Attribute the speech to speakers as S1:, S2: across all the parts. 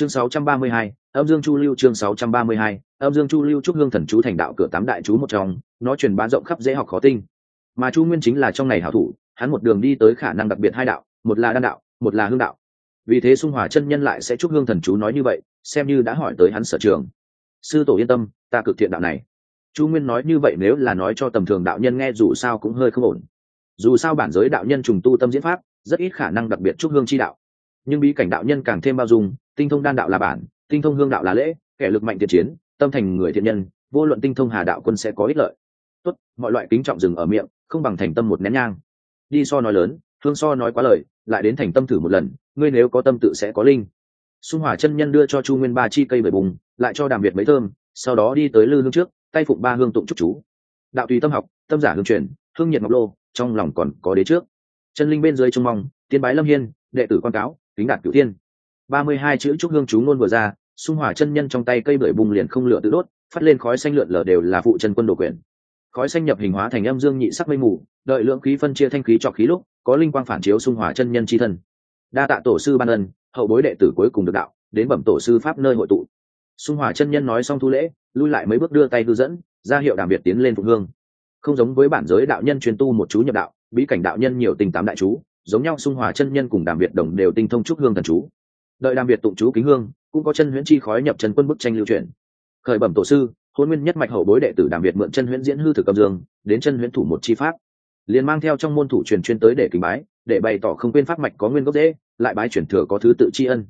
S1: chương 632, âm dương chu lưu chương 632, âm dương chu lưu trúc hương thần chú thành đạo cửa tám đại chú một trong nó truyền bá rộng khắp dễ học khó tinh. Mà chu nguyên chính là trong này hảo thủ hắn một đường đi tới khả năng đặc biệt hai đạo một là đan đạo một là hương đạo. Vì thế xung hòa chân nhân lại sẽ chúc hương thần chú nói như vậy xem như đã hỏi tới hắn sở trường. Sư tổ yên tâm ta cực thiện đạo này. Chu nguyên nói như vậy nếu là nói cho tầm thường đạo nhân nghe dù sao cũng hơi không ổn. Dù sao bản giới đạo nhân trùng tu tâm diễn pháp rất ít khả năng đặc biệt chúc hương chi đạo. Nhưng bí cảnh đạo nhân càng thêm bao dung tinh thông đan đạo là bản, tinh thông hương đạo là lễ, kẻ lực mạnh thiện chiến, tâm thành người thiện nhân, vô luận tinh thông hà đạo quân sẽ có ích lợi. Tốt, mọi loại kính trọng dừng ở miệng, không bằng thành tâm một nén nhang. Đi so nói lớn hương so nói quá lời, lại đến thành tâm thử một lần, ngươi nếu có tâm tự sẽ có linh. Xung hỏa chân nhân đưa cho chu nguyên ba chi cây bời bùng, lại cho đàm việt mấy thơm, sau đó đi tới lư hương trước, tay phụng ba hương tụng trúc chú. Đạo tùy tâm học, tâm giả hương truyền, hương nhiệt ngọc lô, trong lòng còn có đế trước. Chân linh bên dưới trông mong, tiên bái lâm hiên, đệ tử quan cáo, kính đạt cửu thiên ba mươi hai chữ trúc hương chú ngôn vừa ra, xung hỏa chân nhân trong tay cây bưởi bùng liền không lửa tự đốt, phát lên khói xanh lượn lờ đều là phụ chân quân đồ quyền. Khói xanh nhập hình hóa thành âm dương nhị sắc mây mù, đợi lượng khí phân chia thanh khí trọc khí lúc, có linh quang phản chiếu xung hỏa chân nhân chi thân. Đa tạ tổ sư ban ân, hậu bối đệ tử cuối cùng được đạo, đến bẩm tổ sư pháp nơi hội tụ. Xung hỏa chân nhân nói xong thu lễ, lui lại mấy bước đưa tay hư dẫn, ra hiệu đảm biệt tiến lên phục hương. Không giống với bản giới đạo nhân truyền tu một chú nhập đạo, bí cảnh đạo nhân nhiều tình tám đại chú, giống nhau xung hỏa chân nhân cùng đảm biệt đồng đều tinh thông trúc hương thần chú đợi đàm biệt tụng chú kính hương, cũng có chân huyễn chi khói nhập chân quân bức tranh lưu truyền. Khởi bẩm tổ sư, hôn nguyên nhất mạch hậu bối đệ tử đàm biệt mượn chân huyễn diễn hư thực cầm dương, đến chân huyễn thủ một chi pháp. Liền mang theo trong môn thủ truyền chuyên tới để kính bái, để bày tỏ không quên pháp mạch có nguyên gốc dễ, lại bái chuyển thừa có thứ tự tri ân.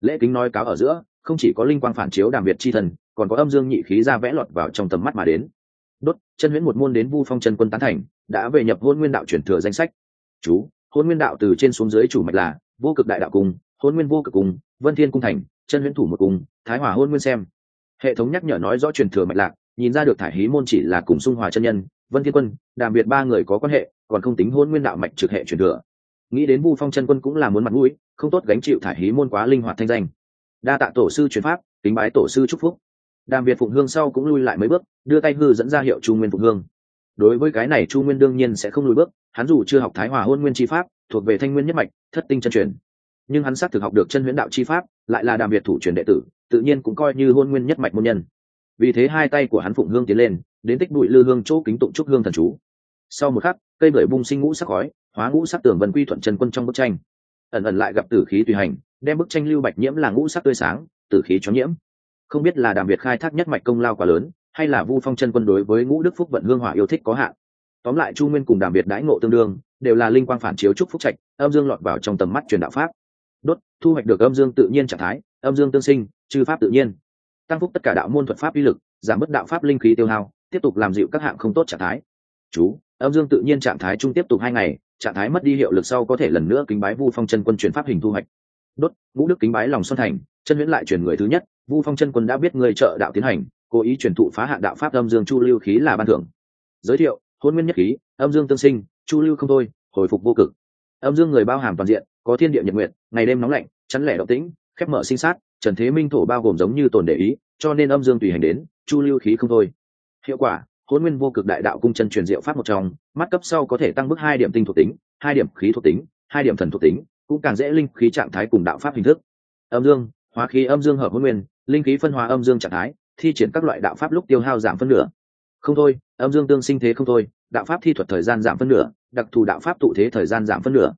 S1: Lễ kính nói cáo ở giữa, không chỉ có linh quang phản chiếu đàm biệt chi thần, còn có âm dương nhị khí ra vẽ lọt vào trong tầm mắt mà đến. Đốt, chân huyễn một môn đến vu phong chân quân tán thành, đã về nhập hôn nguyên đạo chuyển thừa danh sách. Chú, hôn nguyên đạo từ trên xuống dưới chủ mạch là vô cực đại đạo cung hôn nguyên vô cực cung vân thiên cung thành, chân huyễn thủ một cung thái hòa hôn nguyên xem. Hệ thống nhắc nhở nói rõ truyền thừa mạch lạc, nhìn ra được thải hí môn chỉ là cùng xung hòa chân nhân, vân thiên quân, đàm biệt ba người có quan hệ, còn không tính hôn nguyên đạo mạch trực hệ truyền thừa. Nghĩ đến vu phong chân quân cũng là muốn mặt mũi, không tốt gánh chịu thải hí môn quá linh hoạt thanh danh. Đa tạ tổ sư truyền pháp, kính bái tổ sư chúc phúc. Đàm việt phụng hương sau cũng lui lại mấy bước, đưa tay hư dẫn ra hiệu chu nguyên phụng hương. Đối với cái này chu nguyên đương nhiên sẽ không lùi bước, hắn dù chưa học thái hòa hôn nguyên chi pháp, thuộc về thanh nguyên nhất mạch, thất tinh chân truyền nhưng hắn xác thực học được chân huyễn đạo chi pháp, lại là đàm việt thủ truyền đệ tử, tự nhiên cũng coi như hôn nguyên nhất mạch môn nhân. Vì thế hai tay của hắn phụng hương tiến lên, đến tích bụi lư hương chỗ kính tụng trúc hương thần chú. Sau một khắc, cây bưởi bung sinh ngũ sắc khói, hóa ngũ sắc tường vân quy thuận chân quân trong bức tranh. Ẩn ẩn lại gặp tử khí tùy hành, đem bức tranh lưu bạch nhiễm là ngũ sắc tươi sáng, tử khí cho nhiễm. Không biết là đàm việt khai thác nhất mạch công lao quá lớn, hay là vu phong chân quân đối với ngũ đức phúc vận hương hỏa yêu thích có hạn. Tóm lại chu nguyên cùng đàm việt đãi ngộ tương đương, đều là linh quang phản chiếu trúc phúc trạch, âm dương lọt vào trong tầm mắt truyền đạo pháp đốt, thu hoạch được âm dương tự nhiên trạng thái, âm dương tương sinh, chư pháp tự nhiên. Tăng phúc tất cả đạo môn thuật pháp uy lực, giảm bớt đạo pháp linh khí tiêu hao, tiếp tục làm dịu các hạng không tốt trạng thái. Chú, âm dương tự nhiên trạng thái trung tiếp tục hai ngày, trạng thái mất đi hiệu lực sau có thể lần nữa kính bái vu phong chân quân chuyển pháp hình thu hoạch. Đốt, ngũ đức kính bái lòng xuân thành, chân huyễn lại chuyển người thứ nhất, vu phong chân quân đã biết người trợ đạo tiến hành, cố ý chuyển thụ phá hạ đạo pháp âm dương chu lưu khí là ban thưởng. Giới thiệu, hôn nguyên nhất khí, âm dương tương sinh, chu lưu không thôi, hồi phục vô cực. Âm dương người bao hàm toàn diện có thiên địa nhật nguyện ngày đêm nóng lạnh, chắn lẻ động tĩnh, khép mở sinh sát, trần thế minh thổ bao gồm giống như tồn để ý, cho nên âm dương tùy hành đến, chu lưu khí không thôi. Hiệu quả, hôn nguyên vô cực đại đạo cung chân truyền diệu pháp một trong, mắt cấp sau có thể tăng mức hai điểm tinh thuộc tính, hai điểm khí thuộc tính, hai điểm thần thuộc tính, cũng càng dễ linh khí trạng thái cùng đạo pháp hình thức. Âm dương, hóa khí âm dương hợp hôn nguyên, linh khí phân hóa âm dương trạng thái, thi triển các loại đạo pháp lúc tiêu hao giảm phân nửa. Không thôi, âm dương tương sinh thế không thôi, đạo pháp thi thuật thời gian giảm phân nửa, đặc thù đạo pháp tụ thế thời gian giảm phân nửa.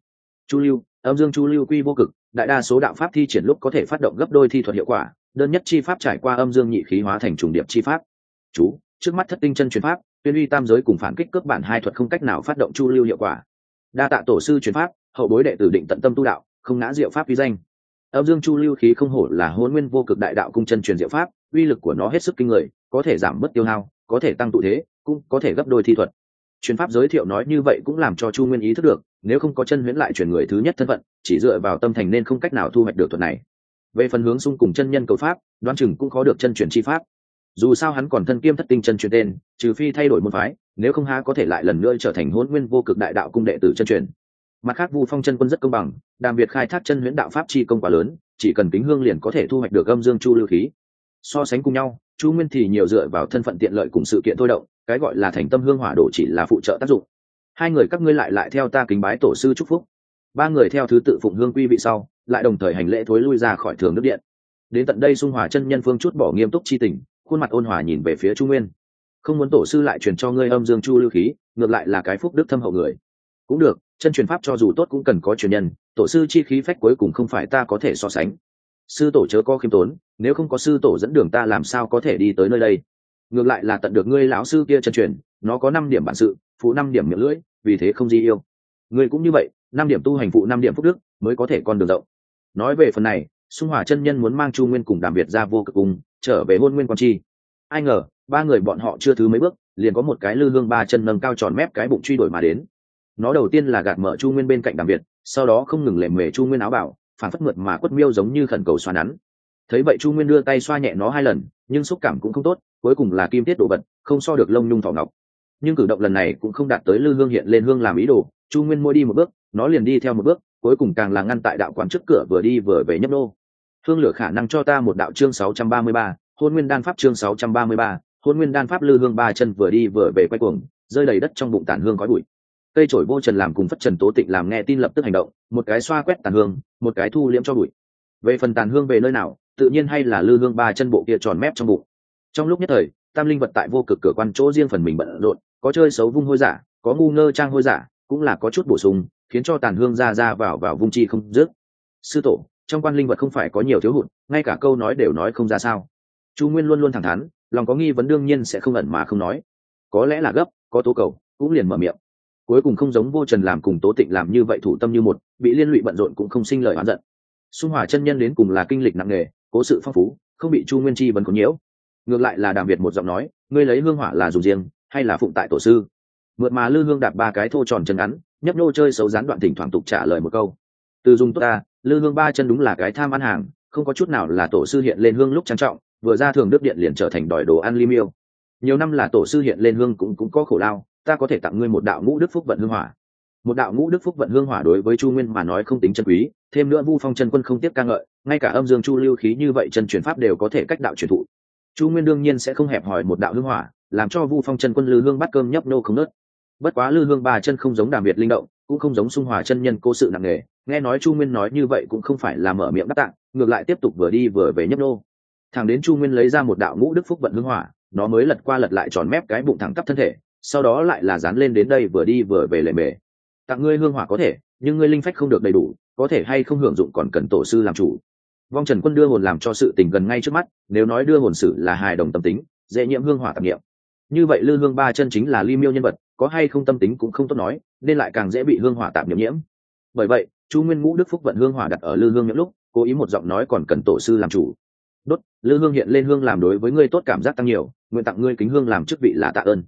S1: Chu lưu âm dương chu lưu quy vô cực, đại đa số đạo pháp thi triển lúc có thể phát động gấp đôi thi thuật hiệu quả, đơn nhất chi pháp trải qua âm dương nhị khí hóa thành trùng điệp chi pháp. Chú, trước mắt thất tinh chân truyền pháp, tuyên uy tam giới cùng phản kích cướp bản hai thuật không cách nào phát động chu lưu hiệu quả. Đa tạ tổ sư truyền pháp, hậu bối đệ tử định tận tâm tu đạo, không ngã diệu pháp vi danh. Âm dương chu lưu khí không hổ là hôn nguyên vô cực đại đạo cung chân truyền diệu pháp, uy lực của nó hết sức kinh người, có thể giảm mất tiêu hao, có thể tăng tụ thế, cũng có thể gấp đôi thi thuật. Truyền pháp giới thiệu nói như vậy cũng làm cho chu nguyên ý thức được nếu không có chân huyễn lại truyền người thứ nhất thân phận, chỉ dựa vào tâm thành nên không cách nào thu hoạch được thuật này. Về phần hướng xung cùng chân nhân cầu pháp, đoán chừng cũng khó được chân truyền chi pháp. Dù sao hắn còn thân kiêm thất tinh chân truyền tên, trừ phi thay đổi môn phái, nếu không há có thể lại lần nữa trở thành hôn nguyên vô cực đại đạo cung đệ tử chân truyền. Mặt khác vu phong chân quân rất công bằng, đàm việt khai thác chân huyễn đạo pháp chi công quá lớn, chỉ cần kính hương liền có thể thu hoạch được âm dương chu lưu khí. So sánh cùng nhau, chu nguyên thì nhiều dựa vào thân phận tiện lợi cùng sự kiện thôi động, cái gọi là thành tâm hương hỏa đổ chỉ là phụ trợ tác dụng hai người các ngươi lại lại theo ta kính bái tổ sư chúc phúc. Ba người theo thứ tự phụng hương quy vị sau, lại đồng thời hành lễ thối lui ra khỏi thường nước điện. Đến tận đây xung hòa chân nhân phương chút bỏ nghiêm túc chi tình, khuôn mặt ôn hòa nhìn về phía trung nguyên. Không muốn tổ sư lại truyền cho ngươi âm dương chu lưu khí, ngược lại là cái phúc đức thâm hậu người. Cũng được, chân truyền pháp cho dù tốt cũng cần có truyền nhân, tổ sư chi khí phách cuối cùng không phải ta có thể so sánh. Sư tổ chớ có khiêm tốn, nếu không có sư tổ dẫn đường ta làm sao có thể đi tới nơi đây? Ngược lại là tận được ngươi lão sư kia chân truyền, nó có năm điểm bản sự, phụ năm điểm miệng lưỡi vì thế không di yêu. Người cũng như vậy, năm điểm tu hành phụ, năm điểm phúc đức, mới có thể con đường rộng. Nói về phần này xung hòa chân nhân muốn mang chu nguyên cùng đàm việt ra vô cực cùng trở về hôn nguyên quan chi. Ai ngờ, ba người bọn họ chưa thứ mấy bước, liền có một cái lư hương ba chân nâng cao tròn mép cái bụng truy đuổi mà đến. Nó đầu tiên là gạt mở chu nguyên bên cạnh đàm việt, sau đó không ngừng lệ mề chu nguyên áo bảo phản phất mượt mà quất miêu giống như khẩn cầu xoa nắn. Thấy vậy chu nguyên đưa tay xoa nhẹ nó hai lần, nhưng xúc cảm cũng không tốt, cuối cùng là kim tiết đồ vật, không so được lông nhung thỏ ngọc nhưng cử động lần này cũng không đạt tới lư hương hiện lên hương làm ý đồ chu nguyên môi đi một bước nó liền đi theo một bước cuối cùng càng là ngăn tại đạo quán trước cửa vừa đi vừa về nhấp nô. Hương lửa khả năng cho ta một đạo chương 633, hôn nguyên đan pháp chương 633, hôn nguyên đan pháp lư hương ba chân vừa đi vừa về quay cuồng rơi đầy đất trong bụng tản hương khói bụi. Cây trổi vô trần làm cùng phất trần tố tịnh làm nghe tin lập tức hành động một cái xoa quét tàn hương một cái thu liễm cho bụi. Về phần tàn hương về nơi nào tự nhiên hay là lư hương ba chân bộ kia tròn mép trong bụng. Trong lúc nhất thời tam linh vật tại vô cực cửa quan chỗ riêng phần mình bận rộn có chơi xấu vung hôi giả, có ngu ngơ trang hôi giả, cũng là có chút bổ sung, khiến cho tàn hương ra ra vào vào vung chi không dứt. Sư tổ, trong quan linh vật không phải có nhiều thiếu hụt, ngay cả câu nói đều nói không ra sao. Chu nguyên luôn luôn thẳng thắn, lòng có nghi vấn đương nhiên sẽ không ẩn mà không nói. Có lẽ là gấp, có tố cầu, cũng liền mở miệng. Cuối cùng không giống vô trần làm cùng tố tịnh làm như vậy thủ tâm như một, bị liên lụy bận rộn cũng không sinh lời oán giận. Xung hòa chân nhân đến cùng là kinh lịch nặng nề, cố sự phong phú, không bị chu nguyên chi vẫn có nhiễu. Ngược lại là đàm việt một giọng nói, ngươi lấy hương hỏa là dùng riêng hay là phụng tại tổ sư? Mượt mà lư hương đạp ba cái thô tròn chân ngắn, nhấp nô chơi xấu gián đoạn thỉnh thoảng tục trả lời một câu. Từ dùng tốt ta, lư hương ba chân đúng là cái tham ăn hàng, không có chút nào là tổ sư hiện lên hương lúc trang trọng, vừa ra thường đức điện liền trở thành đòi đồ ăn ly miêu. Nhiều năm là tổ sư hiện lên hương cũng cũng có khổ lao, ta có thể tặng ngươi một đạo ngũ đức phúc vận hương hỏa. Một đạo ngũ đức phúc vận hương hỏa đối với chu nguyên mà nói không tính chân quý, thêm nữa vu phong chân quân không tiếp ca ngợi, ngay cả âm dương chu lưu khí như vậy chân truyền pháp đều có thể cách đạo truyền thụ. Chu nguyên đương nhiên sẽ không hẹp hỏi một đạo hương hỏa làm cho vu phong chân quân lư hương bắt cơm nhấp nô không nớt. Bất quá lư hương ba chân không giống đàm việt linh động, cũng không giống sung hòa chân nhân cố sự nặng nề, nghe nói chu nguyên nói như vậy cũng không phải là mở miệng đáp tạng ngược lại tiếp tục vừa đi vừa về nhấp nô. Thằng đến chu nguyên lấy ra một đạo ngũ đức phúc vận hương hỏa, nó mới lật qua lật lại tròn mép cái bụng thẳng tắp thân thể, sau đó lại là dán lên đến đây vừa đi vừa về lề mề. Tặng ngươi hương hỏa có thể, nhưng ngươi linh phách không được đầy đủ, có thể hay không hưởng dụng còn cần tổ sư làm chủ. Vong trần quân đưa hồn làm cho sự tình gần ngay trước mắt, nếu nói đưa hồn sử là hài đồng tâm tính, dễ nhiễm hương hỏa tạp nghiệm như vậy lư hương ba chân chính là ly miêu nhân vật, có hay không tâm tính cũng không tốt nói, nên lại càng dễ bị hương hỏa tạm nhiễm nhiễm. Bởi vậy, chu nguyên ngũ đức phúc vận hương hỏa đặt ở lư hương những lúc, cố ý một giọng nói còn cần tổ sư làm chủ. Đốt, lư hương hiện lên hương làm đối với ngươi tốt cảm giác tăng nhiều, nguyện tặng ngươi kính hương làm chức vị là tạ ơn.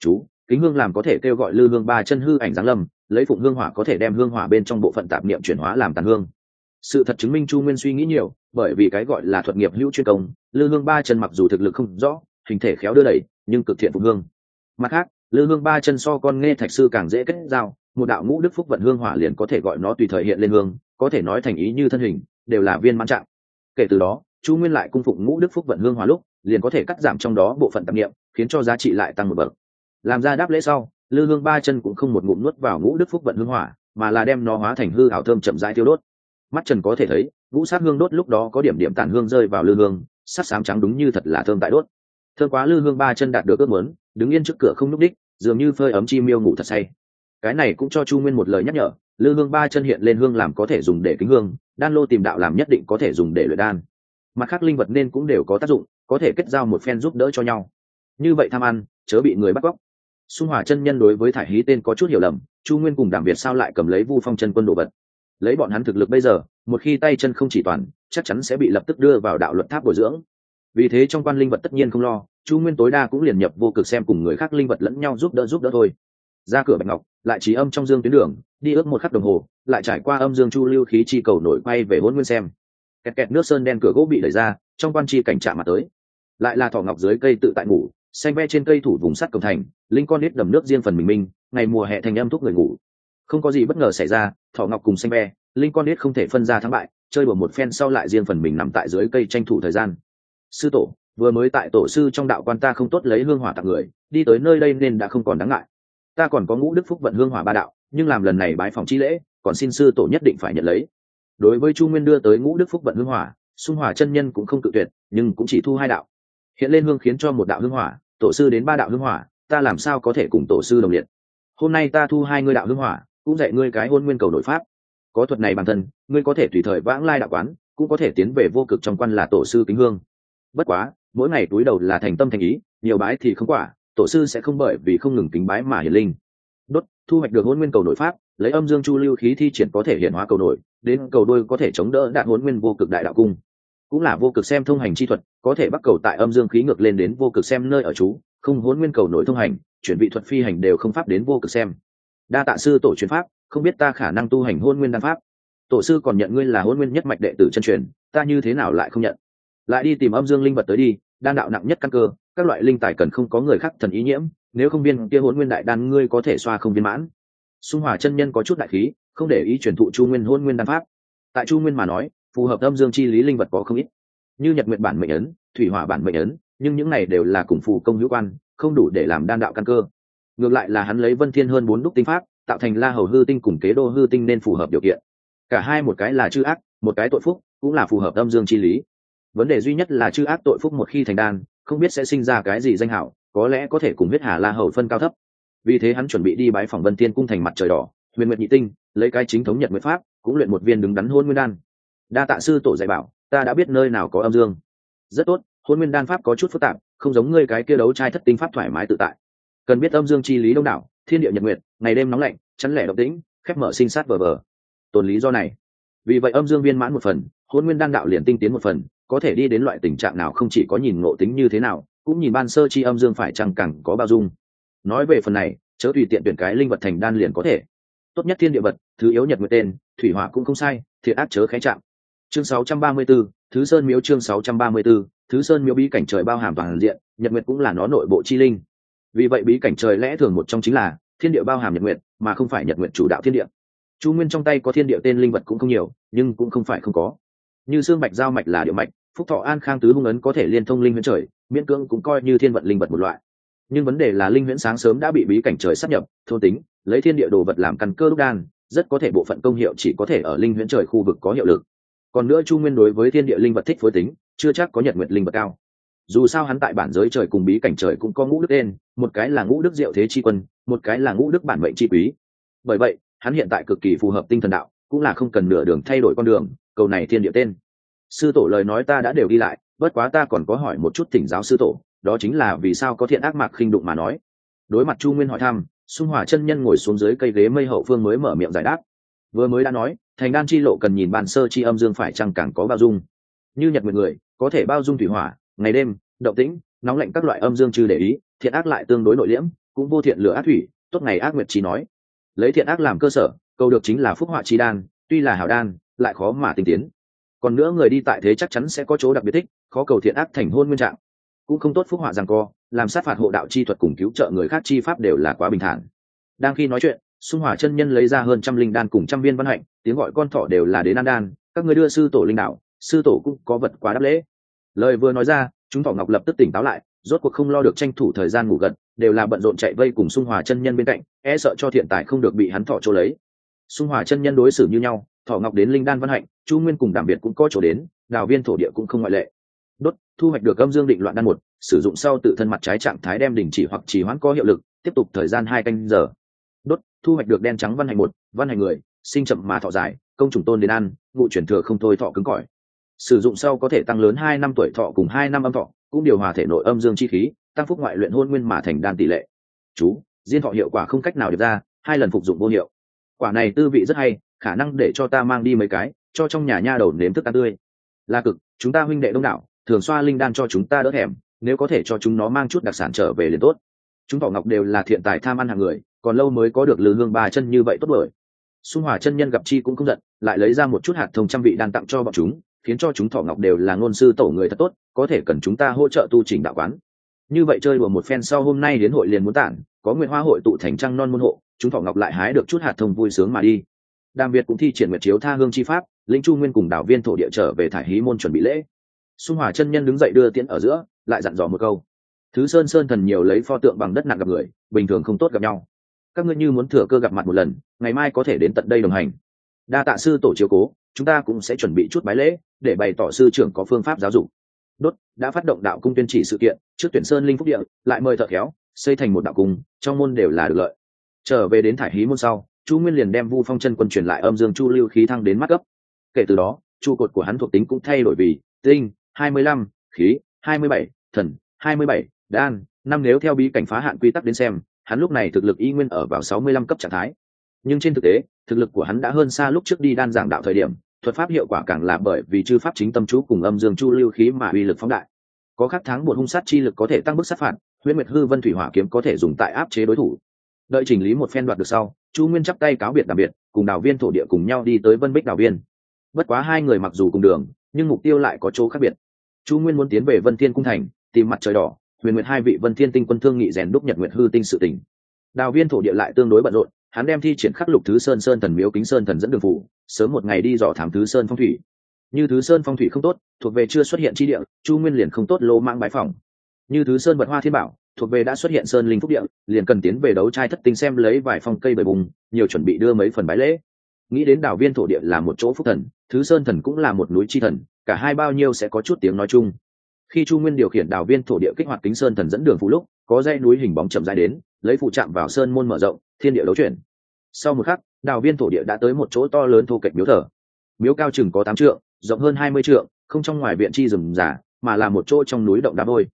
S1: Chú, kính hương làm có thể kêu gọi lư hương ba chân hư ảnh giáng lâm, lấy phụng hương hỏa có thể đem hương hỏa bên trong bộ phận tạp niệm chuyển hóa làm tàn hương. Sự thật chứng minh chu nguyên suy nghĩ nhiều, bởi vì cái gọi là thuật nghiệp hữu chuyên công, lư hương ba chân mặc dù thực lực không rõ, hình thể khéo đưa đẩy nhưng cực thiện phục hương. Mặt khác, lư hương ba chân so con nghe thạch sư càng dễ kết giao, một đạo ngũ đức phúc vận hương hỏa liền có thể gọi nó tùy thời hiện lên hương, có thể nói thành ý như thân hình, đều là viên mãn trạng. Kể từ đó, chu nguyên lại cung phụng ngũ đức phúc vận hương hỏa lúc, liền có thể cắt giảm trong đó bộ phận tạp niệm, khiến cho giá trị lại tăng một bậc. Làm ra đáp lễ sau, lư hương ba chân cũng không một ngụm nuốt vào ngũ đức phúc vận hương hỏa, mà là đem nó hóa thành hư hảo thơm chậm rãi tiêu đốt. Mắt trần có thể thấy, ngũ sát hương đốt lúc đó có điểm điểm tản hương rơi vào lư hương, sắc sám trắng đúng như thật là thơm tại đốt thơm quá lư hương ba chân đạt được ước muốn, đứng yên trước cửa không núp đích, dường như phơi ấm chi miêu ngủ thật say. Cái này cũng cho chu nguyên một lời nhắc nhở, lư hương ba chân hiện lên hương làm có thể dùng để kính hương, đan lô tìm đạo làm nhất định có thể dùng để luyện đan. Mặt khác linh vật nên cũng đều có tác dụng, có thể kết giao một phen giúp đỡ cho nhau. Như vậy tham ăn, chớ bị người bắt cóc. Xung hòa chân nhân đối với thải hí tên có chút hiểu lầm, chu nguyên cùng đảm việt sao lại cầm lấy vu phong chân quân đồ vật? Lấy bọn hắn thực lực bây giờ, một khi tay chân không chỉ toàn, chắc chắn sẽ bị lập tức đưa vào đạo luật tháp bồi dưỡng vì thế trong quan linh vật tất nhiên không lo, chu nguyên tối đa cũng liền nhập vô cực xem cùng người khác linh vật lẫn nhau giúp đỡ giúp đỡ thôi. Ra cửa bạch ngọc, lại trí âm trong dương tuyến đường, đi ước một khắc đồng hồ, lại trải qua âm dương chu lưu khí chi cầu nổi quay về hôn nguyên xem. Kẹt kẹt nước sơn đen cửa gỗ bị đẩy ra, trong quan chi cảnh trạm mặt tới. Lại là thỏ ngọc dưới cây tự tại ngủ, xanh ve trên cây thủ vùng sắt cổng thành, linh con nít đầm nước riêng phần mình minh ngày mùa hè thành âm thuốc người ngủ. Không có gì bất ngờ xảy ra, thỏ ngọc cùng xanh ve, linh con nít không thể phân ra thắng bại, chơi đùa một phen sau lại riêng phần mình nằm tại dưới cây tranh thủ thời gian sư tổ, vừa mới tại tổ sư trong đạo quan ta không tốt lấy hương hỏa tặng người, đi tới nơi đây nên đã không còn đáng ngại. Ta còn có ngũ đức phúc vận hương hỏa ba đạo, nhưng làm lần này bái phòng chi lễ, còn xin sư tổ nhất định phải nhận lấy. Đối với chu nguyên đưa tới ngũ đức phúc vận hương hỏa, xung hỏa chân nhân cũng không tự tuyệt, nhưng cũng chỉ thu hai đạo. Hiện lên hương khiến cho một đạo hương hỏa, tổ sư đến ba đạo hương hỏa, ta làm sao có thể cùng tổ sư đồng liệt? Hôm nay ta thu hai ngươi đạo hương hỏa, cũng dạy ngươi cái hôn nguyên cầu nội pháp. Có thuật này bản thân, ngươi có thể tùy thời vãng lai đạo quán, cũng có thể tiến về vô cực trong quan là tổ sư kính hương bất quá, mỗi ngày túi đầu là thành tâm thành ý, nhiều bái thì không quả, tổ sư sẽ không bởi vì không ngừng kính bái mà hiển linh. Đốt, thu hoạch được hôn nguyên cầu nội pháp, lấy âm dương chu lưu khí thi triển có thể hiện hóa cầu nội đến cầu đôi có thể chống đỡ đạn hôn nguyên vô cực đại đạo cung. Cũng là vô cực xem thông hành chi thuật, có thể bắt cầu tại âm dương khí ngược lên đến vô cực xem nơi ở chú, không hôn nguyên cầu nội thông hành, chuyển vị thuật phi hành đều không pháp đến vô cực xem. Đa tạ sư tổ truyền pháp, không biết ta khả năng tu hành hôn nguyên đan pháp. Tổ sư còn nhận ngươi là hôn nguyên nhất mạch đệ tử chân truyền, ta như thế nào lại không nhận? Lại đi tìm âm dương linh vật tới đi, đan đạo nặng nhất căn cơ, các loại linh tài cần không có người khác thần ý nhiễm, nếu không viên kia hôn nguyên đại đan ngươi có thể xoa không viên mãn. Xung hòa chân nhân có chút đại khí, không để ý truyền thụ chu nguyên hôn nguyên đan pháp. Tại chu nguyên mà nói, phù hợp âm dương chi lý linh vật có không ít. Như nhật nguyện bản mệnh ấn, thủy hỏa bản mệnh ấn, nhưng những này đều là cùng phù công hữu quan, không đủ để làm đan đạo căn cơ. Ngược lại là hắn lấy vân thiên hơn bốn đúc tinh pháp, tạo thành la hầu hư tinh cùng kế đô hư tinh nên phù hợp điều kiện. Cả hai một cái là chư ác, một cái tội phúc, cũng là phù hợp âm dương chi lý vấn đề duy nhất là chư ác tội phúc một khi thành đan, không biết sẽ sinh ra cái gì danh hảo, có lẽ có thể cùng huyết hà la hầu phân cao thấp. Vì thế hắn chuẩn bị đi bái phòng vân tiên cung thành mặt trời đỏ, huyền nguyệt nhị tinh, lấy cái chính thống nhật nguyệt pháp, cũng luyện một viên đứng đắn hôn nguyên đan. Đa tạ sư tổ dạy bảo, ta đã biết nơi nào có âm dương. Rất tốt, hôn nguyên đan pháp có chút phức tạp, không giống ngươi cái kia đấu trai thất tinh pháp thoải mái tự tại. Cần biết âm dương chi lý đông đảo, thiên địa nhật nguyệt, ngày đêm nóng lạnh, chắn lẻ độc tĩnh, khép mở sinh sát vờ vờ tồn lý do này. Vì vậy âm dương viên mãn một phần, hôn nguyên đan đạo liền tinh tiến một phần có thể đi đến loại tình trạng nào không chỉ có nhìn ngộ tính như thế nào cũng nhìn ban sơ chi âm dương phải chăng càng có bao dung. Nói về phần này chớ tùy tiện tuyển cái linh vật thành đan liền có thể. Tốt nhất thiên địa vật thứ yếu nhật nguyệt tên thủy hỏa cũng không sai thiệt ác chớ khé chạm. Chương 634, thứ sơn miếu chương 634, thứ sơn miếu bí cảnh trời bao hàm toàn diện nhật nguyệt cũng là nó nội bộ chi linh. Vì vậy bí cảnh trời lẽ thường một trong chính là thiên địa bao hàm nhật nguyệt mà không phải nhật nguyệt chủ đạo thiên địa. Chu nguyên trong tay có thiên địa tên linh vật cũng không nhiều nhưng cũng không phải không có như xương mạch giao mạch là địa mạch, phúc thọ an khang tứ hung ấn có thể liên thông linh huyễn trời, miễn cưỡng cũng coi như thiên vận linh vật một loại. Nhưng vấn đề là linh huyễn sáng sớm đã bị bí cảnh trời sắp nhập, thôn tính, lấy thiên địa đồ vật làm căn cơ đúc đan, rất có thể bộ phận công hiệu chỉ có thể ở linh huyễn trời khu vực có hiệu lực. Còn nữa chu nguyên đối với thiên địa linh vật thích phối tính, chưa chắc có nhật nguyệt linh vật cao. Dù sao hắn tại bản giới trời cùng bí cảnh trời cũng có ngũ đức tên, một cái là ngũ đức diệu thế chi quân, một cái là ngũ đức bản mệnh chi quý. Bởi vậy, hắn hiện tại cực kỳ phù hợp tinh thần đạo, cũng là không cần nửa đường thay đổi con đường cầu này thiên địa tên. Sư tổ lời nói ta đã đều đi lại, bất quá ta còn có hỏi một chút thỉnh giáo sư tổ, đó chính là vì sao có thiện ác mạc khinh đụng mà nói. Đối mặt chu nguyên hỏi thăm xung hỏa chân nhân ngồi xuống dưới cây ghế mây hậu phương mới mở miệng giải đáp. Vừa mới đã nói, thành đan chi lộ cần nhìn bàn sơ chi âm dương phải chăng càng có bao dung. Như nhật nguyện người, có thể bao dung thủy hỏa, ngày đêm, động tĩnh, nóng lạnh các loại âm dương trừ để ý, thiện ác lại tương đối nội liễm, cũng vô thiện lửa ác thủy, tốt ngày ác nguyệt trí nói. Lấy thiện ác làm cơ sở câu được chính là phúc họa chi đan, tuy là hảo đan lại khó mà tinh tiến. Còn nữa người đi tại thế chắc chắn sẽ có chỗ đặc biệt thích, khó cầu thiện ác thành hôn nguyên trạng. Cũng không tốt phúc họa rằng co, làm sát phạt hộ đạo chi thuật cùng cứu trợ người khác chi pháp đều là quá bình thản. Đang khi nói chuyện, xung hỏa chân nhân lấy ra hơn trăm linh đan cùng trăm viên văn hạnh, tiếng gọi con thỏ đều là đến an đan, các người đưa sư tổ linh đạo, sư tổ cũng có vật quá đáp lễ. Lời vừa nói ra, chúng thỏ ngọc lập tức tỉnh táo lại, rốt cuộc không lo được tranh thủ thời gian ngủ gật, đều là bận rộn chạy vây cùng xung hòa chân nhân bên cạnh e sợ cho thiện tài không được bị hắn thọ chỗ lấy. Xung hòa chân nhân đối xử như nhau thọ ngọc đến linh đan văn hạnh, chu nguyên cùng đảm biệt cũng có chỗ đến, đào viên thổ địa cũng không ngoại lệ. Đốt, thu hoạch được âm dương định loạn đan một, sử dụng sau tự thân mặt trái trạng thái đem đình chỉ hoặc trì hoãn có hiệu lực, tiếp tục thời gian hai canh giờ. Đốt, thu hoạch được đen trắng văn hành một, văn hành người, sinh chậm mà thọ dài, công trùng tôn đến ăn vụ chuyển thừa không thôi thọ cứng cỏi. Sử dụng sau có thể tăng lớn hai năm tuổi thọ cùng hai năm âm thọ, cũng điều hòa thể nội âm dương chi khí, tăng phúc ngoại luyện hôn nguyên mà thành đan tỷ lệ. Chú, diên thọ hiệu quả không cách nào được ra, hai lần phục dụng vô hiệu quả này tư vị rất hay, khả năng để cho ta mang đi mấy cái, cho trong nhà nha đầu nếm thức ăn tươi. Là cực, chúng ta huynh đệ đông đảo, thường xoa linh đan cho chúng ta đỡ thèm, nếu có thể cho chúng nó mang chút đặc sản trở về liền tốt. Chúng thọ ngọc đều là thiện tài tham ăn hàng người, còn lâu mới có được lư hương ba chân như vậy tốt bởi xung hòa chân nhân gặp chi cũng không giận, lại lấy ra một chút hạt thông trăm vị đan tặng cho bọn chúng, khiến cho chúng thọ ngọc đều là ngôn sư tổ người thật tốt, có thể cần chúng ta hỗ trợ tu trình đạo quán. Như vậy chơi đùa một phen sau hôm nay đến hội liền muốn tản, có nguyện hoa hội tụ thành trăng non môn hộ chúng thọ ngọc lại hái được chút hạt thông vui sướng mà đi. Đàm việt cũng thi triển nguyệt chiếu tha hương chi pháp lĩnh chu nguyên cùng đảo viên thổ địa trở về thải hí môn chuẩn bị lễ. Xung hòa chân nhân đứng dậy đưa tiễn ở giữa, lại dặn dò một câu. Thứ sơn sơn thần nhiều lấy pho tượng bằng đất nặng gặp người, bình thường không tốt gặp nhau. Các ngươi như muốn thừa cơ gặp mặt một lần, ngày mai có thể đến tận đây đồng hành. Đa tạ sư tổ chiếu cố, chúng ta cũng sẽ chuẩn bị chút bái lễ, để bày tỏ sư trưởng có phương pháp giáo dục. Đốt, đã phát động đạo cung tuyên chỉ sự kiện, trước tuyển sơn linh phúc địa, lại mời thợ khéo, xây thành một đạo cung, trong môn đều là được lợi trở về đến thải hí môn sau, chu nguyên liền đem vu phong chân quân truyền lại âm dương chu lưu khí thăng đến mắt cấp kể từ đó, Chu cột của hắn thuộc tính cũng thay đổi vì tinh, hai mươi lăm, khí, hai mươi bảy, thần, hai mươi bảy, đan. Năm nếu theo bí cảnh phá hạn quy tắc đến xem, hắn lúc này thực lực y nguyên ở vào sáu mươi lăm cấp trạng thái. Nhưng trên thực tế, thực lực của hắn đã hơn xa lúc trước đi đan giảng đạo thời điểm, thuật pháp hiệu quả càng là bởi vì chư pháp chính tâm chú cùng âm dương chu lưu khí mà uy lực phóng đại. Có khắc tháng một hung sát chi lực có thể tăng bức sát phạt, huyễn nguyệt hư vân thủy hỏa kiếm có thể dùng tại áp chế đối thủ đợi chỉnh lý một phen đoạt được sau, chu nguyên chắp tay cáo biệt đặc biệt, cùng đào viên thổ địa cùng nhau đi tới vân bích đào viên. Bất quá hai người mặc dù cùng đường, nhưng mục tiêu lại có chỗ khác biệt. Chu nguyên muốn tiến về vân thiên cung thành, tìm mặt trời đỏ, huyền nguyệt hai vị vân thiên tinh quân thương nghị rèn đúc nhật nguyệt hư tinh sự tỉnh đào viên thổ địa lại tương đối bận rộn, hắn đem thi triển khắc lục thứ sơn sơn thần miếu kính sơn thần dẫn đường phủ, sớm một ngày đi dò thám thứ sơn phong thủy. Như thứ sơn phong thủy không tốt, thuộc về chưa xuất hiện chi địa, chu nguyên liền không tốt lô mang bãi phòng như thứ sơn vật hoa thiên bảo thuộc về đã xuất hiện sơn linh phúc địa, liền cần tiến về đấu trai thất tinh xem lấy vài phong cây bời bùng, nhiều chuẩn bị đưa mấy phần bái lễ. Nghĩ đến đảo viên thổ địa là một chỗ phúc thần, thứ sơn thần cũng là một núi chi thần, cả hai bao nhiêu sẽ có chút tiếng nói chung. Khi chu nguyên điều khiển đảo viên thổ địa kích hoạt kính sơn thần dẫn đường phụ lúc, có dãy núi hình bóng chậm dài đến, lấy phụ chạm vào sơn môn mở rộng, thiên địa đấu chuyển. Sau một khắc đào viên thổ địa đã tới một chỗ to lớn thô kệch miếu thờ. Miếu cao chừng có tám trượng, rộng hơn hai mươi trượng, không trong ngoài viện chi rừng giả mà là một chỗ trong núi động đá vôi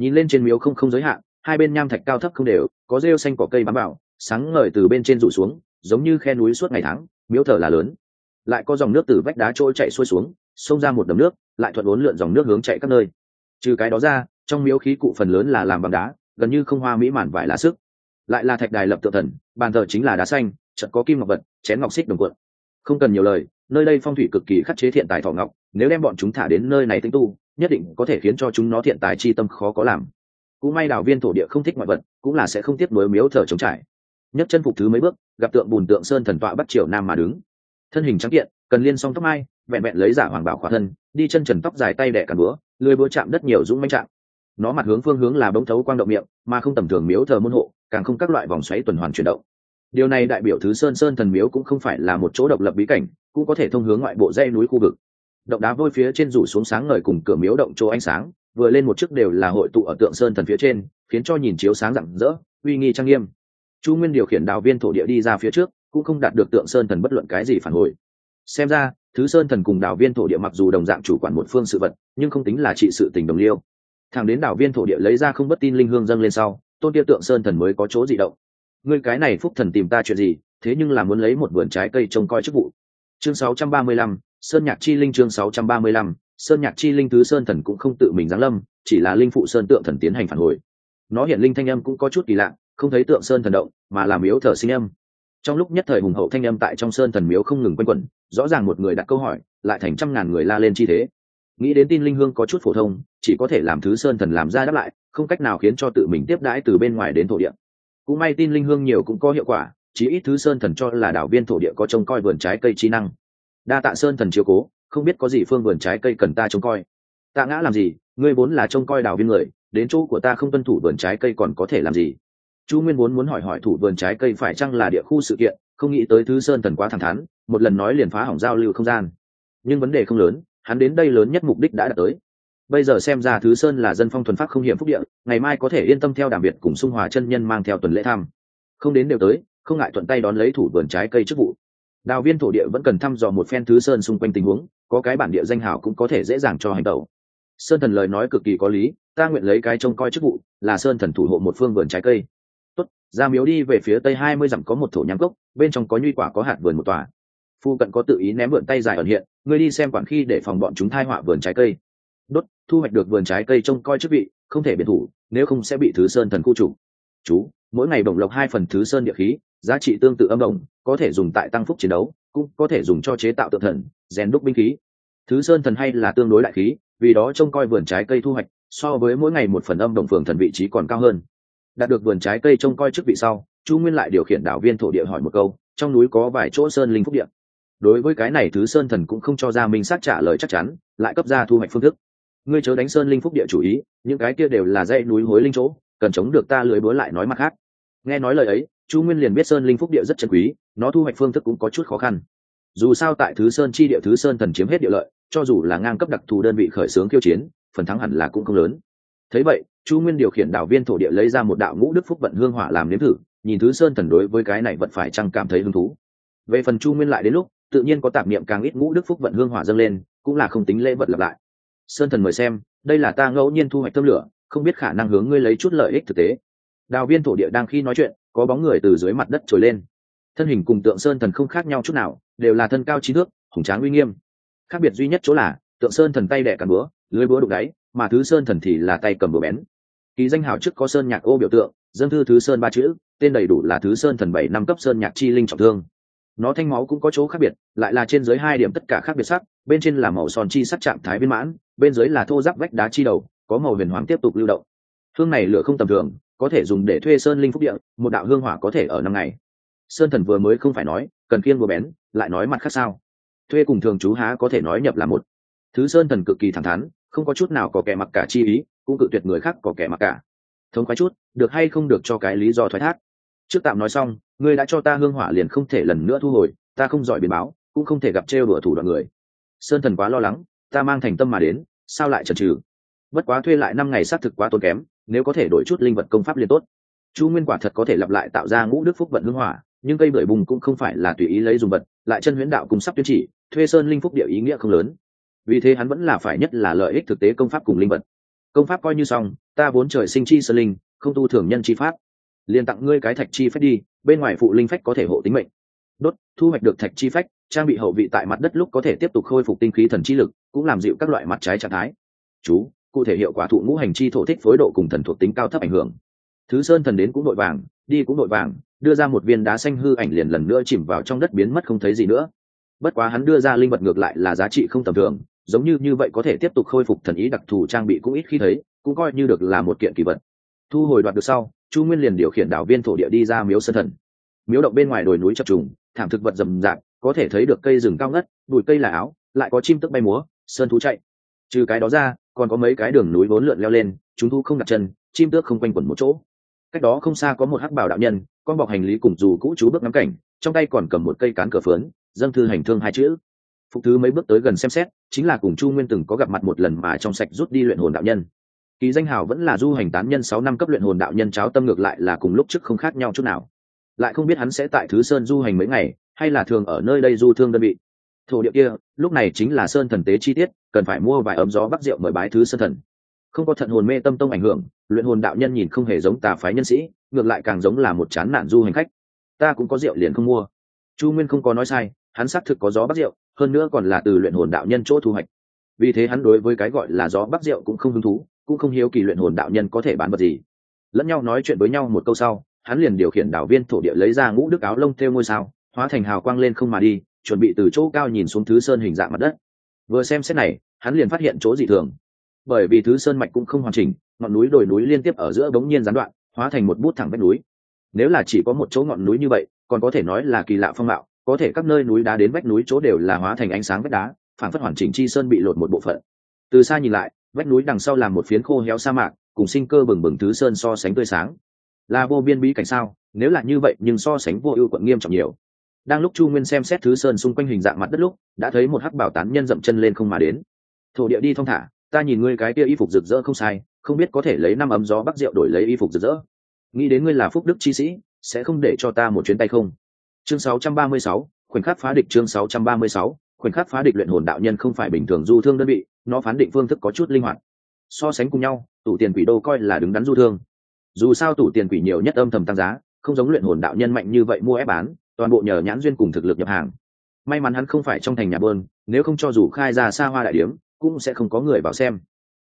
S1: nhìn lên trên miếu không không giới hạn, hai bên nham thạch cao thấp không đều, có rêu xanh cỏ cây bám vào, sáng ngời từ bên trên rụ xuống, giống như khe núi suốt ngày tháng, miếu thờ là lớn. Lại có dòng nước từ vách đá trôi chạy xuôi xuống, xông ra một đầm nước, lại thuận uốn lượn dòng nước hướng chạy các nơi. Trừ cái đó ra, trong miếu khí cụ phần lớn là làm bằng đá, gần như không hoa mỹ mản vải lá sức. Lại là thạch đài lập tượng thần, bàn thờ chính là đá xanh, chợt có kim ngọc vật chén ngọc xích đồng cuộn. Không cần nhiều lời, nơi đây phong thủy cực kỳ khắc chế thiện tài thọ ngọc, nếu đem bọn chúng thả đến nơi này tinh tu nhất định có thể khiến cho chúng nó thiện tài chi tâm khó có làm. Cũng may đào viên thổ địa không thích ngoại vật, cũng là sẽ không tiếp nối miếu thờ chống trải. Nhất chân phục thứ mấy bước, gặp tượng bùn tượng sơn thần tọa bắt triều nam mà đứng. Thân hình trắng kiện, cần liên song tóc mai, vẹn vẹn lấy giả hoàng bảo khỏa thân, đi chân trần tóc dài tay đẻ cằn búa lười búa chạm đất nhiều dũng manh chạm. Nó mặt hướng phương hướng là bóng thấu quang động miệng, mà không tầm thường miếu thờ môn hộ, càng không các loại vòng xoáy tuần hoàn chuyển động. Điều này đại biểu thứ sơn sơn thần miếu cũng không phải là một chỗ độc lập bí cảnh, cũng có thể thông hướng ngoại bộ dây núi khu vực động đá vôi phía trên rủ xuống sáng ngời cùng cửa miếu động chỗ ánh sáng vừa lên một chiếc đều là hội tụ ở tượng sơn thần phía trên khiến cho nhìn chiếu sáng rạng rỡ uy nghi trang nghiêm. Chu nguyên điều khiển đào viên thổ địa đi ra phía trước cũng không đạt được tượng sơn thần bất luận cái gì phản hồi. Xem ra thứ sơn thần cùng đào viên thổ địa mặc dù đồng dạng chủ quản một phương sự vật nhưng không tính là trị sự tình đồng liêu. Thẳng đến đào viên thổ địa lấy ra không bất tin linh hương dâng lên sau tôn tiêu tượng sơn thần mới có chỗ gì động. Ngươi cái này phúc thần tìm ta chuyện gì thế nhưng là muốn lấy một vườn trái cây trông coi chức vụ. Chương 635, sơn nhạc chi linh chương 635, sơn nhạc chi linh thứ sơn thần cũng không tự mình giáng lâm chỉ là linh phụ sơn tượng thần tiến hành phản hồi. Nó hiện linh thanh âm cũng có chút kỳ lạ không thấy tượng sơn thần động mà làm miếu thờ sinh âm. Trong lúc nhất thời hùng hậu thanh âm tại trong sơn thần miếu không ngừng quanh quẩn rõ ràng một người đặt câu hỏi lại thành trăm ngàn người la lên chi thế. Nghĩ đến tin linh hương có chút phổ thông chỉ có thể làm thứ sơn thần làm ra đáp lại không cách nào khiến cho tự mình tiếp đãi từ bên ngoài đến thổ địa. Cũng may tin linh hương nhiều cũng có hiệu quả chỉ ít thứ sơn thần cho là đảo viên thổ địa có trông coi vườn trái cây chi năng đa tạ sơn thần chiếu cố, không biết có gì phương vườn trái cây cần ta trông coi. Tạ ngã làm gì? Ngươi vốn là trông coi đào viên người, đến chỗ của ta không tuân thủ vườn trái cây còn có thể làm gì? Chu nguyên vốn muốn hỏi hỏi thủ vườn trái cây phải chăng là địa khu sự kiện, không nghĩ tới thứ sơn thần quá thẳng thắn, một lần nói liền phá hỏng giao lưu không gian. Nhưng vấn đề không lớn, hắn đến đây lớn nhất mục đích đã đạt tới. Bây giờ xem ra thứ sơn là dân phong thuần pháp không hiểm phúc địa, ngày mai có thể yên tâm theo đàm biệt cùng sung hòa chân nhân mang theo tuần lễ thăm. Không đến đều tới, không ngại thuận tay đón lấy thủ vườn trái cây chức vụ đào viên thổ địa vẫn cần thăm dò một phen thứ sơn xung quanh tình huống, có cái bản địa danh hảo cũng có thể dễ dàng cho hành tẩu. Sơn thần lời nói cực kỳ có lý, ta nguyện lấy cái trông coi chức vụ, là sơn thần thủ hộ một phương vườn trái cây. Tốt, ra miếu đi về phía tây hai mươi dặm có một thổ nhám cốc, bên trong có nhuy quả có hạt vườn một tòa. Phu cận có tự ý ném vườn tay dài ẩn hiện, ngươi đi xem quản khi để phòng bọn chúng thai họa vườn trái cây. Đốt, thu hoạch được vườn trái cây trông coi chức vị, không thể biệt thủ, nếu không sẽ bị thứ sơn thần khu chủ. Chú, mỗi ngày bổng lộc hai phần thứ sơn địa khí giá trị tương tự âm đồng, có thể dùng tại tăng phúc chiến đấu, cũng có thể dùng cho chế tạo tượng thần, rèn đúc binh khí. Thứ sơn thần hay là tương đối đại khí, vì đó trông coi vườn trái cây thu hoạch, so với mỗi ngày một phần âm đồng phường thần vị trí còn cao hơn. Đạt được vườn trái cây trông coi chức vị sau, chu nguyên lại điều khiển đảo viên thổ địa hỏi một câu, trong núi có vài chỗ sơn linh phúc địa? Đối với cái này thứ sơn thần cũng không cho ra minh sát trả lời chắc chắn, lại cấp ra thu hoạch phương thức. Ngươi chớ đánh sơn linh phúc địa chủ ý, những cái kia đều là dãy núi hối linh chỗ, cần chống được ta lưới búa lại nói mặt khác. Nghe nói lời ấy chu nguyên liền biết sơn linh phúc địa rất chân quý, nó thu hoạch phương thức cũng có chút khó khăn. Dù sao tại thứ sơn chi địa, thứ sơn thần chiếm hết địa lợi, cho dù là ngang cấp đặc thù đơn vị khởi xướng khiêu chiến, phần thắng hẳn là cũng không lớn. Thấy vậy, chu nguyên điều khiển đạo viên thổ địa lấy ra một đạo ngũ đức phúc vận hương hỏa làm nếm thử, nhìn thứ sơn thần đối với cái này vẫn phải chăng cảm thấy hứng thú. Về phần chu nguyên lại đến lúc, tự nhiên có tạp niệm càng ít ngũ đức phúc vận hương hỏa dâng lên, cũng là không tính lễ vật lặp lại. Sơn thần mời xem, đây là ta ngẫu nhiên thu hoạch tâm lửa, không biết khả năng hướng ngươi lấy chút lợi ích thực tế đào viên thổ địa đang khi nói chuyện, có bóng người từ dưới mặt đất trồi lên. Thân hình cùng tượng sơn thần không khác nhau chút nào, đều là thân cao trí thước, hùng tráng uy nghiêm. Khác biệt duy nhất chỗ là, tượng sơn thần tay đẻ cắn búa, lưới búa đục đáy, mà thứ sơn thần thì là tay cầm búa bén. Ký danh hào trước có sơn nhạc ô biểu tượng, dân thư thứ sơn ba chữ, tên đầy đủ là thứ sơn thần bảy năm cấp sơn nhạc chi linh trọng thương. Nó thanh máu cũng có chỗ khác biệt, lại là trên dưới hai điểm tất cả khác biệt sắc, bên trên là màu son chi sắc trạng thái viên mãn, bên dưới là thô giáp vách đá chi đầu, có màu huyền hoàng tiếp tục lưu động. Hương này lửa không tầm thường có thể dùng để thuê sơn linh phúc địa, một đạo hương hỏa có thể ở năm ngày. Sơn thần vừa mới không phải nói, cần kiên vừa bén, lại nói mặt khác sao? Thuê cùng thường chú há có thể nói nhập là một. Thứ sơn thần cực kỳ thẳng thắn, không có chút nào có kẻ mặc cả chi ý, cũng cự tuyệt người khác có kẻ mặc cả. Thống khoái chút, được hay không được cho cái lý do thoái thác. Trước tạm nói xong, ngươi đã cho ta hương hỏa liền không thể lần nữa thu hồi, ta không giỏi biến báo, cũng không thể gặp trêu đùa thủ đoạn người. Sơn thần quá lo lắng, ta mang thành tâm mà đến, sao lại chần trừ bất quá thuê lại năm ngày xác thực quá tốn kém nếu có thể đổi chút linh vật công pháp liền tốt. Chu nguyên quả thật có thể lặp lại tạo ra ngũ đức phúc vận hương hỏa, nhưng cây bưởi bùng cũng không phải là tùy ý lấy dùng vật, lại chân huyễn đạo cùng sắp tuyên chỉ, thuê sơn linh phúc địa ý nghĩa không lớn. Vì thế hắn vẫn là phải nhất là lợi ích thực tế công pháp cùng linh vật. Công pháp coi như xong, ta vốn trời sinh chi sơn linh, không tu thường nhân chi pháp. Liền tặng ngươi cái thạch chi phách đi, bên ngoài phụ linh phách có thể hộ tính mệnh. Đốt, thu hoạch được thạch chi phách, trang bị hậu vị tại mặt đất lúc có thể tiếp tục khôi phục tinh khí thần chi lực, cũng làm dịu các loại mặt trái trạng thái. Chú cụ thể hiệu quả thụ ngũ hành chi thổ thích phối độ cùng thần thuộc tính cao thấp ảnh hưởng. Thứ sơn thần đến cũng đội vàng, đi cũng đội vàng, đưa ra một viên đá xanh hư ảnh liền lần nữa chìm vào trong đất biến mất không thấy gì nữa. Bất quá hắn đưa ra linh vật ngược lại là giá trị không tầm thường, giống như như vậy có thể tiếp tục khôi phục thần ý đặc thù trang bị cũng ít khi thấy, cũng coi như được là một kiện kỳ vật. Thu hồi đoạt được sau, chu nguyên liền điều khiển đảo viên thổ địa đi ra miếu sơn thần. Miếu động bên ngoài đồi núi chập trùng, thảm thực vật rầm rạp, có thể thấy được cây rừng cao ngất, bụi cây là áo, lại có chim tức bay múa, sơn thú chạy trừ cái đó ra, còn có mấy cái đường núi vốn lượn leo lên, chúng thu không đặt chân, chim tước không quanh quẩn một chỗ. Cách đó không xa có một hắc bảo đạo nhân, con bọc hành lý cùng dù cũ chú bước ngắm cảnh, trong tay còn cầm một cây cán cờ phớn, dâng thư hành thương hai chữ. Phục thứ mấy bước tới gần xem xét, chính là cùng chu nguyên từng có gặp mặt một lần mà trong sạch rút đi luyện hồn đạo nhân. Kỳ danh hào vẫn là du hành tán nhân sáu năm cấp luyện hồn đạo nhân cháo tâm ngược lại là cùng lúc trước không khác nhau chút nào. Lại không biết hắn sẽ tại thứ sơn du hành mấy ngày, hay là thường ở nơi đây du thương đơn vị. Thổ địa kia, lúc này chính là sơn thần tế chi tiết cần phải mua vài ấm gió bắc rượu mời bái thứ sơn thần. Không có thận hồn mê tâm tông ảnh hưởng, luyện hồn đạo nhân nhìn không hề giống tà phái nhân sĩ, ngược lại càng giống là một chán nản du hành khách. Ta cũng có rượu liền không mua. Chu nguyên không có nói sai, hắn xác thực có gió bắc rượu, hơn nữa còn là từ luyện hồn đạo nhân chỗ thu hoạch. Vì thế hắn đối với cái gọi là gió bắc rượu cũng không hứng thú, cũng không hiếu kỳ luyện hồn đạo nhân có thể bán vật gì. Lẫn nhau nói chuyện với nhau một câu sau, hắn liền điều khiển đảo viên thổ địa lấy ra ngũ đức áo lông theo ngôi sao, hóa thành hào quang lên không mà đi, chuẩn bị từ chỗ cao nhìn xuống thứ sơn hình dạng mặt đất vừa xem xét này, hắn liền phát hiện chỗ dị thường. Bởi vì thứ sơn mạch cũng không hoàn chỉnh, ngọn núi đồi núi liên tiếp ở giữa bỗng nhiên gián đoạn, hóa thành một bút thẳng vách núi. Nếu là chỉ có một chỗ ngọn núi như vậy, còn có thể nói là kỳ lạ phong mạo có thể các nơi núi đá đến vách núi chỗ đều là hóa thành ánh sáng vách đá phản phất hoàn chỉnh chi sơn bị lột một bộ phận. Từ xa nhìn lại, vách núi đằng sau là một phiến khô héo sa mạc, cùng sinh cơ bừng bừng thứ sơn so sánh tươi sáng. Là vô biên bí cảnh sao? Nếu là như vậy, nhưng so sánh vô ưu quận nghiêm trọng nhiều đang lúc chu nguyên xem xét thứ sơn xung quanh hình dạng mặt đất lúc đã thấy một hắc bảo tán nhân dậm chân lên không mà đến. Thổ địa đi thong thả ta nhìn ngươi cái kia y phục rực rỡ không sai không biết có thể lấy năm ấm gió bắc rượu đổi lấy y phục rực rỡ. Nghĩ đến ngươi là phúc đức chi sĩ sẽ không để cho ta một chuyến tay không? Chương 636, khoảnh khắc phá địch chương 636, khoảnh khắc phá địch luyện hồn đạo nhân không phải bình thường du thương đơn vị nó phán định phương thức có chút linh hoạt. So sánh cùng nhau tủ tiền quỷ đô coi là đứng đắn du thương. Dù sao tủ tiền quỷ nhiều nhất âm thầm tăng giá không giống luyện hồn đạo nhân mạnh như vậy mua ép bán toàn bộ nhờ nhãn duyên cùng thực lực nhập hàng. May mắn hắn không phải trong thành nhà bơn, nếu không cho dù khai ra xa hoa đại điếm, cũng sẽ không có người vào xem.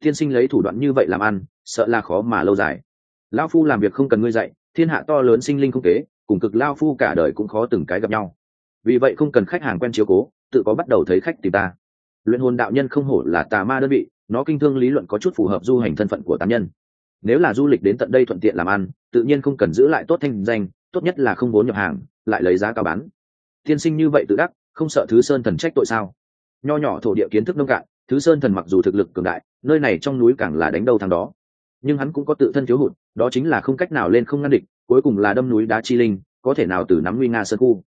S1: Tiên sinh lấy thủ đoạn như vậy làm ăn, sợ là khó mà lâu dài. Lao phu làm việc không cần ngươi dạy, thiên hạ to lớn sinh linh không kế, cùng cực lao phu cả đời cũng khó từng cái gặp nhau. Vì vậy không cần khách hàng quen chiếu cố, tự có bắt đầu thấy khách tìm ta. Luyện hồn đạo nhân không hổ là tà ma đơn vị, nó kinh thương lý luận có chút phù hợp du hành thân phận của tám nhân. Nếu là du lịch đến tận đây thuận tiện làm ăn, tự nhiên không cần giữ lại tốt thanh danh, tốt nhất là không vốn nhập hàng lại lấy giá cao bán. Tiên sinh như vậy tự đắc, không sợ thứ sơn thần trách tội sao? Nho nhỏ thổ địa kiến thức nông cạn, thứ sơn thần mặc dù thực lực cường đại, nơi này trong núi càng là đánh đâu thằng đó. Nhưng hắn cũng có tự thân thiếu hụt, đó chính là không cách nào lên không ngăn địch, cuối cùng là đâm núi đá chi linh, có thể nào từ nắm nguy nga sơn khu.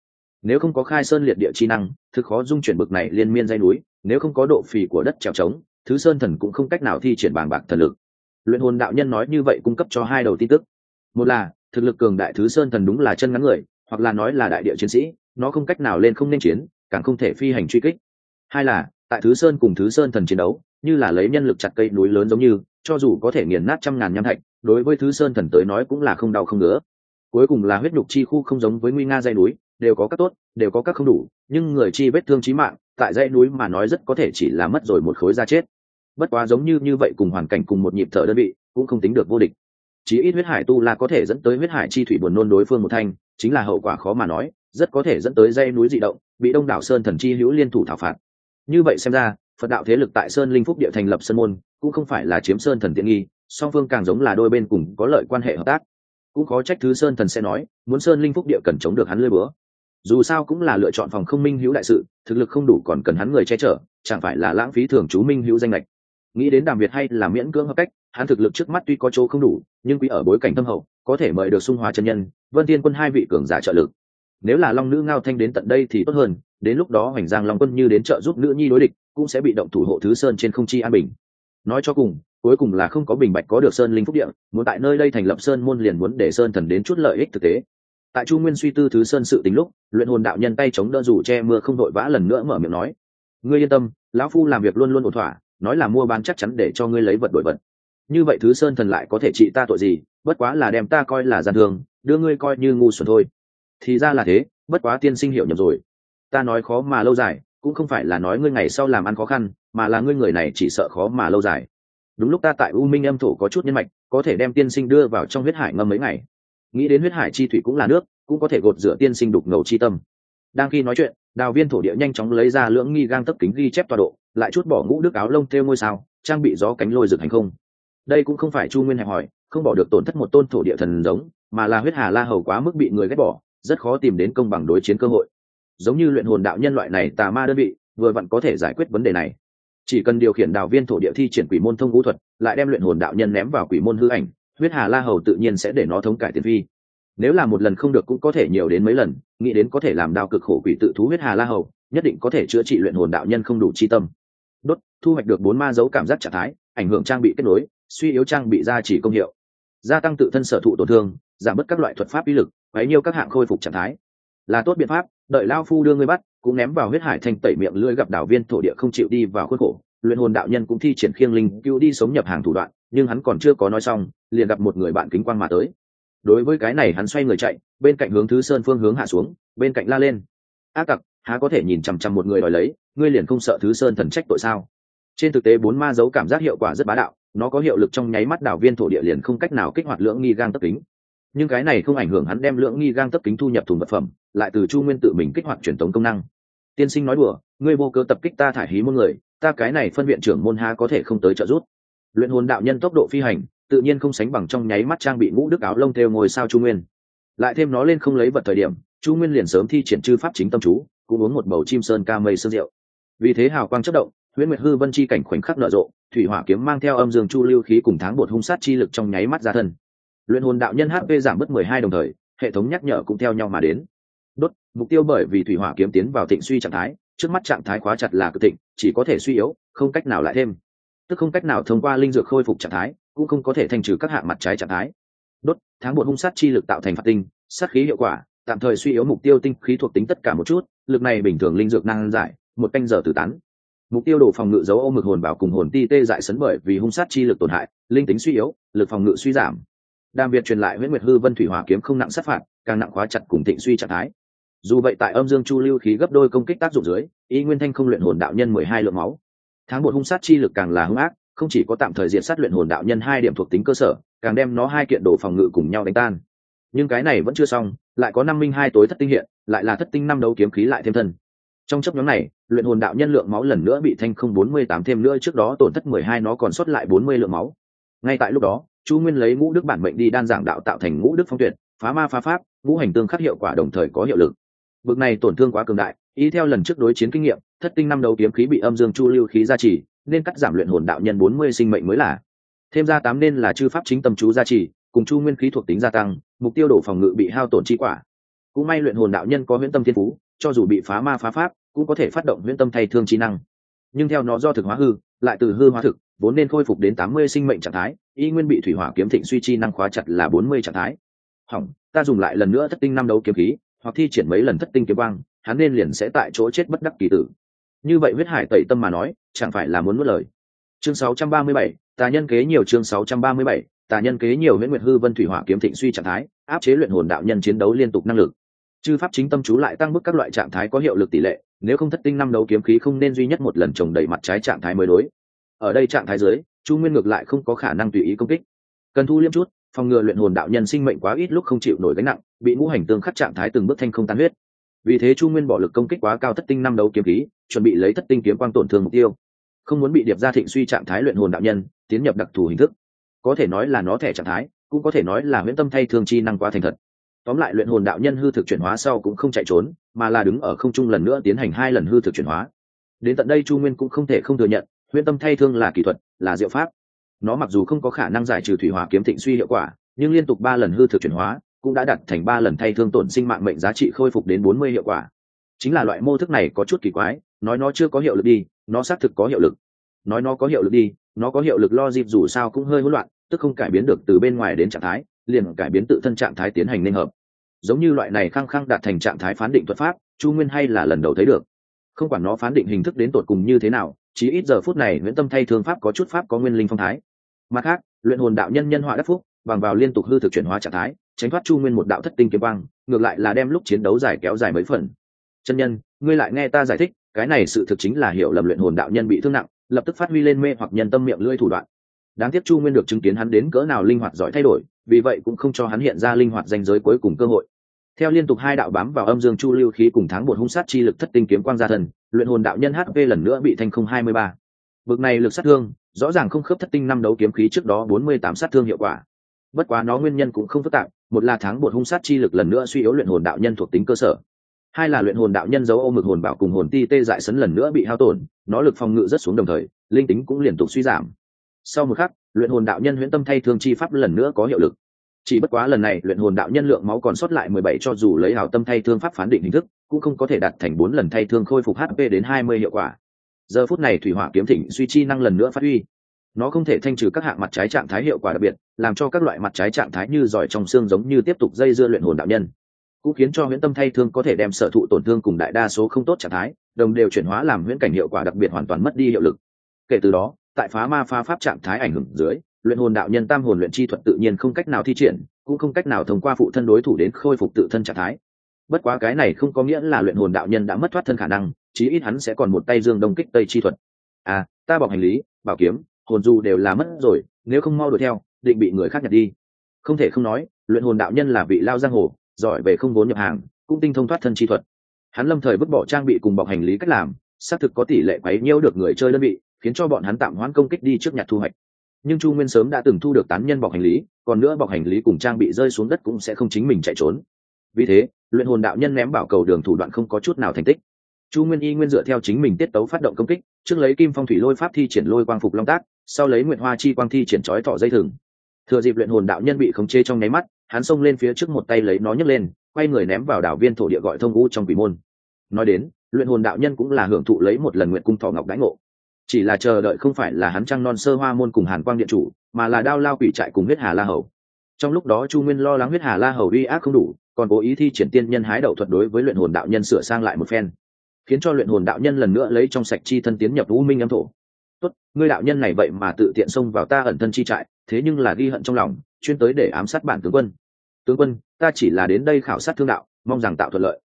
S1: Nếu không có khai sơn liệt địa chi năng, thực khó dung chuyển bực này liên miên dây núi, nếu không có độ phì của đất trèo trống, thứ sơn thần cũng không cách nào thi triển bàng bạc thần lực. Luyện hồn đạo nhân nói như vậy cung cấp cho hai đầu tin tức. Một là, thực lực cường đại thứ sơn thần đúng là chân ngắn người hoặc là nói là đại địa chiến sĩ, nó không cách nào lên không nên chiến, càng không thể phi hành truy kích. Hai là, tại thứ sơn cùng thứ sơn thần chiến đấu, như là lấy nhân lực chặt cây núi lớn giống như, cho dù có thể nghiền nát trăm ngàn nham thạch, đối với thứ sơn thần tới nói cũng là không đau không ngứa. Cuối cùng là huyết nhục chi khu không giống với nguy nga dây núi, đều có các tốt, đều có các không đủ, nhưng người chi vết thương chí mạng, tại dãy núi mà nói rất có thể chỉ là mất rồi một khối da chết. Bất quá giống như như vậy cùng hoàn cảnh cùng một nhịp thở đơn vị, cũng không tính được vô địch chí ít huyết hải tu la có thể dẫn tới huyết hải chi thủy buồn nôn đối phương một thanh, chính là hậu quả khó mà nói, rất có thể dẫn tới dây núi dị động, bị đông đảo sơn thần chi hữu liên thủ thảo phạt. Như vậy xem ra, phật đạo thế lực tại sơn linh phúc địa thành lập sơn môn, cũng không phải là chiếm sơn thần tiện nghi, song phương càng giống là đôi bên cùng có lợi quan hệ hợp tác. Cũng khó trách thứ sơn thần sẽ nói, muốn sơn linh phúc địa cần chống được hắn lơi bữa dù sao cũng là lựa chọn phòng không minh hữu đại sự, thực lực không đủ còn cần hắn người che chở, chẳng phải là lãng phí thường chú minh hữu danh lệch. Nghĩ đến đàm việt hay là miễn cưỡng hợp cách hắn thực lực trước mắt tuy có chỗ không đủ, nhưng quý ở bối cảnh thâm hậu, có thể mời được sung hóa chân nhân, vân tiên quân hai vị cường giả trợ lực. Nếu là long nữ ngao thanh đến tận đây thì tốt hơn, đến lúc đó hoành giang long quân như đến trợ giúp nữ nhi đối địch, cũng sẽ bị động thủ hộ thứ sơn trên không chi an bình. Nói cho cùng, cuối cùng là không có bình bạch có được sơn linh phúc địa, muốn tại nơi đây thành lập sơn môn liền muốn để sơn thần đến chút lợi ích thực tế. Tại chu nguyên suy tư thứ sơn sự tính lúc, luyện hồn đạo nhân tay chống đỡ dù che mưa không đội vã lần nữa mở miệng nói, ngươi yên tâm, lão phu làm việc luôn luôn ổn thỏa, nói là mua bán chắc chắn để cho ngươi lấy vật đổi vật như vậy thứ sơn thần lại có thể trị ta tội gì? Bất quá là đem ta coi là gian thường đưa ngươi coi như ngu xuẩn thôi. Thì ra là thế, bất quá tiên sinh hiểu nhầm rồi. Ta nói khó mà lâu dài, cũng không phải là nói ngươi ngày sau làm ăn khó khăn, mà là ngươi người này chỉ sợ khó mà lâu dài. Đúng lúc ta tại u minh âm thổ có chút nhân mạch, có thể đem tiên sinh đưa vào trong huyết hải ngâm mấy ngày. Nghĩ đến huyết hải chi thủy cũng là nước, cũng có thể gột rửa tiên sinh đục ngầu chi tâm. Đang khi nói chuyện, đào viên thổ địa nhanh chóng lấy ra lưỡng nghi gang tấp kính ghi chép tọa độ, lại chút bỏ ngũ đức áo lông theo ngôi sao, trang bị gió cánh lôi rực hành không đây cũng không phải chu nguyên hẹp hỏi, không bỏ được tổn thất một tôn thổ địa thần giống, mà là huyết hà la hầu quá mức bị người ghét bỏ, rất khó tìm đến công bằng đối chiến cơ hội. Giống như luyện hồn đạo nhân loại này tà ma đơn vị, vừa vặn có thể giải quyết vấn đề này. Chỉ cần điều khiển đạo viên thổ địa thi triển quỷ môn thông vũ thuật, lại đem luyện hồn đạo nhân ném vào quỷ môn hư ảnh, huyết hà la hầu tự nhiên sẽ để nó thống cải tiền phi. Nếu là một lần không được cũng có thể nhiều đến mấy lần, nghĩ đến có thể làm đao cực khổ quỷ tự thú huyết hà la hầu, nhất định có thể chữa trị luyện hồn đạo nhân không đủ chi tâm. Đốt, thu hoạch được bốn ma dấu cảm giác trạng thái, ảnh hưởng trang bị kết nối suy yếu trang bị gia chỉ công hiệu, gia tăng tự thân sở thụ tổn thương, giảm bớt các loại thuật pháp uy lực bấy nhiêu các hạng khôi phục trạng thái. Là tốt biện pháp, đợi lao phu đưa ngươi bắt, cũng ném vào huyết hải thành tẩy miệng lưỡi gặp đảo viên thổ địa không chịu đi vào khuôn khổ. Luyện hồn đạo nhân cũng thi triển khiêng linh cứu đi sống nhập hàng thủ đoạn, nhưng hắn còn chưa có nói xong, liền gặp một người bạn kính quang mà tới. Đối với cái này hắn xoay người chạy, bên cạnh hướng thứ sơn phương hướng hạ xuống, bên cạnh la lên. Ác tặc, há có thể nhìn chằm chằm một người đòi lấy, ngươi liền không sợ thứ sơn thần trách tội sao? Trên thực tế bốn ma dấu cảm giác hiệu quả rất bá đạo nó có hiệu lực trong nháy mắt đảo viên thổ địa liền không cách nào kích hoạt lưỡng nghi gang tấp kính. Nhưng cái này không ảnh hưởng hắn đem lưỡng nghi gang tấp kính thu nhập thùng vật phẩm, lại từ chu nguyên tự mình kích hoạt truyền thống công năng. Tiên sinh nói đùa, ngươi vô cơ tập kích ta thải hí môn người, ta cái này phân viện trưởng môn ha có thể không tới trợ giúp. Luyện hồn đạo nhân tốc độ phi hành, tự nhiên không sánh bằng trong nháy mắt trang bị ngũ đức áo lông theo ngồi sao chu nguyên. Lại thêm nó lên không lấy vật thời điểm, chu nguyên liền sớm thi triển chư pháp chính tâm chú, cũng uống một bầu chim sơn ca mây sơn rượu. Vì thế hào quang chất động, huyễn nguyệt hư vân chi cảnh khoảnh khắc nở rộ thủy hỏa kiếm mang theo âm dương chu lưu khí cùng tháng bột hung sát chi lực trong nháy mắt ra thân. Luyện hồn đạo nhân hp giảm bớt mười hai đồng thời, hệ thống nhắc nhở cũng theo nhau mà đến. Đốt, mục tiêu bởi vì thủy hỏa kiếm tiến vào thịnh suy trạng thái, trước mắt trạng thái khóa chặt là cực thịnh, chỉ có thể suy yếu, không cách nào lại thêm. Tức không cách nào thông qua linh dược khôi phục trạng thái, cũng không có thể thanh trừ các hạng mặt trái trạng thái. Đốt, tháng bột hung sát chi lực tạo thành phạt tinh, sát khí hiệu quả, tạm thời suy yếu mục tiêu tinh khí thuộc tính tất cả một chút, lực này bình thường linh dược năng giải, một canh giờ từ tán mục tiêu đổ phòng ngự dấu ô mực hồn bảo cùng hồn ti tê dại sấn bởi vì hung sát chi lực tổn hại, linh tính suy yếu, lực phòng ngự suy giảm. Đàm việt truyền lại nguyễn nguyệt hư vân thủy hỏa kiếm không nặng sát phạt, càng nặng khóa chặt cùng thịnh suy trạng thái. Dù vậy tại âm dương chu lưu khí gấp đôi công kích tác dụng dưới, y nguyên thanh không luyện hồn đạo nhân mười hai lượng máu. Tháng một hung sát chi lực càng là hung ác, không chỉ có tạm thời diện sát luyện hồn đạo nhân hai điểm thuộc tính cơ sở, càng đem nó hai kiện đồ phòng ngự cùng nhau đánh tan. Nhưng cái này vẫn chưa xong, lại có năm minh hai tối thất tinh hiện, lại là thất tinh năm đấu kiếm khí lại thêm thân. Trong chấp nhóm này luyện hồn đạo nhân lượng máu lần nữa bị thanh không bốn mươi tám thêm nữa, trước đó tổn thất mười hai, nó còn sót lại bốn mươi lượng máu. Ngay tại lúc đó chu nguyên lấy ngũ đức bản mệnh đi đan giảng đạo tạo thành ngũ đức phong tuyệt, phá ma phá pháp, ngũ hành tương khắc hiệu quả đồng thời có hiệu lực. Bực này tổn thương quá cường đại ý theo lần trước đối chiến kinh nghiệm, thất tinh năm đầu kiếm khí bị âm dương chu lưu khí gia trì, nên cắt giảm luyện hồn đạo nhân bốn mươi sinh mệnh mới là. Thêm ra tám nên là chư pháp chính tâm chú gia trì, cùng chu nguyên khí thuộc tính gia tăng, mục tiêu đổ phòng ngự bị hao tổn chi quả. Cũng may luyện hồn đạo nhân có huyễn tâm thiên phú, cho dù bị phá ma phá pháp cũng có thể phát động huyễn tâm thay thương trí năng. Nhưng theo nó do thực hóa hư lại từ hư hóa thực vốn nên khôi phục đến tám mươi sinh mệnh trạng thái y nguyên bị thủy hỏa kiếm thịnh suy chi năng khóa chặt là bốn mươi trạng thái. Hỏng ta dùng lại lần nữa thất tinh năm đấu kiếm khí hoặc thi triển mấy lần thất tinh kiếm băng hắn nên liền sẽ tại chỗ chết bất đắc kỳ tử. Như vậy huyết hải tẩy tâm mà nói chẳng phải là muốn nuốt lời. Chương 637, tà nhân kế nhiều chương 637, tà nhân kế nhiều huyễn nguyệt hư vân thủy hỏa kiếm thịnh suy trạng thái áp chế luyện hồn đạo nhân chiến đấu liên tục năng lực. Chư pháp chính tâm chú lại tăng mức các loại trạng thái có hiệu lực tỷ lệ nếu không thất tinh năm đấu kiếm khí không nên duy nhất một lần trồng đầy mặt trái trạng thái mới đối. Ở đây trạng thái dưới, chu nguyên ngược lại không có khả năng tùy ý công kích. Cần thu liêm chút, phòng ngừa luyện hồn đạo nhân sinh mệnh quá ít lúc không chịu nổi gánh nặng, bị ngũ hành tương khắc trạng thái từng bước thanh không tan huyết. Vì thế chu nguyên bỏ lực công kích quá cao thất tinh năm đấu kiếm khí, chuẩn bị lấy thất tinh kiếm quang tổn thương mục tiêu. Không muốn bị điệp gia thịnh suy trạng thái luyện hồn đạo nhân, tiến nhập đặc thù hình thức. Có thể nói là nó thẻ trạng thái, cũng có thể nói là huyễn tâm thay thương chi năng quá thành thật tóm lại luyện hồn đạo nhân hư thực chuyển hóa sau cũng không chạy trốn, mà là đứng ở không trung lần nữa tiến hành hai lần hư thực chuyển hóa. Đến tận đây chu nguyên cũng không thể không thừa nhận, huyễn tâm thay thương là kỹ thuật, là diệu pháp. Nó mặc dù không có khả năng giải trừ thủy hỏa kiếm thịnh suy hiệu quả, nhưng liên tục ba lần hư thực chuyển hóa, cũng đã đặt thành ba lần thay thương tổn sinh mạng mệnh giá trị khôi phục đến bốn mươi hiệu quả. Chính là loại mô thức này có chút kỳ quái, nói nó chưa có hiệu lực đi, nó xác thực có hiệu lực. Nói nó có hiệu lực đi, nó có hiệu lực lo dịp dù sao cũng hơi hỗn loạn, tức không cải biến được từ bên ngoài đến trạng thái liền cải biến tự thân trạng thái tiến hành nên hợp. Giống như loại này khăng khăng đạt thành trạng thái phán định thuật pháp, chu nguyên hay là lần đầu thấy được. Không quản nó phán định hình thức đến tột cùng như thế nào chỉ ít giờ phút này nguyễn tâm thay thương pháp có chút pháp có nguyên linh phong thái. Mặt khác, luyện hồn đạo nhân nhân họa đắc phúc, bằng vào liên tục hư thực chuyển hóa trạng thái, tránh thoát chu nguyên một đạo thất tinh kiếm quang, ngược lại là đem lúc chiến đấu dài kéo dài mấy phần. Chân nhân, ngươi lại nghe ta giải thích, cái này sự thực chính là hiểu lầm luyện hồn đạo nhân bị thương nặng, lập tức phát huy lên mê hoặc nhân tâm miệng lưỡi thủ đoạn. Đáng tiếc chu nguyên được chứng kiến hắn đến cỡ nào linh hoạt giỏi thay đổi vì vậy cũng không cho hắn hiện ra linh hoạt danh giới cuối cùng cơ hội. Theo liên tục hai đạo bám vào âm dương chu lưu khí cùng tháng một hung sát chi lực thất tinh kiếm quang gia thần, luyện hồn đạo nhân hp lần nữa bị thanh không hai mươi ba. Vực này lực sát thương, rõ ràng không khớp thất tinh năm đấu kiếm khí trước đó bốn mươi tám sát thương hiệu quả. Bất quá nó nguyên nhân cũng không phức tạp, một là tháng một hung sát chi lực lần nữa suy yếu luyện hồn đạo nhân thuộc tính cơ sở. Hai là luyện hồn đạo nhân dấu ô mực hồn bảo cùng hồn ti tê dại sấn lần nữa bị hao tổn, nó lực phòng ngự rất xuống đồng thời, linh tính cũng liên tục suy giảm. Sau một khắc luyện hồn đạo nhân huyễn tâm thay thương chi pháp lần nữa có hiệu lực. Chỉ bất quá lần này, luyện hồn đạo nhân lượng máu còn sót lại mười bảy cho dù lấy hào tâm thay thương pháp phán định hình thức, cũng không có thể đạt thành bốn lần thay thương khôi phục hp đến hai mươi hiệu quả. Giờ phút này thủy hỏa kiếm thịnh suy chi năng lần nữa phát huy. Nó không thể thanh trừ các hạng mặt trái trạng thái hiệu quả đặc biệt, làm cho các loại mặt trái trạng thái như giỏi trong xương giống như tiếp tục dây dưa luyện hồn đạo nhân. Cũng khiến cho huyễn tâm thay thương có thể đem sở thụ tổn thương cùng đại đa số không tốt trạng thái, đồng đều chuyển hóa làm huyễn cảnh hiệu quả đặc biệt hoàn toàn mất đi hiệu lực. Kể từ đó tại phá ma phá pháp trạng thái ảnh hưởng dưới, luyện hồn đạo nhân tam hồn luyện chi thuật tự nhiên không cách nào thi triển, cũng không cách nào thông qua phụ thân đối thủ đến khôi phục tự thân trạng thái. Bất quá cái này không có nghĩa là luyện hồn đạo nhân đã mất thoát thân khả năng, chí ít hắn sẽ còn một tay dương đông kích tây chi thuật. À ta bọc hành lý, bảo kiếm, hồn du đều là mất rồi, nếu không mau đuổi theo, định bị người khác nhặt đi. Không thể không nói, luyện hồn đạo nhân là vị lao giang hồ, giỏi về không vốn nhập hàng, cũng tinh thông thoát thân chi thuật. Hắn lâm thời vứt bỏ trang bị cùng bọc hành lý cách làm, xác thực có tỷ lệ quấy nhiễu được người chơi đơn vị khiến cho bọn hắn tạm hoãn công kích đi trước nhặt thu hoạch. Nhưng chu nguyên sớm đã từng thu được tán nhân bọc hành lý, còn nữa bọc hành lý cùng trang bị rơi xuống đất cũng sẽ không chính mình chạy trốn. Vì thế, luyện hồn đạo nhân ném bảo cầu đường thủ đoạn không có chút nào thành tích. Chu nguyên y nguyên dựa theo chính mình tiết tấu phát động công kích, trước lấy kim phong thủy lôi pháp thi triển lôi quang phục long tác, sau lấy nguyện hoa chi quang thi triển trói thọ dây thừng. Thừa dịp luyện hồn đạo nhân bị khống chế trong nháy mắt, hắn xông lên phía trước một tay lấy nó nhấc lên, quay người ném vào đảo viên thổ địa gọi thông u trong quỷ môn. Nói đến, luyện hồn đạo nhân cũng là hưởng thụ lấy một lần nguyện cung thọ ngọc đãi ngộ chỉ là chờ đợi không phải là hắn trăng non sơ hoa môn cùng hàn quang điện chủ, mà là đao lao quỷ trại cùng huyết hà la hầu. Trong lúc đó chu nguyên lo lắng huyết hà la hầu uy ác không đủ, còn cố ý thi triển tiên nhân hái đậu thuật đối với luyện hồn đạo nhân sửa sang lại một phen, khiến cho luyện hồn đạo nhân lần nữa lấy trong sạch chi thân tiến nhập u minh âm thổ. Tốt, ngươi đạo nhân này vậy mà tự tiện xông vào ta ẩn thân chi trại, thế nhưng là ghi hận trong lòng, chuyên tới để ám sát bản tướng quân. Tướng quân, ta chỉ là đến đây khảo sát thương đạo, mong rằng tạo thuận lợi.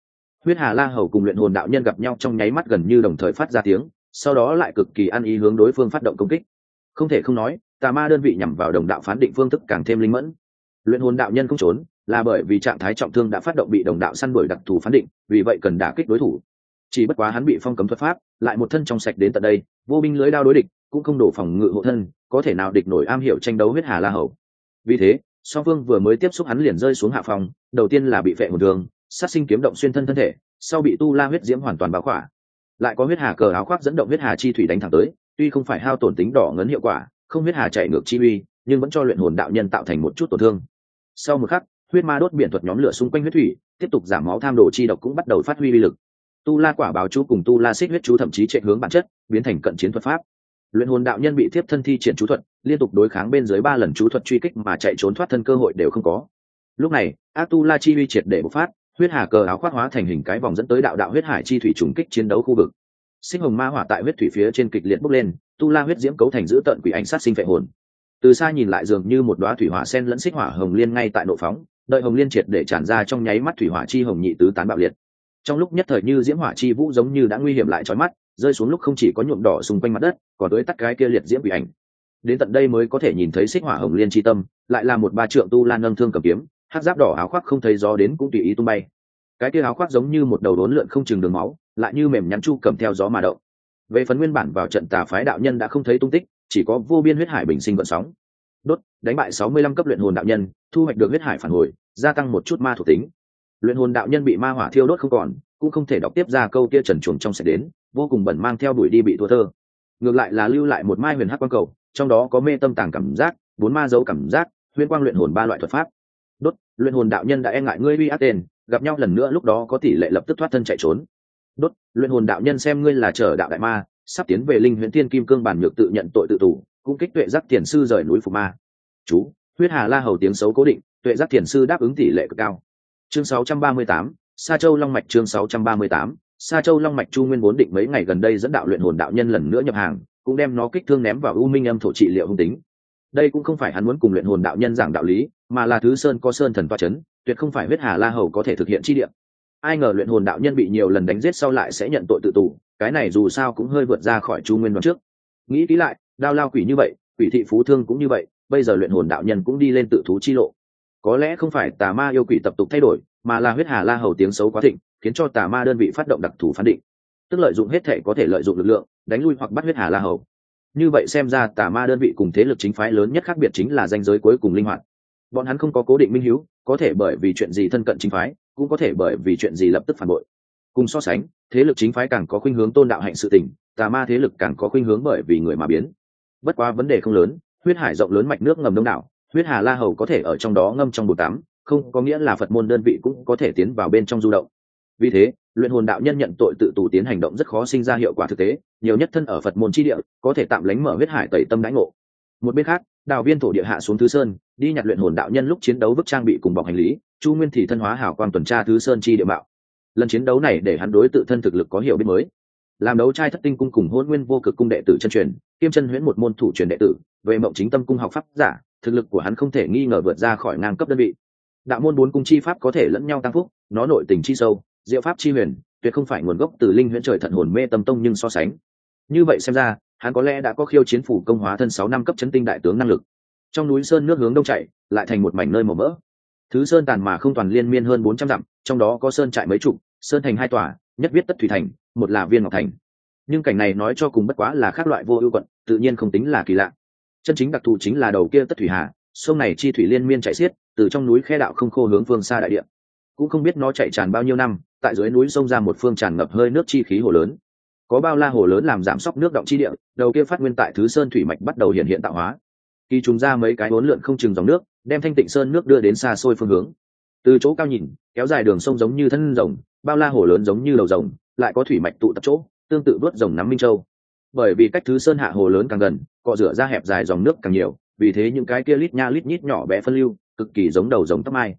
S1: Huyết hà la hầu cùng luyện hồn đạo nhân gặp nhau trong nháy mắt gần như đồng thời phát ra tiếng sau đó lại cực kỳ ăn ý hướng đối phương phát động công kích. Không thể không nói, tà ma đơn vị nhằm vào đồng đạo phán định phương thức càng thêm linh mẫn. Luyện hồn đạo nhân không trốn, là bởi vì trạng thái trọng thương đã phát động bị đồng đạo săn đuổi đặc thù phán định, vì vậy cần đả kích đối thủ. Chỉ bất quá hắn bị phong cấm thuật pháp, lại một thân trong sạch đến tận đây, vô binh lưới đao đối địch, cũng không đổ phòng ngự hộ thân, có thể nào địch nổi am hiểu tranh đấu huyết hà la hầu. Vì thế, song phương vừa mới tiếp xúc hắn liền rơi xuống hạ phòng, đầu tiên là bị vệ hồn đường, sát sinh kiếm động xuyên thân thân thể, sau bị tu la huyết diễm hoàn toàn báo khỏa lại có huyết hà cờ áo khoác dẫn động huyết hà chi thủy đánh thẳng tới, tuy không phải hao tổn tính đỏ ngấn hiệu quả, không huyết hà chạy ngược chi uy, nhưng vẫn cho luyện hồn đạo nhân tạo thành một chút tổn thương. Sau một khắc, huyết ma đốt biển thuật nhóm lửa xung quanh huyết thủy, tiếp tục giảm máu tham đồ chi độc cũng bắt đầu phát huy uy lực. Tu la quả báo chú cùng tu la xích huyết chú thậm chí chạy hướng bản chất, biến thành cận chiến thuật pháp. Luyện hồn đạo nhân bị tiếp thân thi triển chú thuật, liên tục đối kháng bên dưới ba lần chú thuật truy kích mà chạy trốn thoát thân cơ hội đều không có. Lúc này a tu la chi uy triệt để bộc phát huyết hà cờ áo khoác hóa thành hình cái vòng dẫn tới đạo đạo huyết hải chi thủy trùng kích chiến đấu khu vực. Sinh hồng ma hỏa tại huyết thủy phía trên kịch liệt bốc lên, tu la huyết diễm cấu thành giữ tận quỷ ảnh sát sinh phệ hồn. Từ xa nhìn lại dường như một đoá thủy hỏa sen lẫn xích hỏa hồng liên ngay tại nộ phóng, đợi hồng liên triệt để tràn ra trong nháy mắt thủy hỏa chi hồng nhị tứ tán bạo liệt. Trong lúc nhất thời như diễm hỏa chi vũ giống như đã nguy hiểm lại trói mắt, rơi xuống lúc không chỉ có nhuộm đỏ xung quanh mặt đất, còn tới tắt cái kia liệt diễm quỷ ảnh. Đến tận đây mới có thể nhìn thấy xích hỏa hồng liên chi tâm, lại là một ba trượng tu la nâng thương cầm kiếm hát giáp đỏ áo khoác không thấy gió đến cũng tùy ý tung bay. Cái kia áo khoác giống như một đầu đốn lượn không chừng đường máu, lại như mềm nhắn chu cầm theo gió mà động. Về phần nguyên bản vào trận tà phái đạo nhân đã không thấy tung tích, chỉ có vô biên huyết hải bình sinh vận sóng. Đốt, đánh bại sáu mươi lăm cấp luyện hồn đạo nhân, thu hoạch được huyết hải phản hồi, gia tăng một chút ma thuộc tính. Luyện hồn đạo nhân bị ma hỏa thiêu đốt không còn, cũng không thể đọc tiếp ra câu kia trần chuồng trong sẽ đến, vô cùng bẩn mang theo đuổi đi bị thua thơ. Ngược lại là lưu lại một mai huyền hắc quang cầu, trong đó có mê tâm tàng cảm giác, bốn ma dấu cảm giác huyên quang luyện hồn ba loại thuật pháp đốt luyện hồn đạo nhân đã e ngại ngươi uy ác tên gặp nhau lần nữa lúc đó có tỷ lệ lập tức thoát thân chạy trốn. Đốt luyện hồn đạo nhân xem ngươi là trở đạo đại ma sắp tiến về linh huyện thiên kim cương bản nhược tự nhận tội tự tù cũng kích tuệ giác tiền sư rời núi phục ma. Chú huyết hà la hầu tiếng xấu cố định tuệ giác tiền sư đáp ứng tỷ lệ cực cao. Chương 638, sa châu long mạch chương 638, sa châu long mạch chu nguyên vốn định mấy ngày gần đây dẫn đạo luyện hồn đạo nhân lần nữa nhập hàng cũng đem nó kích thương ném vào u minh âm thổ trị liệu hung tính đây cũng không phải hắn muốn cùng luyện hồn đạo nhân giảng đạo lý, mà là thứ sơn có sơn thần toa c h ấ n tuyệt không phải huyết hà la hầu có thể thực hiện chi điểm ai ngờ luyện hồn đạo nhân bị nhiều lần đánh giết sau lại sẽ nhận tội tự tù, cái này dù sao cũng hơi vượt ra khỏi chu nguyên đoạn trước. Nghĩ kỹ lại, đao lao quỷ như vậy, quỷ thị phú thương cũng như vậy, bây giờ luyện hồn đạo nhân cũng đi lên tự thú chi lộ. Có lẽ không phải tà ma yêu quỷ tập tục thay đổi, mà là huyết hà la hầu tiếng xấu quá thịnh, khiến cho tà ma đơn vị phát động đặc thù phán định. Tức lợi dụng hết thể có thể lợi dụng lực lượng, đánh lui hoặc bắt huyết hà la hầu như vậy xem ra tà ma đơn vị cùng thế lực chính phái lớn nhất khác biệt chính là danh giới cuối cùng linh hoạt. Bọn hắn không có cố định minh hữu có thể bởi vì chuyện gì thân cận chính phái, cũng có thể bởi vì chuyện gì lập tức phản bội. Cùng so sánh, thế lực chính phái càng có khuynh hướng tôn đạo hạnh sự tình, tà ma thế lực càng có khuynh hướng bởi vì người mà biến. Bất quá vấn đề không lớn, huyết hải rộng lớn mạch nước ngầm đông đảo, huyết hà la hầu có thể ở trong đó ngâm trong bột tắm, không có nghĩa là phật môn đơn vị cũng có thể tiến vào bên trong du động vì thế, luyện hồn đạo nhân nhận tội tự tù tiến hành động rất khó sinh ra hiệu quả thực tế, nhiều nhất thân ở phật môn chi địa, có thể tạm lánh mở huyết hải tẩy tâm đãi ngộ. Một bên khác, đào viên thổ địa hạ xuống thứ sơn, đi nhặt luyện hồn đạo nhân lúc chiến đấu vứt trang bị cùng bọc hành lý, chu nguyên thì thân hóa hảo quan tuần tra thứ sơn chi địa mạo. Lần chiến đấu này để hắn đối tự thân thực lực có hiểu biết mới. Làm đấu trai thất tinh cung cùng hôn nguyên vô cực cung đệ tử chân truyền, kiêm chân huyễn một môn thủ truyền đệ tử, về mộng chính tâm cung học pháp giả, thực lực của hắn không thể nghi ngờ vượt ra khỏi ngang cấp đơn vị. Đạo môn bốn cung chi pháp có thể lẫn nhau tăng phúc, nó nội tình chi sâu diệu pháp chi huyền, tuyệt không phải nguồn gốc từ linh huyễn trời thận hồn mê tâm tông nhưng so sánh. Như vậy xem ra, hắn có lẽ đã có khiêu chiến phủ công hóa thân sáu năm cấp chấn tinh đại tướng năng lực. Trong núi sơn nước hướng đông chạy, lại thành một mảnh nơi màu mỡ. Thứ sơn tàn mà không toàn liên miên hơn bốn trăm dặm, trong đó có sơn trại mấy chục, sơn thành hai tòa, nhất viết tất thủy thành, một là viên ngọc thành. Nhưng cảnh này nói cho cùng bất quá là khác loại vô ưu quận, tự nhiên không tính là kỳ lạ. Chân chính đặc thù chính là đầu kia tất thủy hà, sông này chi thủy liên miên chạy xiết, từ trong núi khe đạo không khô hướng phương xa đại địa cũng không biết nó chạy tràn bao nhiêu năm, tại dưới núi sông ra một phương tràn ngập hơi nước chi khí hồ lớn. Có bao la hồ lớn làm giảm sóc nước động chi địa, đầu kia phát nguyên tại thứ sơn thủy mạch bắt đầu hiện hiện tạo hóa. Khi chúng ra mấy cái bốn lượn không chừng dòng nước, đem thanh tịnh sơn nước đưa đến xa xôi phương hướng. Từ chỗ cao nhìn, kéo dài đường sông giống như thân rồng, bao la hồ lớn giống như đầu rồng, lại có thủy mạch tụ tập chỗ, tương tự vớt rồng nắm minh châu. Bởi vì cách thứ sơn hạ hồ lớn càng gần, cọ rửa ra hẹp dài dòng nước càng nhiều, vì thế những cái kia lít nha lít nhít nhỏ bé phân lưu, cực kỳ giống đầu rồng tóc mai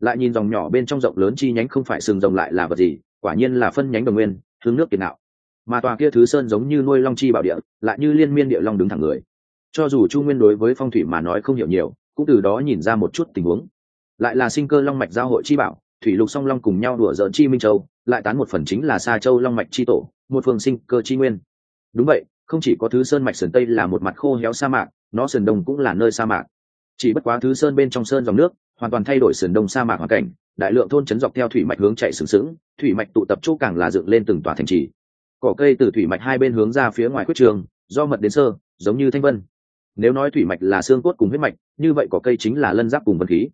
S1: lại nhìn dòng nhỏ bên trong rộng lớn chi nhánh không phải sừng rồng lại là vật gì, quả nhiên là phân nhánh đồng nguyên hướng nước tiền nạo. Mà tòa kia thứ sơn giống như nuôi long chi bảo địa, lại như liên miên địa long đứng thẳng người. Cho dù chu nguyên đối với phong thủy mà nói không hiểu nhiều, cũng từ đó nhìn ra một chút tình huống. Lại là sinh cơ long mạch giao hội chi bảo, thủy lục song long cùng nhau đùa dỡn chi minh châu, lại tán một phần chính là sa châu long mạch chi tổ, một phương sinh cơ chi nguyên. Đúng vậy, không chỉ có thứ sơn mạch sườn tây là một mặt khô héo sa mạc, nó sườn đông cũng là nơi sa mạc. Chỉ bất quá thứ sơn bên trong sơn dòng nước hoàn toàn thay đổi sườn đông sa mạc hoàn cảnh, đại lượng thôn chấn dọc theo thủy mạch hướng chạy sừng sững, thủy mạch tụ tập chỗ càng là dựng lên từng tòa thành trì. Cỏ cây từ thủy mạch hai bên hướng ra phía ngoài quyết trường, do mật đến sơ, giống như thanh vân. Nếu nói thủy mạch là xương cốt cùng huyết mạch, như vậy cỏ cây chính là lân giáp cùng vân khí.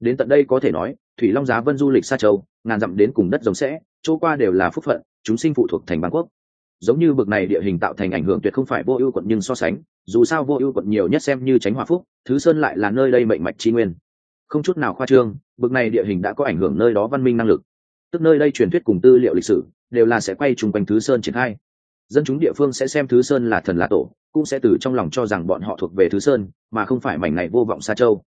S1: Đến tận đây có thể nói, thủy long giá vân du lịch xa châu, ngàn dặm đến cùng đất giống sẽ, chỗ qua đều là phúc phận, chúng sinh phụ thuộc thành bang quốc. giống như bực này địa hình tạo thành ảnh hưởng tuyệt không phải vô ưu quận nhưng so sánh, dù sao vô ưu quận nhiều nhất xem như tránh hòa phúc, thứ sơn lại là nơi đây mệnh mạch tri nguyên không chút nào khoa trương, bực này địa hình đã có ảnh hưởng nơi đó văn minh năng lực. Tức nơi đây truyền thuyết cùng tư liệu lịch sử, đều là sẽ quay chung quanh thứ sơn triển khai. Dân chúng địa phương sẽ xem thứ sơn là thần là tổ, cũng sẽ từ trong lòng cho rằng bọn họ thuộc về thứ sơn, mà không phải mảnh này vô vọng xa châu.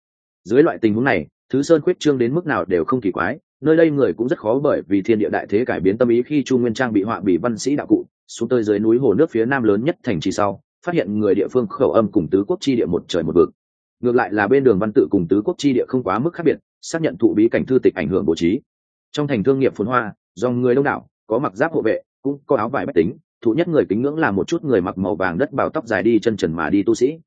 S1: Dưới loại tình huống này, thứ sơn quyết trương đến mức nào đều không kỳ quái, nơi đây người cũng rất khó bởi vì thiên địa đại thế cải biến tâm ý khi chu nguyên trang bị họa bị văn sĩ đạo cụ, xuống tới dưới núi hồ nước phía nam lớn nhất thành trì sau, phát hiện người địa phương khẩu âm cùng tứ quốc chi địa một trời một vực ngược lại là bên đường văn tự cùng tứ quốc chi địa không quá mức khác biệt, xác nhận thụ bí cảnh thư tịch ảnh hưởng bố trí. Trong thành thương nghiệp phồn hoa, dòng người đông đảo, có mặc giáp hộ vệ, cũng có áo vải bách tính, thụ nhất người kính ngưỡng là một chút người mặc màu vàng đất bảo tóc dài đi chân trần mà đi tu sĩ.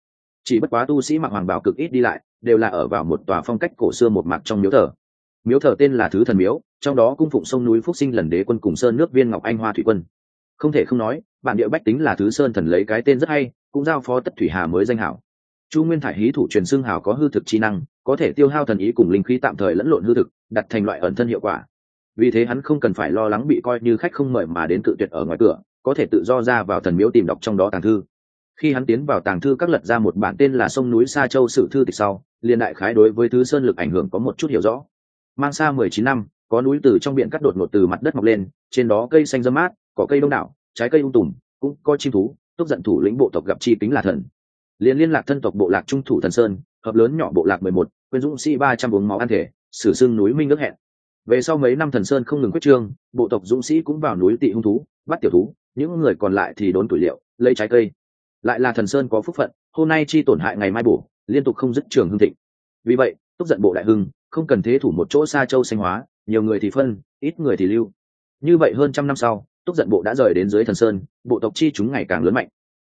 S1: Chỉ bất quá tu sĩ mặc hoàng bào cực ít đi lại, đều là ở vào một tòa phong cách cổ xưa một mặt trong miếu thờ. Miếu thờ tên là thứ thần miếu, trong đó cung phụng sông núi phúc sinh lần đế quân cùng sơn nước viên ngọc anh hoa thủy quân. Không thể không nói, bản địa bách tính là thứ sơn thần lấy cái tên rất hay, cũng giao phó tất thủy hà mới danh hảo chu nguyên thải hí thủ truyền xương hào có hư thực chi năng, có thể tiêu hao thần ý cùng linh khí tạm thời lẫn lộn hư thực, đặt thành loại ẩn thân hiệu quả. Vì thế hắn không cần phải lo lắng bị coi như khách không mời mà đến cự tuyệt ở ngoài cửa, có thể tự do ra vào thần miếu tìm đọc trong đó tàng thư. Khi hắn tiến vào tàng thư các lật ra một bản tên là sông núi sa châu sử thư tịch sau liên đại khái đối với thứ sơn lực ảnh hưởng có một chút hiểu rõ. Mang xa mười chín năm, có núi từ trong biển cắt đột ngột từ mặt đất mọc lên, trên đó cây xanh dơ mát, có cây đông đảo, trái cây ung tùm, cũng có chim thú tức giận thủ lĩnh bộ tộc gặp chi tính là thần liên liên lạc thân tộc bộ lạc trung thủ thần sơn, hợp lớn nhỏ bộ lạc mười một quyên dũng sĩ ba trăm uống máu ăn thể, sử xương núi minh ước hẹn. Về sau mấy năm thần sơn không ngừng quyết trương, bộ tộc dũng sĩ cũng vào núi tị hung thú, bắt tiểu thú, những người còn lại thì đốn tuổi liệu, lấy trái cây. Lại là thần sơn có phúc phận, hôm nay chi tổn hại ngày mai bổ, liên tục không dứt trường hưng thịnh. Vì vậy tức giận bộ đại hưng, không cần thế thủ một chỗ xa châu xanh hóa, nhiều người thì phân, ít người thì lưu. Như vậy hơn trăm năm sau, túc giận bộ đã rời đến dưới thần sơn, bộ tộc chi chúng ngày càng lớn mạnh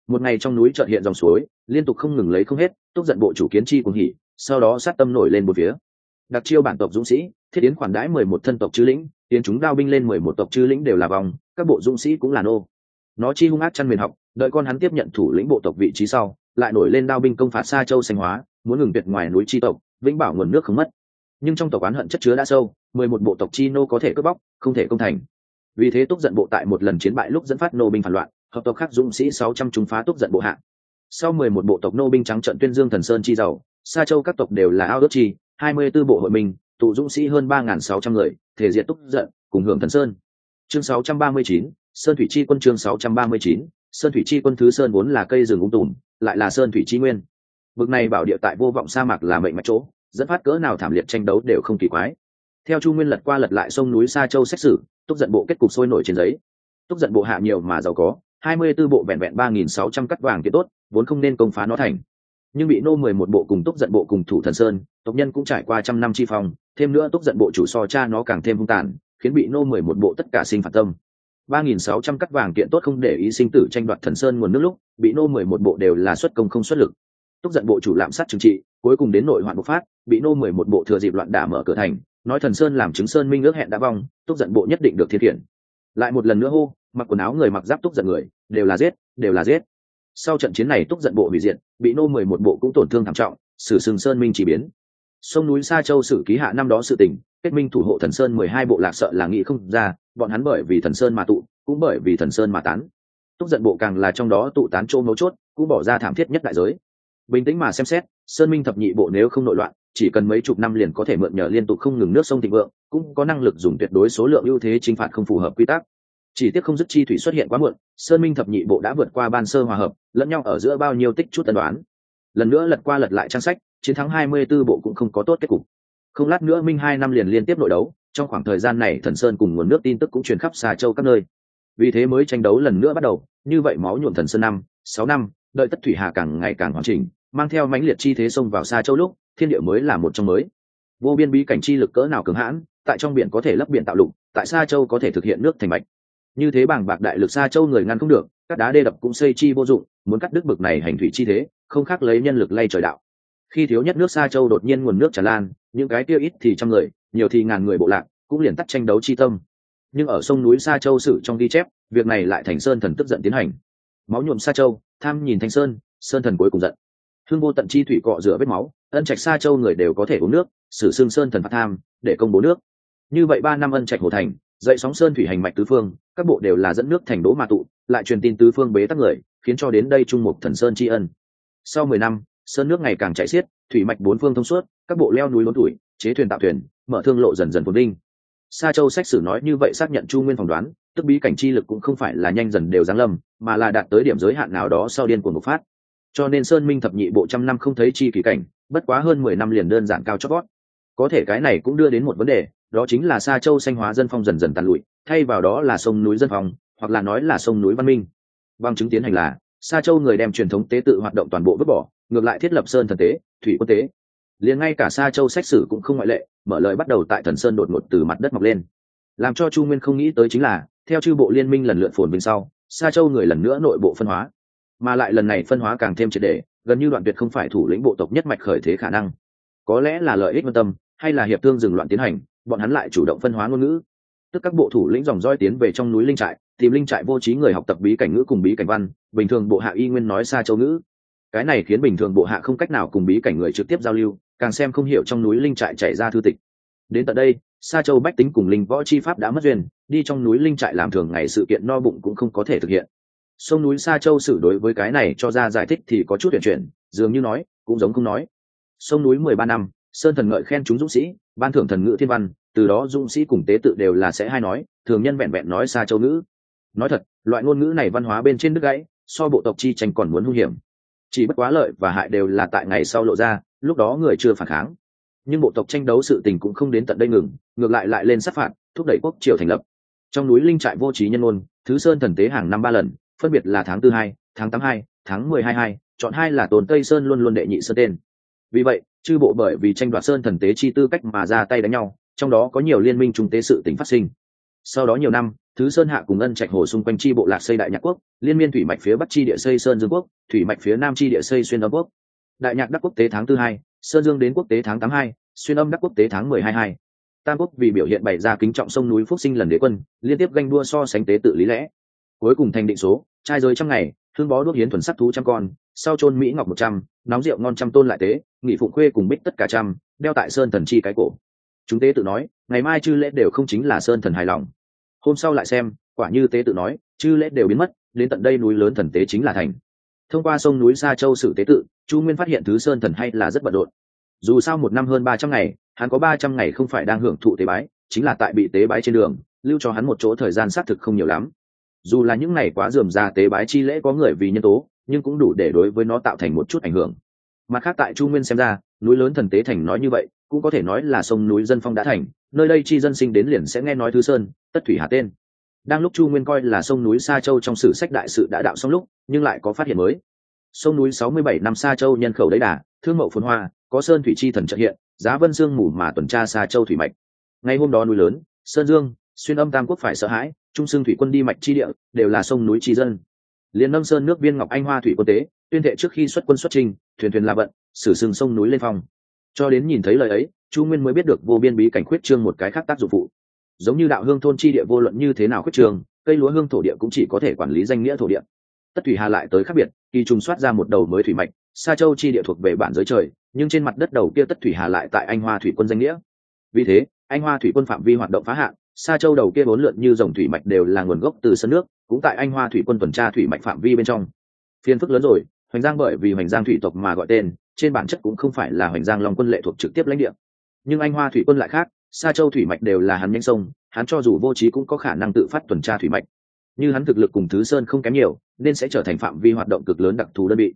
S1: một ngày trong núi chợt hiện dòng suối, liên tục không ngừng lấy không hết, túc giận bộ chủ kiến chi cùng hỉ, sau đó sát tâm nổi lên một phía. Đặc chiêu bản tộc dũng sĩ, thiết yến khoản đãi mười một thân tộc chư lĩnh tiến chúng đao binh lên mười một tộc chư lĩnh đều là vòng, các bộ dũng sĩ cũng là nô. Nó chi hung ác chăn miền học, đợi con hắn tiếp nhận thủ lĩnh bộ tộc vị trí sau, lại nổi lên đao binh công phạt xa châu xanh hóa, muốn ngừng tuyệt ngoài núi chi tộc, vĩnh bảo nguồn nước không mất. Nhưng trong tộc oán hận chất chứa đã sâu, mười một bộ tộc chi nô có thể cướp bóc, không thể công thành. Vì thế túc giận bộ tại một lần chiến bại lúc dẫn phát nô binh phản loạn hợp tộc khác dũng sĩ sáu trăm chúng phá túc giận bộ hạ. Sau mười một bộ tộc nô binh trắng trận tuyên dương thần sơn chi giàu xa châu các tộc đều là ao ước chi, hai mươi 24 bộ hội mình tụ dũng sĩ hơn ba nghìn sáu trăm người, thể diện túc giận, cùng hưởng thần sơn. Chương sáu trăm ba mươi chín, sơn thủy chi quân chương sáu trăm ba mươi chín, sơn thủy chi quân thứ sơn vốn là cây rừng ung tùm, lại là sơn thủy chi nguyên. Vực này bảo địa tại vô vọng sa mạc là mệnh mạch chỗ, dẫn phát cỡ nào thảm liệt tranh đấu đều không kỳ quái. Theo chu nguyên lật qua lật lại sông núi sa châu xét xử, túc giận bộ kết cục sôi nổi trên giấy. Túc giận bộ hạ nhiều mà giàu có hai mươi 24 bộ vẹn vẹn ba nghìn sáu trăm cắt vàng kiệt tốt, vốn không nên công phá nó thành. Nhưng bị nô mười một bộ cùng túc giận bộ cùng thủ thần sơn, tộc nhân cũng trải qua trăm năm chi phong, thêm nữa túc giận bộ chủ so cha nó càng thêm hung tàn, khiến bị nô mười một bộ tất cả sinh phản tâm. ba nghìn sáu trăm cắt vàng kiện tốt không để ý sinh tử tranh đoạt thần sơn nguồn nước lúc, bị nô mười một bộ đều là xuất công không xuất lực. Túc giận bộ chủ lạm sát trừng trị, cuối cùng đến nội hoạn bộc phát, bị nô mười một bộ thừa dịp loạn đả mở cửa thành, nói thần sơn làm chứng sơn minh ước hẹn đã vong túc giận bộ nhất định được thiết khiển lại một lần nữa hô mặc quần áo người mặc giáp túc giận người, đều là giết, đều là giết. Sau trận chiến này túc giận bộ hủy diện bị nô mười một bộ cũng tổn thương thảm trọng, sử sừng sơn minh chỉ biến. Sông núi sa châu sử ký hạ năm đó sự tình, kết minh thủ hộ thần sơn mười hai bộ lạc sợ là nghĩ không ra, bọn hắn bởi vì thần sơn mà tụ, cũng bởi vì thần sơn mà tán. Túc giận bộ càng là trong đó tụ tán chỗ mấu chốt, cũng bỏ ra thảm thiết nhất đại giới. Bình tĩnh mà xem xét, sơn minh thập nhị bộ nếu không nội loạn, chỉ cần mấy chục năm liền có thể mượn nhờ liên tục không ngừng nước sông thịnh vượng, cũng có năng lực dùng tuyệt đối số lượng ưu thế chinh phạt không phù hợp quy tắc chỉ tiếc không dứt chi thủy xuất hiện quá muộn, sơn minh thập nhị bộ đã vượt qua ban sơ hòa hợp, lẫn nhau ở giữa bao nhiêu tích chút tần đoán. Lần nữa lật qua lật lại trang sách, chiến thắng hai mươi 24 bộ cũng không có tốt kết cục. Không lát nữa minh hai năm liền liên tiếp nội đấu, trong khoảng thời gian này thần sơn cùng nguồn nước tin tức cũng truyền khắp xà châu các nơi. Vì thế mới tranh đấu lần nữa bắt đầu, như vậy máu nhuộm thần sơn năm, sáu năm, đợi tất thủy hà càng ngày càng hoàn chỉnh, mang theo mãnh liệt chi thế xông vào xa châu lúc, thiên địa mới là một trong mới. Vô biên bí cảnh chi lực cỡ nào cường hãn, tại trong biển có thể lấp biển tạo lục, tại xa châu có thể thực hiện nước thành mạch như thế bảng bạc đại lực xa châu người ngăn không được, các đá đê đập cũng xây chi vô dụng, muốn cắt đứt bực này hành thủy chi thế, không khác lấy nhân lực lay trời đạo. Khi thiếu nhất nước xa châu đột nhiên nguồn nước tràn lan, những cái kia ít thì trăm người, nhiều thì ngàn người bộ lạc, cũng liền tắt tranh đấu chi tâm. Nhưng ở sông núi xa châu sử trong ghi chép, việc này lại thành sơn thần tức giận tiến hành. Máu nhuộm xa châu, tham nhìn thanh sơn sơn thần cuối cùng giận. Thương vô tận chi thủy cọ rửa vết máu, ân trạch xa châu người đều có thể uống nước, sử xương sơn thần phát tham, để công bố nước. Như vậy ba năm ân trạch hồ thành dậy sóng sơn thủy hành mạch tứ phương, các bộ đều là dẫn nước thành đỗ mà tụ, lại truyền tin tứ phương bế tắc người, khiến cho đến đây trung mục thần sơn tri ân. Sau mười năm, sơn nước ngày càng chạy xiết, thủy mạch bốn phương thông suốt, các bộ leo núi lớn tuổi, chế thuyền tạo thuyền, mở thương lộ dần dần phồn vinh. Sa châu sách sử nói như vậy xác nhận chu nguyên phỏng đoán, tức bí cảnh chi lực cũng không phải là nhanh dần đều giáng lâm, mà là đạt tới điểm giới hạn nào đó sau điên cuồng bộc phát. Cho nên sơn minh thập nhị bộ trăm năm không thấy chi kỳ cảnh, bất quá hơn mười năm liền đơn giản cao chót vót. Có thể cái này cũng đưa đến một vấn đề đó chính là sa châu xanh hóa dân phong dần dần tàn lụi, thay vào đó là sông núi dân phong, hoặc là nói là sông núi văn minh. Bằng chứng tiến hành là, sa châu người đem truyền thống tế tự hoạt động toàn bộ vứt bỏ, ngược lại thiết lập sơn thần tế, thủy quân tế. Liền ngay cả sa châu xét xử cũng không ngoại lệ, mở lời bắt đầu tại thần sơn đột ngột từ mặt đất mọc lên. Làm cho chu nguyên không nghĩ tới chính là, theo chư bộ liên minh lần lượt phồn bình sau, sa châu người lần nữa nội bộ phân hóa. Mà lại lần này phân hóa càng thêm triệt đề gần như đoạn tuyệt không phải thủ lĩnh bộ tộc nhất mạch khởi thế khả năng. Có lẽ là lợi ích quan tâm, hay là hiệp thương dừng loạn tiến hành bọn hắn lại chủ động phân hóa ngôn ngữ. Tức các bộ thủ lĩnh dòng roi tiến về trong núi linh trại, tìm linh trại vô trí người học tập bí cảnh ngữ cùng bí cảnh văn, bình thường bộ hạ y nguyên nói xa châu ngữ. Cái này khiến bình thường bộ hạ không cách nào cùng bí cảnh người trực tiếp giao lưu, càng xem không hiểu trong núi linh trại chạy ra thư tịch. Đến tận đây, sa châu bách tính cùng linh võ chi pháp đã mất duyên, đi trong núi linh trại làm thường ngày sự kiện no bụng cũng không có thể thực hiện. Sông núi sa châu xử đối với cái này cho ra giải thích thì có chút tuyển chuyển, dường như nói, cũng giống không nói. Sông núi mười ba năm, sơn thần ngợi khen chúng dũng sĩ, ban thưởng thần ngữ thiên văn từ đó dũng sĩ cùng tế tự đều là sẽ hay nói, thường nhân vẹn vẹn nói xa châu ngữ. Nói thật, loại ngôn ngữ này văn hóa bên trên đứt gãy, so bộ tộc chi tranh còn muốn hung hiểm. Chỉ bất quá lợi và hại đều là tại ngày sau lộ ra, lúc đó người chưa phản kháng. Nhưng bộ tộc tranh đấu sự tình cũng không đến tận đây ngừng, ngược lại lại lên sát phạt, thúc đẩy quốc triều thành lập. Trong núi linh trại vô trí nhân ngôn, thứ sơn thần tế hàng năm ba lần, phân biệt là tháng tư hai, tháng tám hai, tháng mười hai hai, chọn hai là tồn tây sơn luôn luôn đệ nhị sơn tên. Vì vậy, chư bộ bởi vì tranh đoạt sơn thần tế chi tư cách mà ra tay đánh nhau trong đó có nhiều liên minh trung tế sự tỉnh phát sinh. Sau đó nhiều năm, thứ sơn hạ cùng ân trạch hồ xung quanh chi bộ lạc xây đại nhạc quốc, liên miên thủy mạch phía bắc chi địa xây sơn dương quốc, thủy mạch phía nam chi địa xây xuyên âm quốc. Đại nhạc đắc quốc tế tháng tư hai, sơn dương đến quốc tế tháng tám hai, xuyên âm đắc quốc tế tháng mười hai hai. Tam quốc vì biểu hiện bày ra kính trọng sông núi phúc sinh lần đế quân, liên tiếp ganh đua so sánh tế tự lý lẽ. Cuối cùng thành định số, trai giới trăm ngày, thương bó đuốc hiến thuần sắc thú trăm con, sau chôn mỹ ngọc một trăm, nóng rượu ngon trăm tôn lại tế nghị phụng khuê cùng bích tất cả trăm, đeo tại sơn thần chi cái cổ chúng tế tự nói, ngày mai chư lễ đều không chính là sơn thần hài lòng. Hôm sau lại xem, quả như tế tự nói, chư lễ đều biến mất, đến tận đây núi lớn thần tế chính là thành. Thông qua sông núi xa châu sự tế tự, chu nguyên phát hiện thứ sơn thần hay là rất bận rộn. Dù sao một năm hơn ba trăm ngày, hắn có ba trăm ngày không phải đang hưởng thụ tế bái, chính là tại bị tế bái trên đường, lưu cho hắn một chỗ thời gian xác thực không nhiều lắm. Dù là những ngày quá dườm ra tế bái chi lễ có người vì nhân tố, nhưng cũng đủ để đối với nó tạo thành một chút ảnh hưởng. Mặt khác tại chu nguyên xem ra, núi lớn thần tế thành nói như vậy cũng có thể nói là sông núi dân phong đã thành, nơi đây chi dân sinh đến liền sẽ nghe nói thứ sơn, tất thủy hà tên. Đang lúc chu nguyên coi là sông núi sa châu trong sử sách đại sự đã đạo xong lúc, nhưng lại có phát hiện mới. Sông núi sáu mươi bảy năm sa châu nhân khẩu đấy đà, thương mậu phồn hoa, có sơn thủy chi thần trợ hiện, giá vân dương mù mà tuần tra sa châu thủy mạch. Ngày hôm đó núi lớn, sơn dương, xuyên âm tam quốc phải sợ hãi, trung xương thủy quân đi mạch chi địa, đều là sông núi chi dân. Liền nâm sơn nước viên ngọc anh hoa thủy quân tế, tuyên thệ trước khi xuất quân xuất trình, thuyền thuyền la vận xử sừng sông núi lên phòng cho đến nhìn thấy lời ấy, chu nguyên mới biết được vô biên bí cảnh khuyết trương một cái khác tác dụng phụ. Giống như đạo hương thôn chi địa vô luận như thế nào khuyết trương, cây lúa hương thổ địa cũng chỉ có thể quản lý danh nghĩa thổ địa. Tất thủy hà lại tới khác biệt, kỳ trùng soát ra một đầu mới thủy mạch, sa châu chi địa thuộc về bản giới trời, nhưng trên mặt đất đầu kia tất thủy hà lại tại anh hoa thủy quân danh nghĩa. Vì thế, anh hoa thủy quân phạm vi hoạt động phá hạn, sa châu đầu kia bốn lượn như dòng thủy mạch đều là nguồn gốc từ sân nước, cũng tại anh hoa thủy quân tuần tra thủy mạch phạm vi bên trong. Phiên phức lớn rồi, hoành giang bởi vì hoành giang thủy tộc mà gọi tên trên bản chất cũng không phải là hoành giang long quân lệ thuộc trực tiếp lãnh địa. Nhưng anh hoa thủy quân lại khác sa châu thủy mạch đều là hắn nhanh sông hắn cho dù vô trí cũng có khả năng tự phát tuần tra thủy mạch. Như hắn thực lực cùng thứ sơn không kém nhiều nên sẽ trở thành phạm vi hoạt động cực lớn đặc thù đơn vị.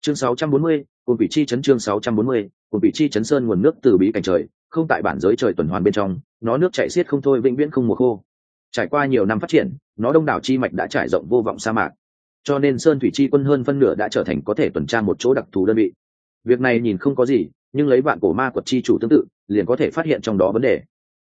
S1: Chương 640, cùng vị chi chấn chương 640, cùng vị chi chấn sơn nguồn nước từ bí cảnh trời không tại bản giới trời tuần hoàn bên trong nó nước chảy xiết không thôi vĩnh viễn không mùa khô. Trải qua nhiều năm phát triển nó đông đảo chi mạch đã trải rộng vô vọng sa mạc. Cho nên sơn thủy chi quân hơn phân nửa đã trở thành có thể tuần tra một chỗ đặc thù đơn vị việc này nhìn không có gì, nhưng lấy vạn cổ ma quật chi chủ tương tự, liền có thể phát hiện trong đó vấn đề.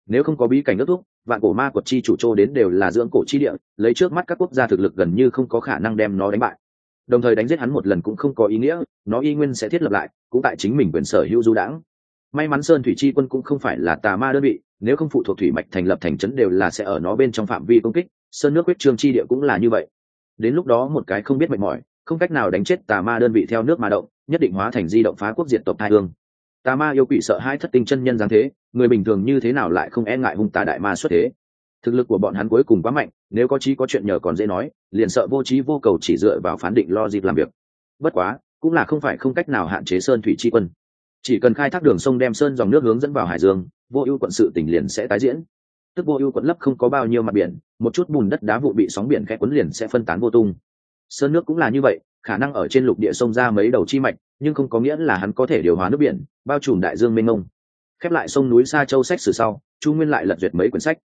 S1: Nếu không có bí cảnh nước thúc vạn cổ ma quật chi chủ châu đến đều là dưỡng cổ chi địa, lấy trước mắt các quốc gia thực lực gần như không có khả năng đem nó đánh bại. Đồng thời đánh giết hắn một lần cũng không có ý nghĩa, nó y nguyên sẽ thiết lập lại, cũng tại chính mình quyền sở hữu du đãng. May mắn sơn thủy chi quân cũng không phải là tà ma đơn vị, nếu không phụ thuộc thủy mạch thành lập thành trấn đều là sẽ ở nó bên trong phạm vi công kích, sơn nước huyết trương chi địa cũng là như vậy. Đến lúc đó một cái không biết mệt mỏi, không cách nào đánh chết tà ma đơn vị theo nước mà động nhất định hóa thành di động phá quốc diện tộc hai hương. Tà ma yêu quỷ sợ hai thất tinh chân nhân dáng thế, người bình thường như thế nào lại không e ngại hung tà đại ma xuất thế? Thực lực của bọn hắn cuối cùng quá mạnh, nếu có trí có chuyện nhờ còn dễ nói, liền sợ vô trí vô cầu chỉ dựa vào phán định lo dịp làm việc. Bất quá, cũng là không phải không cách nào hạn chế sơn thủy chi quân. Chỉ cần khai thác đường sông đem sơn dòng nước hướng dẫn vào hải dương, vô ưu quận sự tỉnh liền sẽ tái diễn. Tức vô ưu quận lấp không có bao nhiêu mặt biển, một chút bùn đất đá vụ bị sóng biển khẽ quấn liền sẽ phân tán vô tung. Sơn nước cũng là như vậy khả năng ở trên lục địa sông ra mấy đầu chi mạch, nhưng không có nghĩa là hắn có thể điều hóa nước biển, bao trùm đại dương mênh mông. Khép lại sông núi xa châu sách sử sau, chu nguyên lại lật duyệt mấy quyển sách.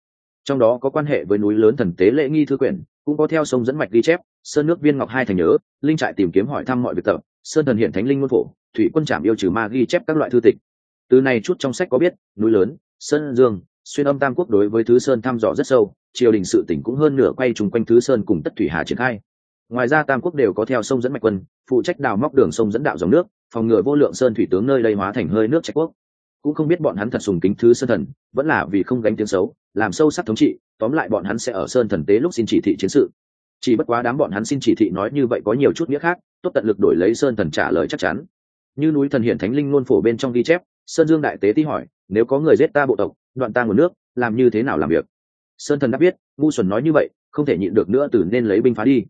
S1: Trong đó có quan hệ với núi lớn thần tế lễ nghi thư quyển, cũng có theo sông dẫn mạch ghi chép, sơn nước viên ngọc hai thành nhớ, linh trại tìm kiếm hỏi thăm mọi việc tập, sơn thần hiện thánh linh môn phổ, thủy quân trảm yêu trừ ma ghi chép các loại thư tịch. Từ này chút trong sách có biết, núi lớn, sơn dương, xuyên âm tam quốc đối với thứ sơn thăm dò rất sâu, triều đình sự tỉnh cũng hơn nửa quay chung quanh thứ sơn cùng tất thủy hà triển khai ngoài ra tam quốc đều có theo sông dẫn mạch quân, phụ trách đào móc đường sông dẫn đạo dòng nước, phòng ngừa vô lượng sơn thủy tướng nơi đây hóa thành hơi nước trạch quốc. Cũng không biết bọn hắn thật sùng kính thứ sơn thần, vẫn là vì không gánh tiếng xấu, làm sâu sắc thống trị, tóm lại bọn hắn sẽ ở sơn thần tế lúc xin chỉ thị chiến sự. Chỉ bất quá đám bọn hắn xin chỉ thị nói như vậy có nhiều chút nghĩa khác, tốt tận lực đổi lấy sơn thần trả lời chắc chắn. Như núi thần hiển thánh linh luôn phổ bên trong ghi chép, sơn dương đại tế ti hỏi, nếu có người giết ta bộ tộc, đoạn ta nguồn nước, làm như thế nào làm việc? Sơn thần đã biết, ngu xuẩn nói như vậy, không thể nhịn được nữa từ nên lấy binh phá đi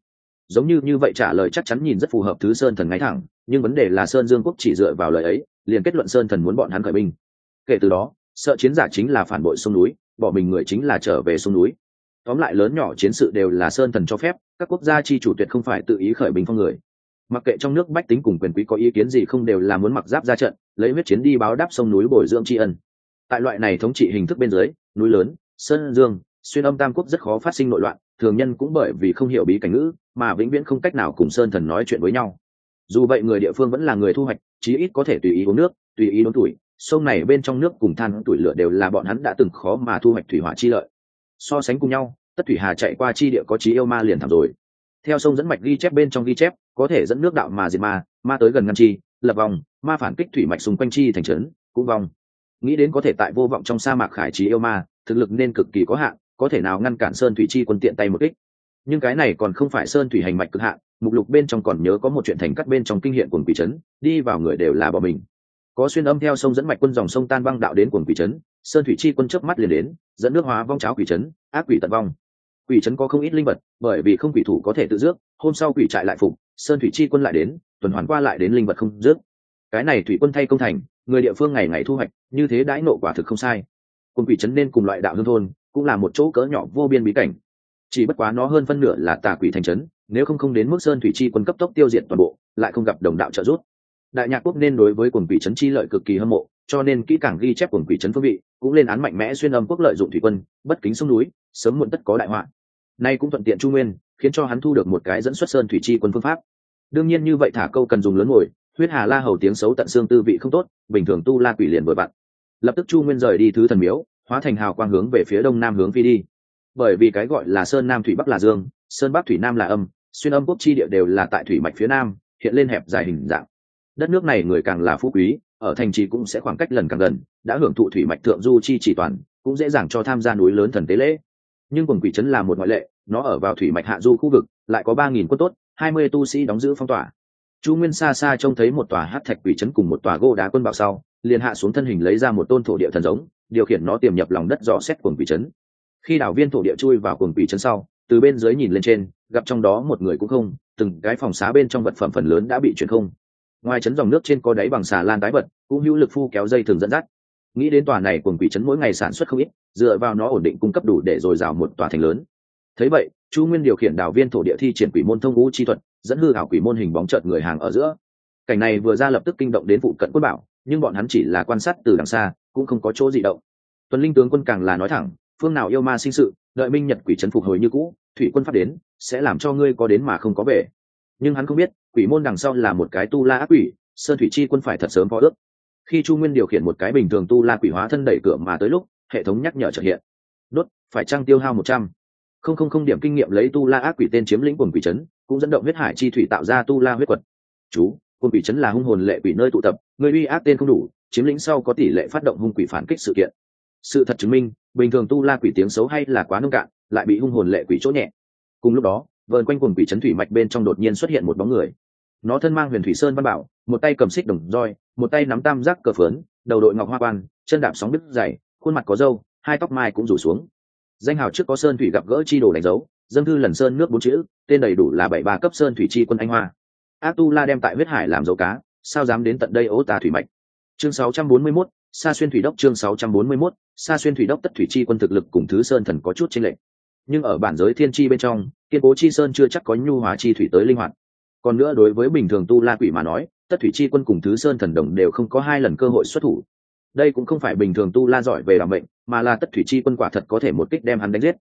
S1: giống như như vậy trả lời chắc chắn nhìn rất phù hợp thứ sơn thần ngay thẳng, nhưng vấn đề là sơn dương quốc chỉ dựa vào lời ấy, liền kết luận sơn thần muốn bọn hắn khởi binh. Kể từ đó, sợ chiến giả chính là phản bội sông núi, bỏ mình người chính là trở về sông núi. Tóm lại lớn nhỏ chiến sự đều là sơn thần cho phép, các quốc gia chi chủ tuyệt không phải tự ý khởi binh phong người. Mặc kệ trong nước bách tính cùng quyền quý có ý kiến gì không đều là muốn mặc giáp ra trận, lấy huyết chiến đi báo đáp sông núi bồi dưỡng tri ân. Tại loại này thống trị hình thức bên dưới, núi lớn, sơn dương, xuyên âm tam quốc rất khó phát sinh nội loạn thường nhân cũng bởi vì không hiểu bí cảnh ngữ, mà vĩnh viễn không cách nào cùng sơn thần nói chuyện với nhau. Dù vậy người địa phương vẫn là người thu hoạch, chí ít có thể tùy ý uống nước, tùy ý đốn tuổi. Sông này bên trong nước cùng than tuổi lửa đều là bọn hắn đã từng khó mà thu hoạch thủy hỏa chi lợi. So sánh cùng nhau, tất thủy hà chạy qua chi địa có chí yêu ma liền thảm rồi. Theo sông dẫn mạch ghi chép bên trong ghi chép, có thể dẫn nước đạo mà diệt ma ma tới gần ngăn chi, lập vòng, ma phản kích thủy mạch xung quanh chi thành trấn, cũng vòng. Nghĩ đến có thể tại vô vọng trong sa mạc khải trí yêu ma, thực lực nên cực kỳ có hạn có thể nào ngăn cản sơn thủy chi quân tiện tay một kích. Nhưng cái này còn không phải sơn thủy hành mạch cực hạn, mục lục bên trong còn nhớ có một chuyện thành cắt bên trong kinh hiện quần quỷ trấn đi vào người đều là bỏ mình. Có xuyên âm theo sông dẫn mạch quân dòng sông tan băng đạo đến quần quỷ trấn sơn thủy chi quân chớp mắt liền đến, dẫn nước hóa vong cháo quỷ trấn ác quỷ tận vong. Quỷ trấn có không ít linh vật, bởi vì không quỷ thủ có thể tự dước hôm sau quỷ trại lại phục, sơn thủy chi quân lại đến, tuần hoàn qua lại đến linh vật không dước cái này thủy quân thay công thành, người địa phương ngày ngày thu hoạch, như thế đãi nộ quả thực không sai. Quân quỷ trấn nên cùng loại đạo hương thôn cũng là một chỗ cỡ nhỏ vô biên bí cảnh. Chỉ bất quá nó hơn phân nửa là tà quỷ thành trấn, nếu không không đến mức sơn thủy chi quân cấp tốc tiêu diệt toàn bộ, lại không gặp đồng đạo trợ giúp. Đại nhạc quốc nên đối với quần quỷ trấn chi lợi cực kỳ hâm mộ, cho nên kỹ càng ghi chép quần quỷ trấn phương vị, cũng lên án mạnh mẽ xuyên âm quốc lợi dụng thủy quân, bất kính sông núi, sớm muộn tất có đại họa. Nay cũng thuận tiện chu nguyên, khiến cho hắn thu được một cái dẫn xuất sơn thủy chi quân phương pháp. Đương nhiên như vậy thả câu cần dùng lớn ngồi, huyết hà la hầu tiếng xấu tận xương tư vị không tốt, bình thường tu la quỷ liền vừa bạn lập tức chu nguyên rời đi thứ thần miếu hóa thành hào quang hướng về phía đông nam hướng phi đi. Bởi vì cái gọi là sơn nam thủy bắc là dương, sơn bắc thủy nam là âm, xuyên âm quốc chi địa đều là tại thủy mạch phía nam, hiện lên hẹp dài hình dạng. Đất nước này người càng là phú quý, ở thành trì cũng sẽ khoảng cách lần càng gần, đã hưởng thụ thủy mạch thượng du chi chỉ toàn, cũng dễ dàng cho tham gia núi lớn thần tế lễ. Nhưng quần quỷ trấn là một ngoại lệ, nó ở vào thủy mạch hạ du khu vực, lại có ba nghìn quân tốt, hai mươi tu sĩ đóng giữ phong tỏa. Chu nguyên xa xa trông thấy một tòa hát thạch quỷ trấn cùng một tòa gô đá quân bạo sau, liền hạ xuống thân hình lấy ra một tôn thổ địa thần giống điều khiển nó tiềm nhập lòng đất dò xét quần quỷ trấn. Khi đảo viên thổ địa chui vào quần quỷ trấn sau, từ bên dưới nhìn lên trên, gặp trong đó một người cũng không, từng cái phòng xá bên trong vật phẩm phần lớn đã bị chuyển không. Ngoài chấn dòng nước trên có đáy bằng xà lan tái vật, cũng hữu lực phu kéo dây thường dẫn dắt. Nghĩ đến tòa này quần quỷ trấn mỗi ngày sản xuất không ít, dựa vào nó ổn định cung cấp đủ để dồi dào một tòa thành lớn. Thấy vậy, chu nguyên điều khiển đảo viên thổ địa thi triển quỷ môn thông ngũ chi thuật, dẫn hư hảo quỷ môn hình bóng chợt người hàng ở giữa. Cảnh này vừa ra lập tức kinh động đến phụ cận quân bảo, nhưng bọn hắn chỉ là quan sát từ đằng xa cũng không có chỗ gì động. Tuần linh tướng quân càng là nói thẳng, phương nào yêu ma sinh sự, đợi minh nhật quỷ trấn phục hồi như cũ, thủy quân pháp đến, sẽ làm cho ngươi có đến mà không có về. Nhưng hắn không biết, quỷ môn đằng sau là một cái tu la ác quỷ, sơn thủy chi quân phải thật sớm có ước. Khi chu nguyên điều khiển một cái bình thường tu la quỷ hóa thân đẩy cửa mà tới lúc, hệ thống nhắc nhở trợ hiện. Đốt, phải trăng tiêu hao một trăm. Không không không điểm kinh nghiệm lấy tu la ác quỷ tên chiếm lĩnh quần quỷ trấn, cũng dẫn động huyết hải chi thủy tạo ra tu la huyết quật. Chú, quần quỷ trấn là hung hồn lệ quỷ nơi tụ tập, người uy ác tên không đủ chiếm lĩnh sau có tỷ lệ phát động hung quỷ phản kích sự kiện. Sự thật chứng minh, bình thường tu la quỷ tiếng xấu hay là quá nông cạn, lại bị hung hồn lệ quỷ chỗ nhẹ. Cùng lúc đó vợn quanh quần quỷ trấn thủy mạch bên trong đột nhiên xuất hiện một bóng người. Nó thân mang huyền thủy sơn văn bảo, một tay cầm xích đồng roi, một tay nắm tam giác cờ phớn, đầu đội ngọc hoa quan, chân đạp sóng đứt dày, khuôn mặt có râu, hai tóc mai cũng rủ xuống. Danh hào trước có sơn thủy gặp gỡ chi đồ đánh dấu, dâng thư lần sơn nước bốn chữ, tên đầy đủ là bảy ba cấp sơn thủy chi quân anh hoa. A tu la đem tại huyết hải làm dấu cá, sao dám đến tận đây ố tà thủy mạch? Chương 641, Sa xuyên thủy đốc chương 641, Sa xuyên thủy đốc tất thủy chi quân thực lực cùng thứ sơn thần có chút chênh lệch. Nhưng ở bản giới thiên chi bên trong, kiên cố chi sơn chưa chắc có nhu hóa chi thủy tới linh hoạt. Còn nữa đối với bình thường tu la quỷ mà nói, tất thủy chi quân cùng thứ sơn thần đồng đều không có hai lần cơ hội xuất thủ. Đây cũng không phải bình thường tu la giỏi về làm mệnh, mà là tất thủy chi quân quả thật có thể một kích đem hắn đánh giết.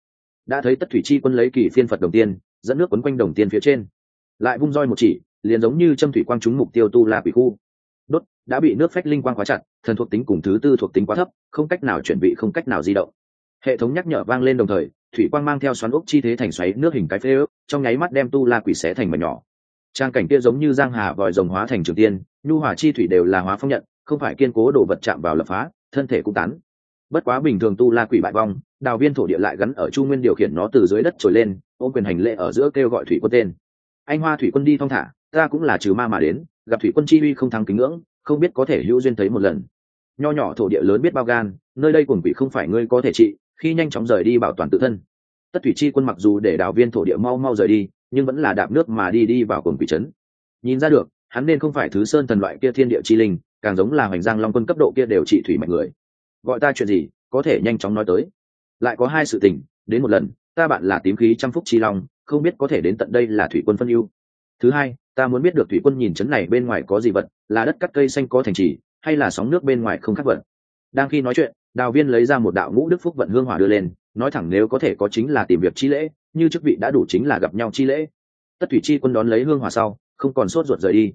S1: Đã thấy tất thủy chi quân lấy kỳ phiên Phật đồng tiên, dẫn nước quấn quanh đồng tiên phía trên, lại vung roi một chỉ, liền giống như châm thủy quang trúng mục tiêu tu la quỷ khu đã bị nước phách linh quang quá chặt, thần thuộc tính cùng thứ tư thuộc tính quá thấp, không cách nào chuẩn bị, không cách nào di động. Hệ thống nhắc nhở vang lên đồng thời, thủy quang mang theo xoắn ốc chi thế thành xoáy nước hình cái phế ước, trong nháy mắt đem tu la quỷ xé thành mảnh nhỏ. Trang cảnh kia giống như giang hà vòi rồng hóa thành trường tiên, nhu hỏa chi thủy đều là hóa phong nhận, không phải kiên cố đổ vật chạm vào lập phá, thân thể cũng tán. Bất quá bình thường tu la quỷ bại vong, đào viên thổ địa lại gắn ở chu nguyên điều khiển nó từ dưới đất trồi lên, ôm quyền hành lệ ở giữa kêu gọi thủy quân tên. Anh hoa thủy quân đi thong thả, ta cũng là trừ ma mà đến, gặp thủy quân chi uy không thắng kính ngưỡng không biết có thể hữu duyên thấy một lần. Nho nhỏ thổ địa lớn biết bao gan, nơi đây cuồng quỷ không phải ngươi có thể trị, khi nhanh chóng rời đi bảo toàn tự thân. Tất thủy chi quân mặc dù để đào viên thổ địa mau mau rời đi, nhưng vẫn là đạp nước mà đi đi vào cuồng quỷ trấn. Nhìn ra được, hắn nên không phải thứ sơn thần loại kia thiên địa chi linh, càng giống là hoành giang long quân cấp độ kia đều trị thủy mạnh người. Gọi ta chuyện gì, có thể nhanh chóng nói tới. Lại có hai sự tình, đến một lần, ta bạn là tím khí trăm phúc chi long, không biết có thể đến tận đây là thủy quân phân ưu thứ hai, ta muốn biết được thủy quân nhìn chấn này bên ngoài có gì vật, là đất cắt cây xanh có thành trì, hay là sóng nước bên ngoài không khác vật. Đang khi nói chuyện, đào viên lấy ra một đạo ngũ đức phúc vận hương hỏa đưa lên, nói thẳng nếu có thể có chính là tìm việc chi lễ, như chức vị đã đủ chính là gặp nhau chi lễ. Tất thủy chi quân đón lấy hương hỏa sau, không còn sốt ruột rời đi.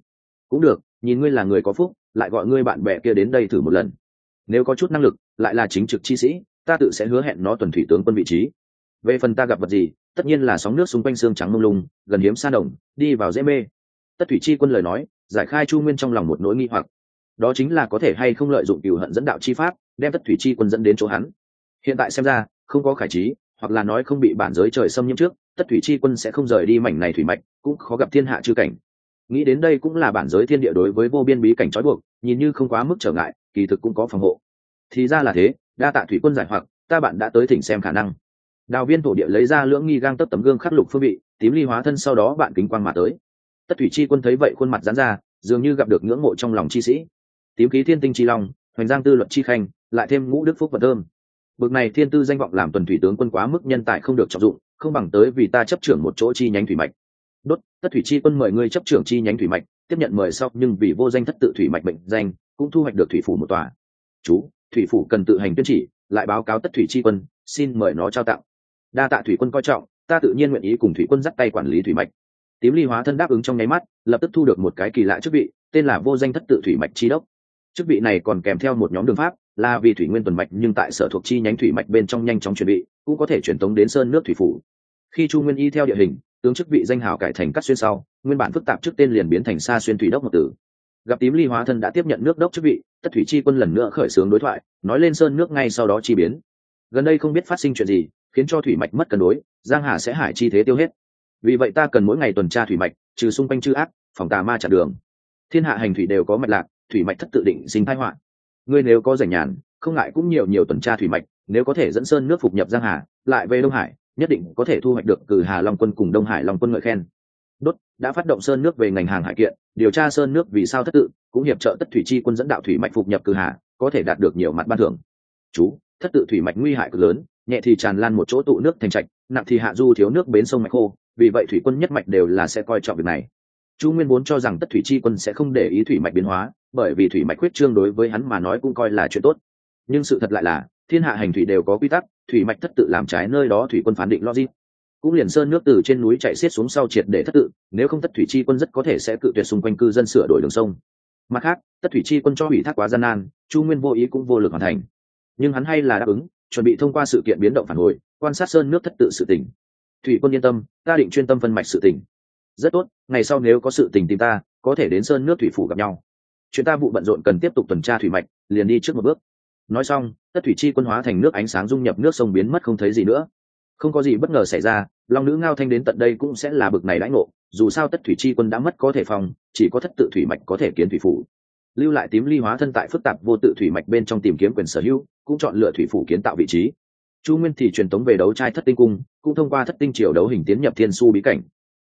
S1: Cũng được, nhìn ngươi là người có phúc, lại gọi ngươi bạn bè kia đến đây thử một lần. Nếu có chút năng lực, lại là chính trực chi sĩ, ta tự sẽ hứa hẹn nó tuần thủy tướng quân vị trí. Về phần ta gặp vật gì tất nhiên là sóng nước xung quanh xương trắng mông lung, gần hiếm sa đồng, đi vào dễ mê. Tất thủy chi quân lời nói, giải khai chu nguyên trong lòng một nỗi nghi hoặc. Đó chính là có thể hay không lợi dụng cựu hận dẫn đạo chi pháp, đem tất thủy chi quân dẫn đến chỗ hắn. Hiện tại xem ra, không có khải trí, hoặc là nói không bị bản giới trời xâm nhiễm trước, tất thủy chi quân sẽ không rời đi mảnh này thủy mạch, cũng khó gặp thiên hạ chư cảnh. Nghĩ đến đây cũng là bản giới thiên địa đối với vô biên bí cảnh trói buộc, nhìn như không quá mức trở ngại, kỳ thực cũng có phòng hộ. Thì ra là thế, đa tạ thủy quân giải hoặc, ta bạn đã tới thỉnh xem khả năng đào viên thổ địa lấy ra lưỡng nghi gang tấp tấm gương khắc lục phương vị, tím ly hóa thân sau đó bạn kính quang mà tới. Tất thủy chi quân thấy vậy khuôn mặt dán ra, dường như gặp được ngưỡng mộ trong lòng chi sĩ. Tím ký thiên tinh chi long, hoành giang tư luật chi khanh, lại thêm ngũ đức phúc vật thơm. Bực này thiên tư danh vọng làm tuần thủy tướng quân quá mức nhân tài không được trọng dụng, không bằng tới vì ta chấp trưởng một chỗ chi nhánh thủy mạch. Đốt, tất thủy chi quân mời ngươi chấp trưởng chi nhánh thủy mạch, tiếp nhận mời sau, nhưng vì vô danh thất tự thủy mạch bệnh danh, cũng thu hoạch được thủy phủ một tòa. Chú, thủy phủ cần tự hành tuyên chỉ, lại báo cáo tất thủy chi quân, xin mời nó trao tặng đa tạ thủy quân coi trọng, ta tự nhiên nguyện ý cùng thủy quân dắt tay quản lý thủy mạch. Tím ly hóa thân đáp ứng trong nháy mắt, lập tức thu được một cái kỳ lạ chức vị, tên là vô danh thất tự thủy mạch chi đốc. Chức vị này còn kèm theo một nhóm đường pháp, là vì thủy nguyên tuần mạch nhưng tại sở thuộc chi nhánh thủy mạch bên trong nhanh chóng chuẩn bị, cũng có thể truyền tống đến sơn nước thủy phủ. Khi chu nguyên y theo địa hình, tướng chức vị danh hào cải thành cắt xuyên sau, nguyên bản phức tạp trước tên liền biến thành xa xuyên thủy đốc một tử. Gặp tím ly hóa thân đã tiếp nhận nước đốc chức vị, tất thủy chi quân lần nữa khởi xướng đối thoại, nói lên sơn nước ngay sau đó chi biến. Gần đây không biết phát sinh chuyện gì khiến cho thủy mạch mất cân đối, giang hà sẽ hải chi thế tiêu hết. Vì vậy ta cần mỗi ngày tuần tra thủy mạch, trừ xung quanh chư ác, phòng tà ma chặn đường. Thiên hạ hành thủy đều có mạch lạc, thủy mạch thất tự định sinh thái họa. Ngươi nếu có rảnh nhàn, không ngại cũng nhiều nhiều tuần tra thủy mạch, nếu có thể dẫn sơn nước phục nhập giang hà, lại về đông hải, nhất định có thể thu hoạch được cử hà long quân cùng đông hải long quân ngợi khen. Đốt, đã phát động sơn nước về ngành hàng hải kiện, điều tra sơn nước vì sao thất tự, cũng hiệp trợ tất thủy chi quân dẫn đạo thủy mạch phục nhập cử hà, có thể đạt được nhiều mặt ban thưởng. Chú, thất tự thủy mạch nguy hại cực lớn nhẹ thì tràn lan một chỗ tụ nước thành trạch, nặng thì hạ du thiếu nước bến sông mạch khô, vì vậy thủy quân nhất mạch đều là sẽ coi trọng việc này. Chu nguyên vốn cho rằng tất thủy chi quân sẽ không để ý thủy mạch biến hóa, bởi vì thủy mạch khuyết trương đối với hắn mà nói cũng coi là chuyện tốt. Nhưng sự thật lại là, thiên hạ hành thủy đều có quy tắc, thủy mạch thất tự làm trái nơi đó thủy quân phán định logic. Cũng liền sơn nước từ trên núi chạy xiết xuống sau triệt để thất tự, nếu không tất thủy chi quân rất có thể sẽ cự tuyệt xung quanh cư dân sửa đổi đường sông. Mặt khác, tất thủy chi quân cho ủy thác quá gian nan, chu nguyên vô ý cũng vô lực hoàn thành. Nhưng hắn hay là đáp ứng chuẩn bị thông qua sự kiện biến động phản hồi, quan sát sơn nước thất tự sự tỉnh thủy quân yên tâm, ta định chuyên tâm phân mạch sự tỉnh rất tốt, ngày sau nếu có sự tình tìm ta, có thể đến sơn nước thủy phủ gặp nhau. Chuyện ta vụ bận rộn cần tiếp tục tuần tra thủy mạch, liền đi trước một bước. Nói xong, tất thủy chi quân hóa thành nước ánh sáng dung nhập nước sông biến mất không thấy gì nữa. Không có gì bất ngờ xảy ra, long nữ ngao thanh đến tận đây cũng sẽ là bực này đãi ngộ, dù sao tất thủy chi quân đã mất có thể phòng, chỉ có thất tự thủy mạch có thể kiến thủy phủ. Lưu lại tím ly hóa thân tại phức tạp vô tự thủy mạch bên trong tìm kiếm quyền sở hữu cũng chọn lựa thủy phủ kiến tạo vị trí. Chu nguyên thì truyền tống về đấu trai thất tinh cung, cũng thông qua thất tinh triều đấu hình tiến nhập thiên su bí cảnh.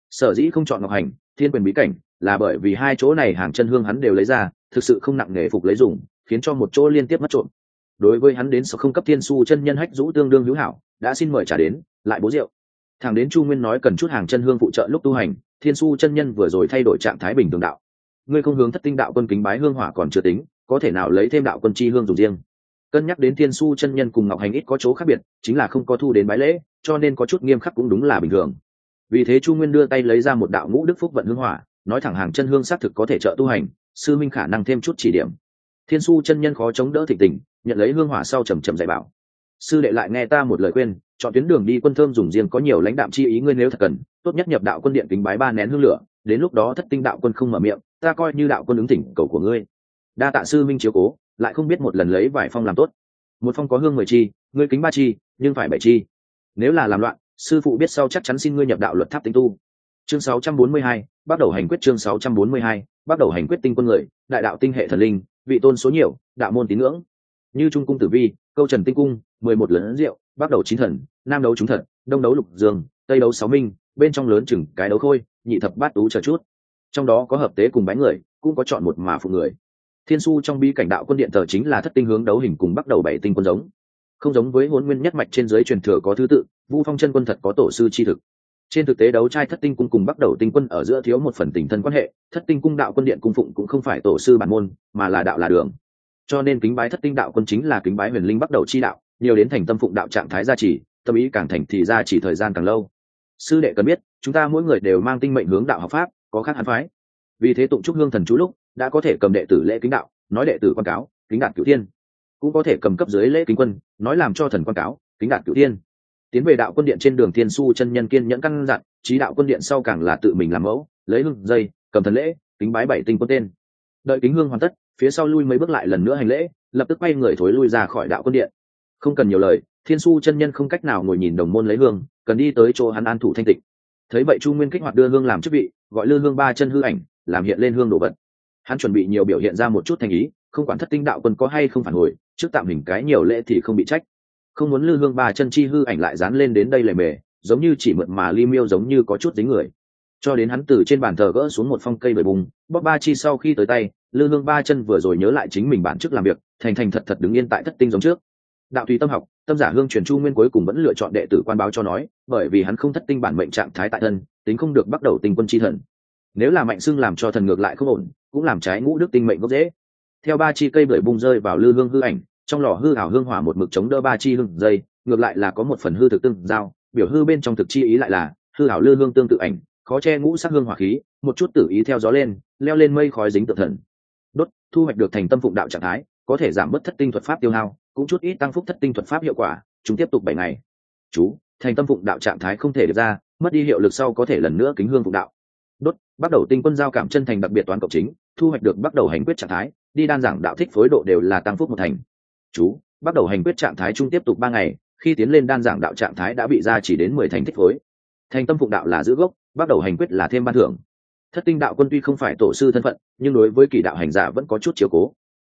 S1: Sở dĩ không chọn ngọc hành, thiên quyền bí cảnh, là bởi vì hai chỗ này hàng chân hương hắn đều lấy ra, thực sự không nặng nghề phục lấy dùng, khiến cho một chỗ liên tiếp mất trộm. Đối với hắn đến sau không cấp thiên su chân nhân hách rũ tương đương hữu hảo, đã xin mời trả đến, lại bố rượu. Thằng đến chu nguyên nói cần chút hàng chân hương phụ trợ lúc tu hành, thiên su chân nhân vừa rồi thay đổi trạng thái bình thường đạo. Ngươi không hướng thất tinh đạo quân kính bái hương hỏa còn chưa tính, có thể nào lấy thêm đạo quân chi hương dùng riêng? Cân nhắc đến thiên su chân nhân cùng ngọc hành ít có chỗ khác biệt, chính là không có thu đến bái lễ, cho nên có chút nghiêm khắc cũng đúng là bình thường. Vì thế chu nguyên đưa tay lấy ra một đạo ngũ đức phúc vận hương hỏa, nói thẳng hàng chân hương xác thực có thể trợ tu hành, sư minh khả năng thêm chút chỉ điểm. Thiên su chân nhân khó chống đỡ thịnh tình, nhận lấy hương hỏa sau trầm trầm dạy bảo. Sư đệ lại nghe ta một lời khuyên, chọn tuyến đường đi quân thơm dùng riêng có nhiều lãnh đạo chi ý ngươi nếu thật cần, tốt nhất nhập đạo quân điện kính bái ba nén hương lửa, đến lúc đó thất tinh đạo quân không mở miệng, ta coi như đạo quân ứng thỉnh cầu của ngươi. Đa tạ sư minh chiếu cố lại không biết một lần lấy vài phong làm tốt. Một phong có hương mười chi ngươi kính ba chi nhưng phải bảy chi. Nếu là làm loạn sư phụ biết sau chắc chắn xin ngươi nhập đạo luật tháp tinh tu. Chương 642, bắt đầu hành quyết chương 642, bắt đầu hành quyết tinh quân người đại đạo tinh hệ thần linh vị tôn số nhiều đạo môn tín ngưỡng. Như trung cung tử vi câu trần tinh cung mười một lớn rượu bắt đầu chín thần nam đấu chúng thần đông đấu lục dương tây đấu sáu minh bên trong lớn chừng cái đấu khôi nhị thập bát tú chờ chút. Trong đó có hợp tế cùng bánh người cũng có chọn một mà phụ người thiên su trong bi cảnh đạo quân điện thờ chính là thất tinh hướng đấu hình cùng bắt đầu bảy tinh quân giống. Không giống với huấn nguyên nhất mạch trên giới truyền thừa có thứ tự, vu phong chân quân thật có tổ sư chi thực. Trên thực tế đấu trai thất tinh cung cùng bắt đầu tinh quân ở giữa thiếu một phần tình thân quan hệ, thất tinh cung đạo quân điện cung phụng cũng không phải tổ sư bản môn, mà là đạo là đường. Cho nên kính bái thất tinh đạo quân chính là kính bái huyền linh bắt đầu chi đạo, nhiều đến thành tâm phụng đạo trạng thái gia trì, tâm ý càng thành thì gia trì thời gian càng lâu. Sư đệ cần biết, chúng ta mỗi người đều mang tinh mệnh hướng đạo học pháp, có khác hãn phái. Vì thế tụng trúc hương thần chú lúc đã có thể cầm đệ tử lễ kính đạo, nói đệ tử quan cáo, kính đạt cửu thiên. Cũng có thể cầm cấp dưới lễ kính quân, nói làm cho thần quan cáo, kính đạt cửu thiên. Tiến về đạo quân điện trên đường thiên su chân nhân kiên nhẫn căn dặn, trí đạo quân điện sau càng là tự mình làm mẫu, lấy hương dây, cầm thần lễ, kính bái bảy tinh quân tên. Đợi kính hương hoàn tất, phía sau lui mấy bước lại lần nữa hành lễ, lập tức quay người thối lui ra khỏi đạo quân điện. Không cần nhiều lời, thiên su chân nhân không cách nào ngồi nhìn đồng môn lấy hương, cần đi tới chỗ hắn an thủ thanh tịnh. Thấy vậy chu nguyên kích hoạt đưa hương làm chức vị, gọi lư hương ba chân hư ảnh, làm hiện lên hương đồ vật hắn chuẩn bị nhiều biểu hiện ra một chút thành ý, không quản thất tinh đạo quân có hay không phản hồi, trước tạm hình cái nhiều lễ thì không bị trách. Không muốn lư hương ba chân chi hư ảnh lại dán lên đến đây lề mề, giống như chỉ mượn mà li miêu giống như có chút dính người. Cho đến hắn từ trên bàn thờ gỡ xuống một phong cây bởi bùng, bóp ba chi sau khi tới tay, lư hương ba chân vừa rồi nhớ lại chính mình bản chức làm việc, thành thành thật thật đứng yên tại thất tinh giống trước. Đạo tùy tâm học, tâm giả hương truyền chu nguyên cuối cùng vẫn lựa chọn đệ tử quan báo cho nói, bởi vì hắn không thất tinh bản mệnh trạng thái tại thân, tính không được bắt đầu tinh quân chi thần nếu là mạnh xưng làm cho thần ngược lại không ổn, cũng làm trái ngũ đức tinh mệnh gốc dễ. Theo ba chi cây bưởi bung rơi vào lư hương hư ảnh, trong lò hư hảo hương hỏa một mực chống đỡ ba chi hương dây, ngược lại là có một phần hư thực tương giao, biểu hư bên trong thực chi ý lại là, hư hảo lư hương tương tự ảnh, khó che ngũ sắc hương hỏa khí, một chút tử ý theo gió lên, leo lên mây khói dính tự thần. Đốt, thu hoạch được thành tâm phụng đạo trạng thái, có thể giảm bớt thất tinh thuật pháp tiêu hao, cũng chút ít tăng phúc thất tinh thuật pháp hiệu quả, chúng tiếp tục bảy ngày. Chú, thành tâm phụng đạo trạng thái không thể được ra, mất đi hiệu lực sau có thể lần nữa kính hương phụng đạo bắt đầu tinh quân giao cảm chân thành đặc biệt toán cộng chính, thu hoạch được bắt đầu hành quyết trạng thái, đi đan giảng đạo thích phối độ đều là tăng phúc một thành. Chú, bắt đầu hành quyết trạng thái chung tiếp tục ba ngày, khi tiến lên đan giảng đạo trạng thái đã bị ra chỉ đến mười thành thích phối. Thành tâm phụng đạo là giữ gốc, bắt đầu hành quyết là thêm ban thưởng. Thất tinh đạo quân tuy không phải tổ sư thân phận, nhưng đối với kỳ đạo hành giả vẫn có chút chiếu cố.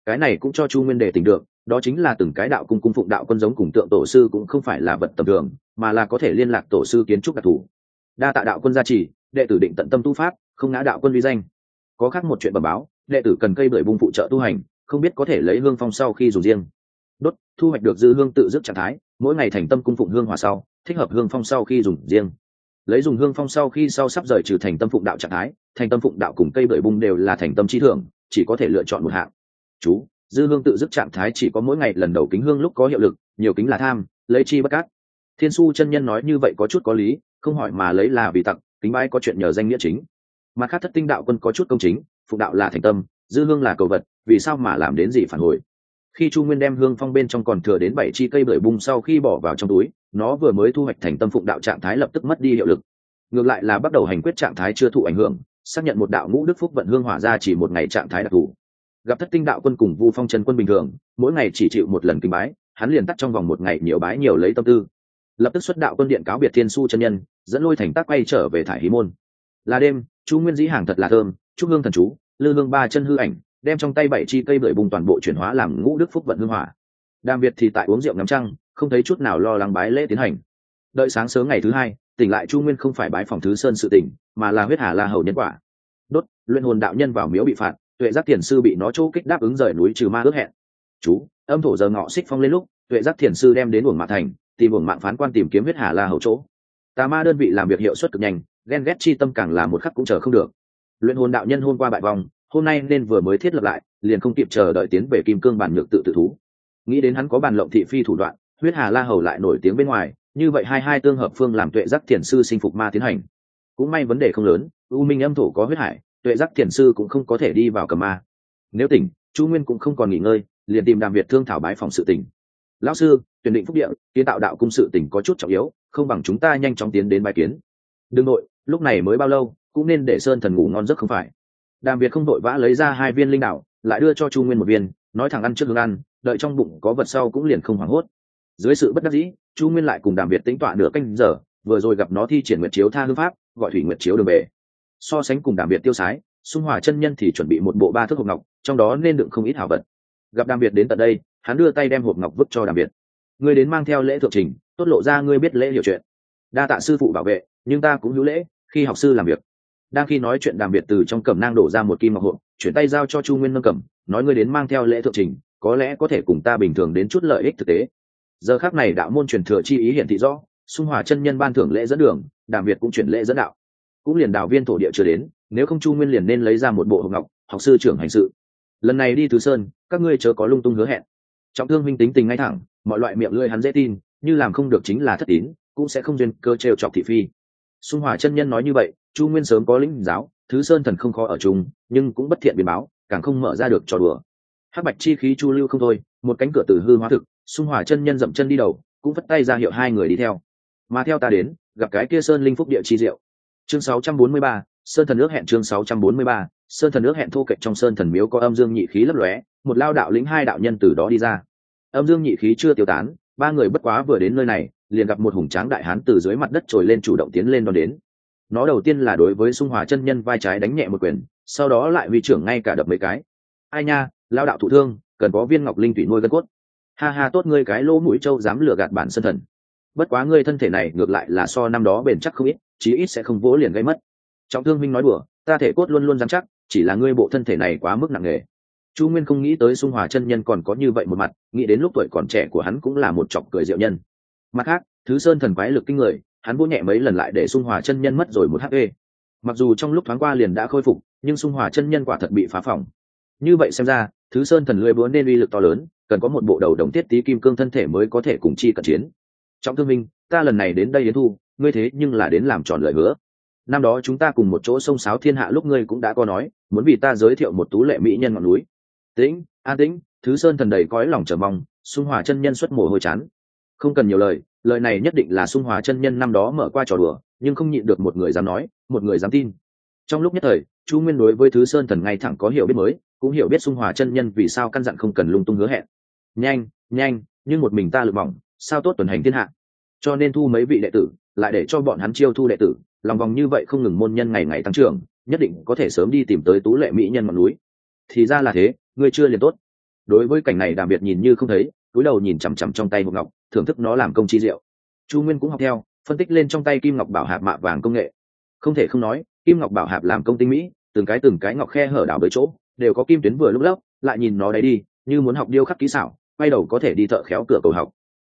S1: Cái này cũng cho chu nguyên đề tình được, đó chính là từng cái đạo cung cung phụng đạo quân giống cùng tượng tổ sư cũng không phải là vật tầm thường, mà là có thể liên lạc tổ sư kiến trúc đặc thù. Đa tạ đạo quân gia trì đệ tử định tận tâm tu pháp, không ngã đạo quân vi danh. Có khác một chuyện bẩm báo, đệ tử cần cây bưởi bung phụ trợ tu hành, không biết có thể lấy hương phong sau khi dùng riêng. Đốt, thu hoạch được dư hương tự dứt trạng thái, mỗi ngày thành tâm cung phụng hương hòa sau, thích hợp hương phong sau khi dùng riêng. Lấy dùng hương phong sau khi sau sắp rời trừ thành tâm phụng đạo trạng thái, thành tâm phụng đạo cùng cây bưởi bung đều là thành tâm chi thưởng, chỉ có thể lựa chọn một hạng. Chú, dư hương tự dứt trạng thái chỉ có mỗi ngày lần đầu kính hương lúc có hiệu lực, nhiều kính là tham, lấy chi bất cát. Thiên su chân nhân nói như vậy có chút có lý, không hỏi mà lấy là vì tặng kính bái có chuyện nhờ danh nghĩa chính. Mà khác thất tinh đạo quân có chút công chính phụ đạo là thành tâm, dư hương là cầu vật, vì sao mà làm đến gì phản hồi? Khi chu nguyên đem hương phong bên trong còn thừa đến bảy chi cây bưởi bung sau khi bỏ vào trong túi, nó vừa mới thu hoạch thành tâm phụng đạo trạng thái lập tức mất đi hiệu lực. Ngược lại là bắt đầu hành quyết trạng thái chưa thụ ảnh hưởng, xác nhận một đạo ngũ đức phúc vận hương hỏa ra chỉ một ngày trạng thái đặc thù. Gặp thất tinh đạo quân cùng vu phong trần quân bình thường, mỗi ngày chỉ chịu một lần kinh bái, hắn liền tắt trong vòng một ngày nhiều bái nhiều lấy tâm tư. Lập tức xuất đạo quân điện cáo biệt thiên su chân nhân dẫn lôi thành tác quay trở về thải hí môn. Là đêm, chú nguyên dĩ hàng thật là thơm, chúc hương thần chú, lư hương ba chân hư ảnh, đem trong tay bảy chi cây bưởi bùng toàn bộ chuyển hóa làm ngũ đức phúc vận hương hỏa. Đàm việt thì tại uống rượu ngắm trăng, không thấy chút nào lo lắng bái lễ tiến hành. Đợi sáng sớm ngày thứ hai, tỉnh lại chu nguyên không phải bái phòng thứ sơn sự tỉnh, mà là huyết hà la hầu nhân quả. Đốt, luyện hồn đạo nhân vào miếu bị phạt, tuệ giác thiền sư bị nó chỗ kích đáp ứng rời núi trừ ma ước hẹn. Chú, âm thổ giờ ngọ xích phong lên lúc, tuệ giác thiền sư đem đến uổng mạng thành, tìm uổng mạng phán quan tìm kiếm huyết hà la hầu chỗ tà ma đơn vị làm việc hiệu suất cực nhanh, ghen ghét chi tâm càng là một khắc cũng chờ không được. Luyện hồn đạo nhân hôm qua bại vòng hôm nay nên vừa mới thiết lập lại, liền không kịp chờ đợi tiến về kim cương bản nhược tự tự thú. Nghĩ đến hắn có bàn lộng thị phi thủ đoạn, huyết hà la hầu lại nổi tiếng bên ngoài, như vậy hai hai tương hợp phương làm tuệ giác thiền sư sinh phục ma tiến hành. Cũng may vấn đề không lớn, u minh âm thổ có huyết hải, tuệ giác thiền sư cũng không có thể đi vào cầm ma. Nếu tỉnh, chu nguyên cũng không còn nghỉ ngơi, liền tìm đàm việt thương thảo bái phòng sự tỉnh. Lão sư, tuyển định phúc địa, kiến tạo đạo cung sự tỉnh có chút trọng yếu không bằng chúng ta nhanh chóng tiến đến bài kiến. Đương nội lúc này mới bao lâu, cũng nên để sơn thần ngủ ngon giấc không phải. Đàm việt không đội vã lấy ra hai viên linh đạo, lại đưa cho chu nguyên một viên, nói thẳng ăn trước hướng ăn, đợi trong bụng có vật sau cũng liền không hoảng hốt. Dưới sự bất đắc dĩ, chu nguyên lại cùng đàm việt tính tọa nửa canh giờ, vừa rồi gặp nó thi triển nguyệt chiếu tha hư pháp, gọi thủy nguyệt chiếu đường về. So sánh cùng đàm việt tiêu sái, xung hòa chân nhân thì chuẩn bị một bộ ba thước hộp ngọc, trong đó nên đựng không ít hảo vật. Gặp đàm việt đến tận đây, hắn đưa tay đem hộp ngọc vứt cho đàm việt. Người đến mang theo lễ thượng trình tốt lộ ra ngươi biết lễ hiểu chuyện. Đa tạ sư phụ bảo vệ, nhưng ta cũng hữu lễ, khi học sư làm việc. Đang khi nói chuyện đàm biệt từ trong cẩm nang đổ ra một kim ngọc hộp, chuyển tay giao cho chu nguyên nâng cẩm, nói ngươi đến mang theo lễ thượng trình, có lẽ có thể cùng ta bình thường đến chút lợi ích thực tế. Giờ khác này đạo môn truyền thừa chi ý hiện thị rõ, xung hòa chân nhân ban thưởng lễ dẫn đường, đàm việt cũng chuyển lễ dẫn đạo. Cũng liền đạo viên thổ địa chưa đến, nếu không chu nguyên liền nên lấy ra một bộ hộp ngọc, học sư trưởng hành sự. Lần này đi thứ sơn, các ngươi chớ có lung tung hứa hẹn. Trọng thương minh tính tình ngay thẳng, mọi loại miệng lưỡi hắn dễ tin như làm không được chính là thất tín cũng sẽ không duyên cơ trêu chọc thị phi. Xung hòa chân nhân nói như vậy chu nguyên sớm có lĩnh giáo thứ sơn thần không khó ở chung nhưng cũng bất thiện biến báo càng không mở ra được trò đùa. Hắc bạch chi khí chu lưu không thôi một cánh cửa từ hư hóa thực xung hòa chân nhân dậm chân đi đầu cũng vất tay ra hiệu hai người đi theo. Mà theo ta đến gặp cái kia sơn linh phúc địa chi diệu. Chương 643, sơn thần nước hẹn chương 643, sơn thần nước hẹn thô kệch trong sơn thần miếu có âm dương nhị khí lấp lóe một lao đạo lĩnh hai đạo nhân từ đó đi ra. Âm dương nhị khí chưa tiêu tán ba người bất quá vừa đến nơi này, liền gặp một hùng tráng đại hán từ dưới mặt đất trồi lên chủ động tiến lên đón đến. Nó đầu tiên là đối với xung hòa chân nhân vai trái đánh nhẹ một quyền, sau đó lại huy trưởng ngay cả đập mấy cái. Ai nha lao đạo thụ thương, cần có viên ngọc linh thủy nuôi gân cốt. Ha ha, tốt ngươi cái lỗ mũi trâu dám lừa gạt bản sân thần. Bất quá ngươi thân thể này ngược lại là so năm đó bền chắc không ít, chí ít sẽ không vỗ liền gây mất. Trọng thương minh nói đùa, ta thể cốt luôn luôn dám chắc, chỉ là ngươi bộ thân thể này quá mức nặng nề chu nguyên không nghĩ tới xung hòa chân nhân còn có như vậy một mặt, nghĩ đến lúc tuổi còn trẻ của hắn cũng là một chọc cười diệu nhân. Mặt khác, thứ sơn thần quái lực kinh người, hắn vỗ nhẹ mấy lần lại để xung hòa chân nhân mất rồi một hp mặc dù trong lúc thoáng qua liền đã khôi phục, nhưng xung hòa chân nhân quả thật bị phá phỏng. Như vậy xem ra, thứ sơn thần lưỡi búa nên uy lực to lớn, cần có một bộ đầu đồng tiết tí kim cương thân thể mới có thể cùng chi cận chiến. Trọng thương minh, ta lần này đến đây đến thu, ngươi thế nhưng là đến làm tròn lời hứa. Năm đó chúng ta cùng một chỗ sông sáo thiên hạ lúc ngươi cũng đã có nói, muốn vì ta giới thiệu một tú lệ mỹ nhân ngọn núi tĩnh, an tĩnh, thứ sơn thần đầy cõi lòng chờ mong xung hòa chân nhân xuất mồ hôi chán. Không cần nhiều lời lời này nhất định là xung hòa chân nhân năm đó mở qua trò đùa, nhưng không nhịn được một người dám nói, một người dám tin. Trong lúc nhất thời, chu nguyên đối với thứ sơn thần ngay thẳng có hiểu biết mới, cũng hiểu biết xung hòa chân nhân vì sao căn dặn không cần lung tung hứa hẹn. Nhanh nhanh, nhưng một mình ta lực mỏng, sao tốt tuần hành thiên hạ? Cho nên thu mấy vị đệ tử, lại để cho bọn hắn chiêu thu đệ tử, lòng vòng như vậy không ngừng môn nhân ngày ngày tăng trưởng, nhất định có thể sớm đi tìm tới tú lệ mỹ nhân ngọn núi thì ra là thế, ngươi chưa liền tốt. Đối với cảnh này đàm biệt nhìn như không thấy, túi đầu nhìn chằm chằm trong tay hộp ngọc, thưởng thức nó làm công chi diệu. Chu nguyên cũng học theo, phân tích lên trong tay kim ngọc bảo hạp mạ vàng công nghệ. Không thể không nói, kim ngọc bảo hạp làm công tinh mỹ, từng cái từng cái ngọc khe hở đảo với chỗ, đều có kim tuyến vừa lúc lốc lại nhìn nó đấy đi, như muốn học điêu khắc kỹ xảo, quay đầu có thể đi thợ khéo cửa cầu học.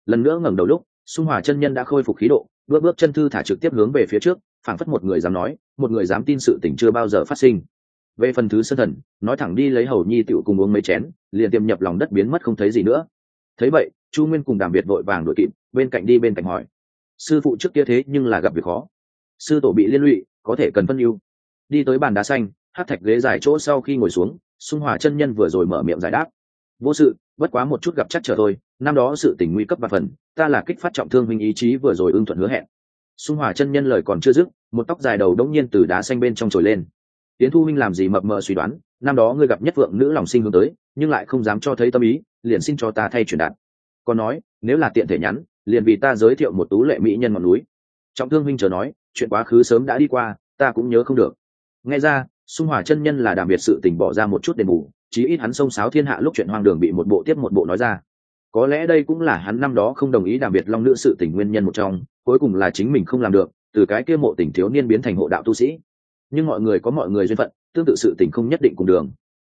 S1: Lần nữa ngẩng đầu lúc, xung hòa chân nhân đã khôi phục khí độ, bước bước chân thư thả trực tiếp hướng về phía trước, phảng phất một người dám nói, một người dám tin sự tình chưa bao giờ phát sinh về phần thứ sơn thần, nói thẳng đi lấy hầu nhi tựu cùng uống mấy chén, liền tiềm nhập lòng đất biến mất không thấy gì nữa. Thấy vậy, chu nguyên cùng đàm việt vội vàng đuổi kịp, bên cạnh đi bên cạnh hỏi. Sư phụ trước kia thế nhưng là gặp việc khó. Sư tổ bị liên lụy, có thể cần phân ưu. Đi tới bàn đá xanh, hát thạch ghế dài chỗ sau khi ngồi xuống xung hòa chân nhân vừa rồi mở miệng giải đáp. Vô sự, bất quá một chút gặp chắc chờ thôi, năm đó sự tình nguy cấp và phần, ta là kích phát trọng thương huynh ý chí vừa rồi ưng thuận hứa hẹn. Xung hòa chân nhân lời còn chưa dứt, một tóc dài đầu đống nhiên từ đá xanh bên trong trồi lên tiến thu minh làm gì mập mờ suy đoán, năm đó ngươi gặp nhất vượng nữ lòng sinh hướng tới, nhưng lại không dám cho thấy tâm ý, liền xin cho ta thay truyền đạt. Còn nói, nếu là tiện thể nhắn, liền vì ta giới thiệu một tú lệ mỹ nhân ngọn núi. Trọng thương minh chờ nói, chuyện quá khứ sớm đã đi qua, ta cũng nhớ không được. Nghe ra xung hòa chân nhân là đàm biệt sự tình bỏ ra một chút đền bù, chí ít hắn xông sáo thiên hạ lúc chuyện hoang đường bị một bộ tiếp một bộ nói ra. Có lẽ đây cũng là hắn năm đó không đồng ý đàm biệt long nữ sự tình nguyên nhân một trong, cuối cùng là chính mình không làm được, từ cái kia mộ tình thiếu niên biến thành hộ đạo tu sĩ nhưng mọi người có mọi người duyên phận, tương tự sự tình không nhất định cùng đường.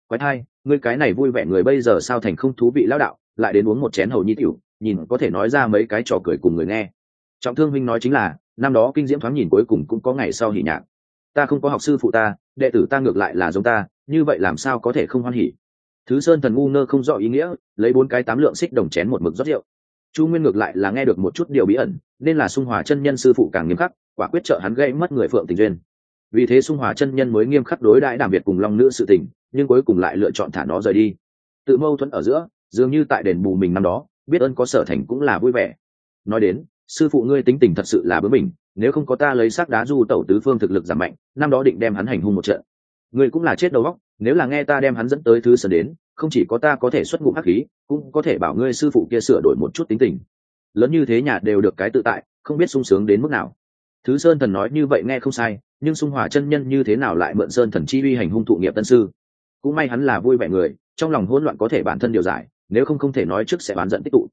S1: Quái thai, ngươi cái này vui vẻ người bây giờ sao thành không thú vị lao đạo, lại đến uống một chén hầu nhi tiểu, nhìn có thể nói ra mấy cái trò cười cùng người nghe. Trọng thương huynh nói chính là, năm đó kinh diễm thoáng nhìn cuối cùng cũng có ngày sau hỉ nhạc. Ta không có học sư phụ ta, đệ tử ta ngược lại là giống ta, như vậy làm sao có thể không hoan hỉ? Thứ sơn thần ngu ngơ không rõ ý nghĩa, lấy bốn cái tám lượng xích đồng chén một mực rót rượu. Chu nguyên ngược lại là nghe được một chút điều bí ẩn, nên là sung hòa chân nhân sư phụ càng nghiêm khắc, quả quyết trợ hắn gây mất người phượng tình duyên vì thế sung hòa chân nhân mới nghiêm khắc đối đãi đảm biệt cùng long nữ sự tình, nhưng cuối cùng lại lựa chọn thả nó rời đi. Tự mâu thuẫn ở giữa, dường như tại đền bù mình năm đó, biết ơn có sở thành cũng là vui vẻ. Nói đến, sư phụ ngươi tính tình thật sự là bướng mình nếu không có ta lấy xác đá du tẩu tứ phương thực lực giảm mạnh, năm đó định đem hắn hành hung một trận. Ngươi cũng là chết đầu óc, nếu là nghe ta đem hắn dẫn tới thứ sơn đến, không chỉ có ta có thể xuất ngụ hắc khí, cũng có thể bảo ngươi sư phụ kia sửa đổi một chút tính tình. Lớn như thế nhà đều được cái tự tại, không biết sung sướng đến mức nào. Thứ sơn thần nói như vậy nghe không sai nhưng sung hòa chân nhân như thế nào lại mượn sơn thần chi uy hành hung thụ nghiệp tân sư? Cũng may hắn là vui vẻ người, trong lòng hỗn loạn có thể bản thân điều giải, nếu không không thể nói trước sẽ bán giận tích tụ.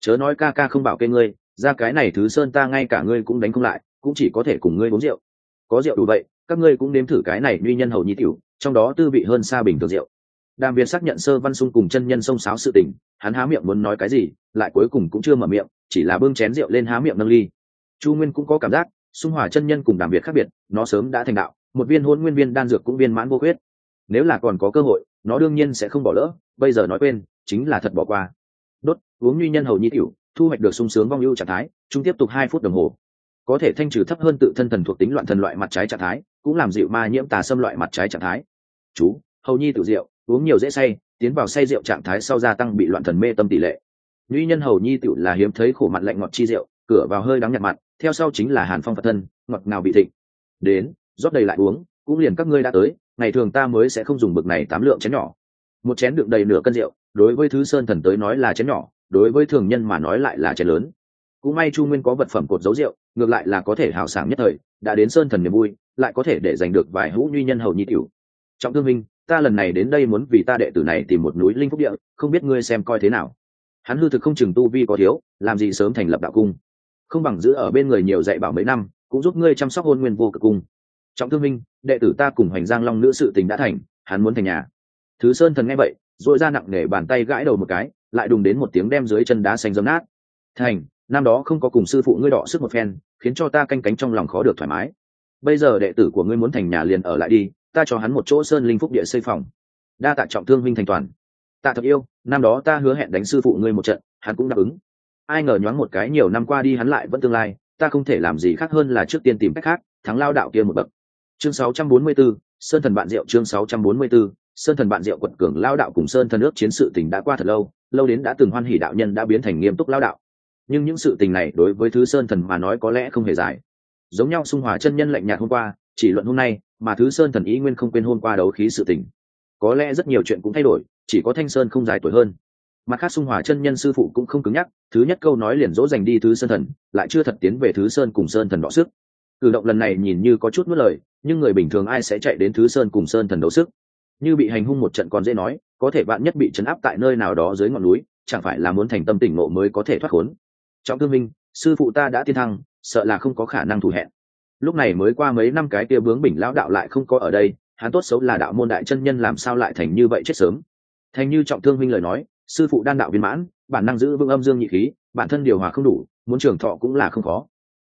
S1: Chớ nói ca ca không bảo kê ngươi, ra cái này thứ sơn ta ngay cả ngươi cũng đánh không lại, cũng chỉ có thể cùng ngươi uống rượu. Có rượu đủ vậy, các ngươi cũng nếm thử cái này duy nhân hầu nhi tiểu, trong đó tư vị hơn xa bình thường rượu. Đàm viên xác nhận sơ văn sung cùng chân nhân xông xáo sự tình, hắn há miệng muốn nói cái gì, lại cuối cùng cũng chưa mở miệng, chỉ là bưng chén rượu lên há miệng nâng ly. Chu nguyên cũng có cảm giác xung hòa chân nhân cùng đàm việt khác biệt, nó sớm đã thành đạo, một viên hôn nguyên viên đan dược cũng viên mãn vô khuyết. Nếu là còn có cơ hội, nó đương nhiên sẽ không bỏ lỡ, bây giờ nói quên, chính là thật bỏ qua. Đốt, uống duy nhân hầu nhi tiểu, thu hoạch được sung sướng vong ưu trạng thái chúng tiếp tục hai phút đồng hồ. Có thể thanh trừ thấp hơn tự thân thần thuộc tính loạn thần loại mặt trái trạng thái, cũng làm dịu ma nhiễm tà xâm loại mặt trái trạng thái. Chú, hầu nhi tự rượu, uống nhiều dễ say, tiến vào say rượu trạng thái sau gia tăng bị loạn thần mê tâm tỷ lệ. Nữ nhân hầu nhi tiểu là hiếm thấy khổ mặn lạnh ngọt chi rượu, cửa vào hơi đắng nhạt mặn theo sau chính là hàn phong phật thân, ngọt ngào bị thịnh. Đến, rót đầy lại uống, cũng liền các ngươi đã tới, ngày thường ta mới sẽ không dùng bực này tám lượng chén nhỏ. Một chén đựng đầy nửa cân rượu, đối với thứ sơn thần tới nói là chén nhỏ, đối với thường nhân mà nói lại là chén lớn. Cũng may chu nguyên có vật phẩm cột dấu rượu, ngược lại là có thể hào sảng nhất thời, đã đến sơn thần niềm vui, lại có thể để giành được vài hũ nhuy nhân hầu nhi tiểu. Trọng thương minh, ta lần này đến đây muốn vì ta đệ tử này tìm một núi linh phúc địa, không biết ngươi xem coi thế nào. Hắn hư thực không chừng tu vi có thiếu, làm gì sớm thành lập đạo cung không bằng giữ ở bên người nhiều dạy bảo mấy năm, cũng giúp ngươi chăm sóc hôn nguyên vô cực cung. Trọng thương minh, đệ tử ta cùng hoành giang long nữ sự tình đã thành, hắn muốn thành nhà. Thứ sơn thần nghe vậy dội ra nặng nề bàn tay gãi đầu một cái, lại đùng đến một tiếng đem dưới chân đá xanh dấm nát. Thành, năm đó không có cùng sư phụ ngươi đọ sức một phen, khiến cho ta canh cánh trong lòng khó được thoải mái. Bây giờ đệ tử của ngươi muốn thành nhà liền ở lại đi, ta cho hắn một chỗ sơn linh phúc địa xây phòng. Đa tạ trọng thương minh thành toàn. Tạ thật yêu, năm đó ta hứa hẹn đánh sư phụ ngươi một trận, hắn cũng đáp ứng ai ngờ nhoáng một cái nhiều năm qua đi hắn lại vẫn tương lai ta không thể làm gì khác hơn là trước tiên tìm cách khác thắng lao đạo kia một bậc. Chương 644, sơn thần bạn diệu chương 644, sơn thần bạn diệu quật cường lao đạo cùng sơn thần ước chiến sự tình đã qua thật lâu lâu đến đã từng hoan hỉ đạo nhân đã biến thành nghiêm túc lao đạo. Nhưng những sự tình này đối với thứ sơn thần mà nói có lẽ không hề dài. Giống nhau xung hòa chân nhân lạnh nhạt hôm qua chỉ luận hôm nay mà thứ sơn thần ý nguyên không quên hôm qua đấu khí sự tình. Có lẽ rất nhiều chuyện cũng thay đổi chỉ có thanh sơn không dài tuổi hơn mặt khác xung hòa chân nhân sư phụ cũng không cứng nhắc, thứ nhất câu nói liền dỗ dành đi thứ sơn thần, lại chưa thật tiến về thứ sơn cùng sơn thần đọ sức. Cử động lần này nhìn như có chút mất lời, nhưng người bình thường ai sẽ chạy đến thứ sơn cùng sơn thần đấu sức? Như bị hành hung một trận còn dễ nói, có thể bạn nhất bị chấn áp tại nơi nào đó dưới ngọn núi, chẳng phải là muốn thành tâm tỉnh ngộ mới có thể thoát khốn. Trọng thương minh, sư phụ ta đã tiên thăng, sợ là không có khả năng thủ hẹn. Lúc này mới qua mấy năm cái kia bướng bình lão đạo lại không có ở đây, hắn tốt xấu là đạo môn đại chân nhân làm sao lại thành như vậy chết sớm? Thành như trọng thương minh lời nói sư phụ đan đạo viên mãn, bản năng giữ vững âm dương nhị khí, bản thân điều hòa không đủ, muốn trường thọ cũng là không khó.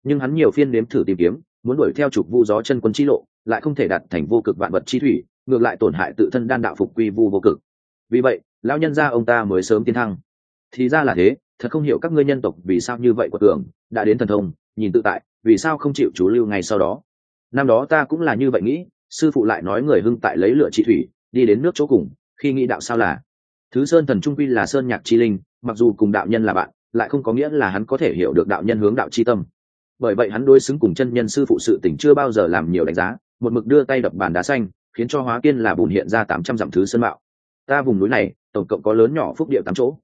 S1: Nhưng hắn nhiều phiên nếm thử tìm kiếm, muốn đuổi theo trục vu gió chân quân chi lộ, lại không thể đạt thành vô cực vạn vật chi thủy, ngược lại tổn hại tự thân đan đạo phục quy vu vô cực. Vì vậy, lão nhân gia ông ta mới sớm tiến thăng. Thì ra là thế, thật không hiểu các ngươi nhân tộc vì sao như vậy của tưởng đã đến thần thông, nhìn tự tại, vì sao không chịu chú lưu ngay sau đó. Năm đó ta cũng là như vậy nghĩ, sư phụ lại nói người hưng tại lấy lựa trị thủy, đi đến nước chỗ cùng, khi nghĩ đạo sao là thứ sơn thần trung quy là sơn nhạc chi linh, mặc dù cùng đạo nhân là bạn, lại không có nghĩa là hắn có thể hiểu được đạo nhân hướng đạo chi tâm. Bởi vậy hắn đối xứng cùng chân nhân sư phụ sự tỉnh chưa bao giờ làm nhiều đánh giá, một mực đưa tay đập bàn đá xanh, khiến cho hóa kiên là bùn hiện ra tám trăm dặm thứ sơn mạo. Ta vùng núi này, tổng cộng có lớn nhỏ phúc địa tám chỗ.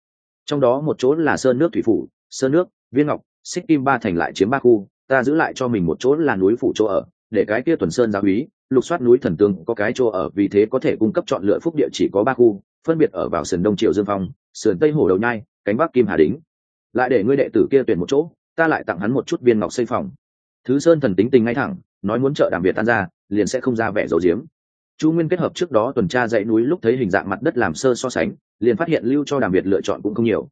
S1: Trong đó một chỗ là sơn nước thủy phủ, sơn nước, viên ngọc, xích kim ba thành lại chiếm ba khu, ta giữ lại cho mình một chỗ là núi phủ chỗ ở, để cái kia tuần sơn giáo úy lục soát núi thần tương có cái chỗ ở, vì thế có thể cung cấp chọn lựa phúc địa chỉ có ba khu, phân biệt ở vào sườn đông triệu dương phong, sườn tây hồ đầu nhai, cánh bắc kim hà đính lại để ngươi đệ tử kia tuyển một chỗ, ta lại tặng hắn một chút viên ngọc xây phòng. Thứ sơn thần tính tình ngay thẳng, nói muốn trợ đàm việt tan ra, liền sẽ không ra vẻ dầu diếm. Chu nguyên kết hợp trước đó tuần tra dãy núi lúc thấy hình dạng mặt đất làm sơ so sánh, liền phát hiện lưu cho đàm việt lựa chọn cũng không nhiều.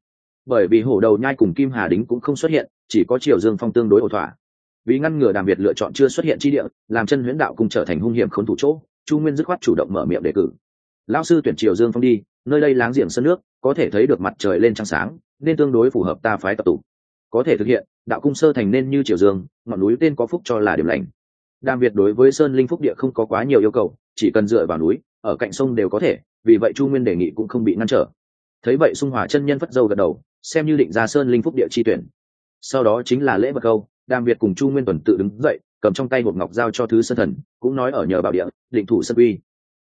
S1: Bởi vì hổ đầu nhai cùng kim hà đính cũng không xuất hiện, chỉ có triều dương phong tương đối ổ thỏa vì ngăn ngừa đàm việt lựa chọn chưa xuất hiện chi địa, làm chân huyễn đạo cùng trở thành hung hiểm khốn thủ chỗ, chu nguyên dứt khoát chủ động mở miệng đề cử. Lão sư tuyển triều dương phong đi, nơi đây láng giềng sân nước, có thể thấy được mặt trời lên trăng sáng, nên tương đối phù hợp ta phái tập tụ. Có thể thực hiện, đạo cung sơ thành nên như triều dương, ngọn núi tên có phúc cho là điểm lành. Đàm việt đối với sơn linh phúc địa không có quá nhiều yêu cầu, chỉ cần dựa vào núi, ở cạnh sông đều có thể, vì vậy chu nguyên đề nghị cũng không bị ngăn trở. Thấy vậy xung hòa chân nhân phất dâu gật đầu, xem như định ra sơn linh phúc địa chi tuyển. Sau đó chính là lễ vật câu đàm việt cùng chu nguyên tuần tự đứng dậy, cầm trong tay một ngọc giao cho thứ sơn thần, cũng nói ở nhờ bảo địa, định thủ sân uy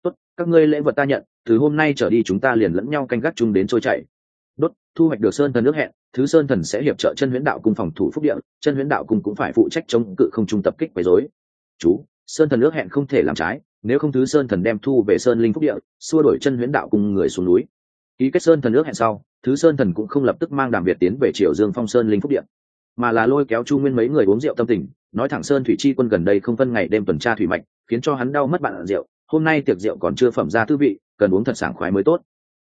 S1: tốt, các ngươi lễ vật ta nhận, từ hôm nay trở đi chúng ta liền lẫn nhau canh gác chung đến trôi chảy. Đốt, thu hoạch được sơn thần nước hẹn, thứ sơn thần sẽ hiệp trợ chân huyễn đạo cung phòng thủ phúc địa, chân huyễn đạo cung cũng phải phụ trách chống cự không trung tập kích quấy rối. Chú, sơn thần nước hẹn không thể làm trái, nếu không thứ sơn thần đem thu về sơn linh phúc địa, xua đổi chân huyễn đạo cung người xuống núi. Ký kết sơn thần nước hẹn sau, thứ sơn thần cũng không lập tức mang đàm việt tiến về triều dương phong sơn linh phúc điện mà là lôi kéo chu nguyên mấy người uống rượu tâm tình, nói thẳng sơn thủy chi quân gần đây không phân ngày đêm tuần tra thủy mạch, khiến cho hắn đau mất bạn rượu, hôm nay tiệc rượu còn chưa phẩm ra tư vị, cần uống thật sảng khoái mới tốt.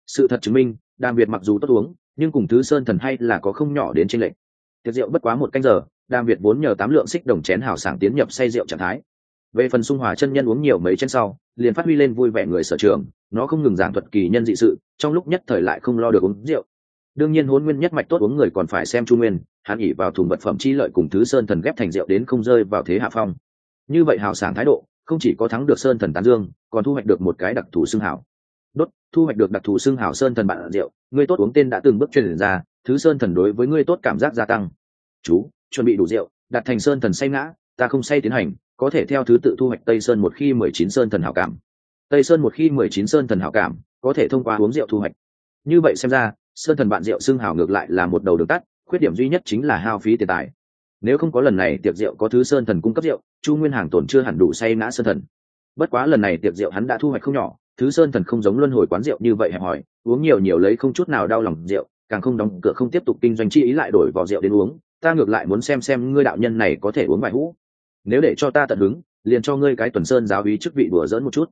S1: Sự thật chứng minh, đàm việt mặc dù tốt uống, nhưng cùng thứ sơn thần hay là có không nhỏ đến trên lệnh tiệc rượu bất quá một canh giờ, đàm việt vốn nhờ tám lượng xích đồng chén hào sảng tiến nhập say rượu trạng thái. Về phần sung hòa chân nhân uống nhiều mấy chén sau, liền phát huy lên vui vẻ người sở trường, nó không ngừng giảng thuật kỳ nhân dị sự, trong lúc nhất thời lại không lo được uống rượu đương nhiên hôn nguyên nhất mạch tốt uống người còn phải xem chu nguyên, hắn ỉ vào thùng vật phẩm chi lợi cùng thứ sơn thần ghép thành rượu đến không rơi vào thế hạ phong. Như vậy hào sảng thái độ, không chỉ có thắng được sơn thần tán dương, còn thu hoạch được một cái đặc thù xương hảo đốt, thu hoạch được đặc thù xương hảo sơn thần bạn rượu ngươi tốt uống tên đã từng bước truyền ra, thứ sơn thần đối với ngươi tốt cảm giác gia tăng. Chú, chuẩn bị đủ rượu, đặt thành sơn thần say ngã, ta không say tiến hành, có thể theo thứ tự thu hoạch tây sơn một khi mười chín sơn thần hảo cảm. Tây sơn một khi mười chín sơn thần hảo cảm, có thể thông qua uống rượu thu hoạch. Như vậy xem ra sơn thần bạn rượu xưng hào ngược lại là một đầu đường tắt, khuyết điểm duy nhất chính là hao phí tiền tài. Nếu không có lần này tiệc rượu có thứ sơn thần cung cấp rượu, chu nguyên hàng tổn chưa hẳn đủ say ngã sơn thần. Bất quá lần này tiệc rượu hắn đã thu hoạch không nhỏ, thứ sơn thần không giống luân hồi quán rượu như vậy hẹp hòi, uống nhiều nhiều lấy không chút nào đau lòng rượu, càng không đóng cửa không tiếp tục kinh doanh chi ý lại đổi vào rượu đến uống, ta ngược lại muốn xem xem ngươi đạo nhân này có thể uống vài hũ. Nếu để cho ta tận hứng, liền cho ngươi cái tuần sơn giáo hí chức vị đùa dỡn một chút.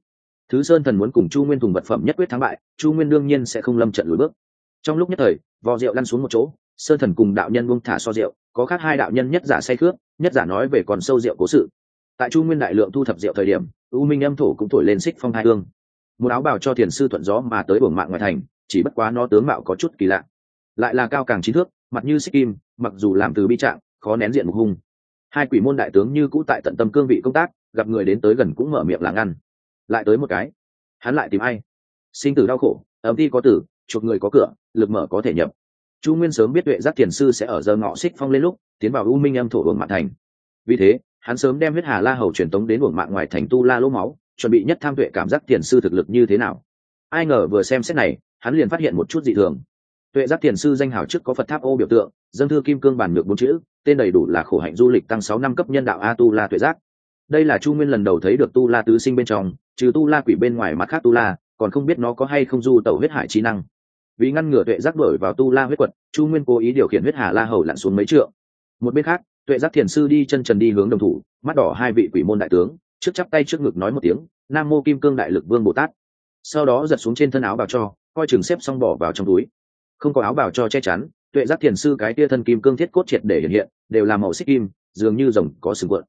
S1: Thứ sơn thần muốn cùng chu nguyên thùng vật phẩm nhất quyết thắng bại, chu nguyên đương nhiên sẽ không lâm trận lùi bước trong lúc nhất thời, vò rượu lăn xuống một chỗ, sơn thần cùng đạo nhân buông thả so rượu, có khác hai đạo nhân nhất giả say khước, nhất giả nói về còn sâu rượu cố sự. Tại chu nguyên đại lượng thu thập rượu thời điểm, u minh âm thổ cũng thổi lên xích phong hai hương. Một áo bào cho thiền sư thuận gió mà tới buồng mạng ngoài thành, chỉ bất quá nó tướng mạo có chút kỳ lạ. Lại là cao càng trí thước, mặt như xích kim, mặc dù làm từ bi trạng, khó nén diện mục hung. Hai quỷ môn đại tướng như cũ tại tận tâm cương vị công tác, gặp người đến tới gần cũng mở miệng là ngăn. Lại tới một cái. Hắn lại tìm ai? Sinh tử đau khổ, ấm ti có tử, chuộc người có cửa lực mở có thể nhập. Chu nguyên sớm biết tuệ giác thiền sư sẽ ở giờ ngọ xích phong lên lúc, tiến vào u minh âm thổ uổng mạng thành. Vì thế, hắn sớm đem huyết hà la hầu truyền tống đến uổng mạng ngoài thành tu la lỗ máu, chuẩn bị nhất tham tuệ cảm giác thiền sư thực lực như thế nào. Ai ngờ vừa xem xét này, hắn liền phát hiện một chút dị thường. Tuệ giác thiền sư danh hào trước có phật tháp ô biểu tượng dân thư kim cương bản ngược bốn chữ, tên đầy đủ là khổ hạnh du lịch tăng sáu năm cấp nhân đạo a tu la tuệ giác. Đây là chu nguyên lần đầu thấy được tu la tứ sinh bên trong, trừ tu la quỷ bên ngoài mặt khác tu la, còn không biết nó có hay không du tẩu huyết hải trí năng vì ngăn ngừa tuệ giác đổi vào tu la huyết quật, chu nguyên cố ý điều khiển huyết hà la hầu lặn xuống mấy trượng. Một bên khác, tuệ giác thiền sư đi chân trần đi hướng đồng thủ, mắt đỏ hai vị quỷ môn đại tướng, trước chắp tay trước ngực nói một tiếng, nam mô kim cương đại lực vương bồ tát. Sau đó giật xuống trên thân áo bào cho, coi chừng xếp xong bỏ vào trong túi. Không có áo bào cho che chắn, tuệ giác thiền sư cái tia thân kim cương thiết cốt triệt để hiện hiện, đều là màu xích kim, dường như rồng có sừng cuộn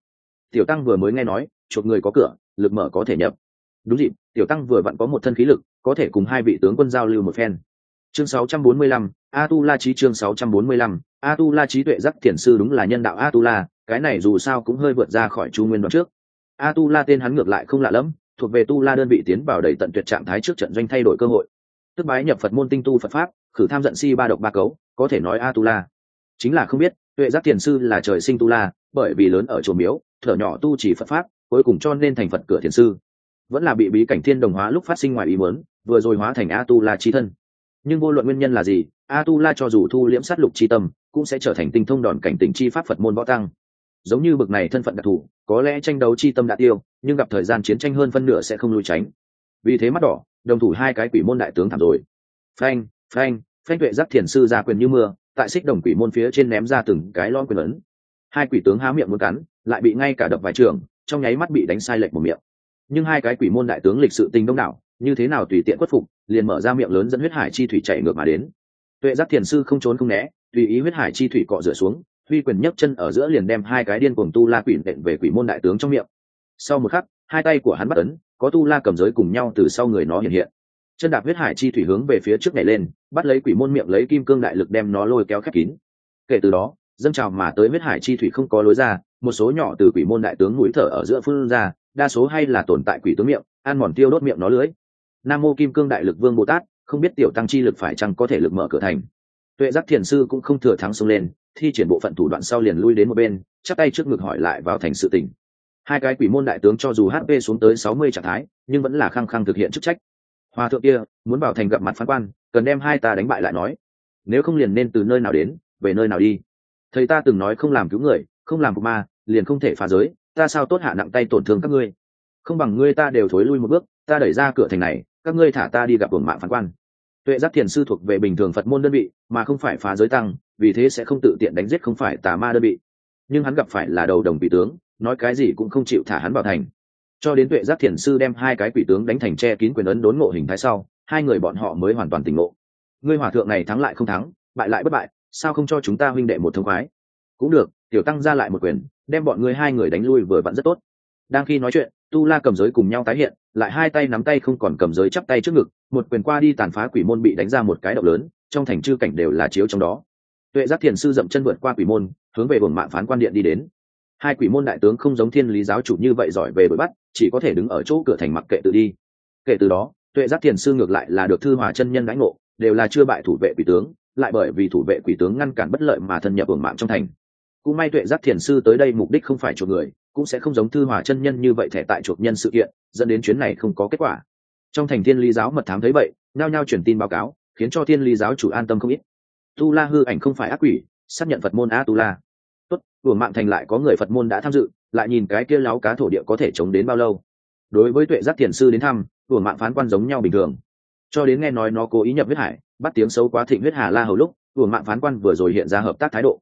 S1: tiểu tăng vừa mới nghe nói chuột người có cửa, lực mở có thể nhập. Đúng dịp, tiểu tăng vừa vặn có một thân khí lực, có thể cùng hai vị tướng quân giao lưu một phen chương 645, a tu la trí chương 645, a tu la trí tuệ giác thiền sư đúng là nhân đạo a tu la cái này dù sao cũng hơi vượt ra khỏi chu nguyên đoạn trước. A tu la tên hắn ngược lại không lạ lẫm thuộc về tu la đơn vị tiến vào đầy tận tuyệt trạng thái trước trận doanh thay đổi cơ hội. Tức bái nhập phật môn tinh tu phật pháp khử tham giận si ba độc ba cấu có thể nói a tu la chính là không biết tuệ giác thiền sư là trời sinh tu la bởi vì lớn ở chùa miếu thở nhỏ tu chỉ phật pháp cuối cùng cho nên thành phật cửa thiền sư. Vẫn là bị bí cảnh thiên đồng hóa lúc phát sinh ngoài ý muốn vừa rồi hóa thành a tu la chi thân nhưng vô luận nguyên nhân là gì a tu la cho dù thu liễm sát lục chi tâm, cũng sẽ trở thành tinh thông đòn cảnh tỉnh chi pháp phật môn võ tăng. Giống như bực này thân phận đặc thù, có lẽ tranh đấu chi tâm đã tiêu, nhưng gặp thời gian chiến tranh hơn phân nửa sẽ không lùi tránh. Vì thế mắt đỏ, đồng thủ hai cái quỷ môn đại tướng thảm rồi. Phanh phanh phanh tuệ giác thiền sư ra quyền như mưa, tại xích đồng quỷ môn phía trên ném ra từng cái lon quyền ấn. Hai quỷ tướng há miệng muốn cắn, lại bị ngay cả đập vài trường, trong nháy mắt bị đánh sai lệch một miệng. Nhưng hai cái quỷ môn đại tướng lịch sự tình đông đảo, như thế nào tùy tiện khuất phục liền mở ra miệng lớn dẫn huyết hải chi thủy chạy ngược mà đến. Tuệ giác thiền sư không trốn không né, tùy ý huyết hải chi thủy cọ rửa xuống, huy quyền nhấc chân ở giữa liền đem hai cái điên cuồng tu la quỷ nện về quỷ môn đại tướng trong miệng. Sau một khắc, hai tay của hắn bắt ấn, có tu la cầm giới cùng nhau từ sau người nó hiện hiện. Chân đạp huyết hải chi thủy hướng về phía trước này lên, bắt lấy quỷ môn miệng lấy kim cương đại lực đem nó lôi kéo khép kín. Kể từ đó, dâng trào mà tới huyết hải chi thủy không có lối ra, một số nhỏ từ quỷ môn đại tướng núi thở ở giữa phương ra, đa số hay là tồn tại quỷ tướng miệng, ăn mòn tiêu đốt miệng nó lưới nam mô kim cương đại lực vương bồ tát, không biết tiểu tăng chi lực phải chăng có thể lực mở cửa thành. Tuệ giác thiền sư cũng không thừa thắng xông lên, thi triển bộ phận thủ đoạn sau liền lui đến một bên chắc tay trước ngực hỏi lại vào thành sự tỉnh hai cái quỷ môn đại tướng cho dù hp xuống tới sáu mươi trạng thái, nhưng vẫn là khăng khăng thực hiện chức trách. Hòa thượng kia, muốn vào thành gặp mặt phán quan, cần đem hai ta đánh bại lại nói. Nếu không liền nên từ nơi nào đến, về nơi nào đi. Thầy ta từng nói không làm cứu người, không làm phục ma, liền không thể phá giới, ta sao tốt hạ nặng tay tổn thương các ngươi. Không bằng ngươi ta đều thối lui một bước, ta đẩy ra cửa thành này các ngươi thả ta đi gặp hưởng mạng phán quan. Tuệ giác thiền sư thuộc về bình thường phật môn đơn vị, mà không phải phá giới tăng, vì thế sẽ không tự tiện đánh giết không phải tà ma đơn vị. Nhưng hắn gặp phải là đầu đồng vị tướng, nói cái gì cũng không chịu thả hắn vào thành. Cho đến tuệ giác thiền sư đem hai cái quỷ tướng đánh thành che kín quyền ấn đốn ngộ hình thái sau, hai người bọn họ mới hoàn toàn tỉnh ngộ. Ngươi hòa thượng này thắng lại không thắng, bại lại bất bại, sao không cho chúng ta huynh đệ một thông khoái? Cũng được, tiểu tăng ra lại một quyền, đem bọn ngươi hai người đánh lui vừa vặn rất tốt. Đang khi nói chuyện, tu la cầm giới cùng nhau tái hiện lại hai tay nắm tay không còn cầm giới chắp tay trước ngực, một quyền qua đi tàn phá quỷ môn bị đánh ra một cái động lớn, trong thành chư cảnh đều là chiếu trong đó. Tuệ giác thiền sư dậm chân vượt qua quỷ môn, hướng về buồng mạng phán quan điện đi đến. Hai quỷ môn đại tướng không giống thiên lý giáo chủ như vậy giỏi về đuổi bắt, chỉ có thể đứng ở chỗ cửa thành mặc kệ tự đi. Kể từ đó, tuệ giác thiền sư ngược lại là được thư hòa chân nhân đánh ngộ, đều là chưa bại thủ vệ quỷ tướng, lại bởi vì thủ vệ quỷ tướng ngăn cản bất lợi mà thân nhập buồng mạng trong thành cũng may tuệ giác thiền sư tới đây mục đích không phải chuộc người, cũng sẽ không giống thư hòa chân nhân như vậy thẻ tại chuộc nhân sự kiện, dẫn đến chuyến này không có kết quả. Trong thành thiên lý giáo mật thám thấy vậy nao nhao truyền tin báo cáo, khiến cho thiên lý giáo chủ an tâm không ít. Tu la hư ảnh không phải ác quỷ, xác nhận phật môn a tu la tốt đuổi mạng thành lại có người phật môn đã tham dự, lại nhìn cái kia láo cá thổ địa có thể chống đến bao lâu. Đối với tuệ giác thiền sư đến thăm đuổi mạng phán quan giống nhau bình thường. Cho đến nghe nói nó cố ý nhập huyết hải, bắt tiếng xấu quá thịnh huyết hà la hầu lúc đuổi mạng phán quan vừa rồi hiện ra hợp tác thái độ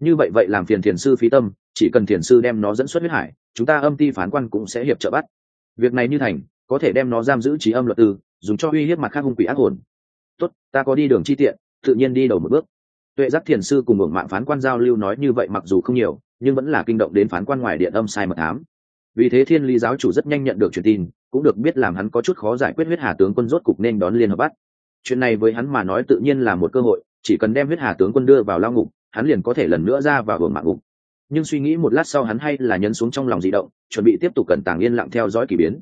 S1: như vậy vậy làm phiền thiền sư phí tâm, chỉ cần thiền sư đem nó dẫn xuất huyết hải, chúng ta âm ti phán quan cũng sẽ hiệp trợ bắt. Việc này như thành, có thể đem nó giam giữ trí âm luật tư, dùng cho uy hiếp mặt khác hung quỷ ác hồn. Tốt, ta có đi đường chi tiện, tự nhiên đi đầu một bước. Tuệ giác thiền sư cùng hưởng mạng phán quan giao lưu nói như vậy mặc dù không nhiều, nhưng vẫn là kinh động đến phán quan ngoài điện âm sai mật ám vì thế thiên lý giáo chủ rất nhanh nhận được truyền tin, cũng được biết làm hắn có chút khó giải quyết huyết hà tướng quân rốt cục nên đón liên hợp bắt. Chuyện này với hắn mà nói tự nhiên là một cơ hội, chỉ cần đem huyết hà tướng quân đưa vào lao ngục hắn liền có thể lần nữa ra và hưởng mạng ngục. Nhưng suy nghĩ một lát sau hắn hay là nhấn xuống trong lòng di động, chuẩn bị tiếp tục cẩn tàng yên lặng theo dõi k ỳ biến.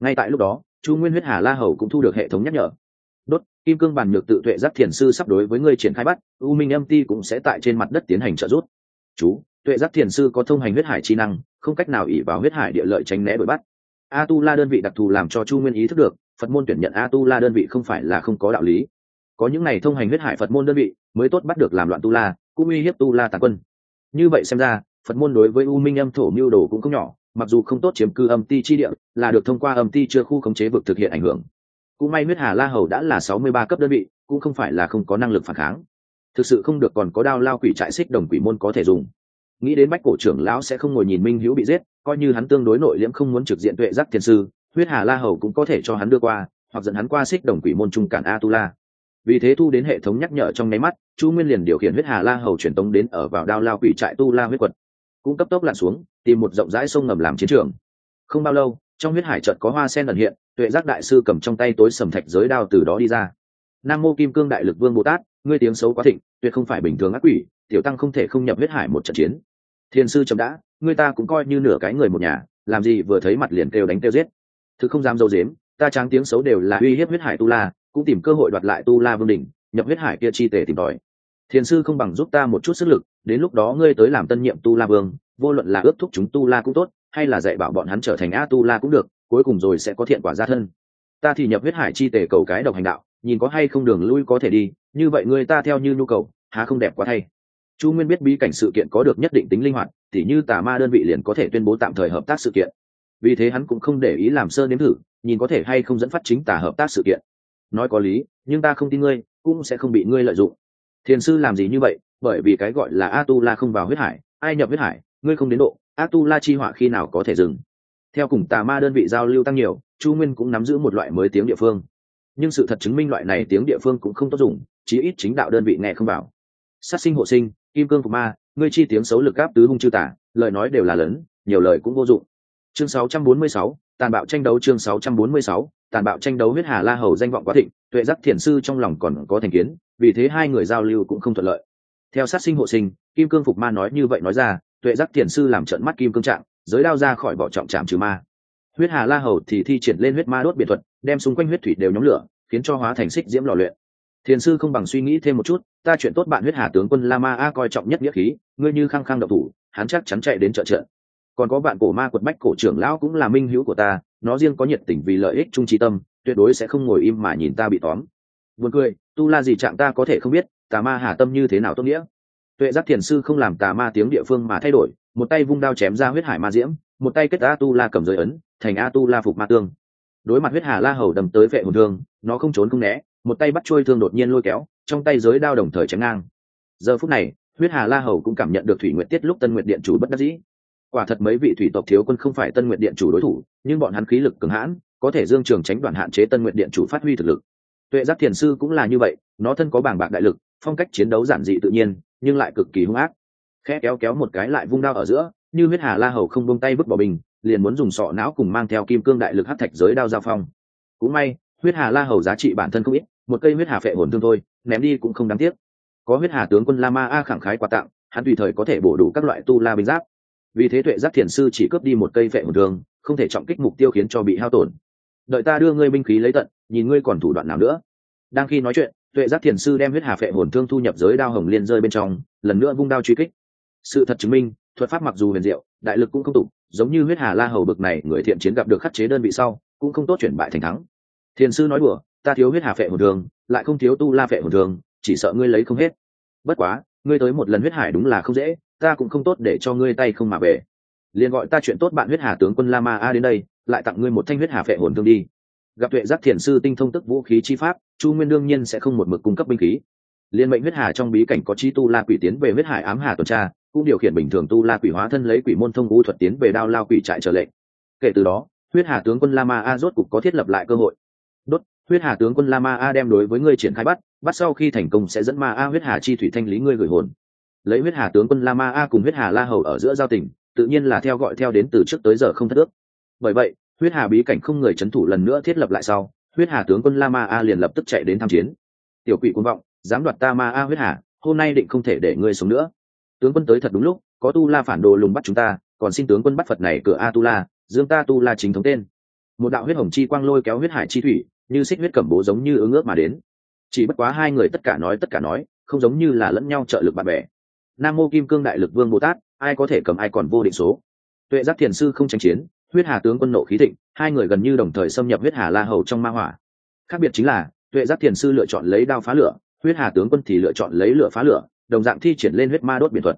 S1: Ngay tại lúc đó, chu nguyên huyết hà la hầu cũng thu được hệ thống nhắc nhở. Đốt, kim cương bản nhược tự tuệ giác thiền sư sắp đối với ngươi triển khai bắt, u minh âm ti cũng sẽ tại trên mặt đất tiến hành trợ giúp. Chú, tuệ giác thiền sư có thông hành huyết hải chi năng, không cách nào ỉ vào huyết hải địa lợi tránh né bởi bắt. A tu la đơn vị đặc thù làm cho chu nguyên ý thức được, phật môn tuyển nhận a tu la đơn vị không phải là không có đạo lý. Có những này thông hành huyết hải phật môn đơn vị, mới tốt bắt được làm loạn tu la cũng uy hiếp tu la tàn quân. Như vậy xem ra, phật môn đối với u minh âm thổ mưu đồ cũng không nhỏ, mặc dù không tốt chiếm cư âm ti chi địa, là được thông qua âm ti chưa khu khống chế vực thực hiện ảnh hưởng. Cũng may huyết hà la hầu đã là sáu mươi ba cấp đơn vị, cũng không phải là không có năng lực phản kháng. Thực sự không được còn có đao lao quỷ trại xích đồng quỷ môn có thể dùng. Nghĩ đến bách cổ trưởng lão sẽ không ngồi nhìn minh hữu bị giết, coi như hắn tương đối nội liễm không muốn trực diện tuệ giác thiền sư, huyết hà la hầu cũng có thể cho hắn đưa qua, hoặc dẫn hắn qua xích đồng quỷ môn trung cản a tu la vì thế thu đến hệ thống nhắc nhở trong nháy mắt, chu nguyên liền điều khiển huyết hà la hầu truyền tống đến ở vào đao lao quỷ trại tu la huyết quật. Cũng cấp tốc lặn xuống, tìm một rộng rãi sông ngầm làm chiến trường. Không bao lâu, trong huyết hải trận có hoa sen ẩn hiện, tuệ giác đại sư cầm trong tay tối sầm thạch giới đao từ đó đi ra. Nam mô kim cương đại lực vương bồ tát, ngươi tiếng xấu quá thịnh, tuyệt không phải bình thường ác quỷ, tiểu tăng không thể không nhập huyết hải một trận chiến. Thiên sư chậm đã, ngươi ta cũng coi như nửa cái người một nhà, làm gì vừa thấy mặt liền kêu đánh kêu giết. Thứ không dám dâu dếm, ta tráng tiếng xấu đều là uy hiếp huyết hải tu la cũng tìm cơ hội đoạt lại tu la vương đỉnh, nhập huyết hải kia chi tể tìm tòi. Thiền sư không bằng giúp ta một chút sức lực, đến lúc đó ngươi tới làm tân nhiệm tu la vương, vô luận là ước thúc chúng tu la cũng tốt, hay là dạy bảo bọn hắn trở thành a tu la cũng được, cuối cùng rồi sẽ có thiện quả gia thân. Ta thì nhập huyết hải chi tể cầu cái độc hành đạo, nhìn có hay không đường lui có thể đi, như vậy người ta theo như nhu cầu, há không đẹp quá thay. Chu nguyên biết bí cảnh sự kiện có được nhất định tính linh hoạt thì như tà ma đơn vị liền có thể tuyên bố tạm thời hợp tác sự kiện. Vì thế hắn cũng không để ý làm sơ nếm thử, nhìn có thể hay không dẫn phát chính tà hợp tác sự kiện nói có lý nhưng ta không tin ngươi cũng sẽ không bị ngươi lợi dụng. Thiền sư làm gì như vậy? Bởi vì cái gọi là a tu la không vào huyết hải ai nhập huyết hải ngươi không đến độ a tu la chi họa khi nào có thể dừng? Theo cùng tà ma đơn vị giao lưu tăng nhiều chu nguyên cũng nắm giữ một loại mới tiếng địa phương. Nhưng sự thật chứng minh loại này tiếng địa phương cũng không tốt dùng chí ít chính đạo đơn vị nghe không vào. Sát sinh hộ sinh kim cương phục ma ngươi chi tiếng xấu lực áp tứ hung chư tả lời nói đều là lớn nhiều lời cũng vô dụng. Chương 646, tàn bạo tranh đấu chương 646, tàn bạo tranh đấu huyết hà la hầu danh vọng quá thịnh, tuệ giác thiền sư trong lòng còn có thành kiến, vì thế hai người giao lưu cũng không thuận lợi. Theo sát sinh hộ sinh, kim cương phục ma nói như vậy nói ra, tuệ giác thiền sư làm trận mắt kim cương trạng, giới đao ra khỏi vỏ trọng trạm trừ ma. Huyết hà la hầu thì thi triển lên huyết ma đốt biệt thuật, đem xung quanh huyết thủy đều nhóm lửa, khiến cho hóa thành xích diễm lò luyện. Thiền sư không bằng suy nghĩ thêm một chút, ta chuyện tốt bạn huyết hà tướng quân la ma a coi trọng nhất nghĩa khí, ngươi như khăng khăng độc thủ, hắn chắc chắn chạy đến trợ trợ còn có bạn cổ ma quật bách cổ trưởng lão cũng là minh hữu của ta, nó riêng có nhiệt tình vì lợi ích trung trí tâm, tuyệt đối sẽ không ngồi im mà nhìn ta bị tóm. Buồn cười, tu la gì trạng ta có thể không biết, tà ma hà tâm như thế nào tốt nghĩa? Tuệ giác thiền sư không làm tà ma tiếng địa phương mà thay đổi, một tay vung đao chém ra huyết hải ma diễm, một tay kết a tu la cầm giới ấn, thành a tu la phục ma tương. Đối mặt huyết hà la hầu đầm tới vệ hồn thương, nó không trốn không né, một tay bắt trôi thương đột nhiên lôi kéo, trong tay giới đao đồng thời chém ngang. Giờ phút này, huyết hà la hầu cũng cảm nhận được thủy nguyện tiết lúc tân nguyện điện chủ bất đắc dĩ quả thật mấy vị thủy tộc thiếu quân không phải tân nguyện điện chủ đối thủ, nhưng bọn hắn khí lực cường hãn, có thể dương trường tránh đoạn hạn chế tân nguyện điện chủ phát huy thực lực. Tuệ giác thiền sư cũng là như vậy, nó thân có bảng bạc đại lực, phong cách chiến đấu giản dị tự nhiên, nhưng lại cực kỳ hung ác. Khẽ kéo kéo một cái lại vung đao ở giữa, như huyết hà la hầu không buông tay vứt bỏ bình liền muốn dùng sọ não cùng mang theo kim cương đại lực hát thạch giới đao giao phong. Cũng may, huyết hà la hầu giá trị bản thân không ít, một cây huyết hà phệ hồn thương thôi, ném đi cũng không đáng tiếc. Có huyết hà tướng quân la ma a khẳng khái quà tặng, hắn tùy thời có thể bổ đủ các loại tu la binh giáp vì thế tuệ giác thiền sư chỉ cướp đi một cây vệ hồn thương, không thể trọng kích mục tiêu khiến cho bị hao tổn. Đợi ta đưa ngươi binh khí lấy tận, nhìn ngươi còn thủ đoạn nào nữa. Đang khi nói chuyện, tuệ giác thiền sư đem huyết hà phệ hồn thương thu nhập giới đao hồng liên rơi bên trong, lần nữa vung đao truy kích. Sự thật chứng minh, thuật pháp mặc dù huyền diệu, đại lực cũng không tục giống như huyết hà la hầu bực này, người thiện chiến gặp được khắc chế đơn vị sau, cũng không tốt chuyển bại thành thắng. Thiền sư nói đùa, ta thiếu huyết hà phệ hồn thương, lại không thiếu tu la phệ hồn thương, chỉ sợ ngươi lấy không hết. Bất quá, ngươi tới một lần huyết hải đúng là không dễ ta cũng không tốt để cho ngươi tay không mà về. Liền gọi ta chuyện tốt bạn huyết hà tướng quân la ma a đến đây, lại tặng ngươi một thanh huyết hà phệ hồn thương đi. Gặp tuệ giác thiền sư tinh thông tức vũ khí chi pháp, chu nguyên đương nhiên sẽ không một mực cung cấp binh khí. Liên mệnh huyết hà trong bí cảnh có chi tu la quỷ tiến về huyết hải ám hà tuần tra, cũng điều khiển bình thường tu la quỷ hóa thân lấy quỷ môn thông vũ thuật tiến về đao lao quỷ trại trở lệnh. Kể từ đó, huyết hà tướng quân la ma a rốt cục có thiết lập lại cơ hội. Đốt, huyết hà tướng quân la ma a đem đối với ngươi triển khai bắt bắt sau khi thành công sẽ dẫn ma a huyết hà chi thủy thanh lý ngươi gửi hồn lấy huyết hà tướng quân la ma a cùng huyết hà la hầu ở giữa giao tình, tự nhiên là theo gọi theo đến từ trước tới giờ không thất ước. Bởi vậy, huyết hà bí cảnh không người c h ấ n thủ lần nữa thiết lập lại sau, huyết hà tướng quân la ma a liền lập tức chạy đến tham chiến. Tiểu quỷ quân vọng, dám đoạt ta ma a huyết hà, hôm nay định không thể để ngươi sống nữa. Tướng quân tới thật đúng lúc, có tu la phản đồ lùng bắt chúng ta, còn xin tướng quân bắt phật này cửa a tu la, dương ta tu la chính thống tên. Một đạo huyết hồng chi quang lôi kéo huyết hải chi thủy, như xích huyết cẩm bố giống như ứng ước mà đến. Chỉ bất quá hai người tất cả nói tất cả nói, không giống như là lẫn nhau trợ lực bạn bè nam mô kim cương đại lực vương bồ tát, ai có thể cầm ai còn vô định số. Tuệ giác thiền sư không tranh chiến, huyết hà tướng quân nộ khí thịnh, hai người gần như đồng thời xâm nhập huyết hà la hầu trong ma hỏa. Khác biệt chính là, tuệ giác thiền sư lựa chọn lấy đao phá lửa, huyết hà tướng quân thì lựa chọn lấy lửa phá lửa, đồng dạng thi triển lên huyết ma đốt biển thuật.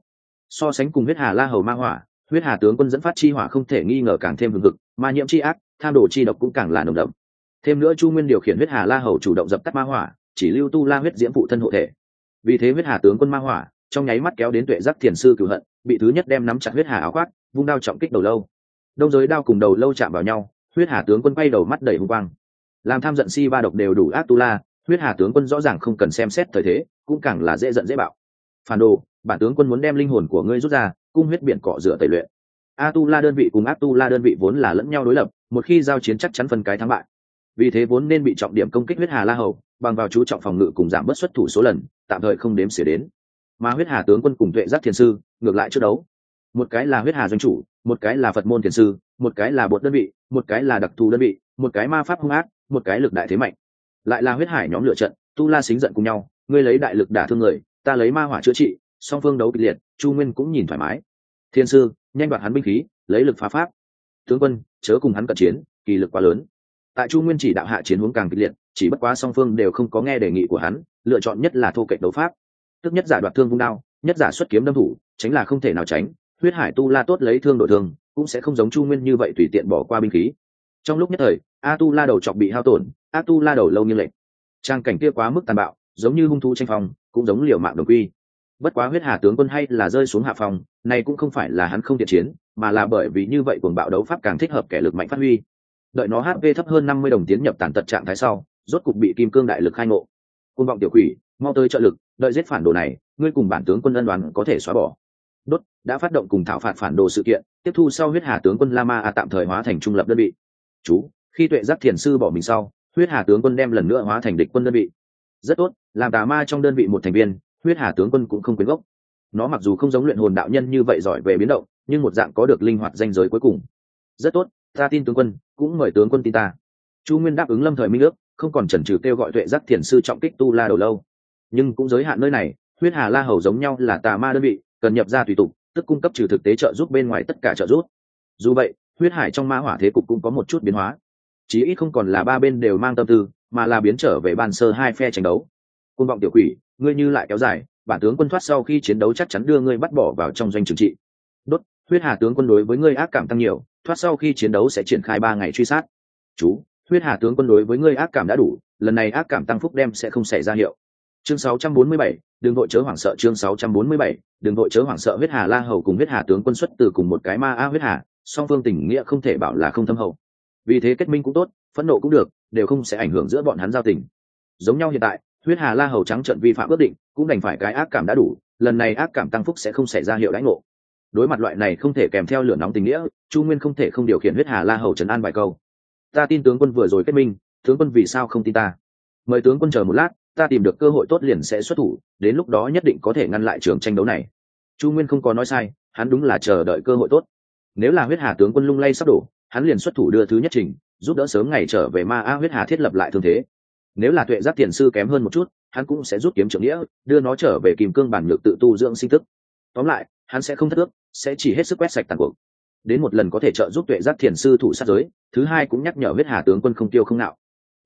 S1: So sánh cùng huyết hà la hầu ma hỏa, huyết hà tướng quân dẫn phát chi hỏa không thể nghi ngờ càng thêm hừng hực, ma nhiễm chi ác, tham đồ chi độc cũng càng là nồng đậm. Thêm nữa chu nguyên điều khiển huyết hà la hầu chủ động dập tắt ma hỏa, chỉ lưu tu la huyết diễm phụ thân hộ thể. Vì thế huyết hà tướng quân ma hỏa trong nháy mắt kéo đến tuệ giác thiền sư cửu hận, bị thứ nhất đem nắm chặt huyết hà áo khoác, vung đao trọng kích đầu lâu. Đông giới đao cùng đầu lâu chạm vào nhau, huyết hà tướng quân quay đầu mắt đầy hung quang. Làm tham giận si ba độc đều đủ ác tu la, huyết hà tướng quân rõ ràng không cần xem xét thời thế, cũng càng là dễ giận dễ bạo. Phản đồ, bản tướng quân muốn đem linh hồn của ngươi rút ra, cung huyết biển cọ rửa tẩy luyện. A tu la đơn vị cùng ác tu la đơn vị vốn là lẫn nhau đối lập, một khi giao chiến chắc chắn phân cái thắng bại. Vì thế vốn nên bị trọng điểm công kích huyết hà la hầu, bằng vào chú trọng phòng ngự cùng giảm bớt xuất thủ số lần, tạm thời không đếm xỉa đến mà huyết hà tướng quân cùng tuệ giác thiền sư ngược lại trước đấu. Một cái là huyết hà doanh chủ, một cái là phật môn thiền sư, một cái là bột đơn vị, một cái là đặc thù đơn vị, một cái ma pháp hung ác, một cái lực đại thế mạnh. Lại là huyết hải nhóm lựa trận, tu la xính giận cùng nhau, ngươi lấy đại lực đả thương người, ta lấy ma hỏa chữa trị, song phương đấu kịch liệt, chu nguyên cũng nhìn thoải mái. Thiên sư, nhanh đoạt hắn binh khí, lấy lực phá pháp. Tướng quân, chớ cùng hắn cận chiến, kỳ lực quá lớn. Tại chu nguyên chỉ đạo hạ chiến hướng càng kịch liệt, chỉ bất quá song phương đều không có nghe đề nghị của hắn, lựa chọn nhất là thô kệch đấu pháp tức nhất giả đoạt thương vung đao, nhất giả xuất kiếm đâm thủ, tránh là không thể nào tránh, huyết hải tu la tốt lấy thương đội thương, cũng sẽ không giống chu nguyên như vậy tùy tiện bỏ qua binh khí. Trong lúc nhất thời, a tu la đầu chọc bị hao tổn, a tu la đầu lâu như lệnh trang cảnh kia quá mức tàn bạo, giống như hung thu tranh phòng cũng giống liều mạng đồng quy. Bất quá huyết hà tướng quân hay là rơi xuống hạ phòng, này cũng không phải là hắn không thiện chiến, mà là bởi vì như vậy cuồng bạo đấu pháp càng thích hợp kẻ lực mạnh phát huy. Đợi nó hp thấp hơn năm mươi đồng tiến nhập tàn tật trạng thái sau, rốt cục bị kim cương đại lực khai ngộ. Côn vọng tiểu quỷ, mau tới trợ lực đợi giết phản đồ này, ngươi cùng bản tướng quân ân đoàn có thể xóa bỏ. Đốt, đã phát động cùng thảo phạt phản đồ sự kiện, tiếp thu sau huyết hà tướng quân lama a tạm thời hóa thành trung lập đơn vị. Chú, khi tuệ giác thiền sư bỏ mình sau, huyết hà tướng quân đem lần nữa hóa thành địch quân đơn vị. Rất tốt, làm tà ma trong đơn vị một thành viên, huyết hà tướng quân cũng không quyến gốc. Nó mặc dù không giống luyện hồn đạo nhân như vậy giỏi về biến động, nhưng một dạng có được linh hoạt danh giới cuối cùng. Rất tốt, ta tin tướng quân, cũng mời tướng quân tin ta. Chu nguyên đáp ứng lâm thời minh ước, không còn chần chừ kêu gọi tuệ giác thiền sư trọng kích tu la đầu lâu nhưng cũng giới hạn nơi này, huyết hà la hầu giống nhau là tà ma đơn vị, cần nhập ra tùy tục, tức cung cấp trừ thực tế trợ giúp bên ngoài tất cả trợ giúp. Dù vậy, huyết hải trong ma hỏa thế cục cũng có một chút biến hóa. Chí ít không còn là ba bên đều mang tâm tư, mà là biến trở về ban sơ hai phe tranh đấu. Côn vọng tiểu quỷ, ngươi như lại kéo dài, bản tướng quân thoát sau khi chiến đấu chắc chắn đưa ngươi bắt bỏ vào trong doanh trừng trị. Đốt, huyết hà tướng quân đối với ngươi ác cảm tăng nhiều, thoát sau khi chiến đấu sẽ triển khai ba ngày truy sát. Chú, huyết hà tướng quân đối với ngươi ác cảm đã đủ, lần này ác cảm tăng phúc đem sẽ không xảy ra hiệu chương 647, đường đội chớ hoảng sợ chương 647, đường đội chớ hoảng sợ huyết hà la hầu cùng huyết hà tướng quân xuất từ cùng một cái ma a huyết hà song phương tình nghĩa không thể bảo là không thâm hậu. Vì thế kết minh cũng tốt phẫn nộ cũng được đều không sẽ ảnh hưởng giữa bọn hắn giao tình. Giống nhau hiện tại huyết hà la hầu trắng trận vi phạm ước định cũng đành phải cái ác cảm đã đủ lần này ác cảm tăng phúc sẽ không xảy ra hiệu đánh ngộ. Đối mặt loại này không thể kèm theo lửa nóng tình nghĩa chu nguyên không thể không điều khiển huyết hà la hầu trấn an vài câu. Ta tin tướng quân vừa rồi kết minh tướng quân vì sao không tin ta? Mời tướng quân chờ một lát ta tìm được cơ hội tốt liền sẽ xuất thủ, đến lúc đó nhất định có thể ngăn lại trường tranh đấu này. Chu nguyên không có nói sai, hắn đúng là chờ đợi cơ hội tốt. Nếu là huyết hà tướng quân lung lay sắp đổ, hắn liền xuất thủ đưa thứ nhất trình, giúp đỡ sớm ngày trở về ma a huyết hà thiết lập lại thương thế. Nếu là tuệ giác tiền sư kém hơn một chút, hắn cũng sẽ rút kiếm trưởng nghĩa, đưa nó trở về kìm cương bản nhược tự tu dưỡng sinh tức. tóm lại, hắn sẽ không thất ước, sẽ chỉ hết sức quét sạch tàn cuộc. Đến một lần có thể trợ giúp tuệ giác thiền sư thủ sát giới, thứ hai cũng nhắc nhở huyết hà tướng quân không tiêu không nạo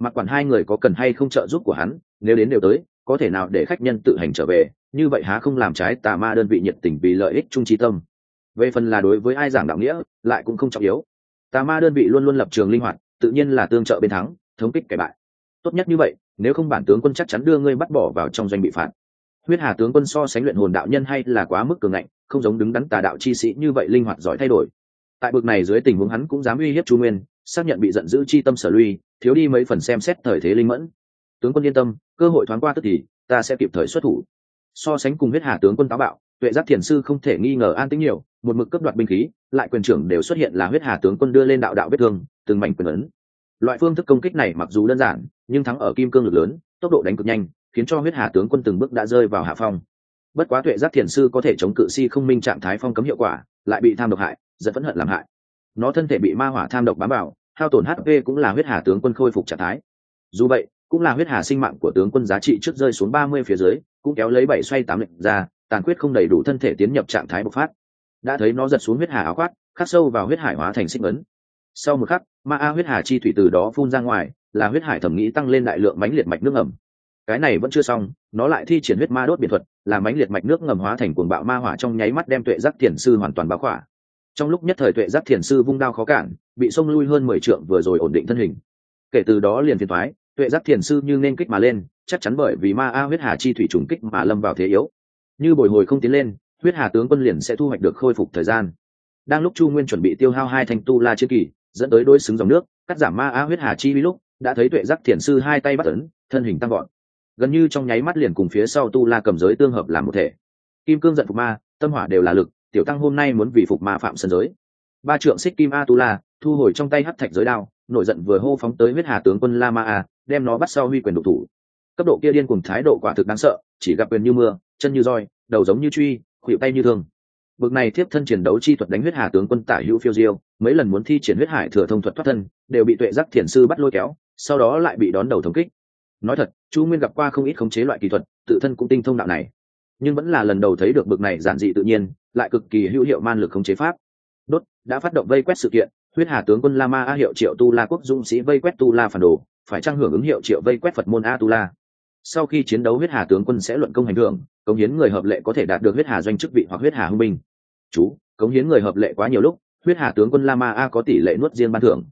S1: mặc quản hai người có cần hay không trợ giúp của hắn, nếu đến đều tới, có thể nào để khách nhân tự hành trở về, như vậy há không làm trái tà ma đơn vị nhiệt tình vì lợi ích trung trí tâm. Về phần là đối với ai giảng đạo nghĩa, lại cũng không trọng yếu. Tà ma đơn vị luôn luôn lập trường linh hoạt, tự nhiên là tương trợ bên thắng, thống kích kẻ bại. Tốt nhất như vậy, nếu không bản tướng quân chắc chắn đưa ngươi bắt bỏ vào trong doanh bị phạt. Huyết hà tướng quân so sánh luyện hồn đạo nhân hay là quá mức cường ngạnh, không giống đứng đắn tà đạo chi sĩ như vậy linh hoạt giỏi thay đổi. Tại bực này dưới tình huống hắn cũng dám uy hiếp chu nguyên xác nhận bị giận dữ chi tâm sở lui, thiếu đi mấy phần xem xét thời thế linh mẫn. Tướng quân yên tâm, cơ hội thoáng qua tức thì, ta sẽ kịp thời xuất thủ. So sánh cùng huyết hà tướng quân táo bạo, tuệ giác thiền sư không thể nghi ngờ an tĩnh nhiều, một mực cấp đoạt binh khí, lại quyền trưởng đều xuất hiện là huyết hà tướng quân đưa lên đạo đạo vết thương, từng mảnh quyền ấn. Loại phương thức công kích này mặc dù đơn giản, nhưng thắng ở kim cương lực lớn, tốc độ đánh cực nhanh, khiến cho huyết hà tướng quân từng bước đã rơi vào hạ phong. Bất quá tuệ giác thiền sư có thể chống cự si không minh trạng thái phong cấm hiệu quả, lại bị tham độc hại dẫn phẫn hận làm hại nó thân thể bị ma hỏa tham độc bám vào, hao tổn hp cũng là huyết hà tướng quân khôi phục trạng thái. Dù vậy, cũng là huyết hà sinh mạng của tướng quân giá trị trước rơi xuống ba mươi phía dưới, cũng kéo lấy bảy xoay tám lệnh ra, tàn quyết không đầy đủ thân thể tiến nhập trạng thái bộc phát. Đã thấy nó giật xuống huyết hà áo khoác, khắc sâu vào huyết hải hóa thành sinh ấn. Sau một khắc, ma a huyết hà chi thủy từ đó phun ra ngoài, là huyết hải thẩm nghĩ tăng lên đại lượng mánh liệt mạch nước ngầm. Cái này vẫn chưa xong, nó lại thi triển huyết ma đốt biệt thuật, là mánh liệt mạch nước ngầm hóa thành cuồng bạo ma hỏa trong nháy mắt đem tuệ giác thiền sư hoàn toàn báo khỏa trong lúc nhất thời tuệ giác thiền sư vung đao khó cản, bị xông lui hơn mười trượng vừa rồi ổn định thân hình. Kể từ đó liền phiền thoái tuệ giác thiền sư như nên kích mà lên, chắc chắn bởi vì ma a huyết hà chi thủy trùng kích mà lâm vào thế yếu. Như bồi hồi không tiến lên, huyết hà tướng quân liền sẽ thu hoạch được khôi phục thời gian. Đang lúc chu nguyên chuẩn bị tiêu hao hai thanh tu la chiến kỳ, dẫn tới đôi xứng dòng nước, cắt giảm ma a huyết hà chi vi lúc, đã thấy tuệ giác thiền sư hai tay bắt ấn, thân hình tăng gọn gần như trong nháy mắt liền cùng phía sau tu la cầm giới tương hợp làm một thể. Kim cương giận phục ma, tâm hỏa đều là lực tiểu tăng hôm nay muốn vì phục ma phạm sân giới. Ba trượng xích kim a tu la thu hồi trong tay hắt thạch giới đao, nổi giận vừa hô phóng tới huyết hà tướng quân la ma a, đem nó bắt sau huy quyền độc thủ. Cấp độ kia điên cùng thái độ quả thực đáng sợ, chỉ gặp quyền như mưa, chân như roi, đầu giống như truy khuỵu tay như thương. Bực này tiếp thân chiến đấu chi thuật đánh huyết hà tướng quân tả hữu phiêu diêu, mấy lần muốn thi triển huyết hải thừa thông thuật thoát thân, đều bị tuệ giác thiền sư bắt lôi kéo, sau đó lại bị đón đầu thống kích. Nói thật, chu nguyên gặp qua không ít khống chế loại kỹ thuật, tự thân cũng tinh thông đạo này. Nhưng vẫn là lần đầu thấy được bực này giản dị tự nhiên lại cực kỳ hữu hiệu man lực khống chế pháp. Đốt, đã phát động vây quét sự kiện, huyết hà tướng quân la ma a hiệu triệu tu la quốc dũng sĩ vây quét tu la phản đồ, phải trang hưởng ứng hiệu triệu vây quét phật môn a tu la? Sau khi chiến đấu huyết hà tướng quân sẽ luận công hành thưởng, cống hiến người hợp lệ có thể đạt được huyết hà doanh chức vị hoặc huyết hà hưng binh. Chú, cống hiến người hợp lệ quá nhiều lúc, huyết hà tướng quân la ma a có tỷ lệ nuốt riêng ban thưởng.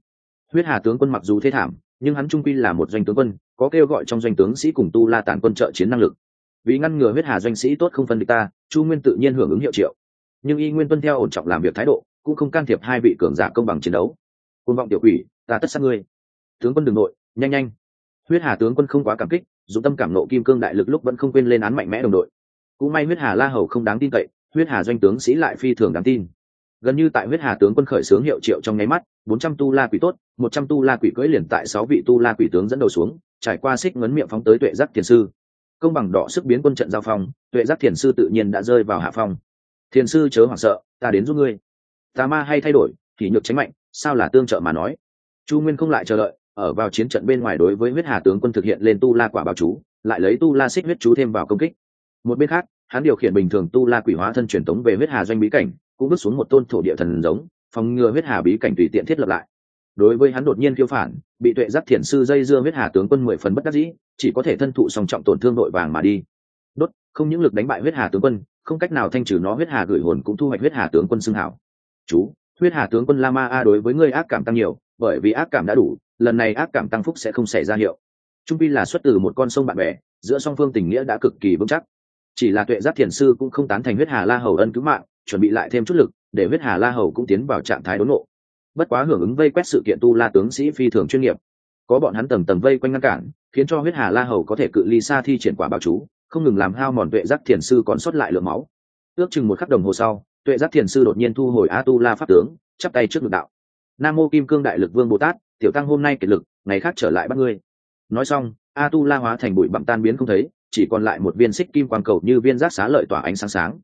S1: Huyết hà tướng quân mặc dù thế thảm, nhưng hắn trung quy là một doanh tướng quân, có kêu gọi trong doanh tướng sĩ cùng tu la tản quân trợ chiến năng lực. Vì ngăn ngừa huyết hà doanh sĩ tốt không phân địch ta, chu nguyên tự nhiên hưởng ứng hiệu triệu nhưng y nguyên tuân theo ổn trọng làm việc thái độ, cũng không can thiệp hai vị cường giả công bằng chiến đấu. Côn vọng tiểu quỷ, ta tất sát ngươi. Tướng quân đường nội, nhanh nhanh. Huyết hà tướng quân không quá cảm kích dùng tâm cảm nộ kim cương đại lực lúc vẫn không quên lên án mạnh mẽ đồng đội. Cũng may huyết hà la hầu không đáng tin cậy, huyết hà doanh tướng sĩ lại phi thường đáng tin. Gần như tại huyết hà tướng quân khởi xướng hiệu triệu trong nháy mắt, bốn trăm tu la quỷ tốt, một trăm tu la quỷ cưỡi liền tại sáu vị tu la quỷ tướng dẫn đầu xuống, trải qua xích ngấn miệng phóng tới tuệ giác thiền sư. Công bằng đỏ sức biến quân trận giao phong, tuệ giác thiền sư tự nhiên đã rơi vào hạ phong thiền sư chớ hoảng sợ, ta đến giúp ngươi. Tà ma hay thay đổi thì nhược tránh mạnh, sao là tương trợ mà nói? Chu nguyên không lại chờ đợi, ở vào chiến trận bên ngoài đối với huyết hà tướng quân thực hiện lên tu la quả báo chú, lại lấy tu la xích huyết chú thêm vào công kích. Một bên khác, hắn điều khiển bình thường tu la quỷ hóa thân truyền tống về huyết hà doanh bí cảnh, cũng bước xuống một tôn thổ địa thần giống, phòng ngừa huyết hà bí cảnh tùy tiện thiết lập lại. Đối với hắn đột nhiên khiêu phản, bị tuệ giác thiền sư dây dưa huyết hà tướng quân mười phần bất đắc dĩ, chỉ có thể thân thụ song trọng tổn thương nội vàng mà đi. Đốt, không những lực đánh bại huyết hà tướng quân không cách nào thanh trừ nó, huyết hà gửi hồn cũng thu hoạch huyết hà tướng quân xưng hảo. Chú, huyết hà tướng quân lama a đối với ngươi ác cảm tăng nhiều, bởi vì ác cảm đã đủ, lần này ác cảm tăng phúc sẽ không xảy ra hiệu. Trung pi là xuất từ một con sông bạn bè, giữa song phương tình nghĩa đã cực kỳ vững chắc. Chỉ là tuệ giác thiền sư cũng không tán thành huyết hà la hầu ân cứu mạng, chuẩn bị lại thêm chút lực, để huyết hà la hầu cũng tiến vào trạng thái đốn nộ bất quá hưởng ứng vây quét sự kiện tu la tướng sĩ phi thường chuyên nghiệp. Có bọn hắn tầng tầng vây quanh ngăn cản, khiến cho huyết hà la hầu có thể cự ly xa thi triển quả báo chú không ngừng làm hao mòn tuệ giác thiền sư còn sót lại lượng máu. Ước chừng một khắc đồng hồ sau, tuệ giác thiền sư đột nhiên thu hồi a tu la pháp tướng, chắp tay trước ngực đạo. Nam mô kim cương đại lực vương bồ tát, tiểu tăng hôm nay kiệt lực, ngày khác trở lại bắt ngươi. Nói xong a tu la hóa thành bụi bặm tan biến không thấy, chỉ còn lại một viên xích kim quang cầu như viên giác xá lợi tỏa ánh sáng sáng.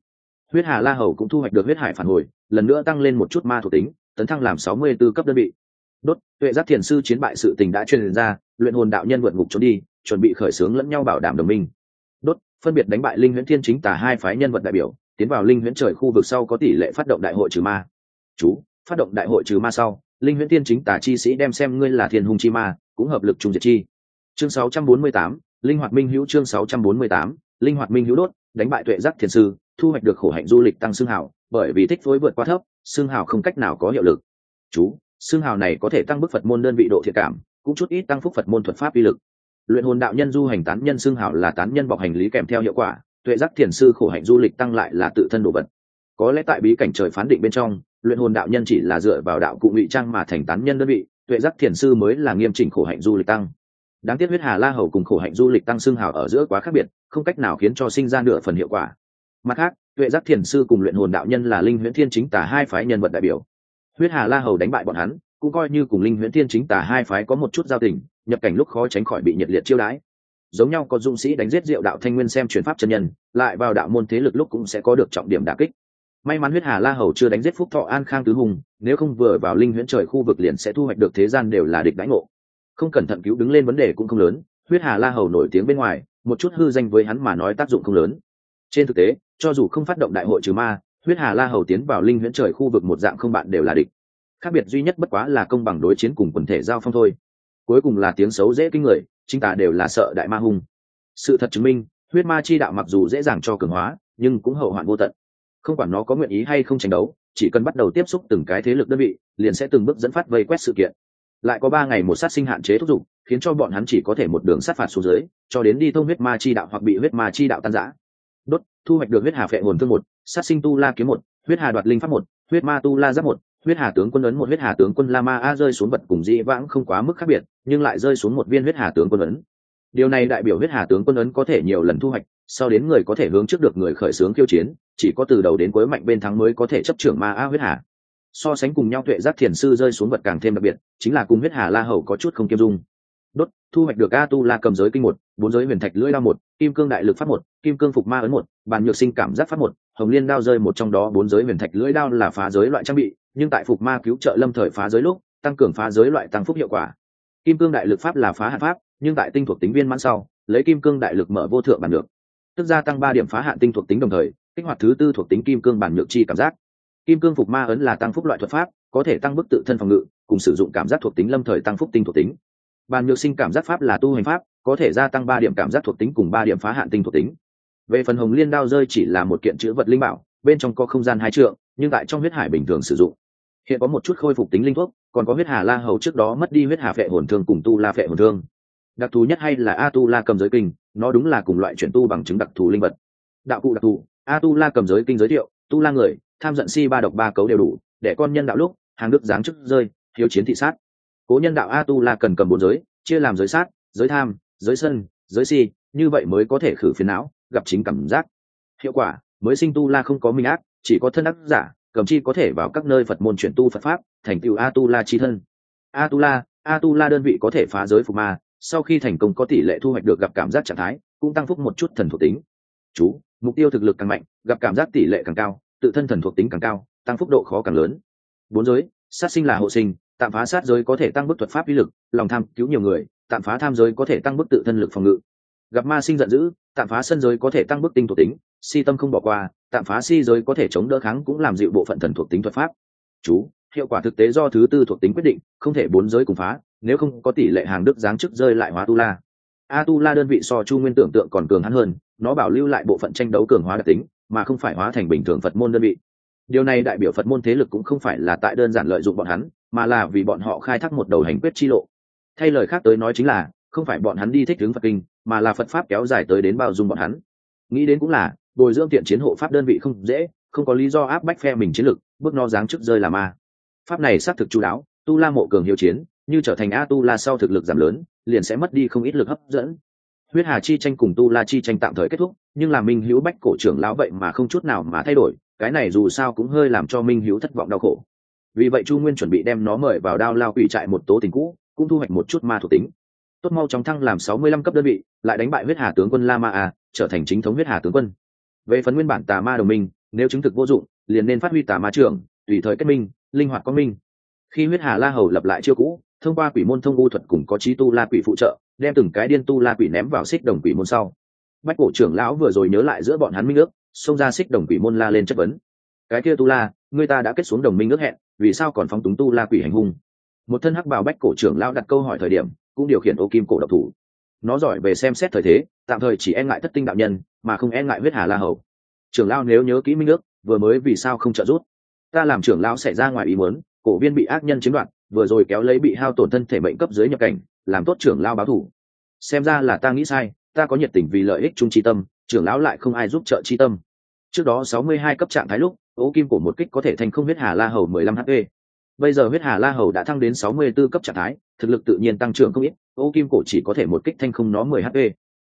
S1: Huyết hà la hầu cũng thu hoạch được huyết hải phản hồi, lần nữa tăng lên một chút ma thuộc tính, tấn thăng làm sáu mươi 64 cấp đơn vị. Đốt, tuệ giác thiền sư chiến bại sự tình đã truyền ra, luyện hồn đạo nhân vượt ngục trốn đi, chuẩn bị khởi xướng lẫn nhau bảo đảm đồng minh phân biệt đánh bại linh huyễn thiên chính tả hai phái nhân vật đại biểu tiến vào linh huyễn trời khu vực sau có tỷ lệ phát động đại hội trừ ma. Chú phát động đại hội trừ ma sau linh huyễn thiên chính tả chi sĩ đem xem ngươi là thiên hung chi ma cũng hợp lực trung diệt chi. Chương 648, linh hoạt minh hữu chương 648, linh hoạt minh hữu đốt đánh bại tuệ giác thiền sư thu hoạch được khổ hạnh du lịch tăng xương hào bởi vì thích phối vượt quá thấp xương hào không cách nào có hiệu lực. Chú xương hào này có thể tăng bức phật môn đơn vị độ thiện cảm cũng chút ít tăng phúc phật môn thuật pháp uy lực luyện hồn đạo nhân du hành tán nhân xương hào là tán nhân bọc hành lý kèm theo hiệu quả, tuệ giác thiền sư khổ hạnh du lịch tăng lại là tự thân đồ vật. Có lẽ tại bí cảnh trời phán định bên trong, luyện hồn đạo nhân chỉ là dựa vào đạo cụ ngụy trang mà thành tán nhân đơn vị, tuệ giác thiền sư mới là nghiêm chỉnh khổ hạnh du lịch tăng. Đáng tiếc huyết hà la hầu cùng khổ hạnh du lịch tăng xương hào ở giữa quá khác biệt, không cách nào khiến cho sinh ra nửa phần hiệu quả. Mặt khác, tuệ giác thiền sư cùng luyện hồn đạo nhân là linh huyễn thiên chính tả hai phái nhân vật đại biểu. Huyết hà la hầu đánh bại bọn hắn, cũng coi như cùng linh huyễn thiên chính tả hai phái có một chút giao tình nhập cảnh lúc khó tránh khỏi bị nhiệt liệt chiêu đãi. Giống nhau có dũng sĩ đánh giết diệu đạo thanh nguyên xem chuyển pháp chân nhân, lại vào đạo môn thế lực lúc cũng sẽ có được trọng điểm đả kích. May mắn huyết hà la hầu chưa đánh giết phúc thọ an khang tứ hùng, nếu không vừa vào linh huyễn trời khu vực liền sẽ thu hoạch được thế gian đều là địch đánh ngộ. Không cẩn thận cứu đứng lên vấn đề cũng không lớn, huyết hà la hầu nổi tiếng bên ngoài, một chút hư danh với hắn mà nói tác dụng không lớn. Trên thực tế, cho dù không phát động đại hội trừ ma, huyết hà la hầu tiến vào linh huyễn trời khu vực một dạng không bạn đều là địch. Khác biệt duy nhất bất quá là công bằng đối chiến cùng quần thể giao phong thôi cuối cùng là tiếng xấu dễ kinh người, chính tả đều là sợ đại ma hung. Sự thật chứng minh, huyết ma chi đạo mặc dù dễ dàng cho cường hóa, nhưng cũng hậu hoạn vô tận. Không quản nó có nguyện ý hay không tranh đấu, chỉ cần bắt đầu tiếp xúc từng cái thế lực đơn vị, liền sẽ từng bước dẫn phát vây quét sự kiện. Lại có ba ngày một sát sinh hạn chế thúc giục, khiến cho bọn hắn chỉ có thể một đường sát phạt xuống dưới, cho đến đi thông huyết ma chi đạo hoặc bị huyết ma chi đạo tan giã đốt, thu hoạch được huyết hà phệ hồn thương một, sát sinh tu la kiếm một, huyết hà đoạt linh pháp một, huyết ma tu la giáp một, huyết hà tướng quân ấn một, huyết hà tướng quân la ma a rơi xuống vật cùng dĩ vãng không quá mức khác biệt nhưng lại rơi xuống một viên huyết hà tướng quân ấn. Điều này đại biểu huyết hà tướng quân ấn có thể nhiều lần thu hoạch, sau đến người có thể hướng trước được người khởi xướng khiêu chiến, chỉ có từ đầu đến cuối mạnh bên thắng mới có thể chấp trưởng ma a huyết hà. So sánh cùng nhau tuệ giác thiền sư rơi xuống vật càng thêm đặc biệt, chính là cùng huyết hà la hầu có chút không kiêm dung. Đốt, thu hoạch được a tu la cầm giới kinh một, bốn giới huyền thạch lưỡi đao một, kim cương đại lực pháp một, kim cương phục ma ấn một bàn nhược sinh cảm giác pháp một, hồng liên đao rơi một trong đó bốn giới huyền thạch lưỡi đao là phá giới loại trang bị, nhưng tại phục ma cứu trợ lâm thời phá giới lúc, tăng cường phá giới loại tăng phúc hiệu quả kim cương đại lực pháp là phá hạn pháp, nhưng tại tinh thuộc tính viên mãn sau, lấy kim cương đại lực mở vô thượng bản được tức gia tăng ba điểm phá hạn tinh thuộc tính đồng thời, kích hoạt thứ tư thuộc tính kim cương bản nhược chi cảm giác. Kim cương phục ma ấn là tăng phúc loại thuật pháp, có thể tăng bức tự thân phòng ngự, cùng sử dụng cảm giác thuộc tính lâm thời tăng phúc tinh thuộc tính. Bàn nhược sinh cảm giác pháp là tu hành pháp, có thể gia tăng ba điểm cảm giác thuộc tính cùng ba điểm phá hạn tinh thuộc tính. Về phần hồng liên đao rơi chỉ là một kiện chữ vật linh bảo, bên trong có không gian hai trượng, nhưng tại trong huyết hải bình thường sử dụng hiện có một chút khôi phục tính linh thuốc, còn có huyết hà la hầu trước đó mất đi huyết hà phệ hồn thương cùng tu la phệ hồn thương. Đặc thù nhất hay là a tu la cầm giới kinh, nó đúng là cùng loại chuyển tu bằng chứng đặc thù linh vật. Đạo cụ đặc thù, a tu la cầm giới kinh giới thiệu, tu la người, tham giận si ba độc ba cấu đều đủ, để con nhân đạo lúc, hàng đức giáng chức rơi, hiếu chiến thị sát. Cố nhân đạo a tu la cần cầm bốn giới, chia làm giới sát, giới tham, giới sân, giới si, như vậy mới có thể khử phiền não, gặp chính cảm giác. Hiệu quả, mới sinh tu la không có minh ác, chỉ có thân ác giả cầm chi có thể vào các nơi phật môn chuyển tu phật pháp, thành tựu a tu la chi thân. A tu la a tu la đơn vị có thể phá giới phục ma, sau khi thành công có tỷ lệ thu hoạch được gặp cảm giác trạng thái, cũng tăng phúc một chút thần thuộc tính. Chú, mục tiêu thực lực càng mạnh, gặp cảm giác tỷ lệ càng cao, tự thân thần thuộc tính càng cao, tăng phúc độ khó càng lớn. Bốn giới, sát sinh là hộ sinh, tạm phá sát giới có thể tăng bức thuật pháp uy lực, lòng tham cứu nhiều người, tạm phá tham giới có thể tăng bức tự thân lực phòng ngự. Gặp ma sinh giận dữ, tạm phá sân giới có thể tăng bức tinh thuộc tính, si tâm không bỏ qua tạm phá si giới có thể chống đỡ kháng cũng làm dịu bộ phận thần thuộc tính thuật pháp. Chú, hiệu quả thực tế do thứ tư thuộc tính quyết định, không thể bốn giới cùng phá, nếu không có tỷ lệ hàng đức giáng chức rơi lại hóa tu la. A tu la đơn vị so chu nguyên tưởng tượng còn cường hắn hơn, nó bảo lưu lại bộ phận tranh đấu cường hóa đặc tính, mà không phải hóa thành bình thường phật môn đơn vị. Điều này đại biểu phật môn thế lực cũng không phải là tại đơn giản lợi dụng bọn hắn, mà là vì bọn họ khai thác một đầu hành quyết chi lộ. Thay lời khác tới nói chính là, không phải bọn hắn đi thích hướng phật kinh, mà là phật pháp kéo dài tới đến bao dung bọn hắn. Nghĩ đến cũng là bồi dưỡng tiện chiến hộ pháp đơn vị không dễ, không có lý do áp bách phe mình chiến lực, bước no dáng trước rơi là ma. Pháp này xác thực chú đáo, tu la mộ cường hiếu chiến, như trở thành a tu la sau thực lực giảm lớn, liền sẽ mất đi không ít lực hấp dẫn. Huyết hà chi tranh cùng tu la chi tranh tạm thời kết thúc, nhưng là minh hữu bách cổ trưởng lão vậy mà không chút nào mà thay đổi, cái này dù sao cũng hơi làm cho minh hữu thất vọng đau khổ. Vì vậy chu nguyên chuẩn bị đem nó mời vào đao lao ủy trại một tố tình cũ, cũng thu hoạch một chút ma thuộc tính. Tốt mau chóng thăng làm sáu mươi lăm cấp đơn vị, lại đánh bại huyết hà tướng quân la ma a, trở thành chính thống huyết hà tướng quân về phần nguyên bản tà ma đồng minh, nếu chứng thực vô dụng, liền nên phát huy tà ma trưởng, tùy thời kết minh, linh hoạt có minh. Khi huyết hà la hầu lập lại chiêu cũ, thông qua quỷ môn thông u thuật cùng có trí tu la quỷ phụ trợ, đem từng cái điên tu la quỷ ném vào xích đồng quỷ môn sau. Bách cổ trưởng lão vừa rồi nhớ lại giữa bọn hắn minh ước, xông ra xích đồng quỷ môn la lên chất vấn. Cái kia tu la, người ta đã kết xuống đồng minh ước hẹn, vì sao còn phóng túng tu la quỷ hành hung? Một thân hắc bào bách cổ trưởng lão đặt câu hỏi thời điểm, cũng điều khiển ô kim cổ độc thủ nó giỏi về xem xét thời thế, tạm thời chỉ e ngại thất tinh đạo nhân, mà không e ngại huyết hà la hầu. Trưởng lão nếu nhớ kỹ minh ước, vừa mới vì sao không trợ giúp? Ta làm trưởng lão xảy ra ngoài ý muốn, cổ viên bị ác nhân chiếm đoạt, vừa rồi kéo lấy bị hao tổn thân thể mệnh cấp dưới nhập cảnh, làm tốt trưởng lao báo thủ. Xem ra là ta nghĩ sai, ta có nhiệt tình vì lợi ích chung tri tâm, trưởng lão lại không ai giúp trợ tri tâm. Trước đó sáu mươi hai cấp trạng thái lúc, ố kim của một kích có thể thành không huyết hà la hầu mười lăm hp. Bây giờ huyết hà la hầu đã thăng đến sáu mươi 64 cấp trạng thái, thực lực tự nhiên tăng trưởng không ít ô kim cổ chỉ có thể một kích thanh không nó mười hp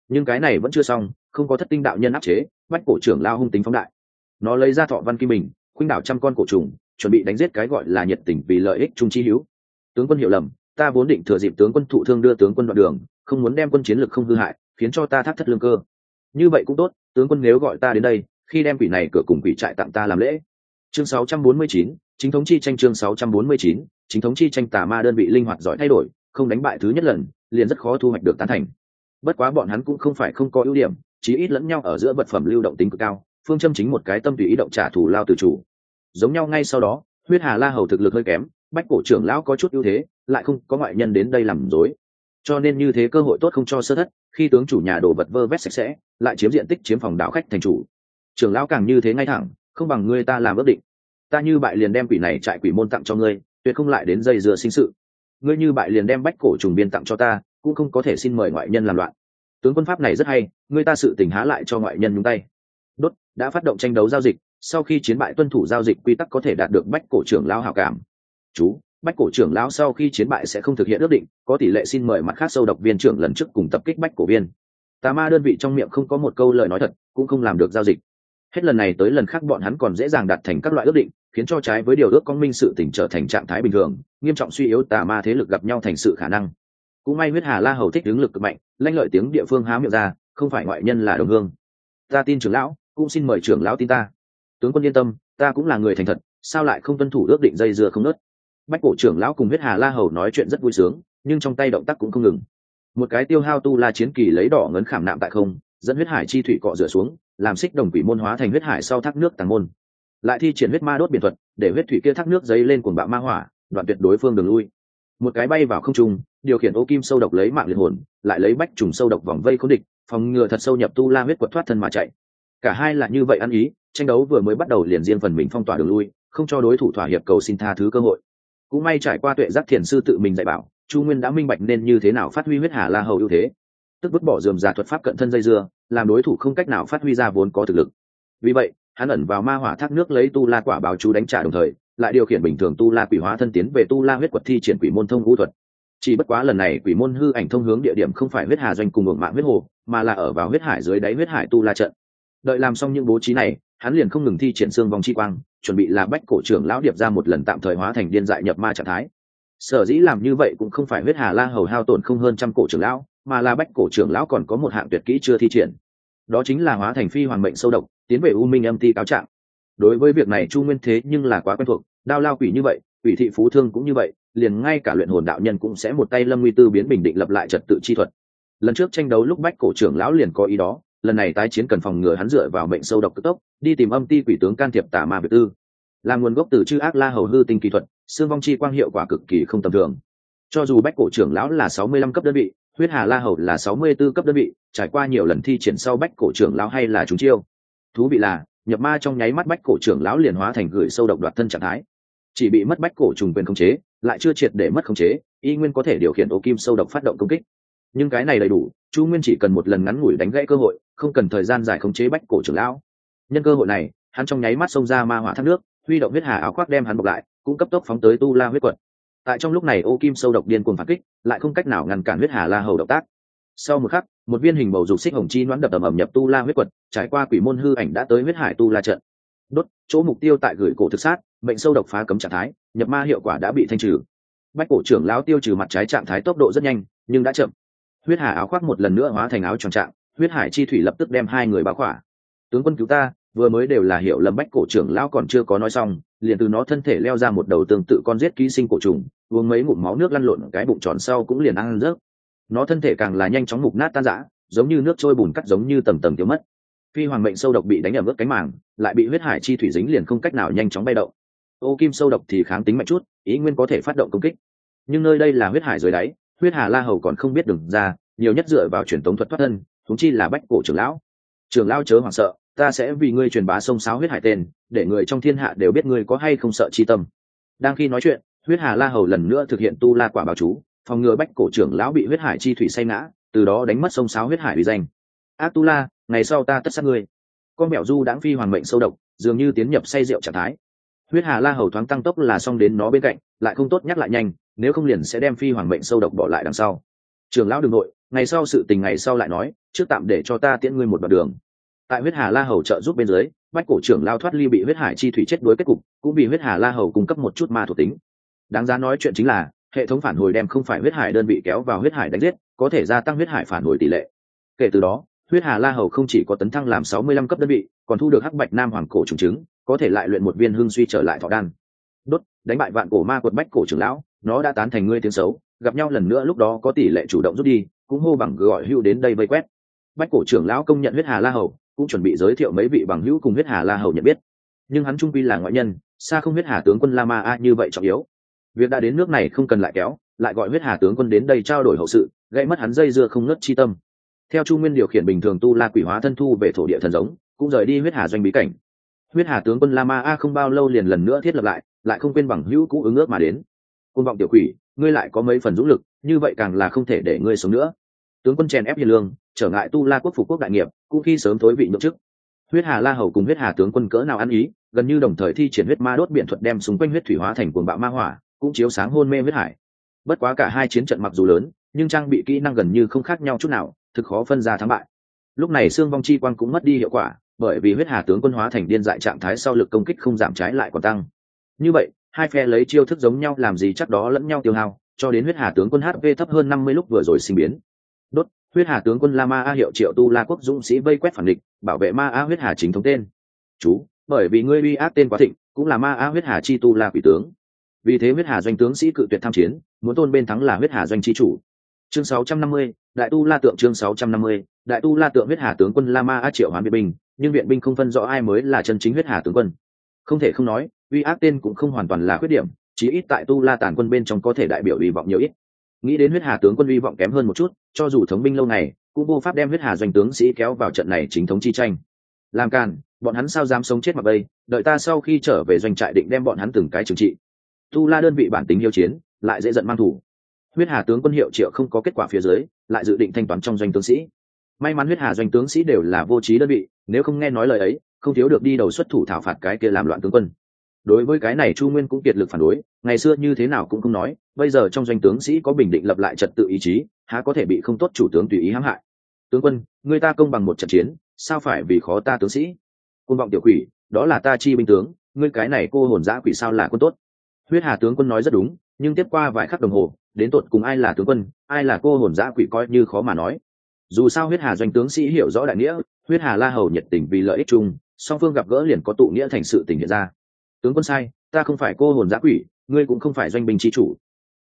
S1: nhưng cái này vẫn chưa xong không có thất tinh đạo nhân áp chế bách cổ trưởng lao hung tính phóng đại. Nó lấy ra thọ văn kim bình khuynh đảo trăm con cổ trùng chuẩn bị đánh giết cái gọi là nhiệt tình vì lợi ích chung chi hữu. Tướng quân hiểu lầm ta vốn định thừa dịp tướng quân thụ thương đưa tướng quân đoạn đường không muốn đem quân chiến lực không hư hại khiến cho ta thác thất lương cơ. Như vậy cũng tốt tướng quân nếu gọi ta đến đây khi đem quỷ này cửa cùng quỷ trại tặng ta làm lễ. Chương 649, chính thống chi tranh chương 649, chính thống chi tranh tà ma đơn vị linh hoạt giỏi thay đổi không đánh bại thứ nhất lần, liền rất khó thu hoạch được tán thành. Bất quá bọn hắn cũng không phải không có ưu điểm, chí ít lẫn nhau ở giữa vật phẩm lưu động tính cực cao, phương châm chính một cái tâm tùy ý động trả thù lao từ chủ. Giống nhau ngay sau đó, huyết hà la hầu thực lực hơi kém, bách cổ trưởng lão có chút ưu thế, lại không có ngoại nhân đến đây làm dối cho nên như thế cơ hội tốt không cho sơ thất, khi tướng chủ nhà đồ vật vơ vét sạch sẽ, lại chiếm diện tích chiếm phòng đạo khách thành chủ. Trưởng lão càng như thế ngay thẳng, không bằng ngươi ta làm ước định. Ta như bại liền đem quỷ này trại quỷ môn tặng cho ngươi, tuyệt không lại đến dây dưa sinh sự ngươi như bại liền đem bách cổ trùng biên tặng cho ta, cũng không có thể xin mời ngoại nhân làm loạn. Tướng quân pháp này rất hay, ngươi ta sự tình há lại cho ngoại nhân nhúng tay. Đốt, đã phát động tranh đấu giao dịch, sau khi chiến bại tuân thủ giao dịch quy tắc có thể đạt được bách cổ trưởng lao hảo cảm. Chú, bách cổ trưởng lão sau khi chiến bại sẽ không thực hiện ước định, có tỷ lệ xin mời mặt khác sâu độc viên trưởng lần trước cùng tập kích bách cổ viên. Tà ma đơn vị trong miệng không có một câu lời nói thật, cũng không làm được giao dịch. Hết lần này tới lần khác bọn hắn còn dễ dàng đạt thành các loại ước định, khiến cho trái với điều ước công minh sự tỉnh trở thành trạng thái bình thường nghiêm trọng suy yếu tà ma thế lực gặp nhau thành sự khả năng. Cũng may huyết hà la hầu thích đứng lực cực mạnh, lanh lợi tiếng địa phương há miệng ra, không phải ngoại nhân là đồng hương. Ta tin trưởng lão, cũng xin mời trưởng lão tin ta. Tướng quân yên tâm, ta cũng là người thành thật, sao lại không tuân thủ ước định dây dưa không nớt? Bách cổ trưởng lão cùng huyết hà la hầu nói chuyện rất vui sướng, nhưng trong tay động tác cũng không ngừng. Một cái tiêu hao tu la chiến kỳ lấy đỏ ngấn khảm nạm tại không, dẫn huyết hải chi thủy cọ rửa xuống, làm xích đồng quỷ môn hóa thành huyết hải sau thác nước tàng môn. Lại thi triển huyết ma đốt biển thuật, để huyết thủy kia thác nước dấy lên cuồng bạo ma hỏa đoạn tuyệt đối phương đường lui. Một cái bay vào không trung, điều khiển ô kim sâu độc lấy mạng liệt hồn, lại lấy bách trùng sâu độc vòng vây khốn địch, phòng ngừa thật sâu nhập tu la huyết quật thoát thân mà chạy. Cả hai là như vậy ăn ý, tranh đấu vừa mới bắt đầu liền riêng phần mình phong tỏa đường lui, không cho đối thủ thỏa hiệp cầu xin tha thứ cơ hội. Cũng may trải qua tuệ giác thiền sư tự mình dạy bảo, chu nguyên đã minh bạch nên như thế nào phát huy huyết hà la hầu ưu thế. Tức vứt bỏ dườm giả thuật pháp cận thân dây dưa, làm đối thủ không cách nào phát huy ra vốn có thực lực. Vì vậy, hắn ẩn vào ma hỏa thác nước lấy tu la quả báo chú đánh trả đồng thời lại điều khiển bình thường tu la quỷ hóa thân tiến về tu la huyết quật thi triển quỷ môn thông vũ thuật. Chỉ bất quá lần này quỷ môn hư ảnh thông hướng địa điểm không phải huyết hà doanh cùng ngưỡng mạng huyết hồ, mà là ở vào huyết hải dưới đáy huyết hải tu la trận. Đợi làm xong những bố trí này, hắn liền không ngừng thi triển xương vòng chi quang, chuẩn bị là bách cổ trưởng lão điệp ra một lần tạm thời hóa thành điên dại nhập ma trạng thái. Sở dĩ làm như vậy cũng không phải huyết hà la hầu hao tổn không hơn trăm cổ trưởng lão, mà là bách cổ trưởng lão còn có một hạng tuyệt kỹ chưa thi triển. Đó chính là hóa thành phi hoàng mệnh sâu độc, tiến về u minh âm ti cáo trạng đối với việc này chu nguyên thế nhưng là quá quen thuộc, đao lao quỷ như vậy, quỷ thị phú thương cũng như vậy, liền ngay cả luyện hồn đạo nhân cũng sẽ một tay lâm nguy tư biến bình định lập lại trật tự chi thuật. Lần trước tranh đấu lúc bách cổ trưởng lão liền có ý đó, lần này tái chiến cần phòng ngừa hắn dựa vào mệnh sâu độc cực tốc, đi tìm âm ti quỷ tướng can thiệp tả ma việt tư. Là nguồn gốc từ chư ác la hầu hư tinh kỹ thuật, xương vong chi quang hiệu quả cực kỳ không tầm thường. Cho dù bách cổ trưởng lão là sáu mươi lăm cấp đơn vị, huyết hà la hầu là sáu mươi 64 cấp đơn vị, trải qua nhiều lần thi triển sau bách cổ trưởng lão hay là chúng chiêu. Thú vị là nhập ma trong nháy mắt bách cổ trưởng lão liền hóa thành gửi sâu độc đoạt thân trạng thái. Chỉ bị mất bách cổ trùng quyền khống chế, lại chưa triệt để mất khống chế, y nguyên có thể điều khiển ô kim sâu độc phát động công kích. Nhưng cái này đầy đủ, chu nguyên chỉ cần một lần ngắn ngủi đánh gãy cơ hội, không cần thời gian dài khống chế bách cổ trưởng lão. Nhân cơ hội này, hắn trong nháy mắt xông ra ma hỏa thác nước, huy động huyết hà áo khoác đem hắn bọc lại, cũng cấp tốc phóng tới tu la huyết quật tại trong lúc này, ô kim sâu độc điên cuồng phản kích, lại không cách nào ngăn cản huyết hà la hầu động tác sau một khắc, một viên hình bầu dục xích hồng chi nón đập ầm ầm nhập tu la huyết quật, trải qua quỷ môn hư ảnh đã tới huyết hải tu la trận. Đốt, chỗ mục tiêu tại gửi cổ thực sát bệnh sâu độc phá cấm trạng thái, nhập ma hiệu quả đã bị thanh trừ. Bách cổ trưởng lão tiêu trừ mặt trái trạng thái tốc độ rất nhanh, nhưng đã chậm. Huyết hải áo khoác một lần nữa hóa thành áo tròn trạng, huyết hải chi thủy lập tức đem hai người báo khỏa. Tướng quân cứu ta, vừa mới đều là hiểu lầm bách cổ trưởng lão còn chưa có nói xong, liền từ nó thân thể leo ra một đầu tương tự con giết ký sinh cổ trùng, uống mấy ngụm máu nước lăn lộn, cái bụng tròn sau cũng liền ăn rớt nó thân thể càng là nhanh chóng mục nát tan rã, giống như nước trôi bùn cắt giống như tầm tầm tiêu mất. Phi hoàng mệnh sâu độc bị đánh ở mức cánh màng, lại bị huyết hải chi thủy dính liền không cách nào nhanh chóng bay động. Ô kim sâu độc thì kháng tính mạnh chút, ý nguyên có thể phát động công kích. Nhưng nơi đây là huyết hải dưới đáy, huyết hà la hầu còn không biết đường ra, nhiều nhất dựa vào truyền tống thuật thoát thân thúng chi là bách cổ trưởng lão. Trưởng lão chớ hoảng sợ, ta sẽ vì ngươi truyền bá sông sáo huyết hải tên, để người trong thiên hạ đều biết ngươi có hay không sợ chi tâm. Đang khi nói chuyện, huyết hà la hầu lần nữa thực hiện tu la quả báo chú phòng ngừa bách cổ trưởng lão bị huyết hải chi thủy say ngã, từ đó đánh mất sông sáo huyết hải uy danh. Ác tu la ngày sau ta tất sát ngươi. Con mẹo du đãng phi hoàn mệnh sâu độc, dường như tiến nhập say rượu trạng thái. Huyết hà la hầu thoáng tăng tốc là xong đến nó bên cạnh, lại không tốt nhắc lại nhanh, nếu không liền sẽ đem phi hoàng mệnh sâu độc bỏ lại đằng sau. Trường lão đường nội, ngày sau sự tình ngày sau lại nói, trước tạm để cho ta tiễn ngươi một đoạn đường. Tại huyết hà la hầu trợ giúp bên dưới, bách cổ trưởng lao thoát ly bị huyết hải chi thủy chết đuối kết cục, cũng bị huyết hà la hầu cung cấp một chút ma thuộc tính. Đáng giá nói chuyện chính là hệ thống phản hồi đem không phải huyết hải đơn vị kéo vào huyết hải đánh giết, có thể gia tăng huyết hải phản hồi tỷ lệ. Kể từ đó, huyết hà la hầu không chỉ có tấn thăng làm sáu mươi lăm cấp đơn vị, còn thu được hắc bạch nam hoàng cổ trùng chứng có thể lại luyện một viên hưng suy trở lại thọ đan. Đốt, đánh bại vạn cổ ma quật bách cổ trưởng lão, nó đã tán thành ngươi tiếng xấu, gặp nhau lần nữa lúc đó có tỷ lệ chủ động rút đi, cũng hô bằng gọi hưu đến đây vây quét. Bách cổ trưởng lão công nhận huyết hà la hầu, cũng chuẩn bị giới thiệu mấy vị bằng hữu cùng huyết hà la hầu nhận biết. Nhưng hắn trung quy là ngoại nhân, xa không huyết hà tướng quân la ma a như vậy trọng yếu việc đã đến nước này không cần lại kéo, lại gọi huyết hà tướng quân đến đây trao đổi hậu sự, gây mất hắn dây dưa không ngất chi tâm. Theo chu nguyên điều khiển bình thường tu la quỷ hóa thân thu về thổ địa thần giống, cũng rời đi huyết hà doanh bí cảnh. Huyết hà tướng quân la ma a không bao lâu liền lần nữa thiết lập lại lại không quên bằng hữu cũ ứng ước mà đến. Côn vọng tiểu quỷ, ngươi lại có mấy phần dũng lực, như vậy càng là không thể để ngươi sống nữa. Tướng quân chèn ép hiền lương, trở ngại tu la quốc phục quốc đại nghiệp cũng khi sớm thối vị nhậm chức. Huyết hà la hầu cùng huyết hà tướng quân cỡ nào ăn ý, gần như đồng thời thi triển huyết ma đốt biện thuật đem xung quanh huyết thủy hóa thành cuồng bạo ma hỏa cũng chiếu sáng hôn mê huyết hải. Bất quá cả hai chiến trận mặc dù lớn, nhưng trang bị kỹ năng gần như không khác nhau chút nào, thực khó phân ra thắng bại. Lúc này xương vong chi quang cũng mất đi hiệu quả, bởi vì huyết hà tướng quân hóa thành điên dại trạng thái sau lực công kích không giảm trái lại còn tăng. Như vậy, hai phe lấy chiêu thức giống nhau làm gì chắc đó lẫn nhau tiêu hao, cho đến huyết hà tướng quân hp thấp hơn năm mươi lúc vừa rồi sinh biến. Đốt, huyết hà tướng quân la ma a hiệu triệu tu la quốc dũng sĩ vây quét phản địch, bảo vệ ma a huyết hà chính thống tên. Chú, bởi vì ngươi uy ác tên quá thịnh, cũng là ma a huyết hà chi tu la quỷ tướng vì thế huyết hà doanh tướng sĩ cự tuyệt tham chiến muốn tôn bên thắng là huyết hà doanh chi chủ. Chương 650, đại tu la tượng chương 650, đại tu la tượng huyết hà tướng quân la ma a triệu hoán viện binh nhưng viện binh không phân rõ ai mới là chân chính huyết hà tướng quân. Không thể không nói uy ác tên cũng không hoàn toàn là khuyết điểm chí ít tại tu la tàn quân bên trong có thể đại biểu hy vọng nhiều ít. Nghĩ đến huyết hà tướng quân hy vọng kém hơn một chút cho dù thống binh lâu này cũng vô pháp đem huyết hà doanh tướng sĩ kéo vào trận này chính thống chi tranh. Làm càn bọn hắn sao dám sống chết mà bây đợi ta sau khi trở về doanh trại định đem bọn hắn từng cái trừng trị tu la đơn vị bản tính yêu chiến, lại dễ giận mang thủ. Huyết hà tướng quân hiệu triệu không có kết quả phía dưới, lại dự định thanh toán trong doanh tướng sĩ. May mắn huyết hà doanh tướng sĩ đều là vô trí đơn vị, nếu không nghe nói lời ấy, không thiếu được đi đầu xuất thủ thảo phạt cái kia làm loạn tướng quân. Đối với cái này chu nguyên cũng kiệt lực phản đối, ngày xưa như thế nào cũng không nói, bây giờ trong doanh tướng sĩ có bình định lập lại trật tự ý chí, há có thể bị không tốt chủ tướng tùy ý hãm hại. Tướng quân, người ta công bằng một trận chiến, sao phải vì khó ta tướng sĩ? Côn vọng tiểu quỷ, đó là ta chi binh tướng, ngươi cái này cô hồn giã quỷ sao là quân tốt? Huyết hà tướng quân nói rất đúng, nhưng tiếp qua vài khắc đồng hồ, đến tột cùng ai là tướng quân, ai là cô hồn giã quỷ coi như khó mà nói. Dù sao huyết hà doanh tướng sĩ hiểu rõ đại nghĩa, huyết hà la hầu nhiệt tình vì lợi ích chung, song phương gặp gỡ liền có tụ nghĩa thành sự tình hiện ra. Tướng quân sai, ta không phải cô hồn giã quỷ, ngươi cũng không phải doanh binh tri chủ.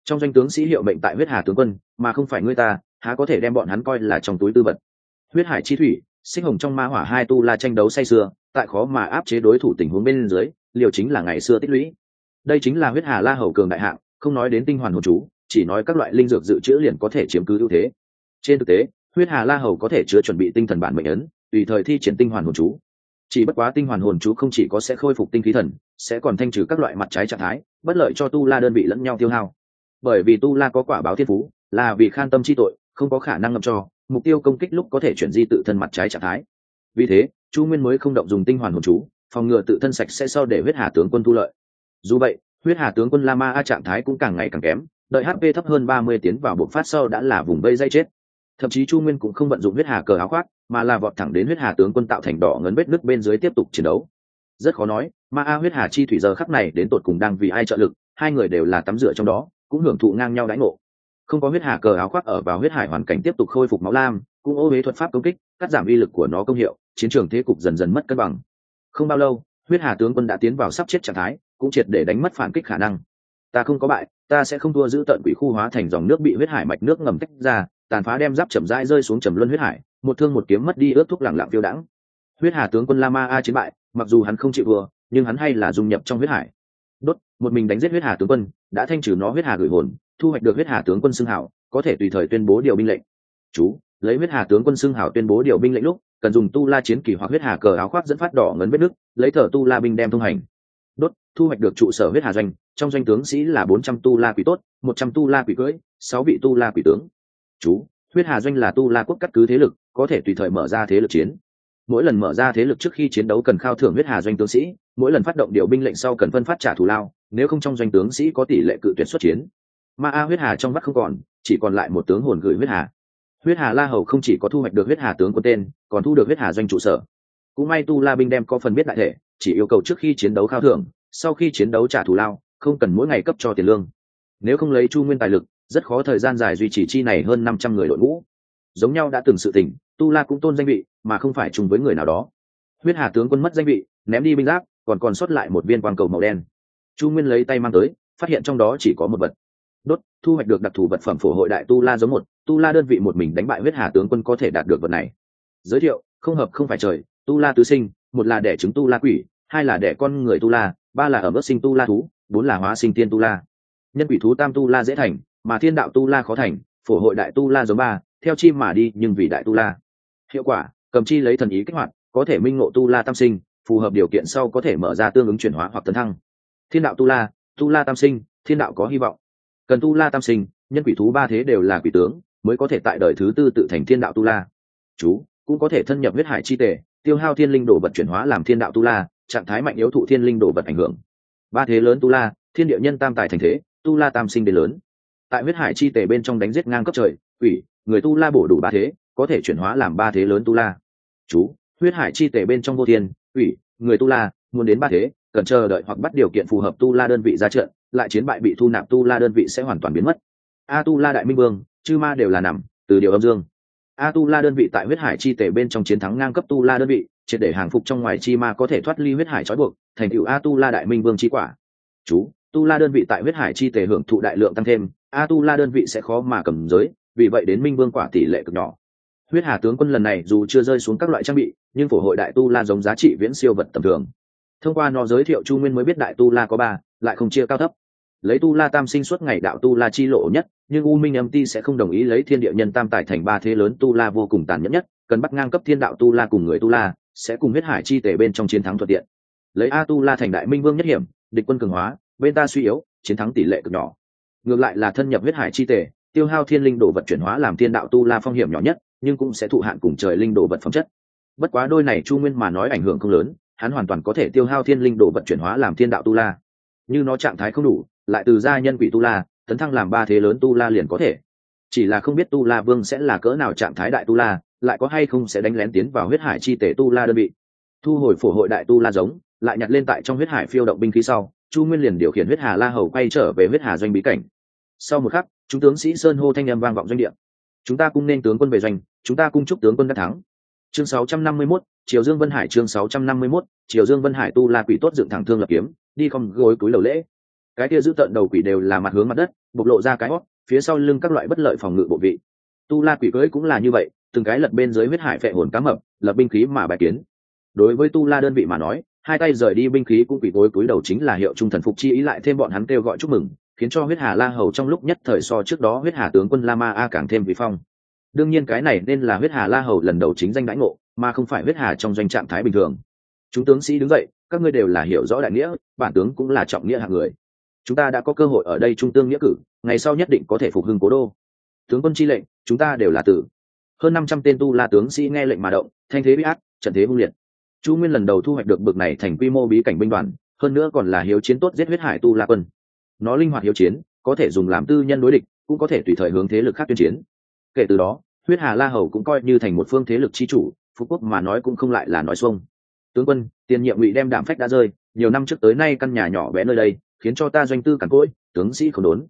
S1: Trong doanh tướng sĩ hiệu mệnh tại huyết hà tướng quân, mà không phải ngươi ta, há có thể đem bọn hắn coi là trong túi tư vật. Huyết hải chi thủy, sinh hồng trong ma hỏa hai tu la tranh đấu say sưa, tại khó mà áp chế đối thủ tình huống bên dưới, liều chính là ngày xưa tích lũy đây chính là huyết hà la hầu cường đại hạng, không nói đến tinh hoàn hồn chú, chỉ nói các loại linh dược dự trữ liền có thể chiếm cứ ưu thế. Trên thực tế, huyết hà la hầu có thể chứa chuẩn bị tinh thần bản mệnh ấn, tùy thời thi triển tinh hoàn hồn chú. Chỉ bất quá tinh hoàn hồn chú không chỉ có sẽ khôi phục tinh khí thần, sẽ còn thanh trừ các loại mặt trái trạng thái, bất lợi cho tu la đơn vị lẫn nhau tiêu hao. Bởi vì tu la có quả báo thiên phú, là vì khan tâm chi tội, không có khả năng ngậm cho, mục tiêu công kích lúc có thể chuyển di tự thân mặt trái trạng thái. Vì thế, chu nguyên mới không động dùng tinh hoàn hồn chú, phòng ngừa tự thân sạch sẽ sau để huyết hà tướng quân thu lợi dù vậy, huyết hà tướng quân la ma a trạng thái cũng càng ngày càng kém, đợi hp thấp hơn ba mươi tiến vào buộc phát sau đã là vùng vây dây chết. Thậm chí chu nguyên cũng không vận dụng huyết hà cờ áo khoác, mà là vọt thẳng đến huyết hà tướng quân tạo thành đỏ ngấn vết nước bên dưới tiếp tục chiến đấu. Rất khó nói ma a huyết hà chi thủy giờ khắc này đến tột cùng đang vì ai trợ lực, hai người đều là tắm rửa trong đó, cũng hưởng thụ ngang nhau đãi ngộ. Không có huyết hà cờ áo khoác ở vào huyết hải hoàn cảnh tiếp tục khôi phục máu lam, cũng ô huế thuật pháp công kích, cắt giảm uy lực của nó công hiệu, chiến trường thế cục dần dần mất cân bằng. Không bao lâu, huyết hà tướng quân đã tiến vào sắp chết trạng thái cũng triệt để đánh mất phản kích khả năng. Ta không có bại ta sẽ không thua giữ tận quỷ khu hóa thành dòng nước bị huyết hải mạch nước ngầm tách ra tàn phá đem giáp chầm rãi rơi xuống trầm luân huyết hải một thương một kiếm mất đi ướt thuốc lẳng lặng phiêu đãng. Huyết hà tướng quân lama a chiến bại mặc dù hắn không chịu vừa, nhưng hắn hay là dung nhập trong huyết hải. Đốt một mình đánh giết huyết hà tướng quân đã thanh trừ nó huyết hà gửi hồn thu hoạch được huyết hà tướng quân xưng hảo có thể tùy thời tuyên bố điều binh lệnh. Chú lấy huyết hà tướng quân xưng hảo tuyên bố điều binh lệnh lúc cần dùng tu la chiến kỳ hoặc huyết hà cờ áo khoác dẫn phát đỏ ngấn vết nước lấy thở tu la binh đem thông hành thu hoạch được trụ sở huyết hà doanh, trong doanh tướng sĩ là bốn trăm tu la quỷ tốt, một trăm tu la quỷ cưỡi, sáu vị tu la quỷ tướng. Chú, huyết hà doanh là tu la quốc cắt cứ thế lực, có thể tùy thời mở ra thế lực chiến. Mỗi lần mở ra thế lực trước khi chiến đấu cần khao thưởng huyết hà doanh tướng sĩ, mỗi lần phát động điều binh lệnh sau cần phân phát trả thù lao, nếu không trong doanh tướng sĩ có tỷ lệ cự tuyệt xuất chiến. Ma a huyết hà trong mắt không còn, chỉ còn lại một tướng hồn gửi huyết hà. Huyết hà la hầu không chỉ có thu hoạch được huyết hà tướng có tên, còn thu được huyết hà doanh trụ sở. Cũng may tu la binh đem có phần biết đại thể, chỉ yêu cầu trước khi chiến đấu khao thưởng sau khi chiến đấu trả thù lao, không cần mỗi ngày cấp cho tiền lương. Nếu không lấy chu nguyên tài lực, rất khó thời gian dài duy trì chi này hơn năm trăm người đội ngũ. Giống nhau đã từng sự tình, tu la cũng tôn danh vị, mà không phải chung với người nào đó. Huyết hà tướng quân mất danh vị, ném đi binh giáp, còn còn sót lại một viên quang cầu màu đen. Chu nguyên lấy tay mang tới, phát hiện trong đó chỉ có một vật. Đốt, thu hoạch được đặc thù vật phẩm phổ hội đại tu la giống một, tu la đơn vị một mình đánh bại huyết hà tướng quân có thể đạt được vật này. Giới thiệu, không hợp không phải trời, tu la tứ sinh, một là đẻ trứng tu la quỷ, hai là đẻ con người tu la ba là ở mức sinh tu la thú bốn là hóa sinh tiên tu la. Nhân quỷ thú tam tu la dễ thành mà thiên đạo tu la khó thành phổ hội đại tu la giống ba theo chi mà đi nhưng vì đại tu la. Hiệu quả cầm chi lấy thần ý kích hoạt có thể minh ngộ tu la tam sinh phù hợp điều kiện sau có thể mở ra tương ứng chuyển hóa hoặc tấn thăng. Thiên đạo tu la tu la tam sinh thiên đạo có hy vọng. Cần tu la tam sinh nhân quỷ thú ba thế đều là quỷ tướng mới có thể tại đời thứ tư tự thành thiên đạo tu la. Chú cũng có thể thân nhập huyết hải chi tể, tiêu hao thiên linh đồ vật chuyển hóa làm thiên đạo tu la trạng thái mạnh yếu thụ thiên linh đồ vật ảnh hưởng. Ba thế lớn tu la, thiên địa nhân tam tài thành thế, tu la tam sinh đến lớn. Tại huyết hải chi tề bên trong đánh giết ngang cấp trời, quỷ, người tu la bổ đủ ba thế, có thể chuyển hóa làm ba thế lớn tu la. Chú, huyết hải chi tề bên trong vô thiên, quỷ, người tu la, muốn đến ba thế, cần chờ đợi hoặc bắt điều kiện phù hợp tu la đơn vị ra trận, lại chiến bại bị thu nạp tu la đơn vị sẽ hoàn toàn biến mất. A tu la đại minh vương, chư ma đều là nằm, từ điều âm dương. A tu la đơn vị tại huyết hải chi tề bên trong chiến thắng ngang cấp tu la đơn vị triệt để hàng phục trong ngoài chi ma có thể thoát ly huyết hải trói buộc, thành cựu a tu la đại minh vương chi quả. Chú tu la đơn vị tại huyết hải chi tề hưởng thụ đại lượng tăng thêm a tu la đơn vị sẽ khó mà cầm giới, vì vậy đến minh vương quả tỷ lệ cực nhỏ. Huyết hà tướng quân lần này dù chưa rơi xuống các loại trang bị, nhưng phổ hội đại tu la giống giá trị viễn siêu vật tầm thường. Thông qua nó giới thiệu chu nguyên mới biết đại tu la có ba, lại không chia cao thấp. Lấy tu la tam sinh suốt ngày đạo tu la chi lộ nhất, nhưng u minh âm ti sẽ không đồng ý lấy thiên địa nhân tam tài thành ba thế lớn tu la vô cùng tàn nhẫn nhất, cần bắt ngang cấp thiên đạo tu la cùng người tu la sẽ cùng huyết hải chi tể bên trong chiến thắng thuận tiện. Lấy a tu la thành đại minh vương nhất hiểm, địch quân cường hóa, bên ta suy yếu, chiến thắng tỷ lệ cực nhỏ. Ngược lại là thân nhập huyết hải chi tể tiêu hao thiên linh đồ vật chuyển hóa làm thiên đạo tu la phong hiểm nhỏ nhất, nhưng cũng sẽ thụ hạn cùng trời linh đồ vật phẩm chất. Bất quá đôi này chu nguyên mà nói ảnh hưởng không lớn, hắn hoàn toàn có thể tiêu hao thiên linh đồ vật chuyển hóa làm thiên đạo tu la. Như nó trạng thái không đủ, lại từ gia nhân quỷ tu la, tấn thăng làm ba thế lớn tu la liền có thể. Chỉ là không biết tu la vương sẽ là cỡ nào trạng thái đại tu la lại có hay không sẽ đánh lén tiến vào huyết hải chi tể tu la đơn vị. Thu hồi phổ hội đại tu la giống lại nhặt lên tại trong huyết hải phiêu động binh khí sau chu nguyên liền điều khiển huyết hà la hầu quay trở về huyết hà doanh bí cảnh. Sau một khắc chúng tướng sĩ sơn hô thanh â m vang vọng doanh địa. Chúng ta cung nên tướng quân về doanh chúng ta cung chúc tướng quân đắc thắng. Chương 651, triều dương vân hải chương 651, triều dương vân hải tu la quỷ tốt dựng thẳng thương lập kiếm đi con gối túi đầu lễ. Cái kia giữ tận đầu quỷ đều là mặt hướng mặt đất bộc lộ ra cái hót phía sau lưng các loại bất lợi phòng ngự bộ vị. Tu la quỷ cưới cũng là như vậy từng cái lật bên dưới huyết hải phệ hồn cá mập, lập binh khí mà bài kiến. Đối với tu la đơn vị mà nói, hai tay rời đi binh khí cũng quỷ gối túi đầu chính là hiệu trung thần phục chi ý lại thêm bọn hắn kêu gọi chúc mừng, khiến cho huyết hà la hầu trong lúc nhất thời so trước đó huyết hà tướng quân la ma a càng thêm vị phong. Đương nhiên cái này nên là huyết hà la hầu lần đầu chính danh đãi ngộ, mà không phải huyết hà trong doanh trạng thái bình thường. Chúng tướng sĩ đứng dậy, các ngươi đều là hiểu rõ đại nghĩa, bản tướng cũng là trọng nghĩa hạng người. Chúng ta đã có cơ hội ở đây trung tương nghĩa cử, ngày sau nhất định có thể phục hưng cố đô. Tướng quân chi lệnh, chúng ta đều là tử hơn năm trăm tên tu la tướng sĩ nghe lệnh mà động, thanh thế bị áp, trận thế hung liệt. Chu nguyên lần đầu thu hoạch được bực này thành quy mô bí cảnh binh đoàn, hơn nữa còn là hiếu chiến tốt giết huyết hải tu la quân. Nó linh hoạt hiếu chiến, có thể dùng làm tư nhân đối địch, cũng có thể tùy thời hướng thế lực khác tuyên chiến. Kể từ đó, huyết hà la hầu cũng coi như thành một phương thế lực chi chủ, phú quốc mà nói cũng không lại là nói xuông. Tướng quân, tiền nhiệm ngụy đem đảm phách đã rơi, nhiều năm trước tới nay căn nhà nhỏ bé nơi đây, khiến cho ta doanh tư cản cỗi, tướng sĩ không đốn.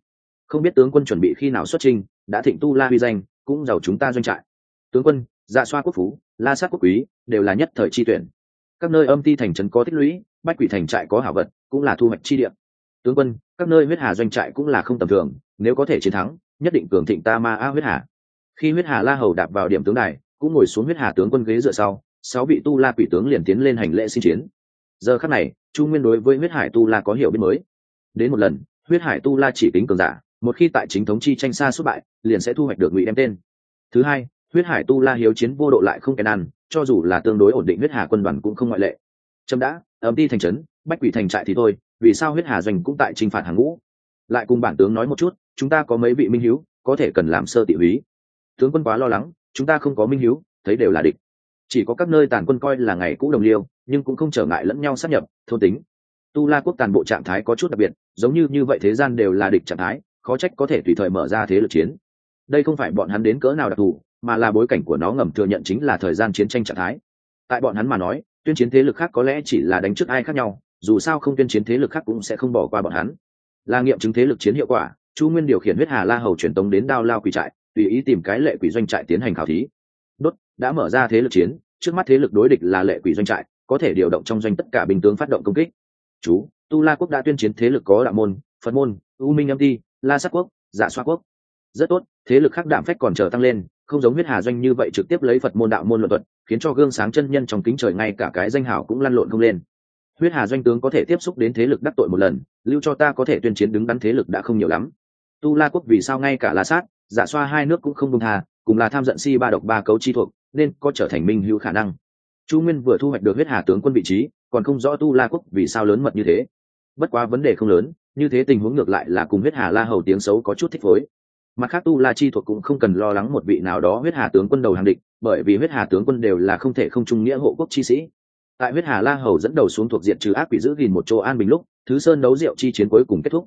S1: Không biết tướng quân chuẩn bị khi nào xuất trình đã thịnh tu la huy danh, cũng giàu chúng ta doanh trại tướng quân dạ xoa quốc phú, la sát quốc quý, đều là nhất thời chi tuyển. Các nơi âm ti thành trấn có tích lũy, bách quỷ thành trại có hảo vật cũng là thu hoạch chi điểm tướng quân, các nơi huyết hà doanh trại cũng là không tầm thường, nếu có thể chiến thắng, nhất định cường thịnh ta ma a huyết hà. Khi huyết hà la hầu đạp vào điểm tướng đài, cũng ngồi xuống huyết hà tướng quân ghế dựa sau, sáu vị tu la quỷ tướng liền tiến lên hành lễ xin chiến. Giờ khắc này, chu nguyên đối với huyết hải tu la có hiểu biết mới. Đến một lần, huyết hải tu la chỉ tính cường giả, một khi tại chính thống chi tranh xa xuất bại, liền sẽ thu hoạch được ngụy đem tên. Thứ hai huyết hải tu la hiếu chiến vô độ lại không kèn ăn, cho dù là tương đối ổn định huyết hà quân đoàn cũng không ngoại lệ. Trâm đã, ấm đi thành trấn, bách quỷ thành trại thì thôi, vì sao huyết hà doanh cũng tại t r i n h phạt hàng ngũ? Lại cùng bản tướng nói một chút, chúng ta có mấy vị minh hữu có thể cần làm sơ tị húy. Tướng quân quá lo lắng, chúng ta không có minh hữu thấy đều là địch. Chỉ có các nơi tàn quân coi là ngày cũ đồng liêu, nhưng cũng không trở ngại lẫn nhau sắp nhập, thôn tính. Tu la quốc tàn bộ trạng thái có chút đặc biệt, giống như như vậy thế gian đều là địch trạng thái, khó trách có thể tùy thời mở ra thế lực chiến. Đây không phải bọn hắn đến cỡ nào đặc thù mà là bối cảnh của nó ngầm thừa nhận chính là thời gian chiến tranh trạng thái. Tại bọn hắn mà nói, tuyên chiến thế lực khác có lẽ chỉ là đánh trước ai khác nhau, dù sao không tuyên chiến thế lực khác cũng sẽ không bỏ qua bọn hắn. Là nghiệm chứng thế lực chiến hiệu quả, chu nguyên điều khiển huyết hà la hầu truyền tống đến đao lao quỷ trại, tùy ý tìm cái lệ quỷ doanh trại tiến hành khảo thí. Đốt, đã mở ra thế lực chiến, trước mắt thế lực đối địch là lệ quỷ doanh trại, có thể điều động trong doanh tất cả binh tướng phát động công kích. Chú, tu la quốc đã tuyên chiến thế lực có đạo môn, phật môn, u minh âm ti, la sắc quốc dạ xoa quốc. Rất tốt, thế lực khác đạm phách còn chờ tăng lên không giống huyết hà doanh như vậy trực tiếp lấy phật môn đạo môn luận thuật, khiến cho gương sáng chân nhân trong kính trời ngay cả cái danh hảo cũng lăn lộn không lên. Huyết hà doanh tướng có thể tiếp xúc đến thế lực đắc tội một lần, lưu cho ta có thể tuyên chiến đứng đắn thế lực đã không nhiều lắm. Tu la quốc vì sao ngay cả la sát giả xoa hai nước cũng không công tha, cùng là tham giận si ba độc ba cấu chi thuộc, nên có trở thành minh hữu khả năng. Chu nguyên vừa thu hoạch được huyết hà tướng quân vị trí, còn không rõ tu la quốc vì sao lớn mật như thế. Bất quá vấn đề không lớn, như thế tình huống ngược lại là cùng huyết hà la hầu tiếng xấu có chút thích phối mặt khác, tu la chi thuộc cũng không cần lo lắng một vị nào đó huyết hà tướng quân đầu hàng địch, bởi vì huyết hà tướng quân đều là không thể không trung nghĩa hộ quốc chi sĩ. Tại huyết hà la hầu dẫn đầu xuống thuộc diện trừ ác quỷ giữ gìn một chỗ an bình lúc, thứ sơn đấu rượu chi chiến cuối cùng kết thúc.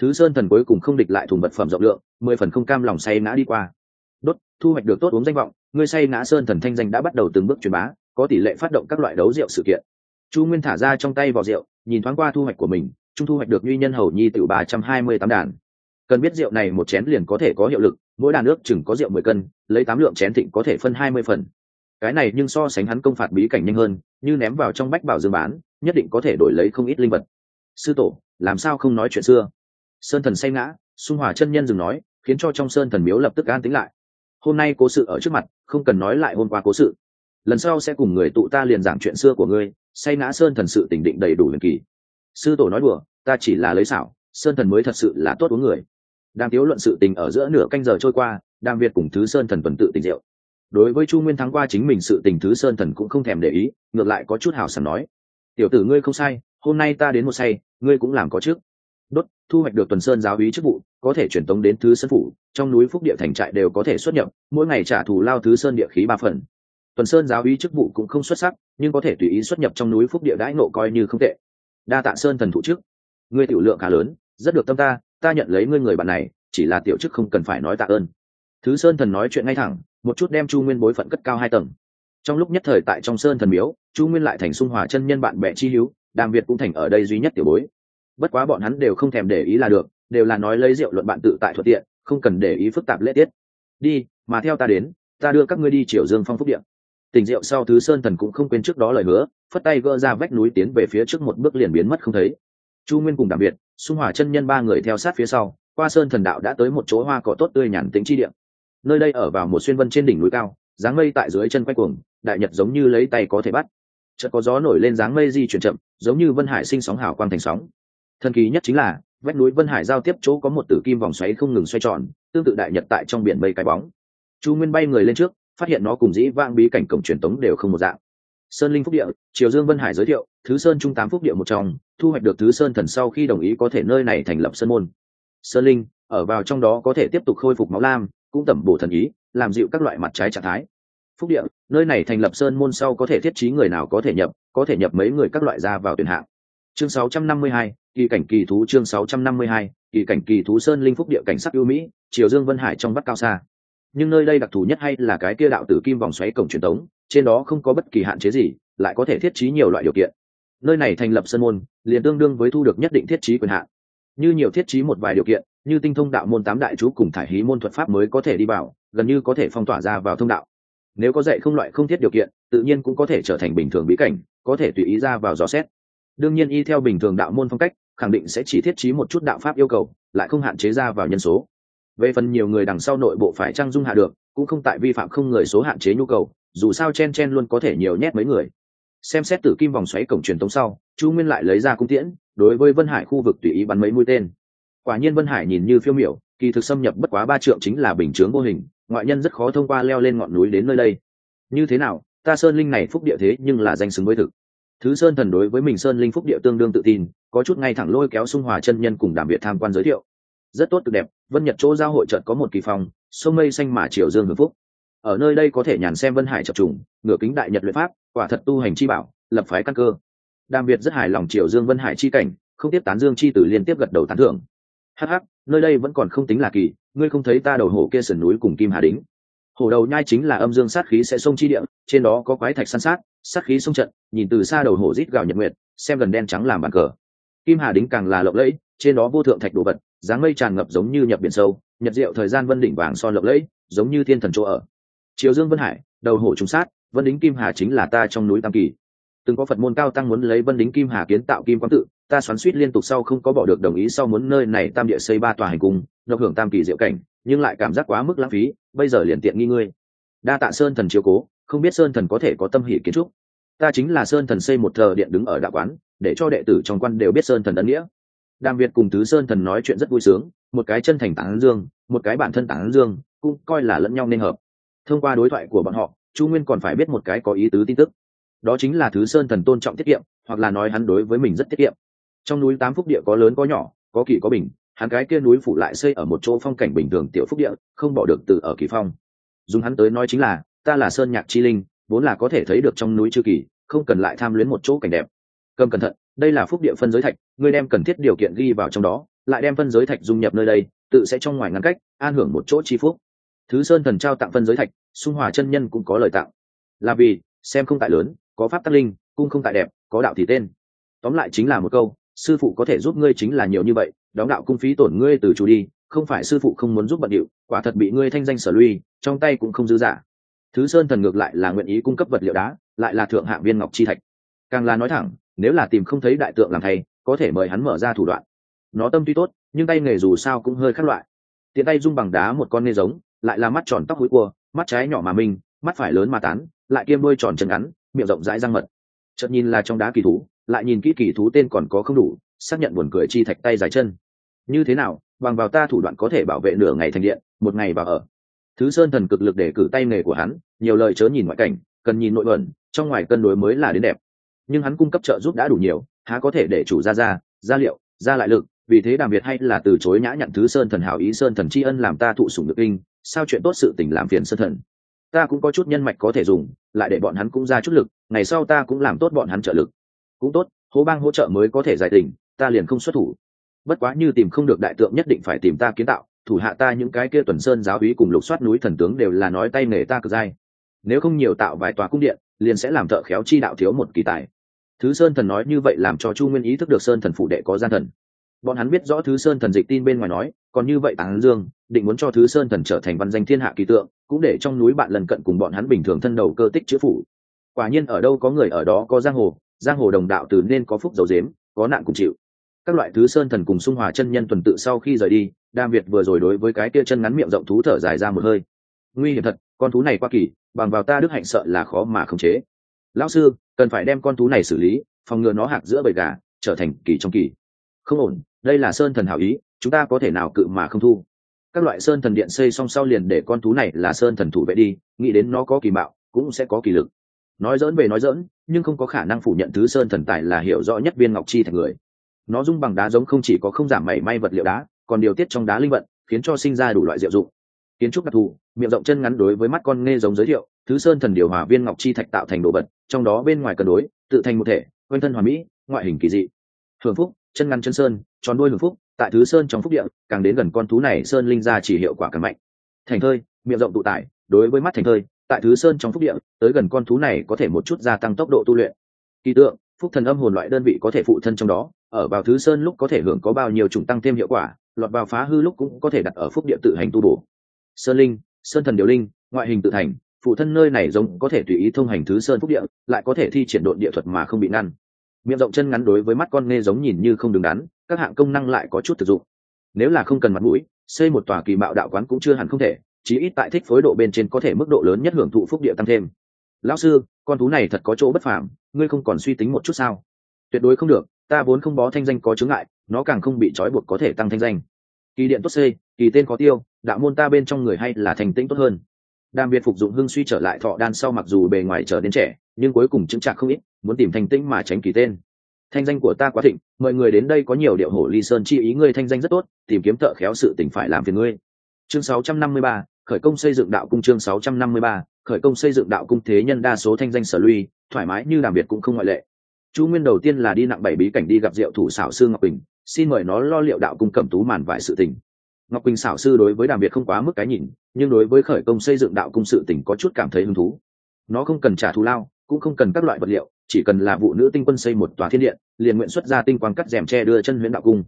S1: Thứ sơn thần cuối cùng không địch lại thùng vật phẩm rộng lượng, mười phần không cam lòng say ngã đi qua. Đốt, thu hoạch được tốt uống danh vọng người say ngã sơn thần thanh danh đã bắt đầu từng bước truyền bá, có tỷ lệ phát động các loại đấu rượu sự kiện. Chu nguyên thả ra trong tay vỏ rượu, nhìn thoáng qua thu hoạch của mình, trung thu hoạch được duy nhân hầu nhi tiểu ba trăm hai mươi tám đàn cần biết rượu này một chén liền có thể có hiệu lực, mỗi đàn nước chừng có rượu mười cân, lấy tám lượng chén thịnh có thể phân hai mươi phần. Cái này nhưng so sánh hắn công phạt bí cảnh nhanh hơn, như ném vào trong bách bảo dương bán, nhất định có thể đổi lấy không ít linh vật. Sư tổ, làm sao không nói chuyện xưa? Sơn thần say ngã, xung hòa chân nhân dừng nói, khiến cho trong sơn thần miếu lập tức an tính lại. Hôm nay cố sự ở trước mặt, không cần nói lại hôm qua cố sự. Lần sau sẽ cùng người tụ ta liền giảng chuyện xưa của ngươi, say ngã sơn thần sự tỉnh định đầy đủ huyền kỳ. Sư tổ nói đùa, ta chỉ là lấy xảo, sơn thần mới thật sự là tốt uống người đang tiếu luận sự tình ở giữa nửa canh giờ trôi qua đang việt cùng thứ sơn thần tuần tự tình diệu. Đối với chu nguyên thắng qua chính mình sự tình, thứ sơn thần cũng không thèm để ý, ngược lại có chút hào sảng nói. Tiểu tử ngươi không sai, hôm nay ta đến một say, ngươi cũng làm có trước. Đốt, thu hoạch được tuần sơn giáo úy chức vụ, có thể truyền tống đến thứ sơn phủ, trong núi phúc địa thành trại đều có thể xuất nhập, mỗi ngày trả thù lao thứ sơn địa khí ba phần. Tuần sơn giáo úy chức vụ cũng không xuất sắc, nhưng có thể tùy ý xuất nhập trong núi phúc địa đãi nộ coi như không tệ. Đa tạ sơn thần thụ trước ngươi tiểu lượng khá lớn, rất được tâm ta ta nhận lấy ngươi người bạn này, chỉ là tiểu chức không cần phải nói tạ ơn. Thứ sơn thần nói chuyện ngay thẳng, một chút đem chu nguyên bối phận cất cao hai tầng. Trong lúc nhất thời tại trong sơn thần miếu, chu nguyên lại thành sung hòa chân nhân bạn bè chi hữu, đàm việt cũng thành ở đây duy nhất tiểu bối. Bất quá bọn hắn đều không thèm để ý là được, đều là nói lấy rượu luận bạn tự tại thuận tiện, không cần để ý phức tạp lễ tiết. Đi, mà theo ta đến, ta đưa các ngươi đi triều dương phong phúc điện. Tình rượu sau thứ sơn thần cũng không quên trước đó lời hứa, phất tay gỡ ra vách núi tiến về phía trước một bước liền biến mất không thấy chu nguyên cùng đặc biệt xung hòa chân nhân ba người theo sát phía sau, qua sơn thần đạo đã tới một chỗ hoa cỏ tốt tươi nhàn tính chi điện nơi đây ở vào một xuyên vân trên đỉnh núi cao, dáng mây tại dưới chân quay cuồng, đại nhật giống như lấy tay có thể bắt. Chợt có gió nổi lên dáng mây di chuyển chậm, giống như vân hải sinh sóng hào quang thành sóng. Thần kỳ nhất chính là, vách núi vân hải giao tiếp chỗ có một tử kim vòng xoáy không ngừng xoay tròn, tương tự đại nhật tại trong biển mây cái bóng. Chu nguyên bay người lên trước, phát hiện nó cùng dĩ vang bí cảnh cổng truyền tống đều không một dạng. Sơn linh phúc địa, triều dương vân hải giới thiệu, thứ sơn trung tám phúc địa một trong thu hoạch được thứ sơn thần sau khi đồng ý có thể nơi này thành lập sơn môn. Sơn linh ở vào trong đó có thể tiếp tục khôi phục máu lam cũng tẩm bổ thần ý làm dịu các loại mặt trái trạng thái. Phúc địa nơi này thành lập sơn môn sau có thể thiết trí người nào có thể nhập có thể nhập mấy người các loại ra vào tuyển hạng. Chương 652, kỳ cảnh kỳ thú chương 652, kỳ cảnh kỳ thú sơn linh phúc địa cảnh sắc ưu mỹ triều dương vân hải trong vắt cao xa. Nhưng nơi đây đặc thù nhất hay là cái kia đạo tử kim vòng xoáy cổng truyền tống trên đó không có bất kỳ hạn chế gì lại có thể thiết trí nhiều loại điều kiện nơi này thành lập sân môn, liền tương đương với thu được nhất định thiết trí quyền hạn. Như nhiều thiết trí một vài điều kiện, như tinh thông đạo môn tám đại chú cùng thải hí môn thuật pháp mới có thể đi vào, gần như có thể phong tỏa ra vào thông đạo. Nếu có dạy không loại không thiết điều kiện, tự nhiên cũng có thể trở thành bình thường bí cảnh, có thể tùy ý ra vào dò xét. Đương nhiên y theo bình thường đạo môn phong cách, khẳng định sẽ chỉ thiết trí một chút đạo pháp yêu cầu, lại không hạn chế ra vào nhân số. Về phần nhiều người đằng sau nội bộ phải trang dung hạ được, cũng không tại vi phạm không người số hạn chế nhu cầu, dù sao chen chen luôn có thể nhiều nhét mấy người xem xét tử kim vòng xoáy cổng truyền tống sau, chu nguyên lại lấy ra cung tiễn, đối với vân hải khu vực tùy ý bắn mấy mũi tên. Quả nhiên vân hải nhìn như phiêu miểu, kỳ thực xâm nhập bất quá ba trượng chính là bình chướng vô hình, ngoại nhân rất khó thông qua leo lên ngọn núi đến nơi đây. Như thế nào, ta sơn linh này phúc địa thế nhưng là danh xứng với thực. Thứ sơn thần đối với mình sơn linh phúc địa tương đương tự tin, có chút ngay thẳng lôi kéo xung hòa chân nhân cùng đàm việt tham quan giới thiệu. Rất tốt cực đẹp, vân nhật chỗ giao hội trận có một kỳ phòng, sông mây xanh mà triều dương hưng phúc ở nơi đây có thể nhàn xem vân hải chập trùng, ngửa kính đại nhật luyện pháp, quả thật tu hành chi bảo, lập phái căn cơ. Đàm việt rất hài lòng triều dương vân hải chi cảnh, không tiếp tán dương chi tử liên tiếp gật đầu tán thưởng. Hh nơi đây vẫn còn không tính là kỳ, ngươi không thấy ta đầu hổ kia sườn núi cùng kim hà đính. Hổ đầu nhai chính là âm dương sát khí sẽ sông chi địa, trên đó có quái thạch săn sát sát khí sông trận, nhìn từ xa đầu hổ rít gào nhật nguyệt, xem gần đen trắng làm bàn cờ. Kim hà đính càng là lộng lẫy, trên đó vô thượng thạch đồ vật, dáng mây tràn ngập giống như nhập biển sâu, nhật diệu thời gian vân đỉnh vàng son lộng lẫy, giống như thiên thần chỗ ở triều dương vân hải, đầu hổ trùng sát, vân đính kim hà chính là ta trong núi tam kỳ. Từng có phật môn cao tăng muốn lấy vân đính kim hà kiến tạo kim quang tự, ta xoắn suýt liên tục sau không có bỏ được đồng ý sau muốn nơi này tam địa xây ba tòa hành cung, nộp hưởng tam kỳ diệu cảnh, nhưng lại cảm giác quá mức lãng phí, bây giờ liền tiện nghi ngươi. Đa tạ sơn thần chiếu cố, không biết sơn thần có thể có tâm hỷ kiến trúc. Ta chính là sơn thần xây một thờ điện đứng ở đạo quán, để cho đệ tử trong quan đều biết sơn thần ân nghĩa. Đàm việt cùng tứ sơn thần nói chuyện rất vui sướng, một cái chân thành tán dương, một cái bản thân tán dương, cũng coi là lẫn nhau nên hợp thông qua đối thoại của bọn họ, chu nguyên còn phải biết một cái có ý tứ tin tức. Đó chính là thứ sơn thần tôn trọng tiết kiệm, hoặc là nói hắn đối với mình rất tiết kiệm. Trong núi tám phúc địa có lớn có nhỏ, có kỳ có bình, hắn cái kia núi phủ lại xây ở một chỗ phong cảnh bình thường tiểu phúc địa, không bỏ được từ ở kỳ phong. Dùng hắn tới nói chính là, ta là sơn nhạc chi linh, vốn là có thể thấy được trong núi chư kỳ, không cần lại tham luyến một chỗ cảnh đẹp. Cầm cẩn thận, đây là phúc địa phân giới thạch, ngươi đem cần thiết điều kiện ghi vào trong đó, lại đem phân giới thạch dung nhập nơi đây, tự sẽ trong ngoài ngăn cách, an hưởng một chỗ chi phúc. Thứ sơn thần trao tặng phân giới thạch xung hòa chân nhân cũng có lời tặng là vì, xem không tại lớn, có pháp tắc linh, cung không tại đẹp, có đạo thì tên. Tóm lại chính là một câu, sư phụ có thể giúp ngươi chính là nhiều như vậy, đóng đạo cung phí tổn ngươi từ chủ đi, không phải sư phụ không muốn giúp bận điệu, quả thật bị ngươi thanh danh sở lui, trong tay cũng không dư giả thứ sơn thần ngược lại là nguyện ý cung cấp vật liệu đá, lại là thượng hạng viên ngọc chi thạch. Càng là nói thẳng, nếu là tìm không thấy đại tượng làm thầy, có thể mời hắn mở ra thủ đoạn. Nó tâm tuy tốt, nhưng tay nghề dù sao cũng hơi khác loại. Tiện tay dung bằng đá một con nê giống lại là mắt tròn tóc hối cua, mắt trái nhỏ mà minh mắt phải lớn mà tán, lại kiêm đôi tròn chân ngắn, miệng rộng rãi răng mật. Chợt nhìn là trong đá kỳ thú, lại nhìn kỹ kỳ thú tên còn có không đủ, xác nhận buồn cười chi thạch tay dài chân. Như thế nào, bằng vào ta thủ đoạn có thể bảo vệ nửa ngày thành điện, một ngày vào ở. Thứ sơn thần cực lực để cử tay nghề của hắn, nhiều lời chớ nhìn ngoại cảnh, cần nhìn nội bẩn trong ngoài cân đối mới là đến đẹp. Nhưng hắn cung cấp trợ giúp đã đủ nhiều, há có thể để chủ ra ra gia liệu, ra lại lực vì thế đàm việt hay là từ chối nhã nhận thứ sơn thần hảo ý, sơn thần tri ân làm ta thụ sủng được kinh, sao chuyện tốt sự tình làm phiền sơn thần? Ta cũng có chút nhân mạch có thể dùng, lại để bọn hắn cũng ra chút lực, ngày sau ta cũng làm tốt bọn hắn trợ lực. Cũng tốt, hố bang hỗ trợ mới có thể giải tình, ta liền không xuất thủ. Bất quá như tìm không được đại tượng nhất định phải tìm ta kiến tạo, thủ hạ ta những cái kia tuần sơn giáo úy cùng lục soát núi thần tướng đều là nói tay nghề ta cực dai. Nếu không nhiều tạo vài tòa cung điện, liền sẽ làm thợ khéo chi đạo thiếu một kỳ tài. Thứ sơn thần nói như vậy làm cho chu nguyên ý thức được sơn thần phụ đệ có gian thần bọn hắn biết rõ thứ sơn thần dịch tin bên ngoài nói, còn như vậy tán dương, định muốn cho thứ sơn thần trở thành văn danh thiên hạ kỳ tượng, cũng để trong núi bạn lần cận cùng bọn hắn bình thường thân đầu cơ tích chữ phủ. Quả nhiên ở đâu có người ở đó có giang hồ giang hồ đồng đạo từ nên có phúc dầu dếm, có nạn cùng chịu. Các loại thứ sơn thần cùng xung hòa chân nhân tuần tự sau khi rời đi đam việt vừa rồi đối với cái kia chân ngắn miệng rộng thú thở dài ra một hơi. Nguy hiểm thật, con thú này qua kỳ, bằng vào ta đức hạnh sợ là khó mà khống chế. Lão sư, cần phải đem con thú này xử lý, phòng ngừa nó hạc giữa bầy gà, trở thành kỳ trong kỳ không ổn, đây là sơn thần hảo ý, chúng ta có thể nào cự mà không thu? Các loại sơn thần điện xây xong sau liền để con thú này là sơn thần thủ vệ đi, nghĩ đến nó có kỳ mạo, cũng sẽ có kỳ lực. Nói dỡn về nói dỡn nhưng không có khả năng phủ nhận thứ sơn thần tài là hiểu rõ nhất viên ngọc chi thành người. Nó dung bằng đá giống không chỉ có không giảm mảy may vật liệu đá, còn điều tiết trong đá linh vận, khiến cho sinh ra đủ loại diệu dụng. Kiến trúc đặc thù, miệng rộng chân ngắn đối với mắt con nghe giống giới thiệu, thứ sơn thần điều hòa viên ngọc chi thạch tạo thành đồ vật, trong đó bên ngoài cân đối, tự thành một thể, quanh thân hòa mỹ, ngoại hình kỳ dị. Hưởng phúc chân ngăn chân sơn, tròn đuôi hưởng phúc, tại thứ sơn trong phúc địa, càng đến gần con thú này, sơn linh ra chỉ hiệu quả càng mạnh. Thành thơi, miệng rộng tụ tải, đối với mắt thành thơi, tại thứ sơn trong phúc địa, tới gần con thú này có thể một chút gia tăng tốc độ tu luyện. Kỳ tượng, phúc thần âm hồn loại đơn vị có thể phụ thân trong đó, ở vào thứ sơn lúc có thể hưởng có bao nhiêu chủng tăng thêm hiệu quả, lọt vào phá hư lúc cũng có thể đặt ở phúc địa tự hành tu bổ. Sơn linh, sơn thần điều linh, ngoại hình tự thành, phụ thân nơi này giống có thể tùy ý thông hành thứ sơn phúc địa, lại có thể thi triển độn địa thuật mà không bị ngăn miệng rộng chân ngắn đối với mắt con nghe giống nhìn như không đứng đắn các hạng công năng lại có chút thực dụng. Nếu là không cần mặt mũi xây một tòa kỳ mạo đạo quán cũng chưa hẳn không thể chí ít tại thích phối độ bên trên có thể mức độ lớn nhất hưởng thụ phúc địa tăng thêm. Lão sư con thú này thật có chỗ bất phàm ngươi không còn suy tính một chút sao? Tuyệt đối không được ta vốn không bó thanh danh có chướng ngại nó càng không bị trói buộc có thể tăng thanh danh. Kỳ điện tốt c, kỳ tên có tiêu đạo môn ta bên trong người hay là thành tĩnh tốt hơn. Đàm biệt phục dụng hưng suy trở lại thọ đan sau mặc dù bề ngoài trở đến trẻ nhưng cuối cùng chứng trạng không ít muốn tìm thanh tĩnh mà tránh kỳ tên. Thanh danh của ta quá thịnh mọi người đến đây có nhiều điệu hổ ly sơn chi ý ngươi thanh danh rất tốt tìm kiếm thợ khéo sự tỉnh phải làm phiền ngươi. Chương 653, khởi công xây dựng đạo cung chương 653, khởi công xây dựng đạo cung thế nhân đa số thanh danh sở lui thoải mái như đàm biệt cũng không ngoại lệ. Chu nguyên đầu tiên là đi nặng bảy bí cảnh đi gặp diệu thủ xảo sư ngọc bình xin mời nó lo liệu đạo cung cẩm tú màn vải sự tình. Ngọc bình xảo sư đối với đàm biệt không quá mức cái nhìn nhưng đối với khởi công xây dựng đạo cung sự tình có chút cảm thấy hứng thú. Nó không cần trả thù lao cũng không cần các loại vật liệu chỉ cần là vụ nữ tinh quân xây một tòa thiên điện, liền nguyện xuất ra tinh quang cắt rèm tre đưa chân huyễn đạo cung.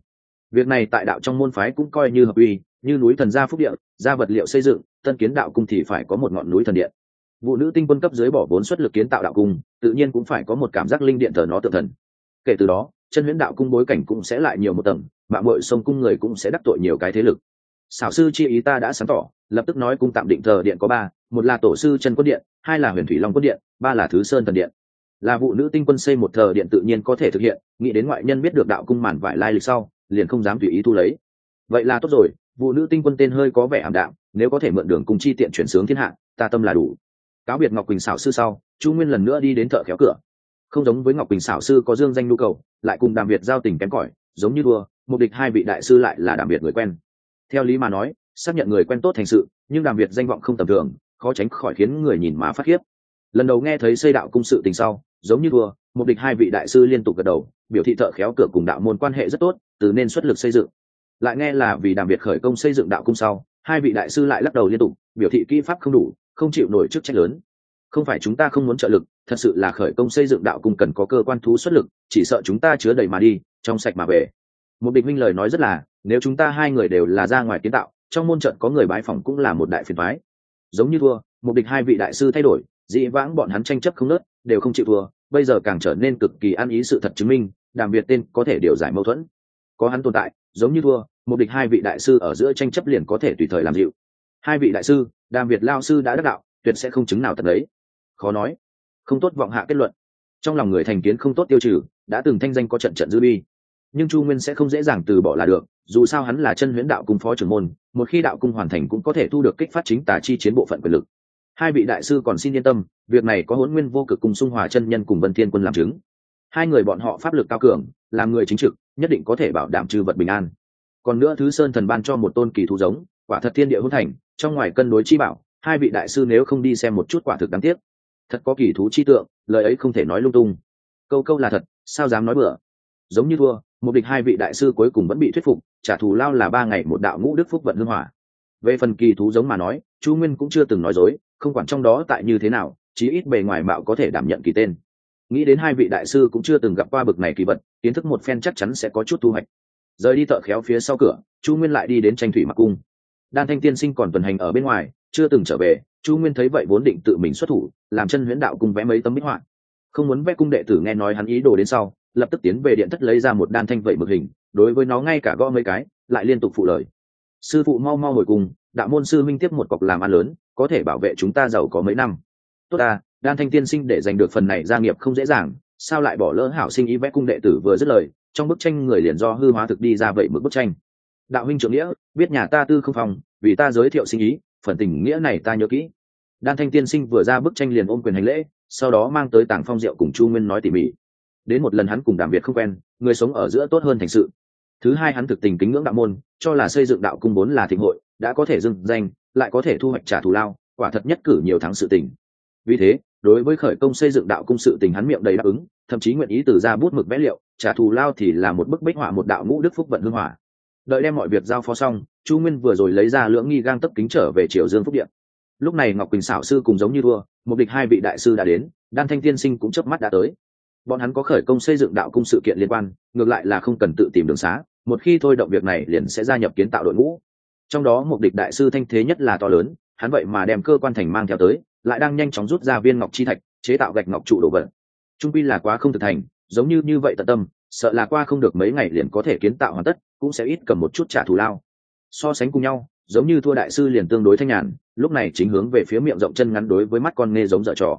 S1: Việc này tại đạo trong môn phái cũng coi như hợp uy, như núi thần gia phúc điện ra vật liệu xây dựng, tân kiến đạo cung thì phải có một ngọn núi thần điện. Vụ nữ tinh quân cấp dưới bỏ vốn xuất lực kiến tạo đạo cung, tự nhiên cũng phải có một cảm giác linh điện thờ nó tự thần. Kể từ đó, chân huyễn đạo cung bối cảnh cũng sẽ lại nhiều một tầng, mạng mội sông cung người cũng sẽ đắc tội nhiều cái thế lực. Xảo sư chi ý ta đã sáng tỏ, lập tức nói cung tạm định thờ điện có ba, một là tổ sư chân quân điện, hai là huyền thủy long quân điện, ba là thứ sơn thần điện là vụ nữ tinh quân xây một thờ điện tự nhiên có thể thực hiện, nghĩ đến ngoại nhân biết được đạo cung màn vải lai lịch sau, liền không dám tùy ý thu lấy. Vậy là tốt rồi, vụ nữ tinh quân tên hơi có vẻ ảm đạm, nếu có thể mượn đường cung chi tiện chuyển sướng thiên hạ, ta tâm là đủ. Cáo biệt ngọc quỳnh xảo sư sau, chu nguyên lần nữa đi đến thợ khéo cửa. Không giống với ngọc quỳnh xảo sư có dương danh nhu cầu, lại cùng đàm việt giao tình kém cỏi, giống như đua, mục đích hai vị đại sư lại là đàm việt người quen. Theo lý mà nói, xác nhận người quen tốt thành sự, nhưng đàm việt danh vọng không tầm thường, khó tránh khỏi khiến người nhìn má phát khiếp. Lần đầu nghe thấy xây đạo cung sự tình sau giống như vừa, mục địch hai vị đại sư liên tục gật đầu biểu thị thợ khéo cửa cùng đạo môn quan hệ rất tốt từ nên xuất lực xây dựng. Lại nghe là vì đàm việt khởi công xây dựng đạo cung sau hai vị đại sư lại lắc đầu liên tục biểu thị kỹ pháp không đủ không chịu nổi chức trách lớn. Không phải chúng ta không muốn trợ lực thật sự là khởi công xây dựng đạo cung cần có cơ quan thú xuất lực chỉ sợ chúng ta chứa đầy mà đi trong sạch mà về. Một địch minh lời nói rất là nếu chúng ta hai người đều là ra ngoài kiến tạo trong môn trận có người bái phòng cũng là một đại phiền phái giống như thua một địch hai vị đại sư thay đổi dĩ vãng bọn hắn tranh chấp không nớt, đều không chịu thua, bây giờ càng trở nên cực kỳ ăn ý sự thật chứng minh, đàm việt tên có thể điều giải mâu thuẫn. Có hắn tồn tại, giống như thua, một địch hai vị đại sư ở giữa tranh chấp liền có thể tùy thời làm dịu. Hai vị đại sư, đàm việt lao sư đã đắc đạo, tuyệt sẽ không chứng nào thật đấy. Khó nói. Không tốt vọng hạ kết luận. Trong lòng người thành kiến không tốt tiêu trừ, đã từng thanh danh có trận trận dư bi. Nhưng chu nguyên sẽ không dễ dàng từ bỏ là được, dù sao hắn là chân huyễn đạo cung phó trưởng môn, một khi đạo cung hoàn thành cũng có thể thu được kích phát chính tà chi chiến bộ phận quyền lực hai vị đại sư còn xin yên tâm, việc này có hỗn nguyên vô cực cùng xung hòa chân nhân cùng vân thiên quân làm chứng. Hai người bọn họ pháp lực cao cường, làm người chính trực, nhất định có thể bảo đảm trừ vật bình an. Còn nữa thứ sơn thần ban cho một tôn kỳ thú giống, quả thật thiên địa hôn thành, trong ngoài cân đối chi bảo, hai vị đại sư nếu không đi xem một chút quả thực đáng tiếc. Thật có kỳ thú chi tượng, lời ấy không thể nói lung tung. Câu câu là thật, sao dám nói bừa? Giống như thua, một địch hai vị đại sư cuối cùng vẫn bị thuyết phục, trả thù lao là ba ngày một đạo ngũ đức phúc vận hưng hỏa về phần kỳ thú giống mà nói, chu nguyên cũng chưa từng nói dối không quản trong đó tại như thế nào, chí ít bề ngoài mạo có thể đảm nhận kỳ tên. Nghĩ đến hai vị đại sư cũng chưa từng gặp qua bực này kỳ vật, kiến thức một phen chắc chắn sẽ có chút thu hoạch. Rời đi thợ khéo phía sau cửa, chu nguyên lại đi đến tranh thủy mặc cung. Đan thanh tiên sinh còn tuần hành ở bên ngoài, chưa từng trở về, chu nguyên thấy vậy vốn định tự mình xuất thủ, làm chân huyễn đạo cung vẽ mấy tấm bích họa. Không muốn vẽ cung đệ tử nghe nói hắn ý đồ đến sau, lập tức tiến về điện thất lấy ra một đan thanh vậy mực hình, đối với nó ngay cả gõ mấy cái, lại liên tục phụ lời. Sư phụ mau mau hồi cùng đạo môn sư minh tiếp một cọc làm ăn lớn có thể bảo vệ chúng ta giàu có mấy năm. Tốt ta, đan thanh tiên sinh để giành được phần này gia nghiệp không dễ dàng, sao lại bỏ lỡ hảo sinh ý vẽ cung đệ tử vừa dứt lời, trong bức tranh người liền do hư hóa thực đi ra vậy mực bức tranh. Đạo huynh trưởng nghĩa, biết nhà ta tư không phòng, vì ta giới thiệu sinh ý, phần tình nghĩa này ta nhớ kỹ. Đan thanh tiên sinh vừa ra bức tranh liền ôm quyền hành lễ, sau đó mang tới tàng phong diệu cùng chu nguyên nói tỉ mỉ. Đến một lần hắn cùng đàm việt không quen, người sống ở giữa tốt hơn thành sự. Thứ hai hắn thực tình kính ngưỡng đạo môn, cho là xây dựng đạo cung vốn là thịnh hội, đã có thể dừng danh lại có thể thu hoạch trả thù lao, quả thật nhất cử nhiều tháng sự tình. Vì thế, đối với khởi công xây dựng đạo cung sự tình hắn miệng đầy đáp ứng, thậm chí nguyện ý từ ra bút mực vẽ liệu, trả thù lao thì là một bức bích họa một đạo ngũ đức phúc vận hưng hỏa. Đợi đem mọi việc giao phó xong, chu nguyên vừa rồi lấy ra lưỡng nghi gang tấp kính trở về triều dương phúc điện. Lúc này ngọc quỳnh xảo sư cùng giống như thua một địch hai vị đại sư đã đến, đan thanh tiên sinh cũng chớp mắt đã tới. Bọn hắn có khởi công xây dựng đạo cung sự kiện liên quan, ngược lại là không cần tự tìm đường xá, một khi thôi động việc này liền sẽ gia nhập kiến tạo đội ngũ trong đó mục địch đại sư thanh thế nhất là to lớn, hắn vậy mà đem cơ quan thành mang theo tới, lại đang nhanh chóng rút ra viên ngọc chi thạch, chế tạo gạch ngọc trụ đồ vật. Trung pi là quá không thực thành, giống như như vậy tận tâm, sợ là qua không được mấy ngày liền có thể kiến tạo hoàn tất, cũng sẽ ít cầm một chút trả thù lao. So sánh cùng nhau, giống như thua đại sư liền tương đối thanh nhàn, lúc này chính hướng về phía miệng rộng chân ngắn đối với mắt con nghe giống dở trò.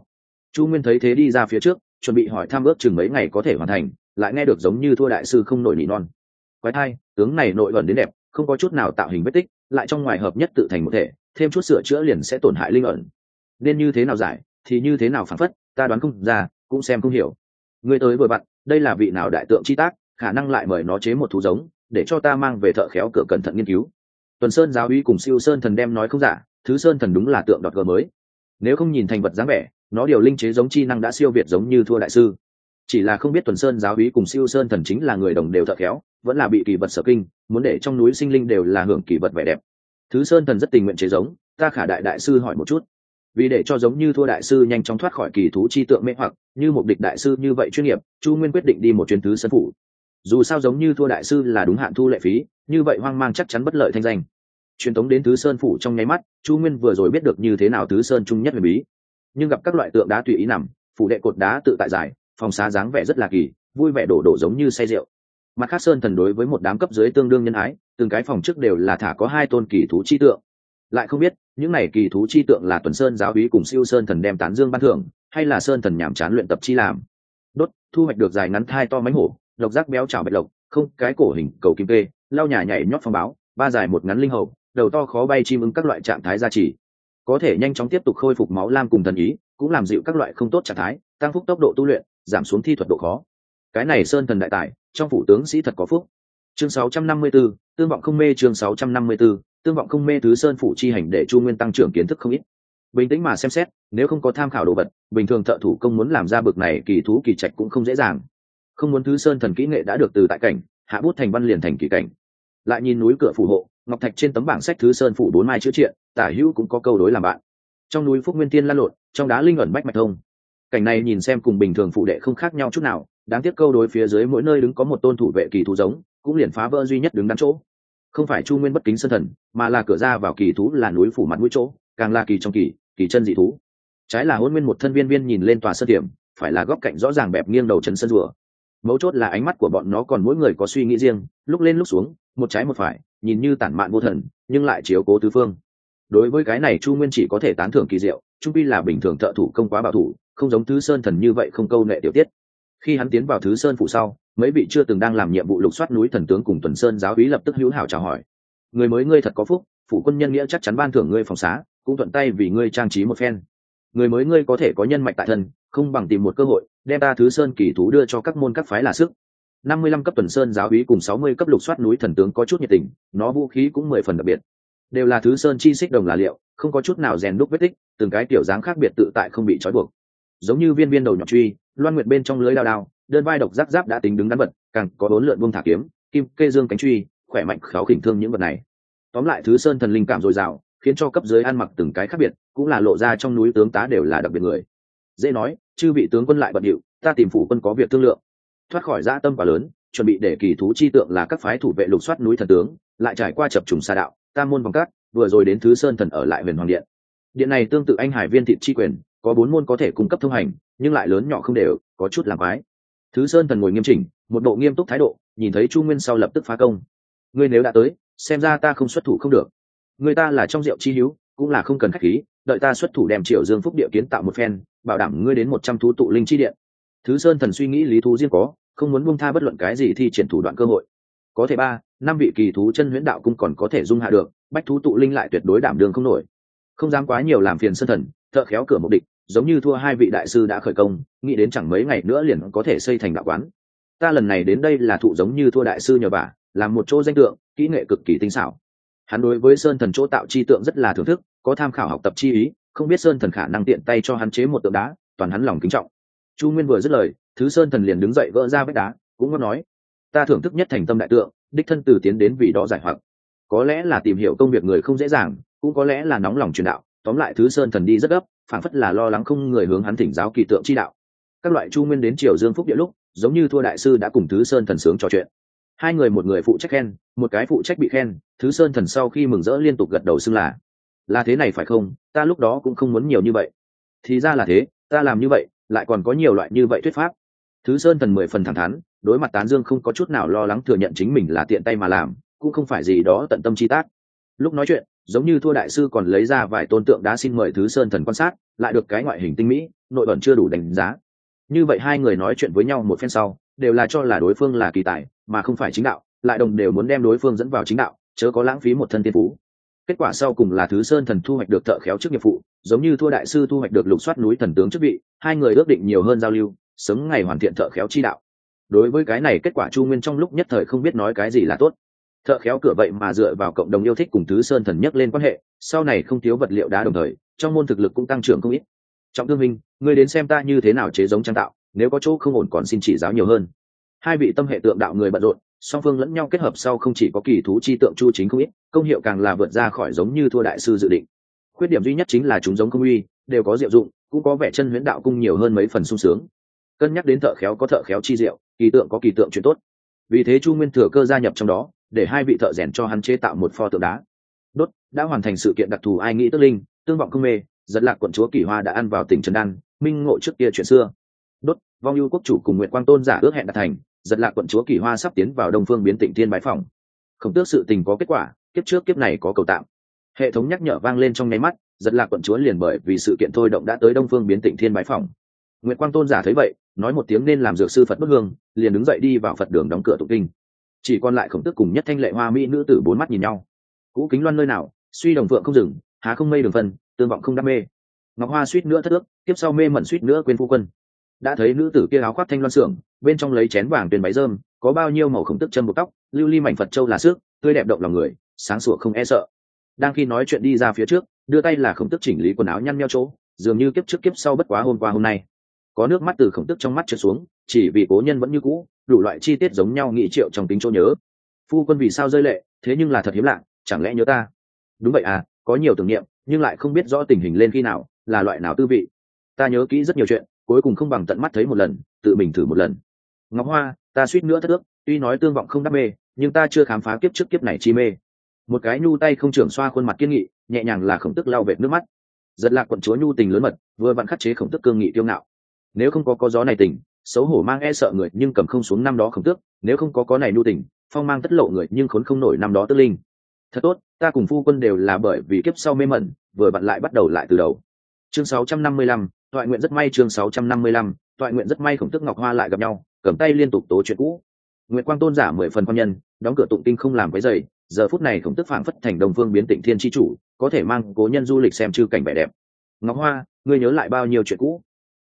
S1: Chu nguyên thấy thế đi ra phía trước, chuẩn bị hỏi tham ước chừng mấy ngày có thể hoàn thành, lại nghe được giống như thua đại sư không nổi nỉ non. Quái thai, tướng này nội ẩn đến đẹp, không có chút nào tạo hình vết tích lại trong ngoài hợp nhất tự thành một thể, thêm chút sửa chữa liền sẽ tổn hại linh ẩn. Nên như thế nào giải, thì như thế nào phản phất, ta đoán không ra, cũng xem không hiểu. Người tới vừa vặn đây là vị nào đại tượng chi tác, khả năng lại mời nó chế một thú giống, để cho ta mang về thợ khéo cửa cẩn thận nghiên cứu. Tuần sơn giáo uy cùng siêu sơn thần đem nói không giả, thứ sơn thần đúng là tượng đọt gờ mới. Nếu không nhìn thành vật dáng vẻ, nó điều linh chế giống chi năng đã siêu việt giống như thua đại sư chỉ là không biết tuần sơn giáo hí cùng siêu sơn thần chính là người đồng đều thợ khéo, vẫn là bị kỳ vật sở kinh, muốn để trong núi sinh linh đều là hưởng kỳ vật vẻ đẹp. Thứ sơn thần rất tình nguyện chế giống, ta khả đại đại sư hỏi một chút. Vì để cho giống như thua đại sư nhanh chóng thoát khỏi kỳ thú chi tượng mê hoặc, như một địch đại sư như vậy chuyên nghiệp, chu nguyên quyết định đi một chuyến thứ sân phủ. Dù sao giống như thua đại sư là đúng hạn thu lệ phí, như vậy hoang mang chắc chắn bất lợi thanh danh. Truyền thống đến thứ sơn phủ trong nháy mắt, chu nguyên vừa rồi biết được như thế nào thứ sơn trung nhất huyền bí. Nhưng gặp các loại tượng đá tùy ý nằm, phủ đệ cột đá tự tại giải phòng xá dáng vẻ rất là kỳ, vui vẻ đổ đổ giống như say rượu. Mặt khác sơn thần đối với một đám cấp dưới tương đương nhân ái, từng cái phòng trước đều là thả có hai tôn kỳ thú chi tượng. Lại không biết, những này kỳ thú chi tượng là tuần sơn giáo hí cùng siêu sơn thần đem tán dương ban thưởng, hay là sơn thần nhàm chán luyện tập chi làm. Đốt, thu hoạch được dài ngắn thai to mánh hổ, độc giác béo chảo bạch lộc, không, cái cổ hình, cầu kim kê lao nhà nhảy nhót phong báo, ba dài một ngắn linh hậu đầu to khó bay chim ứng các loại trạng thái gia trì. Có thể nhanh chóng tiếp tục khôi phục máu lam cùng thần ý, cũng làm dịu các loại không tốt trạng thái, tăng phúc tốc độ tu luyện giảm xuống thi thuật độ khó. Cái này sơn thần đại tài trong phủ tướng sĩ thật có phúc. Chương 654, tương vọng không mê chương 654, tương vọng không mê thứ sơn phủ chi hành để chu nguyên tăng trưởng kiến thức không ít. Bình tĩnh mà xem xét nếu không có tham khảo đồ vật bình thường thợ thủ công muốn làm ra bực này kỳ thú kỳ trạch cũng không dễ dàng. Không muốn thứ sơn thần kỹ nghệ đã được từ tại cảnh hạ bút thành văn liền thành kỳ cảnh. Lại nhìn núi cửa phủ hộ ngọc thạch trên tấm bảng sách thứ sơn phủ bốn mai chữ triện tả hữu cũng có câu đối làm bạn. Trong núi phúc nguyên tiên lan lộn trong đá linh ẩn bách mạch thông cảnh này nhìn xem cùng bình thường phụ đệ không khác nhau chút nào, đáng tiếc câu đối phía dưới mỗi nơi đứng có một tôn thủ vệ kỳ thú giống, cũng liền phá vỡ duy nhất đứng đắn chỗ. Không phải chu nguyên bất kính sân thần, mà là cửa ra vào kỳ thú là núi phủ mặt mũi chỗ, càng là kỳ trong kỳ kỳ chân dị thú. Trái là hôn nguyên một thân viên viên nhìn lên tòa sân điểm phải là góc cạnh rõ ràng bẹp nghiêng đầu chấn sân rùa. Mấu chốt là ánh mắt của bọn nó còn mỗi người có suy nghĩ riêng, lúc lên lúc xuống, một trái một phải, nhìn như tản mạn vô thần, nhưng lại chiếu cố tứ phương. Đối với cái này chu nguyên chỉ có thể tán thưởng kỳ diệu trung quy là bình thường thợ thủ công quá bảo thủ, không giống thứ sơn thần như vậy không câu nệ tiểu tiết. Khi hắn tiến vào thứ sơn phủ sau, mấy vị chưa từng đang làm nhiệm vụ lục soát núi thần tướng cùng tuần sơn giáo úy lập tức hữu hảo chào hỏi. Người mới ngươi thật có phúc, phủ quân nhân nghĩa chắc chắn ban thưởng ngươi phòng xá, cũng thuận tay vì ngươi trang trí một phen. Người mới ngươi có thể có nhân mạch tại thân, không bằng tìm một cơ hội, đem ta thứ sơn kỳ thú đưa cho các môn các phái là sức. Năm mươi lăm cấp tuần sơn giáo úy cùng sáu mươi cấp lục soát núi thần tướng có chút nhiệt tình, nó vũ khí cũng mười phần đặc biệt. Đều là thứ sơn chi xích đồng là liệu, không có chút nào rèn đúc vết tích từng cái tiểu dáng khác biệt tự tại không bị trói buộc. Giống như viên viên đầu nhọc truy, loan nguyệt bên trong lưới đao đao, đơn vai độc giáp giáp đã tính đứng đắn vật, càng có bốn lượn buông thả kiếm, kim, kê dương cánh truy, khỏe mạnh kháo khỉnh thương những vật này. Tóm lại thứ sơn thần linh cảm dồi dào, khiến cho cấp dưới ăn mặc từng cái khác biệt, cũng là lộ ra trong núi tướng tá đều là đặc biệt người. Dễ nói, chư vị tướng quân lại bận điệu, ta tìm phủ quân có việc thương lượng. Thoát khỏi dã tâm quá lớn, chuẩn bị để kỳ thú chi tượng là các phái thủ vệ lục soát núi thần tướng, lại trải qua chập trùng xa đạo, tam môn vòng cát, vừa rồi đến thứ sơn thần ở lại huyền hoàng điện điện này tương tự anh hải viên thị chi quyền, có bốn môn có thể cung cấp thông hành, nhưng lại lớn nhỏ không đều, có chút làm mái thứ sơn thần ngồi nghiêm chỉnh, một bộ nghiêm túc thái độ, nhìn thấy chu nguyên sau lập tức phá công. Ngươi nếu đã tới, xem ra ta không xuất thủ không được. Người ta là trong rượu chi hữu, cũng là không cần khách khí, đợi ta xuất thủ đem triệu dương phúc địa kiến tạo một phen, bảo đảm ngươi đến một trăm thú tụ linh chi điện thứ sơn thần suy nghĩ lý thú riêng có, không muốn buông tha bất luận cái gì thi triển thủ đoạn cơ hội. Có thể ba, năm vị kỳ thú chân huyễn đạo cũng còn có thể dung hạ được, bách thú tụ linh lại tuyệt đối đảm đường không nổi không dám quá nhiều làm phiền sơn thần, thợ khéo cửa mục địch giống như thua hai vị đại sư đã khởi công, nghĩ đến chẳng mấy ngày nữa liền có thể xây thành đạo quán. Ta lần này đến đây là thụ giống như thua đại sư nhờ vả, làm một chỗ danh tượng, kỹ nghệ cực kỳ tinh xảo. Hắn đối với sơn thần chỗ tạo chi tượng rất là thưởng thức, có tham khảo học tập chi ý, không biết sơn thần khả năng tiện tay cho hắn chế một tượng đá, toàn hắn lòng kính trọng. Chu nguyên vừa dứt lời, thứ sơn thần liền đứng dậy vỡ ra vết đá, cũng có nói, ta thưởng thức nhất thành tâm đại tượng, đích thân từ tiến đến vì đó giải hoặc. Có lẽ là tìm hiểu công việc người không dễ dàng cũng có lẽ là nóng lòng truyền đạo, tóm lại thứ sơn thần đi rất gấp phản phất là lo lắng không người hướng hắn thỉnh giáo kỳ tượng chi đạo. Các loại chu nguyên đến triều dương phúc địa lúc, giống như thua đại sư đã cùng thứ sơn thần sướng trò chuyện. Hai người một người phụ trách khen, một cái phụ trách bị khen, thứ sơn thần sau khi mừng rỡ liên tục gật đầu xưng là là thế này phải không? Ta lúc đó cũng không muốn nhiều như vậy. Thì ra là thế, ta làm như vậy, lại còn có nhiều loại như vậy thuyết pháp. Thứ sơn thần mười phần thẳng thắn, đối mặt tán dương không có chút nào lo lắng thừa nhận chính mình là tiện tay mà làm, cũng không phải gì đó tận tâm chi tác. Lúc nói chuyện giống như thua đại sư còn lấy ra vài tôn tượng đá xin mời thứ sơn thần quan sát, lại được cái ngoại hình tinh mỹ, nội bẩn chưa đủ đánh giá. Như vậy hai người nói chuyện với nhau một phen sau, đều là cho là đối phương là kỳ tài, mà không phải chính đạo, lại đồng đều muốn đem đối phương dẫn vào chính đạo, chớ có lãng phí một thân tiên phú. Kết quả sau cùng là thứ sơn thần thu hoạch được thợ khéo chức nghiệp phụ, giống như thua đại sư thu hoạch được lục soát núi thần tướng chức vị, hai người ước định nhiều hơn giao lưu, sớm ngày hoàn thiện thợ khéo chi đạo. Đối với cái này kết quả chu nguyên trong lúc nhất thời không biết nói cái gì là tốt thợ khéo cửa vậy mà dựa vào cộng đồng yêu thích cùng thứ sơn thần nhất lên quan hệ, sau này không thiếu vật liệu đá đồng thời, trong môn thực lực cũng tăng trưởng không ít. Trọng thương minh, ngươi đến xem ta như thế nào chế giống trang tạo, nếu có chỗ không ổn còn xin chỉ giáo nhiều hơn. Hai vị tâm hệ tượng đạo người bận rộn, song phương lẫn nhau kết hợp sau không chỉ có kỳ thú chi tượng chu chính không ít, công hiệu càng là vượt ra khỏi giống như thua đại sư dự định. Khuyết điểm duy nhất chính là chúng giống công uy, đều có diệu dụng, cũng có vẻ chân huyễn đạo cung nhiều hơn mấy phần sung sướng. Cân nhắc đến thợ khéo có thợ khéo chi diệu, kỳ tượng có kỳ tượng chuyện tốt. Vì thế chu nguyên thừa cơ gia nhập trong đó để hai vị thợ rèn cho hắn chế tạo một pho tượng đá. Đốt, đã hoàn thành sự kiện đặc thù ai nghĩ tức linh, tương vọng công mê, giật lạc quận chúa kỳ hoa đã ăn vào tỉnh trần đan, minh ngộ trước kia chuyện xưa. Đốt, vong ưu quốc chủ cùng nguyện quang tôn giả ước hẹn đạt thành, giật lạc quận chúa kỳ hoa sắp tiến vào đông phương biến tịnh thiên bái phòng không tước sự tình có kết quả, kiếp trước kiếp này có cầu tạm. Hệ thống nhắc nhở vang lên trong nháy mắt, giật lạc quận chúa liền bởi vì sự kiện thôi động đã tới đông phương biến tịnh thiên bái phòng nguyệt quang tôn giả thấy vậy, nói một tiếng nên làm dược sư phật bất hương, liền đứng dậy đi vào phật đường đóng cửa tụng kinh chỉ còn lại khổng tước cùng nhất thanh lệ hoa mỹ nữ tử bốn mắt nhìn nhau. Cũ kính loan nơi nào, suy đồng phượng không dừng, há không mây đường phân, tương vọng không đam mê. Ngọc hoa suýt nữa thất ước tiếp sau mê mẩn suýt nữa quên phu quân. Đã thấy nữ tử kia áo khoác thanh loan xưởng, bên trong lấy chén vàng tuyền máy rơm, có bao nhiêu màu khổng tức chân một tóc, lưu ly mảnh phật châu là xước, tươi đẹp động lòng người, sáng sủa không e sợ. Đang khi nói chuyện đi ra phía trước, đưa tay là khổng tức chỉnh lý quần áo nhăn nheo chỗ, dường như kiếp trước kiếp sau bất quá hôm qua hôm nay. Có nước mắt từ khổng tức trong mắt trượt xuống, chỉ vì cố nhân vẫn như cũ đủ loại chi tiết giống nhau nghị triệu trong tính chỗ nhớ. Phu quân vì sao rơi lệ, thế nhưng là thật hiếm lạ, chẳng lẽ nhớ ta? Đúng vậy à có nhiều tưởng niệm, nhưng lại không biết rõ tình hình lên khi nào, là loại nào tư vị. Ta nhớ kỹ rất nhiều chuyện, cuối cùng không bằng tận mắt thấy một lần, tự mình thử một lần. Ngọc hoa, ta suýt nữa thất ước, tuy nói tương vọng không đam mê, nhưng ta chưa khám phá kiếp trước kiếp này chi mê. Một cái nhu tay không trưởng xoa khuôn mặt kiên nghị, nhẹ nhàng là khổng tức lau vệt nước mắt. Giật lạc quận chúa nhu tình lớn mật, vừa vặn khắc chế khổng tức cương nghị tiêu ngạo. Nếu không có có gió này tình xấu hổ mang e sợ người nhưng cầm không xuống năm đó khổng tước nếu không có có này nhu tình phong mang tất lộ người nhưng khốn không nổi năm đó tức linh. Thật tốt ta cùng phu quân đều là bởi vì kiếp sau mê mẩn vừa vặn lại bắt đầu lại từ đầu. Chương 655, toại nguyện rất may chương 655, toại nguyện rất may khổng tức ngọc hoa lại gặp nhau cầm tay liên tục tố chuyện cũ. Nguyện quang tôn giả mười phần quan nhân đóng cửa tụng kinh không làm cái giày giờ phút này khổng tức phảng phất thành đồng phương biến tịnh thiên tri chủ có thể mang cố nhân du lịch xem chư cảnh vẻ đẹp. Ngọc hoa ngươi nhớ lại bao nhiêu chuyện cũ?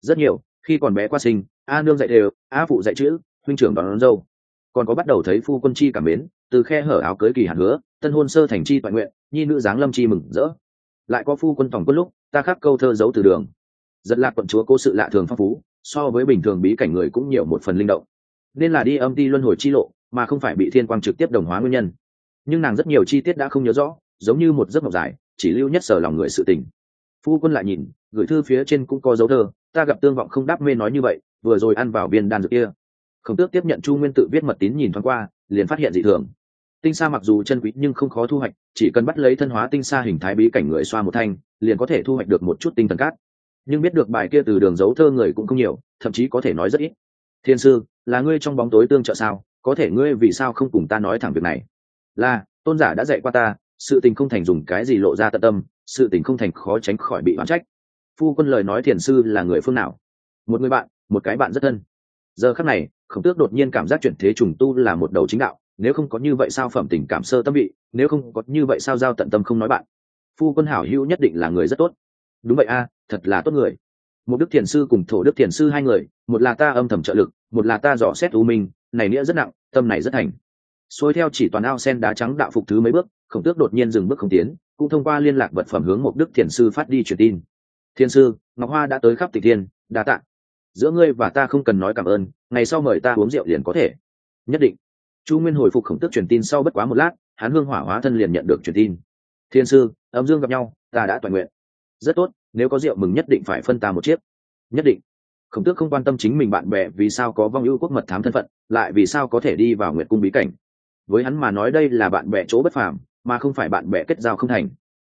S1: Rất nhiều khi còn bé qua sinh a nương dạy đều a phụ dạy chữ huynh trưởng đón, đón dâu. Còn có bắt đầu thấy phu quân chi cảm mến từ khe hở áo cưới kỳ hạn hứa tân hôn sơ thành chi toàn nguyện nhi nữ giáng lâm chi mừng rỡ. Lại có phu quân phòng quân lúc ta khắc câu thơ giấu từ đường. Giật lạc quận chúa cố sự lạ thường phong phú so với bình thường bí cảnh người cũng nhiều một phần linh động. Nên là đi âm ti luân hồi chi lộ mà không phải bị thiên quang trực tiếp đồng hóa nguyên nhân. Nhưng nàng rất nhiều chi tiết đã không nhớ rõ giống như một giấc mộng dài chỉ lưu nhất sở lòng người sự tình. Phu quân lại nhìn gửi thư phía trên cũng có dấu thơ ta gặp tương vọng không đáp mê nói như vậy vừa rồi ăn vào viên đan dược kia. Khổng tước tiếp nhận chu nguyên tự viết mật tín nhìn thoáng qua, liền phát hiện dị thường. Tinh sa mặc dù chân quý nhưng không khó thu hoạch, chỉ cần bắt lấy thân hóa tinh sa hình thái bí cảnh người xoa một thanh, liền có thể thu hoạch được một chút tinh thần cát. Nhưng biết được bài kia từ đường dấu thơ người cũng không nhiều, thậm chí có thể nói rất ít. Thiên sư, là ngươi trong bóng tối tương trợ sao? Có thể ngươi vì sao không cùng ta nói thẳng việc này? Là, tôn giả đã dạy qua ta, sự tình không thành dùng cái gì lộ ra tận tâm, sự tình không thành khó tránh khỏi bị oán trách. Phu quân lời nói thiền sư là người phương nào? Một người bạn một cái bạn rất thân. Giờ khắc này, khổng tước đột nhiên cảm giác chuyển thế trùng tu là một đầu chính đạo, nếu không có như vậy sao phẩm tình cảm sơ tâm vị, nếu không có như vậy sao giao tận tâm không nói bạn. Phu quân hảo hữu nhất định là người rất tốt. Đúng vậy a, thật là tốt người. Một đức thiền sư cùng thổ đức thiền sư hai người, một là ta âm thầm trợ lực, một là ta dò xét u minh, này nghĩa rất nặng, tâm này rất thành. Xôi theo chỉ toàn ao sen đá trắng đạo phục thứ mấy bước, khổng tước đột nhiên dừng bước không tiến, cũng thông qua liên lạc vật phẩm hướng một đức thiền sư phát đi truyền tin. Thiên sư, ngọc hoa đã tới khắp tịch thiên, đa tạ giữa ngươi và ta không cần nói cảm ơn, ngày sau mời ta uống rượu liền có thể. Nhất định. Chu nguyên hồi phục khổng tước truyền tin sau bất quá một lát hán hương hỏa hóa thân liền nhận được truyền tin. Thiên sư, âm dương gặp nhau, ta đã toàn nguyện. Rất tốt, nếu có rượu mừng nhất định phải phân ta một chiếc. Nhất định. Khổng tước không quan tâm chính mình bạn bè vì sao có vong ưu quốc mật thám thân phận, lại vì sao có thể đi vào nguyệt cung bí cảnh. Với hắn mà nói đây là bạn bè chỗ bất phàm, mà không phải bạn bè kết giao không thành.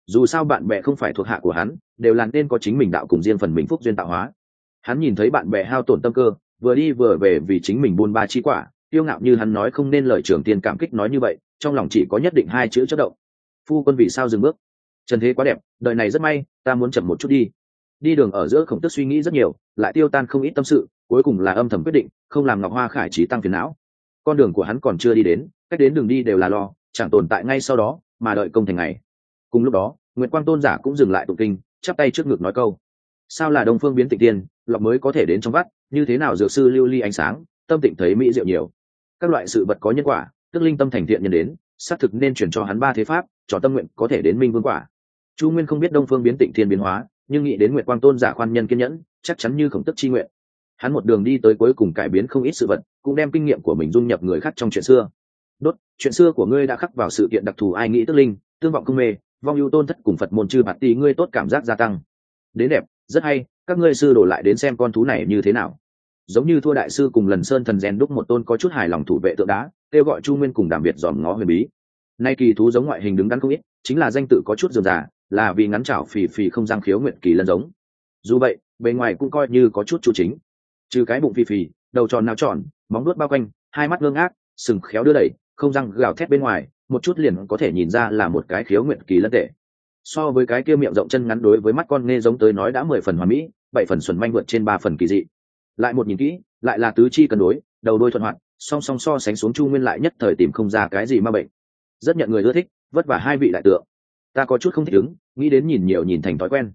S1: Dù sao bạn bè không phải thuộc hạ của hắn, đều là nên có chính mình đạo cùng riêng phần mình phúc duyên tạo hóa hắn nhìn thấy bạn bè hao tổn tâm cơ, vừa đi vừa về vì chính mình buôn ba chi quả tiêu ngạo như hắn nói không nên lời trưởng tiền cảm kích nói như vậy, trong lòng chỉ có nhất định hai chữ chất động. Phu quân vì sao dừng bước? Trần thế quá đẹp, đời này rất may, ta muốn chậm một chút đi. Đi đường ở giữa khổng tức suy nghĩ rất nhiều, lại tiêu tan không ít tâm sự, cuối cùng là âm thầm quyết định, không làm ngọc hoa khải trí tăng phiền não. Con đường của hắn còn chưa đi đến, cách đến đường đi đều là lo, chẳng tồn tại ngay sau đó, mà đợi công thành ngày. Cùng lúc đó nguyễn quang tôn giả cũng dừng lại tụng kinh, chắp tay trước ngực nói câu sao là đông phương biến tịnh tiên, lọc mới có thể đến trong vắt, như thế nào dược sư lưu ly ánh sáng, tâm tịnh thấy mỹ diệu nhiều. Các loại sự vật có nhân quả, tức linh tâm thành thiện nhân đến, xác thực nên chuyển cho hắn ba thế pháp, cho tâm nguyện có thể đến minh vương quả. Chu nguyên không biết đông phương biến tịnh thiên biến hóa, nhưng nghĩ đến nguyệt quang tôn giả khoan nhân kiên nhẫn, chắc chắn như khổng tức chi nguyện. Hắn một đường đi tới cuối cùng cải biến không ít sự vật, cũng đem kinh nghiệm của mình dung nhập người khác trong chuyện xưa. Đốt, chuyện xưa của ngươi đã khắc vào sự kiện đặc thù ai nghĩ tức linh, tương vọng không mê, vong ưu tôn thất cùng phật môn chư bạt tì ngươi tốt cảm giác gia tăng. Đến đẹp rất hay, các ngươi sư đổ lại đến xem con thú này như thế nào. Giống như thua đại sư cùng lần sơn thần rèn đúc một tôn có chút hài lòng thủ vệ tượng đá, kêu gọi chu nguyên cùng đàm biệt dòm ngó huyền bí. Nay kỳ thú giống ngoại hình đứng đắn không ít, chính là danh tự có chút dườm già là vì ngắn chảo phì phì không giang khiếu nguyện kỳ lân giống. Dù vậy, bề ngoài cũng coi như có chút chủ chính. Trừ cái bụng phì phì, đầu tròn nào tròn, móng nuốt bao quanh, hai mắt ngưng ác, sừng khéo đưa đẩy, không răng gào thét bên ngoài, một chút liền có thể nhìn ra là một cái khiếu nguyện kỳ lân tệ so với cái kia miệng rộng chân ngắn đối với mắt con nghe giống tới nói đã mười phần hoàn mỹ, bảy phần xuẩn manh vượt trên ba phần kỳ dị. Lại một nhìn kỹ, lại là tứ chi cân đối, đầu đôi thuận hoạt, song song so sánh xuống chu nguyên lại nhất thời tìm không ra cái gì ma bệnh. Rất nhận người ưa thích, vất vả hai vị đại tượng. Ta có chút không thích ứng, nghĩ đến nhìn nhiều nhìn thành thói quen.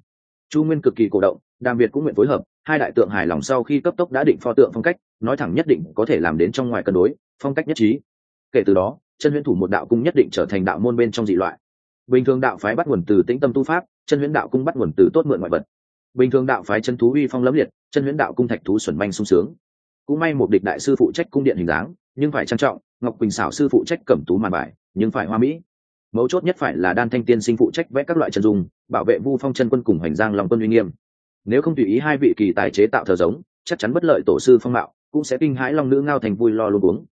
S1: Chu nguyên cực kỳ cổ động, đàm việt cũng nguyện phối hợp, hai đại tượng hài lòng sau khi cấp tốc đã định pho tượng phong cách, nói thẳng nhất định có thể làm đến trong ngoài cân đối, phong cách nhất trí. Kể từ đó, chân huyễn thủ một đạo cung nhất định trở thành đạo môn bên trong dị loại bình thường đạo phái bắt nguồn từ tĩnh tâm tu pháp, chân huyễn đạo cung bắt nguồn từ tốt mượn ngoại vật. Bình thường đạo phái chân thú uy phong lẫm liệt, chân huyễn đạo cung thạch thú xuẩn manh sung sướng. Cũng may một địch đại sư phụ trách cung điện hình dáng, nhưng phải trang trọng, ngọc quỳnh xảo sư phụ trách cẩm tú màn bài, nhưng phải hoa mỹ. Mấu chốt nhất phải là đan thanh tiên sinh phụ trách vẽ các loại chân dung, bảo vệ vu phong chân quân cùng hoành giang lòng quân uy nghiêm. Nếu không tùy ý hai vị kỳ tài chế tạo thờ giống, chắc chắn bất lợi tổ sư phong mạo, cũng sẽ kinh hãi long nữ ngao thành vui lo luôn uống.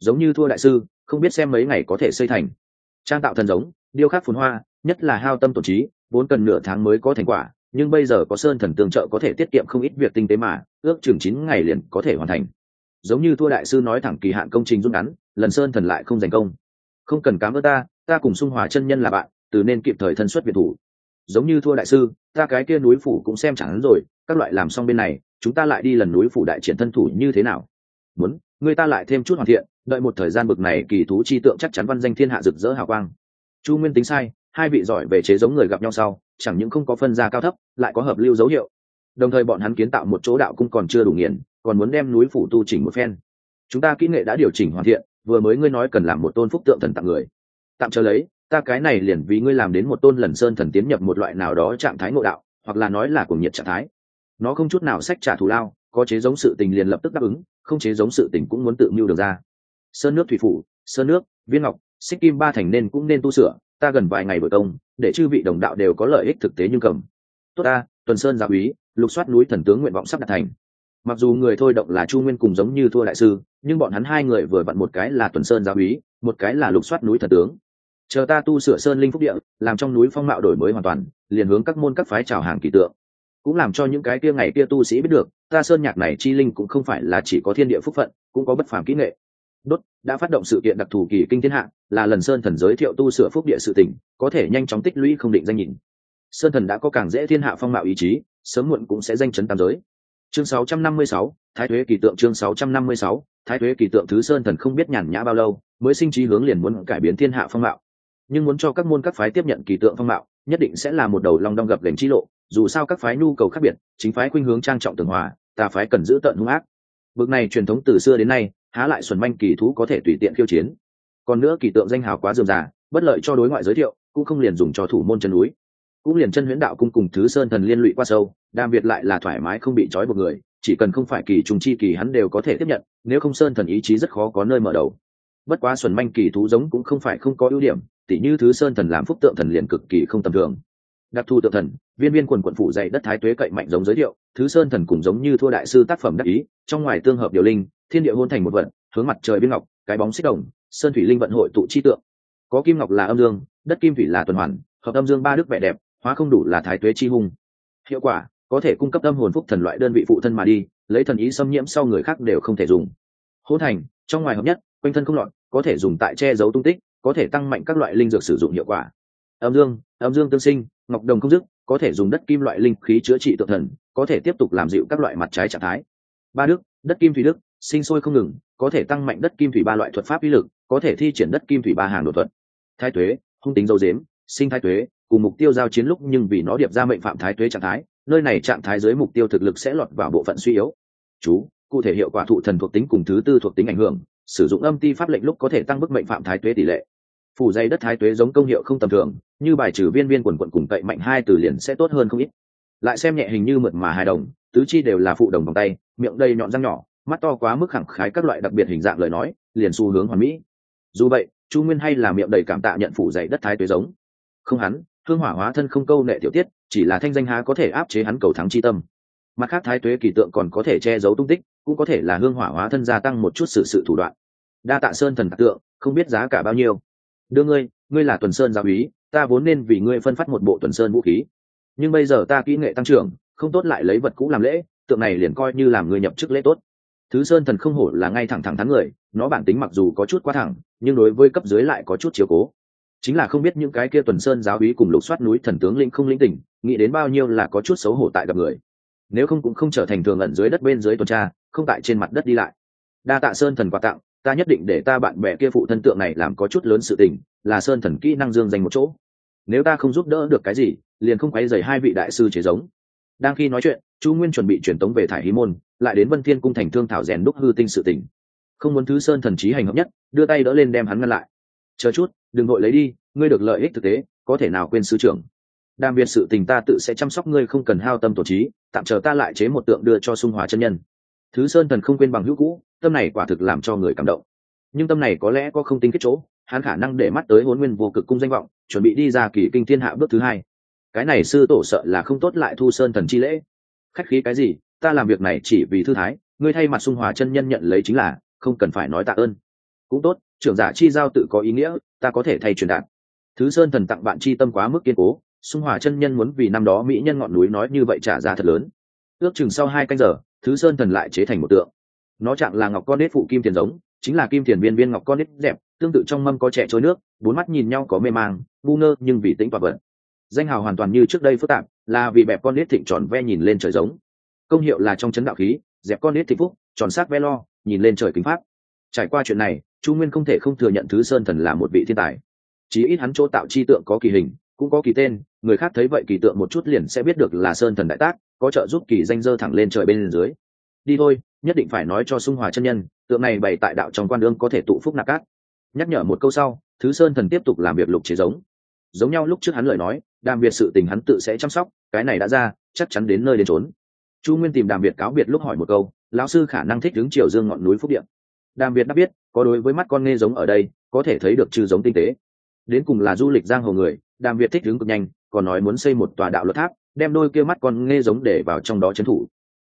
S1: Giống như thua đại sư, không biết xem mấy ngày có thể xây thành. Trang tạo thần giống điêu khắc phồn hoa, nhất là hao tâm tổn trí, vốn cần nửa tháng mới có thành quả, nhưng bây giờ có sơn thần tương trợ có thể tiết kiệm không ít việc tinh tế mà, ước chừng chín ngày liền có thể hoàn thành. Giống như thua đại sư nói thẳng kỳ hạn công trình rút ngắn, lần sơn thần lại không giành công. Không cần cám ơn ta ta cùng xung hòa chân nhân là bạn, từ nên kịp thời thân xuất biệt thủ. Giống như thua đại sư, ta cái kia núi phủ cũng xem chẳng hắn rồi, các loại làm xong bên này, chúng ta lại đi lần núi phủ đại triển thân thủ như thế nào? Muốn, người ta lại thêm chút hoàn thiện, đợi một thời gian bực này kỳ thú chi tượng chắc chắn văn danh thiên hạ rực rỡ hào quang chu nguyên tính sai, hai vị giỏi về chế giống người gặp nhau sau, chẳng những không có phân gia cao thấp, lại có hợp lưu dấu hiệu. Đồng thời bọn hắn kiến tạo một chỗ đạo cung còn chưa đủ nghiền, còn muốn đem núi phủ tu chỉnh một phen. Chúng ta kỹ nghệ đã điều chỉnh hoàn thiện, vừa mới ngươi nói cần làm một tôn phúc tượng thần tặng người. Tạm chờ lấy, ta cái này liền vì ngươi làm đến một tôn lần sơn thần tiến nhập một loại nào đó trạng thái ngộ đạo, hoặc là nói là cuồng nhiệt trạng thái. Nó không chút nào sách trả thù lao, có chế giống sự tình liền lập tức đáp ứng, không chế giống sự tình cũng muốn tự mưu được ra. Sơn nước thủy phủ, sơn nước, viên ngọc xích kim ba thành nên cũng nên tu sửa, ta gần vài ngày bởi công, để chư vị đồng đạo đều có lợi ích thực tế như cầm. Tốt ta, tuần sơn giáo úy, lục soát núi thần tướng nguyện vọng sắp đặt thành. Mặc dù người thôi động là chu nguyên cùng giống như thua đại sư, nhưng bọn hắn hai người vừa vặn một cái là tuần sơn giáo úy, một cái là lục soát núi thần tướng. Chờ ta tu sửa sơn linh phúc địa, làm trong núi phong mạo đổi mới hoàn toàn, liền hướng các môn các phái chào hàng kỳ tượng. Cũng làm cho những cái kia ngày kia tu sĩ biết được, ta sơn nhạc này chi linh cũng không phải là chỉ có thiên địa phúc phận, cũng có bất phàm kỹ nghệ đốt đã phát động sự kiện đặc thù kỳ kinh thiên hạ là lần sơn thần giới thiệu tu sửa phúc địa sự tỉnh có thể nhanh chóng tích lũy không định danh nhìn. Sơn thần đã có càng dễ thiên hạ phong mạo ý chí sớm muộn cũng sẽ danh chấn tam giới. Chương 656, thái thuế kỳ tượng chương 656, thái thuế kỳ tượng thứ sơn thần không biết nhàn nhã bao lâu mới sinh trí hướng liền muốn cải biến thiên hạ phong mạo. Nhưng muốn cho các môn các phái tiếp nhận kỳ tượng phong mạo nhất định sẽ là một đầu long đong gập gành chi lộ dù sao các phái nhu cầu khác biệt chính phái khuynh hướng trang trọng tường hòa ta phái cần giữ tận hung ác. Bước này truyền thống từ xưa đến nay há lại xuẩn manh kỳ thú có thể tùy tiện khiêu chiến. Còn nữa kỳ tượng danh hào quá dườm già, bất lợi cho đối ngoại giới thiệu, cũng không liền dùng cho thủ môn chân núi. Cũng liền chân huyễn đạo cung cùng thứ sơn thần liên lụy qua sâu đam việt lại là thoải mái không bị trói buộc người, chỉ cần không phải kỳ trùng chi kỳ hắn đều có thể tiếp nhận, nếu không sơn thần ý chí rất khó có nơi mở đầu. Bất quá xuẩn manh kỳ thú giống cũng không phải không có ưu điểm, tỉ như thứ sơn thần làm phúc tượng thần liền cực kỳ không tầm thường. Đặc thù tượng thần, viên viên quần quận phủ dạy đất thái tuế cậy mạnh giống giới thiệu, thứ sơn thần cũng giống như thua đại sư tác phẩm đắc ý, trong ngoài tương hợp điều linh thiên địa hôn thành một vận hướng mặt trời biên ngọc, cái bóng xích đồng, sơn thủy linh vận hội tụ chi tượng. Có kim ngọc là âm dương, đất kim thủy là tuần hoàn, hợp âm dương ba đức vẻ đẹp, hóa không đủ là thái tuế chi hung. Hiệu quả, có thể cung cấp âm hồn phúc thần loại đơn vị phụ thân mà đi, lấy thần ý xâm nhiễm sau người khác đều không thể dùng. Hôn thành, trong ngoài hợp nhất, quanh thân không lọt, có thể dùng tại che giấu tung tích, có thể tăng mạnh các loại linh dược sử dụng hiệu quả. Âm dương âm dương tương sinh, ngọc đồng không dứt, có thể dùng đất kim loại linh khí chữa trị tự thần, có thể tiếp tục làm dịu các loại mặt trái trạng thái. Ba đức, đất kim thủy đức sinh sôi không ngừng, có thể tăng mạnh đất kim thủy ba loại thuật pháp uy lực, có thể thi triển đất kim thủy ba hàng đột thuật. Thái tuế, hung tính dâu dếm sinh thái tuế, cùng mục tiêu giao chiến lúc nhưng vì nó điệp ra mệnh phạm thái tuế trạng thái, nơi này trạng thái dưới mục tiêu thực lực sẽ lọt vào bộ phận suy yếu. Chú, cụ thể hiệu quả thụ thần thuộc tính cùng thứ tư thuộc tính ảnh hưởng, sử dụng âm ti pháp lệnh lúc có thể tăng bức mệnh phạm thái tuế tỷ lệ. Phủ dây đất thái tuế giống công hiệu không tầm thường, như bài trừ viên viên quần quận cùng cậy mạnh hai từ liền sẽ tốt hơn không ít. Lại xem nhẹ hình như mượt mà hài đồng, tứ chi đều là phụ đồng vòng tay, miệng đầy nhọn răng nhỏ mắt to quá mức khẳng khái các loại đặc biệt hình dạng lời nói, liền xu hướng hoàn mỹ. Dù vậy, chu nguyên hay là miệng đầy cảm tạ nhận phủ dạy đất thái tuế giống. Không hắn, hương hỏa hóa thân không câu nệ tiểu tiết, chỉ là thanh danh há có thể áp chế hắn cầu thắng chi tâm. Mặt khác thái tuế kỳ tượng còn có thể che giấu tung tích, cũng có thể là hương hỏa hóa thân gia tăng một chút sự sự thủ đoạn. Đa tạ sơn thần tượng, không biết giá cả bao nhiêu. Đưa ngươi ngươi là tuần sơn giáo úy, ta vốn nên vì ngươi phân phát một bộ tuần sơn vũ khí. Nhưng bây giờ ta kỹ nghệ tăng trưởng, không tốt lại lấy vật cũ làm lễ, tượng này liền coi như làm người nhập chức lễ tốt thứ sơn thần không hổ là ngay thẳng thẳng thắn người, nó bản tính mặc dù có chút quá thẳng, nhưng đối với cấp dưới lại có chút chiếu cố. Chính là không biết những cái kia tuần sơn giáo úy cùng lục soát núi thần tướng linh không linh tỉnh, nghĩ đến bao nhiêu là có chút xấu hổ tại gặp người. Nếu không cũng không trở thành thường ẩn dưới đất bên dưới tuần tra, không tại trên mặt đất đi lại. Đa tạ sơn thần quà tặng, ta nhất định để ta bạn bè kia phụ thân tượng này làm có chút lớn sự tình, là sơn thần kỹ năng dương dành một chỗ. Nếu ta không giúp đỡ được cái gì, liền không quấy dày hai vị đại sư chế giống. Đang khi nói chuyện, chu nguyên chuẩn bị truyền tống về thải hí môn lại đến vân thiên cung thành thương thảo rèn đúc hư tinh sự tình. Không muốn thứ sơn thần trí hành hợp nhất, đưa tay đỡ lên đem hắn ngăn lại. Chờ chút, đừng vội lấy đi, ngươi được lợi ích thực tế, có thể nào quên sư trưởng? Đàm biệt sự tình ta tự sẽ chăm sóc ngươi không cần hao tâm tổ trí, tạm chờ ta lại chế một tượng đưa cho sung hòa chân nhân. Thứ sơn thần không quên bằng hữu cũ, tâm này quả thực làm cho người cảm động. Nhưng tâm này có lẽ có không tính kết chỗ, hắn khả năng để mắt tới huấn nguyên vô cực cung danh vọng, chuẩn bị đi ra kỳ kinh thiên hạ bước thứ hai. Cái này sư tổ sợ là không tốt lại thu sơn thần chi lễ. Khách khí cái gì ta làm việc này chỉ vì thư thái ngươi thay mặt sung hòa chân nhân nhận lấy chính là không cần phải nói tạ ơn. Cũng tốt trưởng giả chi giao tự có ý nghĩa ta có thể thay truyền đạt. Thứ sơn thần tặng bạn chi tâm quá mức kiên cố sung hòa chân nhân muốn vì năm đó mỹ nhân ngọn núi nói như vậy trả giá thật lớn. Ước chừng sau hai canh giờ thứ sơn thần lại chế thành một tượng. Nó chạm là ngọc con nết phụ kim tiền giống chính là kim tiền viên viên ngọc con nết đẹp, tương tự trong mâm có trẻ trôi nước bốn mắt nhìn nhau có mê mang ngu ngơ nhưng vì tính và vận. Danh hào hoàn toàn như trước đây phức tạp là vì bẹp con nết thịnh tròn ve nhìn lên trời giống công hiệu là trong chấn đạo khí, dẹp con nết thịnh phúc, tròn xác ve lo, nhìn lên trời kính pháp. Trải qua chuyện này, chu nguyên không thể không thừa nhận thứ sơn thần là một vị thiên tài. Chí ít hắn chỗ tạo chi tượng có kỳ hình, cũng có kỳ tên, người khác thấy vậy kỳ tượng một chút liền sẽ biết được là sơn thần đại tác, có trợ giúp kỳ danh dơ thẳng lên trời bên dưới. Đi thôi, nhất định phải nói cho sung hòa chân nhân, tượng này bày tại đạo trong quan đương có thể tụ phúc nạp cát. Nhắc nhở một câu sau, thứ sơn thần tiếp tục làm việc lục chế giống. Giống nhau lúc trước hắn lời nói, đàm việt sự tình hắn tự sẽ chăm sóc, cái này đã ra, chắc chắn đến nơi đến trốn chu nguyên tìm đàm việt cáo biệt lúc hỏi một câu, lão sư khả năng thích đứng triều dương ngọn núi phúc điện? Đàm việt đã biết, có đối với mắt con nghe giống ở đây, có thể thấy được trừ giống tinh tế. Đến cùng là du lịch giang hồ người, đàm việt thích đứng cực nhanh, còn nói muốn xây một tòa đạo luật tháp, đem đôi kia mắt con nghe giống để vào trong đó trấn thủ.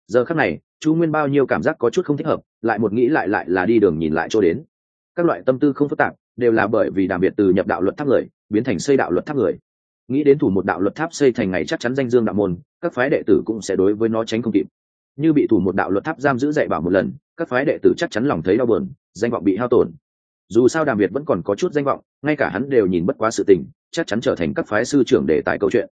S1: Giờ khắc này, chu nguyên bao nhiêu cảm giác có chút không thích hợp, lại một nghĩ lại lại là đi đường nhìn lại cho đến. Các loại tâm tư không phức tạp, đều là bởi vì đàm biệt từ nhập đạo luật tháp người, biến thành xây đạo luật tháp người nghĩ đến thủ một đạo luật tháp xây thành ngày chắc chắn danh dương đạo môn, các phái đệ tử cũng sẽ đối với nó tránh không kịp. Như bị thủ một đạo luật tháp giam giữ dạy bảo một lần, các phái đệ tử chắc chắn lòng thấy đau buồn, danh vọng bị hao tổn. Dù sao đàm việt vẫn còn có chút danh vọng, ngay cả hắn đều nhìn bất quá sự tình, chắc chắn trở thành các phái sư trưởng để tại câu chuyện.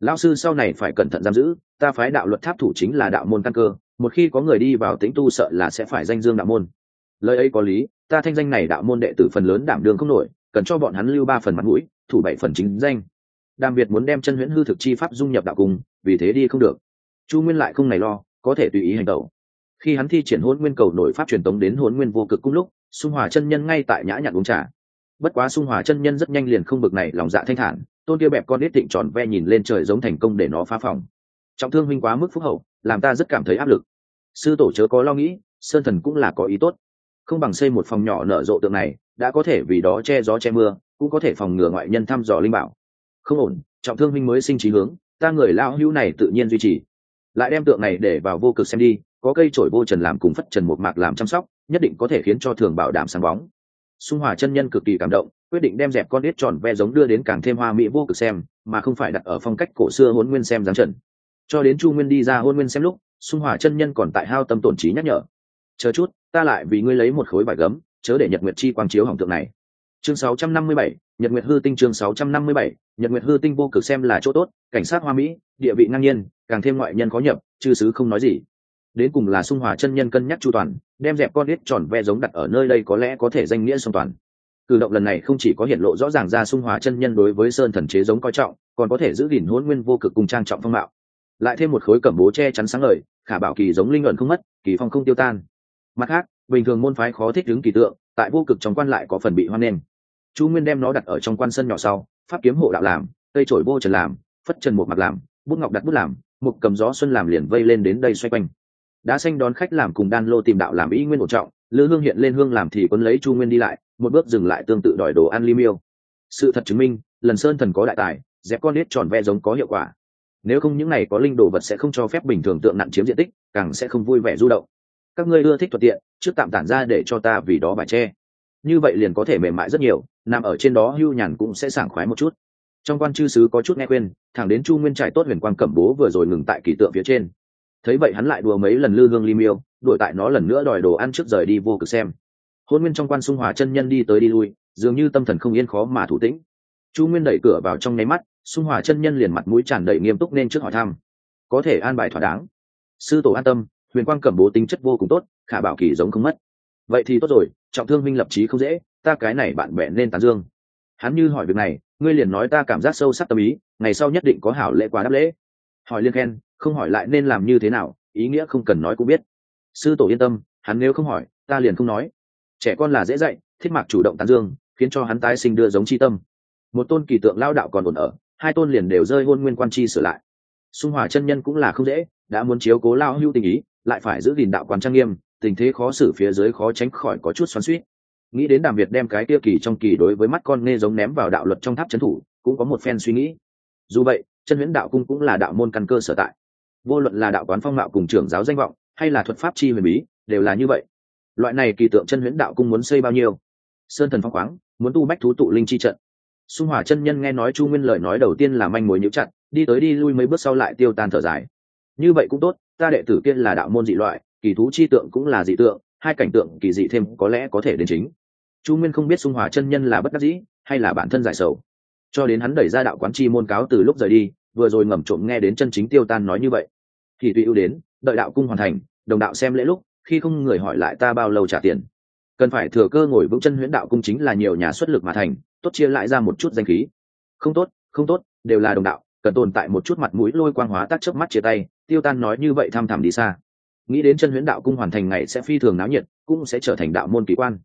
S1: Lão sư sau này phải cẩn thận giam giữ, ta phái đạo luật tháp thủ chính là đạo môn căn cơ, một khi có người đi vào tính tu sợ là sẽ phải danh dương đạo môn. Lời ấy có lý, ta thanh danh này đạo môn đệ tử phần lớn đảm đường không nổi, cần cho bọn hắn lưu ba phần mặt mũi, thủ bảy phần chính danh đàm việt muốn đem chân huyễn hư thực chi pháp dung nhập đạo cung vì thế đi không được. Chu nguyên lại không này lo, có thể tùy ý hành động khi hắn thi triển hôn nguyên cầu nội pháp truyền tống đến hôn nguyên vô cực cung lúc, xung hòa chân nhân ngay tại nhã nhặn uống trà. Bất quá xung hòa chân nhân rất nhanh liền không bực này, lòng dạ thanh thản, tôn kia bẹp con nết thịnh tròn ve nhìn lên trời giống thành công để nó phá phòng. Trọng thương huynh quá mức phúc hậu, làm ta rất cảm thấy áp lực. Sư tổ chớ có lo nghĩ, sơn thần cũng là có ý tốt. Không bằng xây một phòng nhỏ nở rộ tượng này, đã có thể vì đó che gió che mưa, cũng có thể phòng ngừa ngoại nhân thăm dò linh bảo không ổn, trọng thương huynh mới sinh trí hướng, ta người lao hữu này tự nhiên duy trì. Lại đem tượng này để vào vô cực xem đi, có cây trổi vô trần làm cùng phất trần một mạc làm chăm sóc, nhất định có thể khiến cho thường bảo đảm sáng bóng. Xung hòa chân nhân cực kỳ cảm động, quyết định đem dẹp con đít tròn ve giống đưa đến càng thêm hoa mỹ vô cực xem, mà không phải đặt ở phong cách cổ xưa hôn nguyên xem giáng trần. Cho đến chu nguyên đi ra hôn nguyên xem lúc, xung hòa chân nhân còn tại hao tâm tổn trí nhắc nhở. Chờ chút, ta lại vì ngươi lấy một khối vải gấm, chớ để nhật nguyệt chi quang chiếu hỏng tượng này chương 657, nhật nguyệt hư tinh chương 657, nhật nguyệt hư tinh vô cực xem là chỗ tốt cảnh sát hoa mỹ địa vị ngang nhiên càng thêm ngoại nhân có nhập chư sứ không nói gì. Đến cùng là sung hòa chân nhân cân nhắc chu toàn đem dẹp con đít tròn ve giống đặt ở nơi đây có lẽ có thể danh nghĩa song toàn. Cử động lần này không chỉ có hiện lộ rõ ràng ra sung hòa chân nhân đối với sơn thần chế giống coi trọng còn có thể giữ gìn hôn nguyên vô cực cùng trang trọng phong mạo. Lại thêm một khối cẩm bố che chắn sáng ngời khả bảo kỳ giống linh luận không mất kỳ phong không tiêu tan. Mặt khác bình thường môn phái khó thích đứng kỳ tượng tại vô cực trong quan lại có phần bị hoan nghênh chu nguyên đem nó đặt ở trong quan sân nhỏ sau, pháp kiếm hộ đạo làm, cây trổi vô trần làm, phất trần một mặt làm, bút ngọc đặt bút làm, một cầm gió xuân làm liền vây lên đến đây xoay quanh. Đá xanh đón khách làm cùng đan lô tìm đạo làm ý nguyên ổn trọng, lư hương hiện lên hương làm thì quân lấy chu nguyên đi lại, một bước dừng lại tương tự đòi đồ ăn ly miêu. Sự thật chứng minh, lần sơn thần có đại tài, dẹp con nết tròn ve giống có hiệu quả. Nếu không những này có linh đồ vật sẽ không cho phép bình thường tượng nặng chiếm diện tích, càng sẽ không vui vẻ du động. Các ngươi ưa thích thuận tiện, trước tạm tản ra để cho ta vì đó bài tre như vậy liền có thể mềm mại rất nhiều, nằm ở trên đó hưu nhàn cũng sẽ sảng khoái một chút. Trong quan chư sứ có chút nghe khuyên, thẳng đến chu nguyên trải tốt huyền quang cẩm bố vừa rồi ngừng tại kỳ tượng phía trên. Thấy vậy hắn lại đùa mấy lần lư hương ly miêu, đuổi tại nó lần nữa đòi đồ ăn trước rời đi vô cực xem. Hôn nguyên trong quan xung hòa chân nhân đi tới đi lui, dường như tâm thần không yên khó mà thủ tĩnh. Chu nguyên đẩy cửa vào trong nháy mắt, xung hòa chân nhân liền mặt mũi tràn đầy nghiêm túc nên trước hỏi thăm. Có thể an bài thỏa đáng. Sư tổ an tâm, huyền quang cẩm bố tính chất vô cùng tốt, khả bảo kỳ giống không mất. Vậy thì tốt rồi trọng thương minh lập trí không dễ, ta cái này bạn bè nên tán dương. Hắn như hỏi việc này, ngươi liền nói ta cảm giác sâu sắc tâm ý, ngày sau nhất định có hảo lễ quá đáp lễ. Hỏi liên khen, không hỏi lại nên làm như thế nào, ý nghĩa không cần nói cũng biết. Sư tổ yên tâm, hắn nếu không hỏi, ta liền không nói. Trẻ con là dễ dạy, thiết mạc chủ động tán dương, khiến cho hắn tái sinh đưa giống c h i tâm. Một tôn kỳ tượng lao đạo còn ổn ở, hai tôn liền đều rơi hôn nguyên quan chi sửa lại. Xung hòa chân nhân cũng là không dễ, đã muốn chiếu cố lao hưu tình ý, lại phải giữ gìn đạo quán trang nghiêm tình thế khó xử phía dưới khó tránh khỏi có chút xoắn suýt nghĩ đến đàm việt đem cái kia kỳ trong kỳ đối với mắt con nghe giống ném vào đạo luật trong tháp trấn thủ, cũng có một phen suy nghĩ. Dù vậy, chân huyễn đạo cung cũng là đạo môn căn cơ sở tại. Vô luận là đạo quán phong mạo cùng trưởng giáo danh vọng, hay là thuật pháp chi huyền bí, đều là như vậy. Loại này kỳ tượng chân huyễn đạo cung muốn xây bao nhiêu? Sơn thần phong khoáng, muốn tu bách thú tụ linh chi trận. Xung hòa chân nhân nghe nói chu nguyên lời nói đầu tiên là manh mối nhíu chặt, đi tới đi lui mấy bước sau lại tiêu tan thở dài. Như vậy cũng tốt, ta đệ tử tiên là đạo môn dị loại kỳ thú chi tượng cũng là dị tượng, hai cảnh tượng kỳ dị thêm có lẽ có thể đến chính. Chu nguyên không biết xung hòa chân nhân là bất đắc dĩ hay là bản thân giải sầu. Cho đến hắn đẩy ra đạo quán chi môn cáo từ lúc rời đi, vừa rồi ngầm trộm nghe đến chân chính tiêu tan nói như vậy. Thì tùy ưu đến, đợi đạo cung hoàn thành, đồng đạo xem lễ lúc, khi không người hỏi lại ta bao lâu trả tiền. Cần phải thừa cơ ngồi vững chân huyễn đạo cung chính là nhiều nhà xuất lực mà thành, tốt chia lại ra một chút danh khí. Không tốt không tốt, đều là đồng đạo, cần tồn tại một chút mặt mũi lôi quang hóa tác trước mắt chia tay, tiêu tan nói như vậy tham thẳm đi xa nghĩ đến chân huyễn đạo cung hoàn thành ngày sẽ phi thường náo nhiệt, cũng sẽ trở thành đạo môn kỳ quan.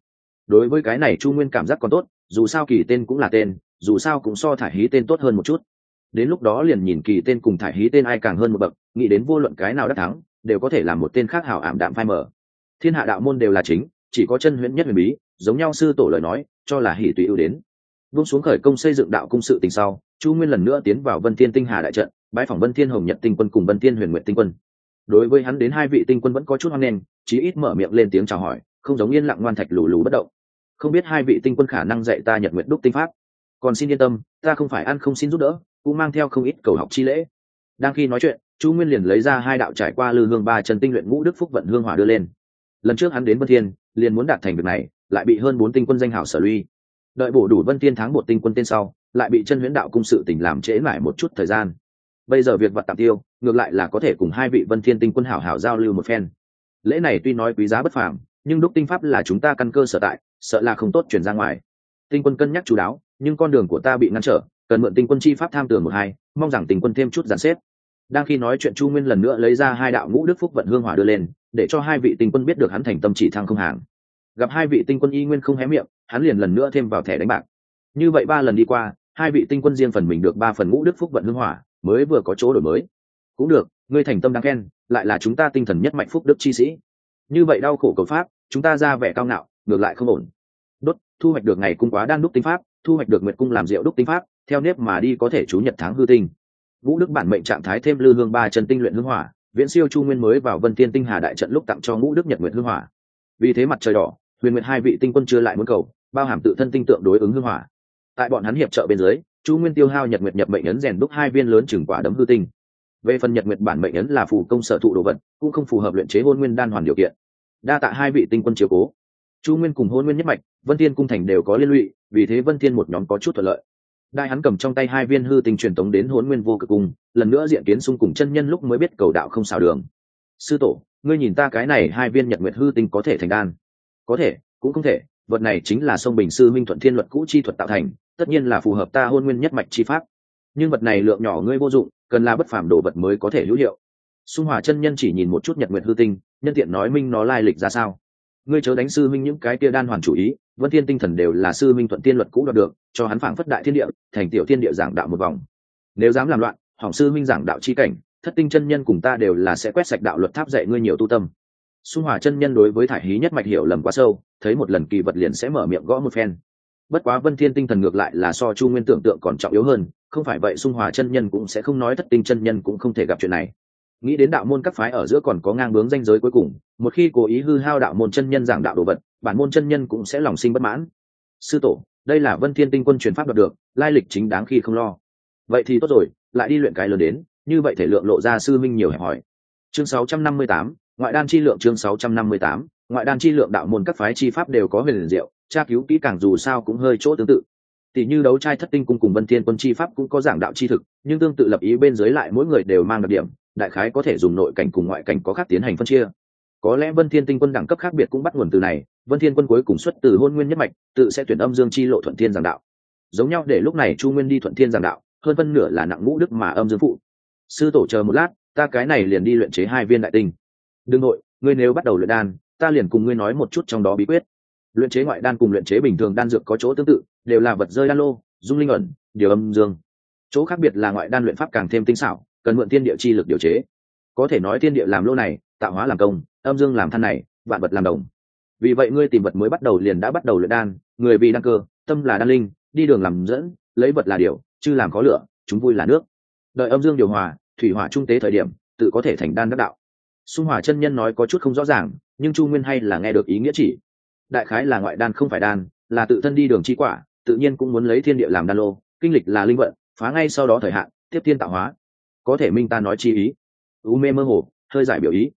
S1: Đối với cái này chu nguyên cảm giác còn tốt, dù sao kỳ tên cũng là tên, dù sao cũng so thải hí tên tốt hơn một chút. Đến lúc đó liền nhìn kỳ tên cùng thải hí tên ai càng hơn một bậc, nghĩ đến vô luận cái nào đắc thắng, đều có thể là một tên khác hảo ảm đạm phai mở thiên hạ đạo môn đều là chính, chỉ có chân huyễn nhất huyền bí, giống nhau sư tổ lời nói, cho là hỷ tùy ưu đến. Vung xuống khởi công xây dựng đạo cung sự tình sau, chu nguyên lần nữa tiến vào vân thiên tinh hà đại trận bãi phỏng vân thiên hồng nhật tinh quân cùng vân thiên huyền nguyện tinh quân đối với hắn đến hai vị tinh quân vẫn có chút hoang nghênh, chí ít mở miệng lên tiếng chào hỏi, không giống yên lặng ngoan thạch lù lù bất động. Không biết hai vị tinh quân khả năng dạy ta nhật nguyện đúc tinh pháp. Còn xin yên tâm, ta không phải ăn không xin giúp đỡ, cũng mang theo không ít cầu học chi lễ. Đang khi nói chuyện, chu nguyên liền lấy ra hai đạo trải qua lư hương ba chân tinh luyện ngũ đức phúc vận hương hỏa đưa lên. Lần trước hắn đến vân thiên, liền muốn đạt thành việc này, lại bị hơn bốn tinh quân danh hảo sở luy đợi bổ đủ vân thiên thắng một tinh quân tên sau, lại bị chân huyễn đạo cung sự tình làm trễ lại một chút thời gian bây giờ việc vật tạm tiêu, ngược lại là có thể cùng hai vị vân thiên tinh quân hảo hảo giao lưu một phen. Lễ này tuy nói quý giá bất phàm, nhưng đúc tinh pháp là chúng ta căn cơ sở tại, sợ là không tốt chuyển ra ngoài. Tinh quân cân nhắc chú đáo, nhưng con đường của ta bị ngăn trở, cần mượn tinh quân chi pháp tham tường một hai, mong rằng tinh quân thêm chút giàn xếp. Đang khi nói chuyện chu nguyên lần nữa lấy ra hai đạo ngũ đức phúc vận hương hỏa đưa lên, để cho hai vị tinh quân biết được hắn thành tâm chỉ thăng không hàng. Gặp hai vị tinh quân y nguyên không hé miệng, hắn liền lần nữa thêm vào thẻ đánh bạc. Như vậy ba lần đi qua, hai vị tinh quân riêng phần mình được ba phần ngũ đức phúc vận hương hỏa mới vừa có chỗ đổi mới. Cũng được, ngươi thành tâm đáng khen, lại là chúng ta tinh thần nhất mạnh phúc đức chi sĩ. Như vậy đau khổ cầu pháp, chúng ta ra vẻ cao ngạo, ngược lại không ổn. Đốt, thu hoạch được ngày cung quá đang đúc tinh pháp, thu hoạch được nguyệt cung làm rượu đúc tinh pháp, theo nếp mà đi có thể chú nhật tháng hư tinh. Vũ đức bản mệnh trạng thái thêm lư hương ba chân tinh luyện hương hỏa, viễn siêu chu nguyên mới vào vân tiên tinh hà đại trận lúc tặng cho ngũ đức nhật nguyệt hương hỏa. Vì thế mặt trời đỏ, huyền nguyệt hai vị tinh quân chưa lại muốn cầu, bao hàm tự thân tinh tượng đối ứng hương hỏa. Tại bọn hắn hiệp trợ bên dưới chu nguyên tiêu hao nhật nguyệt nhập mệnh ấn rèn đúc hai viên lớn chừng quả đấm hư tinh. Về phần nhật nguyệt bản mệnh ấn là phù công sở thụ đồ vật, cũng không phù hợp luyện chế hôn nguyên đan hoàn điều kiện. Đa tạ hai vị tinh quân chiếu cố. Chu nguyên cùng hôn nguyên nhất mạch, vân thiên cung thành đều có liên lụy, vì thế vân thiên một nhóm có chút thuận lợi. Đại hắn cầm trong tay hai viên hư tinh truyền tống đến hôn nguyên vô cực cung, lần nữa diện kiến xung cùng chân nhân lúc mới biết cầu đạo không xào đường. Sư tổ, ngươi nhìn ta cái này hai viên nhật nguyệt hư tinh có thể thành đan? Có thể, cũng không thể, vật này chính là sông bình sư minh thuận thiên luật cũ chi thuật tạo thành tất nhiên là phù hợp ta hôn nguyên nhất mạch chi pháp. Nhưng vật này lượng nhỏ ngươi vô dụng, cần là bất phàm đồ vật mới có thể hữu hiệu. Xung hòa chân nhân chỉ nhìn một chút nhật nguyện hư tinh, nhân tiện nói minh nó lai lịch ra sao. Ngươi chớ đánh sư minh những cái kia đan hoàn chủ ý, vân thiên tinh thần đều là sư minh thuận tiên luật cũ đoạt được, cho hắn phảng phất đại thiên địa, thành tiểu thiên địa giảng đạo một vòng. Nếu dám làm loạn, hỏng sư minh giảng đạo chi cảnh, thất tinh chân nhân cùng ta đều là sẽ quét sạch đạo luật tháp dạy ngươi nhiều tu tâm. Xung hòa chân nhân đối với thải hí nhất mạch hiểu lầm quá sâu, thấy một lần kỳ vật liền sẽ mở miệng gõ một phen bất quá vân thiên tinh thần ngược lại là so chu nguyên tưởng tượng còn trọng yếu hơn không phải vậy xung hòa chân nhân cũng sẽ không nói thất tinh chân nhân cũng không thể gặp chuyện này. Nghĩ đến đạo môn các phái ở giữa còn có ngang bướng danh giới cuối cùng một khi cố ý hư hao đạo môn chân nhân giảng đạo đồ vật bản môn chân nhân cũng sẽ lòng sinh bất mãn. Sư tổ đây là vân thiên tinh quân truyền pháp đoạt được lai lịch chính đáng khi không lo. Vậy thì tốt rồi lại đi luyện cái lớn đến như vậy thể lượng lộ ra sư minh nhiều hẹp hỏi chương 658, ngoại đan chi lượng chương 658, ngoại đan chi lượng đạo môn các phái chi pháp đều có huyền diệu tra cứu kỹ càng dù sao cũng hơi chỗ tương tự. Tỷ như đấu trai thất tinh cung cùng vân thiên quân chi pháp cũng có giảng đạo chi thực, nhưng tương tự lập ý bên dưới lại mỗi người đều mang đặc điểm, đại khái có thể dùng nội cảnh cùng ngoại cảnh có khác tiến hành phân chia. Có lẽ vân thiên tinh quân đẳng cấp khác biệt cũng bắt nguồn từ này, vân thiên quân cuối cùng xuất từ hôn nguyên nhất mạch, tự sẽ tuyển âm dương chi lộ thuận thiên giảng đạo. Giống nhau để lúc này chu nguyên đi thuận thiên giảng đạo, hơn phân nửa là nặng ngũ đức mà âm dương phụ. Sư tổ chờ một lát, ta cái này liền đi luyện chế hai viên đại tinh. Đương nội, ngươi nếu bắt đầu luyện đan, ta liền cùng ngươi nói một chút trong đó bí quyết luyện chế ngoại đan cùng luyện chế bình thường đan dược có chỗ tương tự, đều là vật rơi đan lô, dung linh ẩn, điều âm dương. Chỗ khác biệt là ngoại đan luyện pháp càng thêm tinh xảo, cần mượn thiên địa chi lực điều chế. Có thể nói thiên địa làm lô này, tạo hóa làm công, âm dương làm than này, vạn vật làm đồng. Vì vậy ngươi tìm vật mới bắt đầu liền đã bắt đầu luyện đan, người vì đăng cơ, tâm là đan linh, đi đường làm dẫn, lấy vật là điều, chứ làm có lửa, chúng vui là nước. Đợi âm dương điều hòa, thủy hỏa trung tế thời điểm, tự có thể thành đan đắc đạo. Xung hỏa chân nhân nói có chút không rõ ràng, nhưng chu nguyên hay là nghe được ý nghĩa chỉ đại khái là ngoại đan không phải đan, là tự thân đi đường chi quả, tự nhiên cũng muốn lấy thiên địa làm đan lô, kinh lịch là linh vận, phá ngay sau đó thời hạn, tiếp thiên tạo hóa. Có thể minh ta nói chi ý. U mê mơ hồ, hơi giải biểu ý.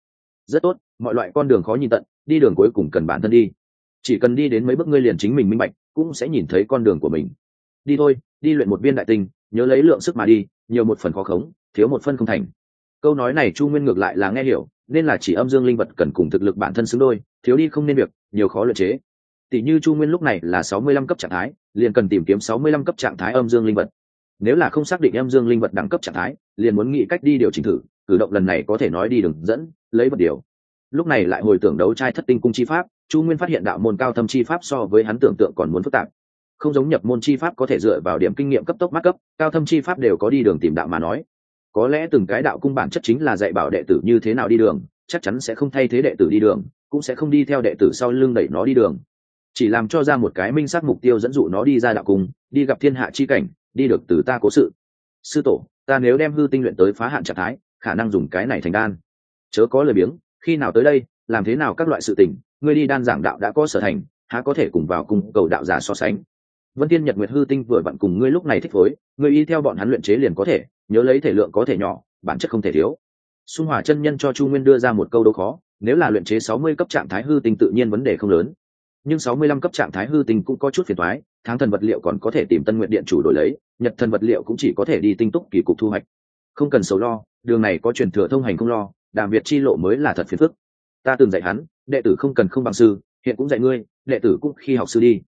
S1: Rất tốt, mọi loại con đường khó nhìn tận, đi đường cuối cùng cần bản thân đi. Chỉ cần đi đến mấy bước ngươi liền chính mình minh bạch, cũng sẽ nhìn thấy con đường của mình. Đi thôi, đi luyện một viên đại tinh, nhớ lấy lượng sức mà đi, nhiều một phần khó khống, thiếu một phân không thành. Câu nói này chu nguyên ngược lại là nghe hiểu, nên là chỉ âm dương linh vật cần cùng thực lực bản thân xứng đôi, thiếu đi không nên việc nhiều khó luyện chế. Tỷ như chu nguyên lúc này là sáu mươi lăm cấp trạng thái, liền cần tìm kiếm sáu mươi lăm cấp trạng thái âm dương linh vật. Nếu là không xác định âm dương linh vật đẳng cấp trạng thái, liền muốn nghĩ cách đi điều chỉnh thử, cử động lần này có thể nói đi đường dẫn, lấy vật điều. Lúc này lại hồi tưởng đấu trai thất tinh cung chi pháp, chu nguyên phát hiện đạo môn cao thâm chi pháp so với hắn tưởng tượng còn muốn phức tạp. Không giống nhập môn chi pháp có thể dựa vào điểm kinh nghiệm cấp tốc mắc cấp, cao thâm chi pháp đều có đi đường tìm đạo mà nói. Có lẽ từng cái đạo cung bản chất chính là dạy bảo đệ tử như thế nào đi đường, chắc chắn sẽ không thay thế đệ tử đi đường cũng sẽ không đi theo đệ tử sau lưng đẩy nó đi đường. Chỉ làm cho ra một cái minh xác mục tiêu dẫn dụ nó đi ra đạo cung, đi gặp thiên hạ chi cảnh, đi được từ ta cố sự. Sư tổ, ta nếu đem hư tinh luyện tới phá hạn trạng thái, khả năng dùng cái này thành đan. Chớ có lời biếng, khi nào tới đây, làm thế nào các loại sự tình, ngươi đi đan giảng đạo đã có sở thành, há có thể cùng vào cùng cầu đạo giả so sánh. Vân tiên nhật nguyệt hư tinh vừa vặn cùng ngươi lúc này thích phối, ngươi y theo bọn hắn luyện chế liền có thể, nhớ lấy thể lượng có thể nhỏ, bản chất không thể thiếu. Xung hòa chân nhân cho chu nguyên đưa ra một câu đố khó nếu là luyện chế sáu mươi cấp trạng thái hư tinh tự nhiên vấn đề không lớn. Nhưng sáu mươi lăm cấp trạng thái hư tinh cũng có chút phiền toái, tháng thần vật liệu còn có thể tìm tân nguyện điện chủ đổi lấy, nhật thần vật liệu cũng chỉ có thể đi tinh túc kỳ cục thu hoạch. Không cần sầu lo, đường này có truyền thừa thông hành không lo, đàm việt chi lộ mới là thật phiền phức. Ta từng dạy hắn, đệ tử không cần không bằng sư, hiện cũng dạy ngươi, đệ tử cũng khi học sư đi.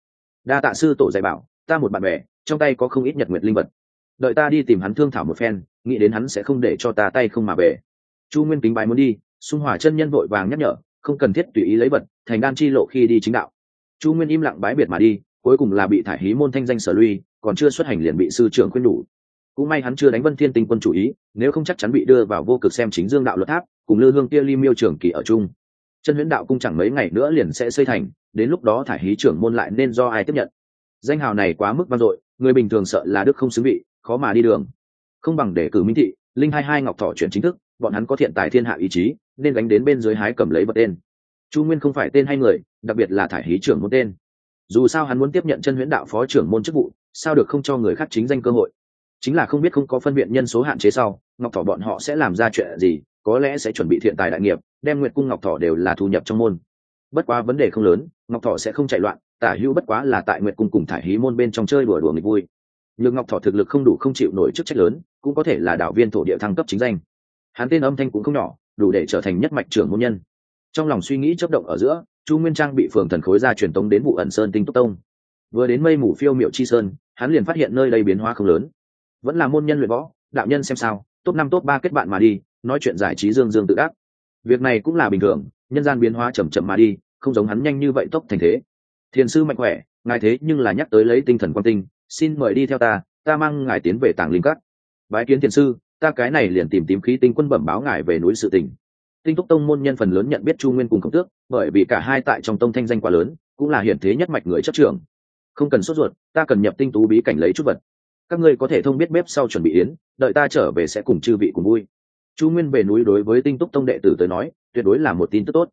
S1: Đa tạ sư tổ dạy bảo, ta một bạn bè, trong tay có không ít nhật nguyệt linh vật. Đợi ta đi tìm hắn thương thảo một phen, nghĩ đến hắn sẽ không để cho ta tay không mà về. Chu nguyên kính bài muốn đi xung hỏa chân nhân vội vàng nhắc nhở, không cần thiết tùy ý lấy vật, thành đan chi lộ khi đi chính đạo. Chu nguyên im lặng bái biệt mà đi, cuối cùng là bị thải hí môn thanh danh sở lui, còn chưa xuất hành liền bị sư trưởng khuyên đủ. Cũng may hắn chưa đánh vân thiên tinh quân chủ ý, nếu không chắc chắn bị đưa vào vô cực xem chính dương đạo luật tháp, cùng lư hương kia ly miêu trưởng kỳ ở chung. Chân huyễn đạo cung chẳng mấy ngày nữa liền sẽ xây thành, đến lúc đó thải hí trưởng môn lại nên do ai tiếp nhận. Danh hào này quá mức vang dội, người bình thường sợ là đức không xứng vị, khó mà đi đường. Không bằng để cử minh thị, linh hai hai ngọc thọ chuyển chính thức bọn hắn có thiện tài thiên hạ ý chí, nên gánh đến bên dưới hái cầm lấy bật tên. Chu nguyên không phải tên hay người, đặc biệt là thải hí trưởng môn tên. Dù sao hắn muốn tiếp nhận chân huyễn đạo phó trưởng môn chức vụ, sao được không cho người khác chính danh cơ hội? Chính là không biết không có phân viện nhân số hạn chế sau, ngọc Thỏ bọn họ sẽ làm ra chuyện gì, có lẽ sẽ chuẩn bị thiện tài đại nghiệp, đem nguyệt cung ngọc Thỏ đều là thu nhập trong môn. Bất quá vấn đề không lớn, ngọc Thỏ sẽ không chạy loạn, tả hữu bất quá là tại nguyệt cung cùng thải hí môn bên trong chơi đùa đùa nghịch vui. Nhưng ngọc Thỏ thực lực không đủ không chịu nổi chức trách lớn, cũng có thể là đạo viên thổ địa thăng cấp chính danh hắn tên âm thanh cũng không nhỏ, đủ để trở thành nhất mạch trưởng môn nhân. Trong lòng suy nghĩ chấp động ở giữa, chu nguyên trang bị phường thần khối ra truyền tống đến vụ ẩn sơn tinh túc tông. Vừa đến mây mù phiêu miệu chi sơn, hắn liền phát hiện nơi đây biến hóa không lớn. Vẫn là môn nhân luyện võ, đạo nhân xem sao, top năm, top ba kết bạn mà đi, nói chuyện giải trí dương dương tự đắc. Việc này cũng là bình thường, nhân gian biến hóa chậm chậm mà đi, không giống hắn nhanh như vậy tốc thành thế. Thiền sư mạnh khỏe, ngài thế nhưng là nhắc tới lấy tinh thần quan tinh, xin mời đi theo ta ta mang ngài tiến về tàng linh cắt bái kiến thiền sư ta cái này liền tìm tím khí tinh quân bẩm báo ngài về núi sự tình. Tinh túc tông môn nhân phần lớn nhận biết chu nguyên cùng khổng tước, bởi vì cả hai tại trong tông thanh danh quá lớn, cũng là hiển thế nhất mạch người chấp trưởng. Không cần sốt ruột, ta cần nhập tinh tú bí cảnh lấy chút vật. Các ngươi có thể thông biết bếp sau chuẩn bị yến, đợi ta trở về sẽ cùng chư vị cùng vui. Chu nguyên về núi đối với tinh túc tông đệ tử tới nói, tuyệt đối là một tin tức tốt.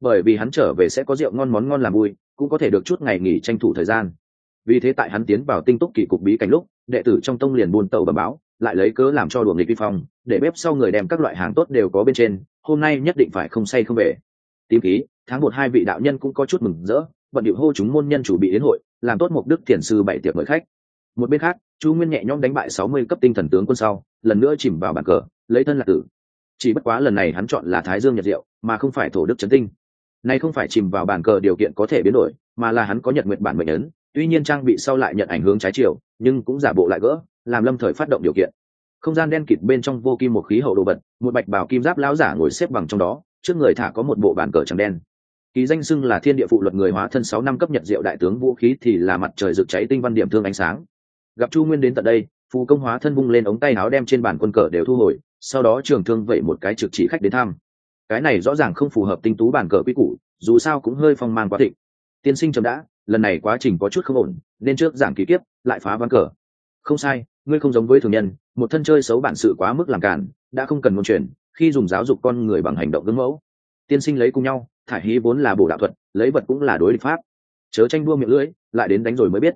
S1: Bởi vì hắn trở về sẽ có rượu ngon món ngon làm vui, cũng có thể được chút ngày nghỉ tranh thủ thời gian vì thế tại hắn tiến vào tinh túc kỳ cục bí cảnh lúc, đệ tử trong tông liền buôn tàu bẩm báo, lại lấy cớ làm cho đùa nghịch vi phong, để bếp sau người đem các loại hàng tốt đều có bên trên, hôm nay nhất định phải không say không về. Tím khí, tháng một hai vị đạo nhân cũng có chút mừng rỡ vận điệu hô chúng môn nhân chủ bị đến hội, làm tốt mục đức thiền sư bảy tiệc mời khách. Một bên khác, chu nguyên nhẹ nhõm đánh bại sáu mươi cấp tinh thần tướng quân sau, lần nữa chìm vào bàn cờ, lấy thân là tử. Chỉ bất quá lần này hắn chọn là thái dương nhật diệu, mà không phải thổ đức trấn tinh. Nay không phải chìm vào bàn cờ điều kiện có thể biến đổi, mà là hắn có nhật nguyện bản mệnh ấn tuy nhiên trang bị sau lại nhận ảnh hướng trái chiều, nhưng cũng giả bộ lại gỡ, làm lâm thời phát động điều kiện. Không gian đen kịt bên trong vô kim một khí hậu đồ vật, một bạch bảo kim giáp lão giả ngồi xếp bằng trong đó, trước người thả có một bộ bàn cờ trắng đen. Ký danh xưng là thiên địa phụ luật người hóa thân sáu năm cấp nhật diệu đại tướng, vũ khí thì là mặt trời rực cháy tinh văn điểm thương ánh sáng. Gặp chu nguyên đến tận đây, phù công hóa thân bung lên ống tay áo đem trên bàn quân cờ đều thu hồi, sau đó trường thương vậy một cái trực chỉ khách đến thăm. Cái này rõ ràng không phù hợp tinh tú bàn cờ quy củ, dù sao cũng hơi phong mang quá thịnh. Tiên sinh chấm đã lần này quá trình có chút không ổn, nên trước giảm ký kiếp, lại phá ván cờ. Không sai, ngươi không giống với thường nhân, một thân chơi xấu bản sự quá mức làm cản đã không cần ngôn truyền, khi dùng giáo dục con người bằng hành động gương mẫu. Tiên sinh lấy cùng nhau, thải hí vốn là bổ đạo thuật, lấy vật cũng là đối địch pháp. Chớ tranh đua miệng lưỡi, lại đến đánh rồi mới biết.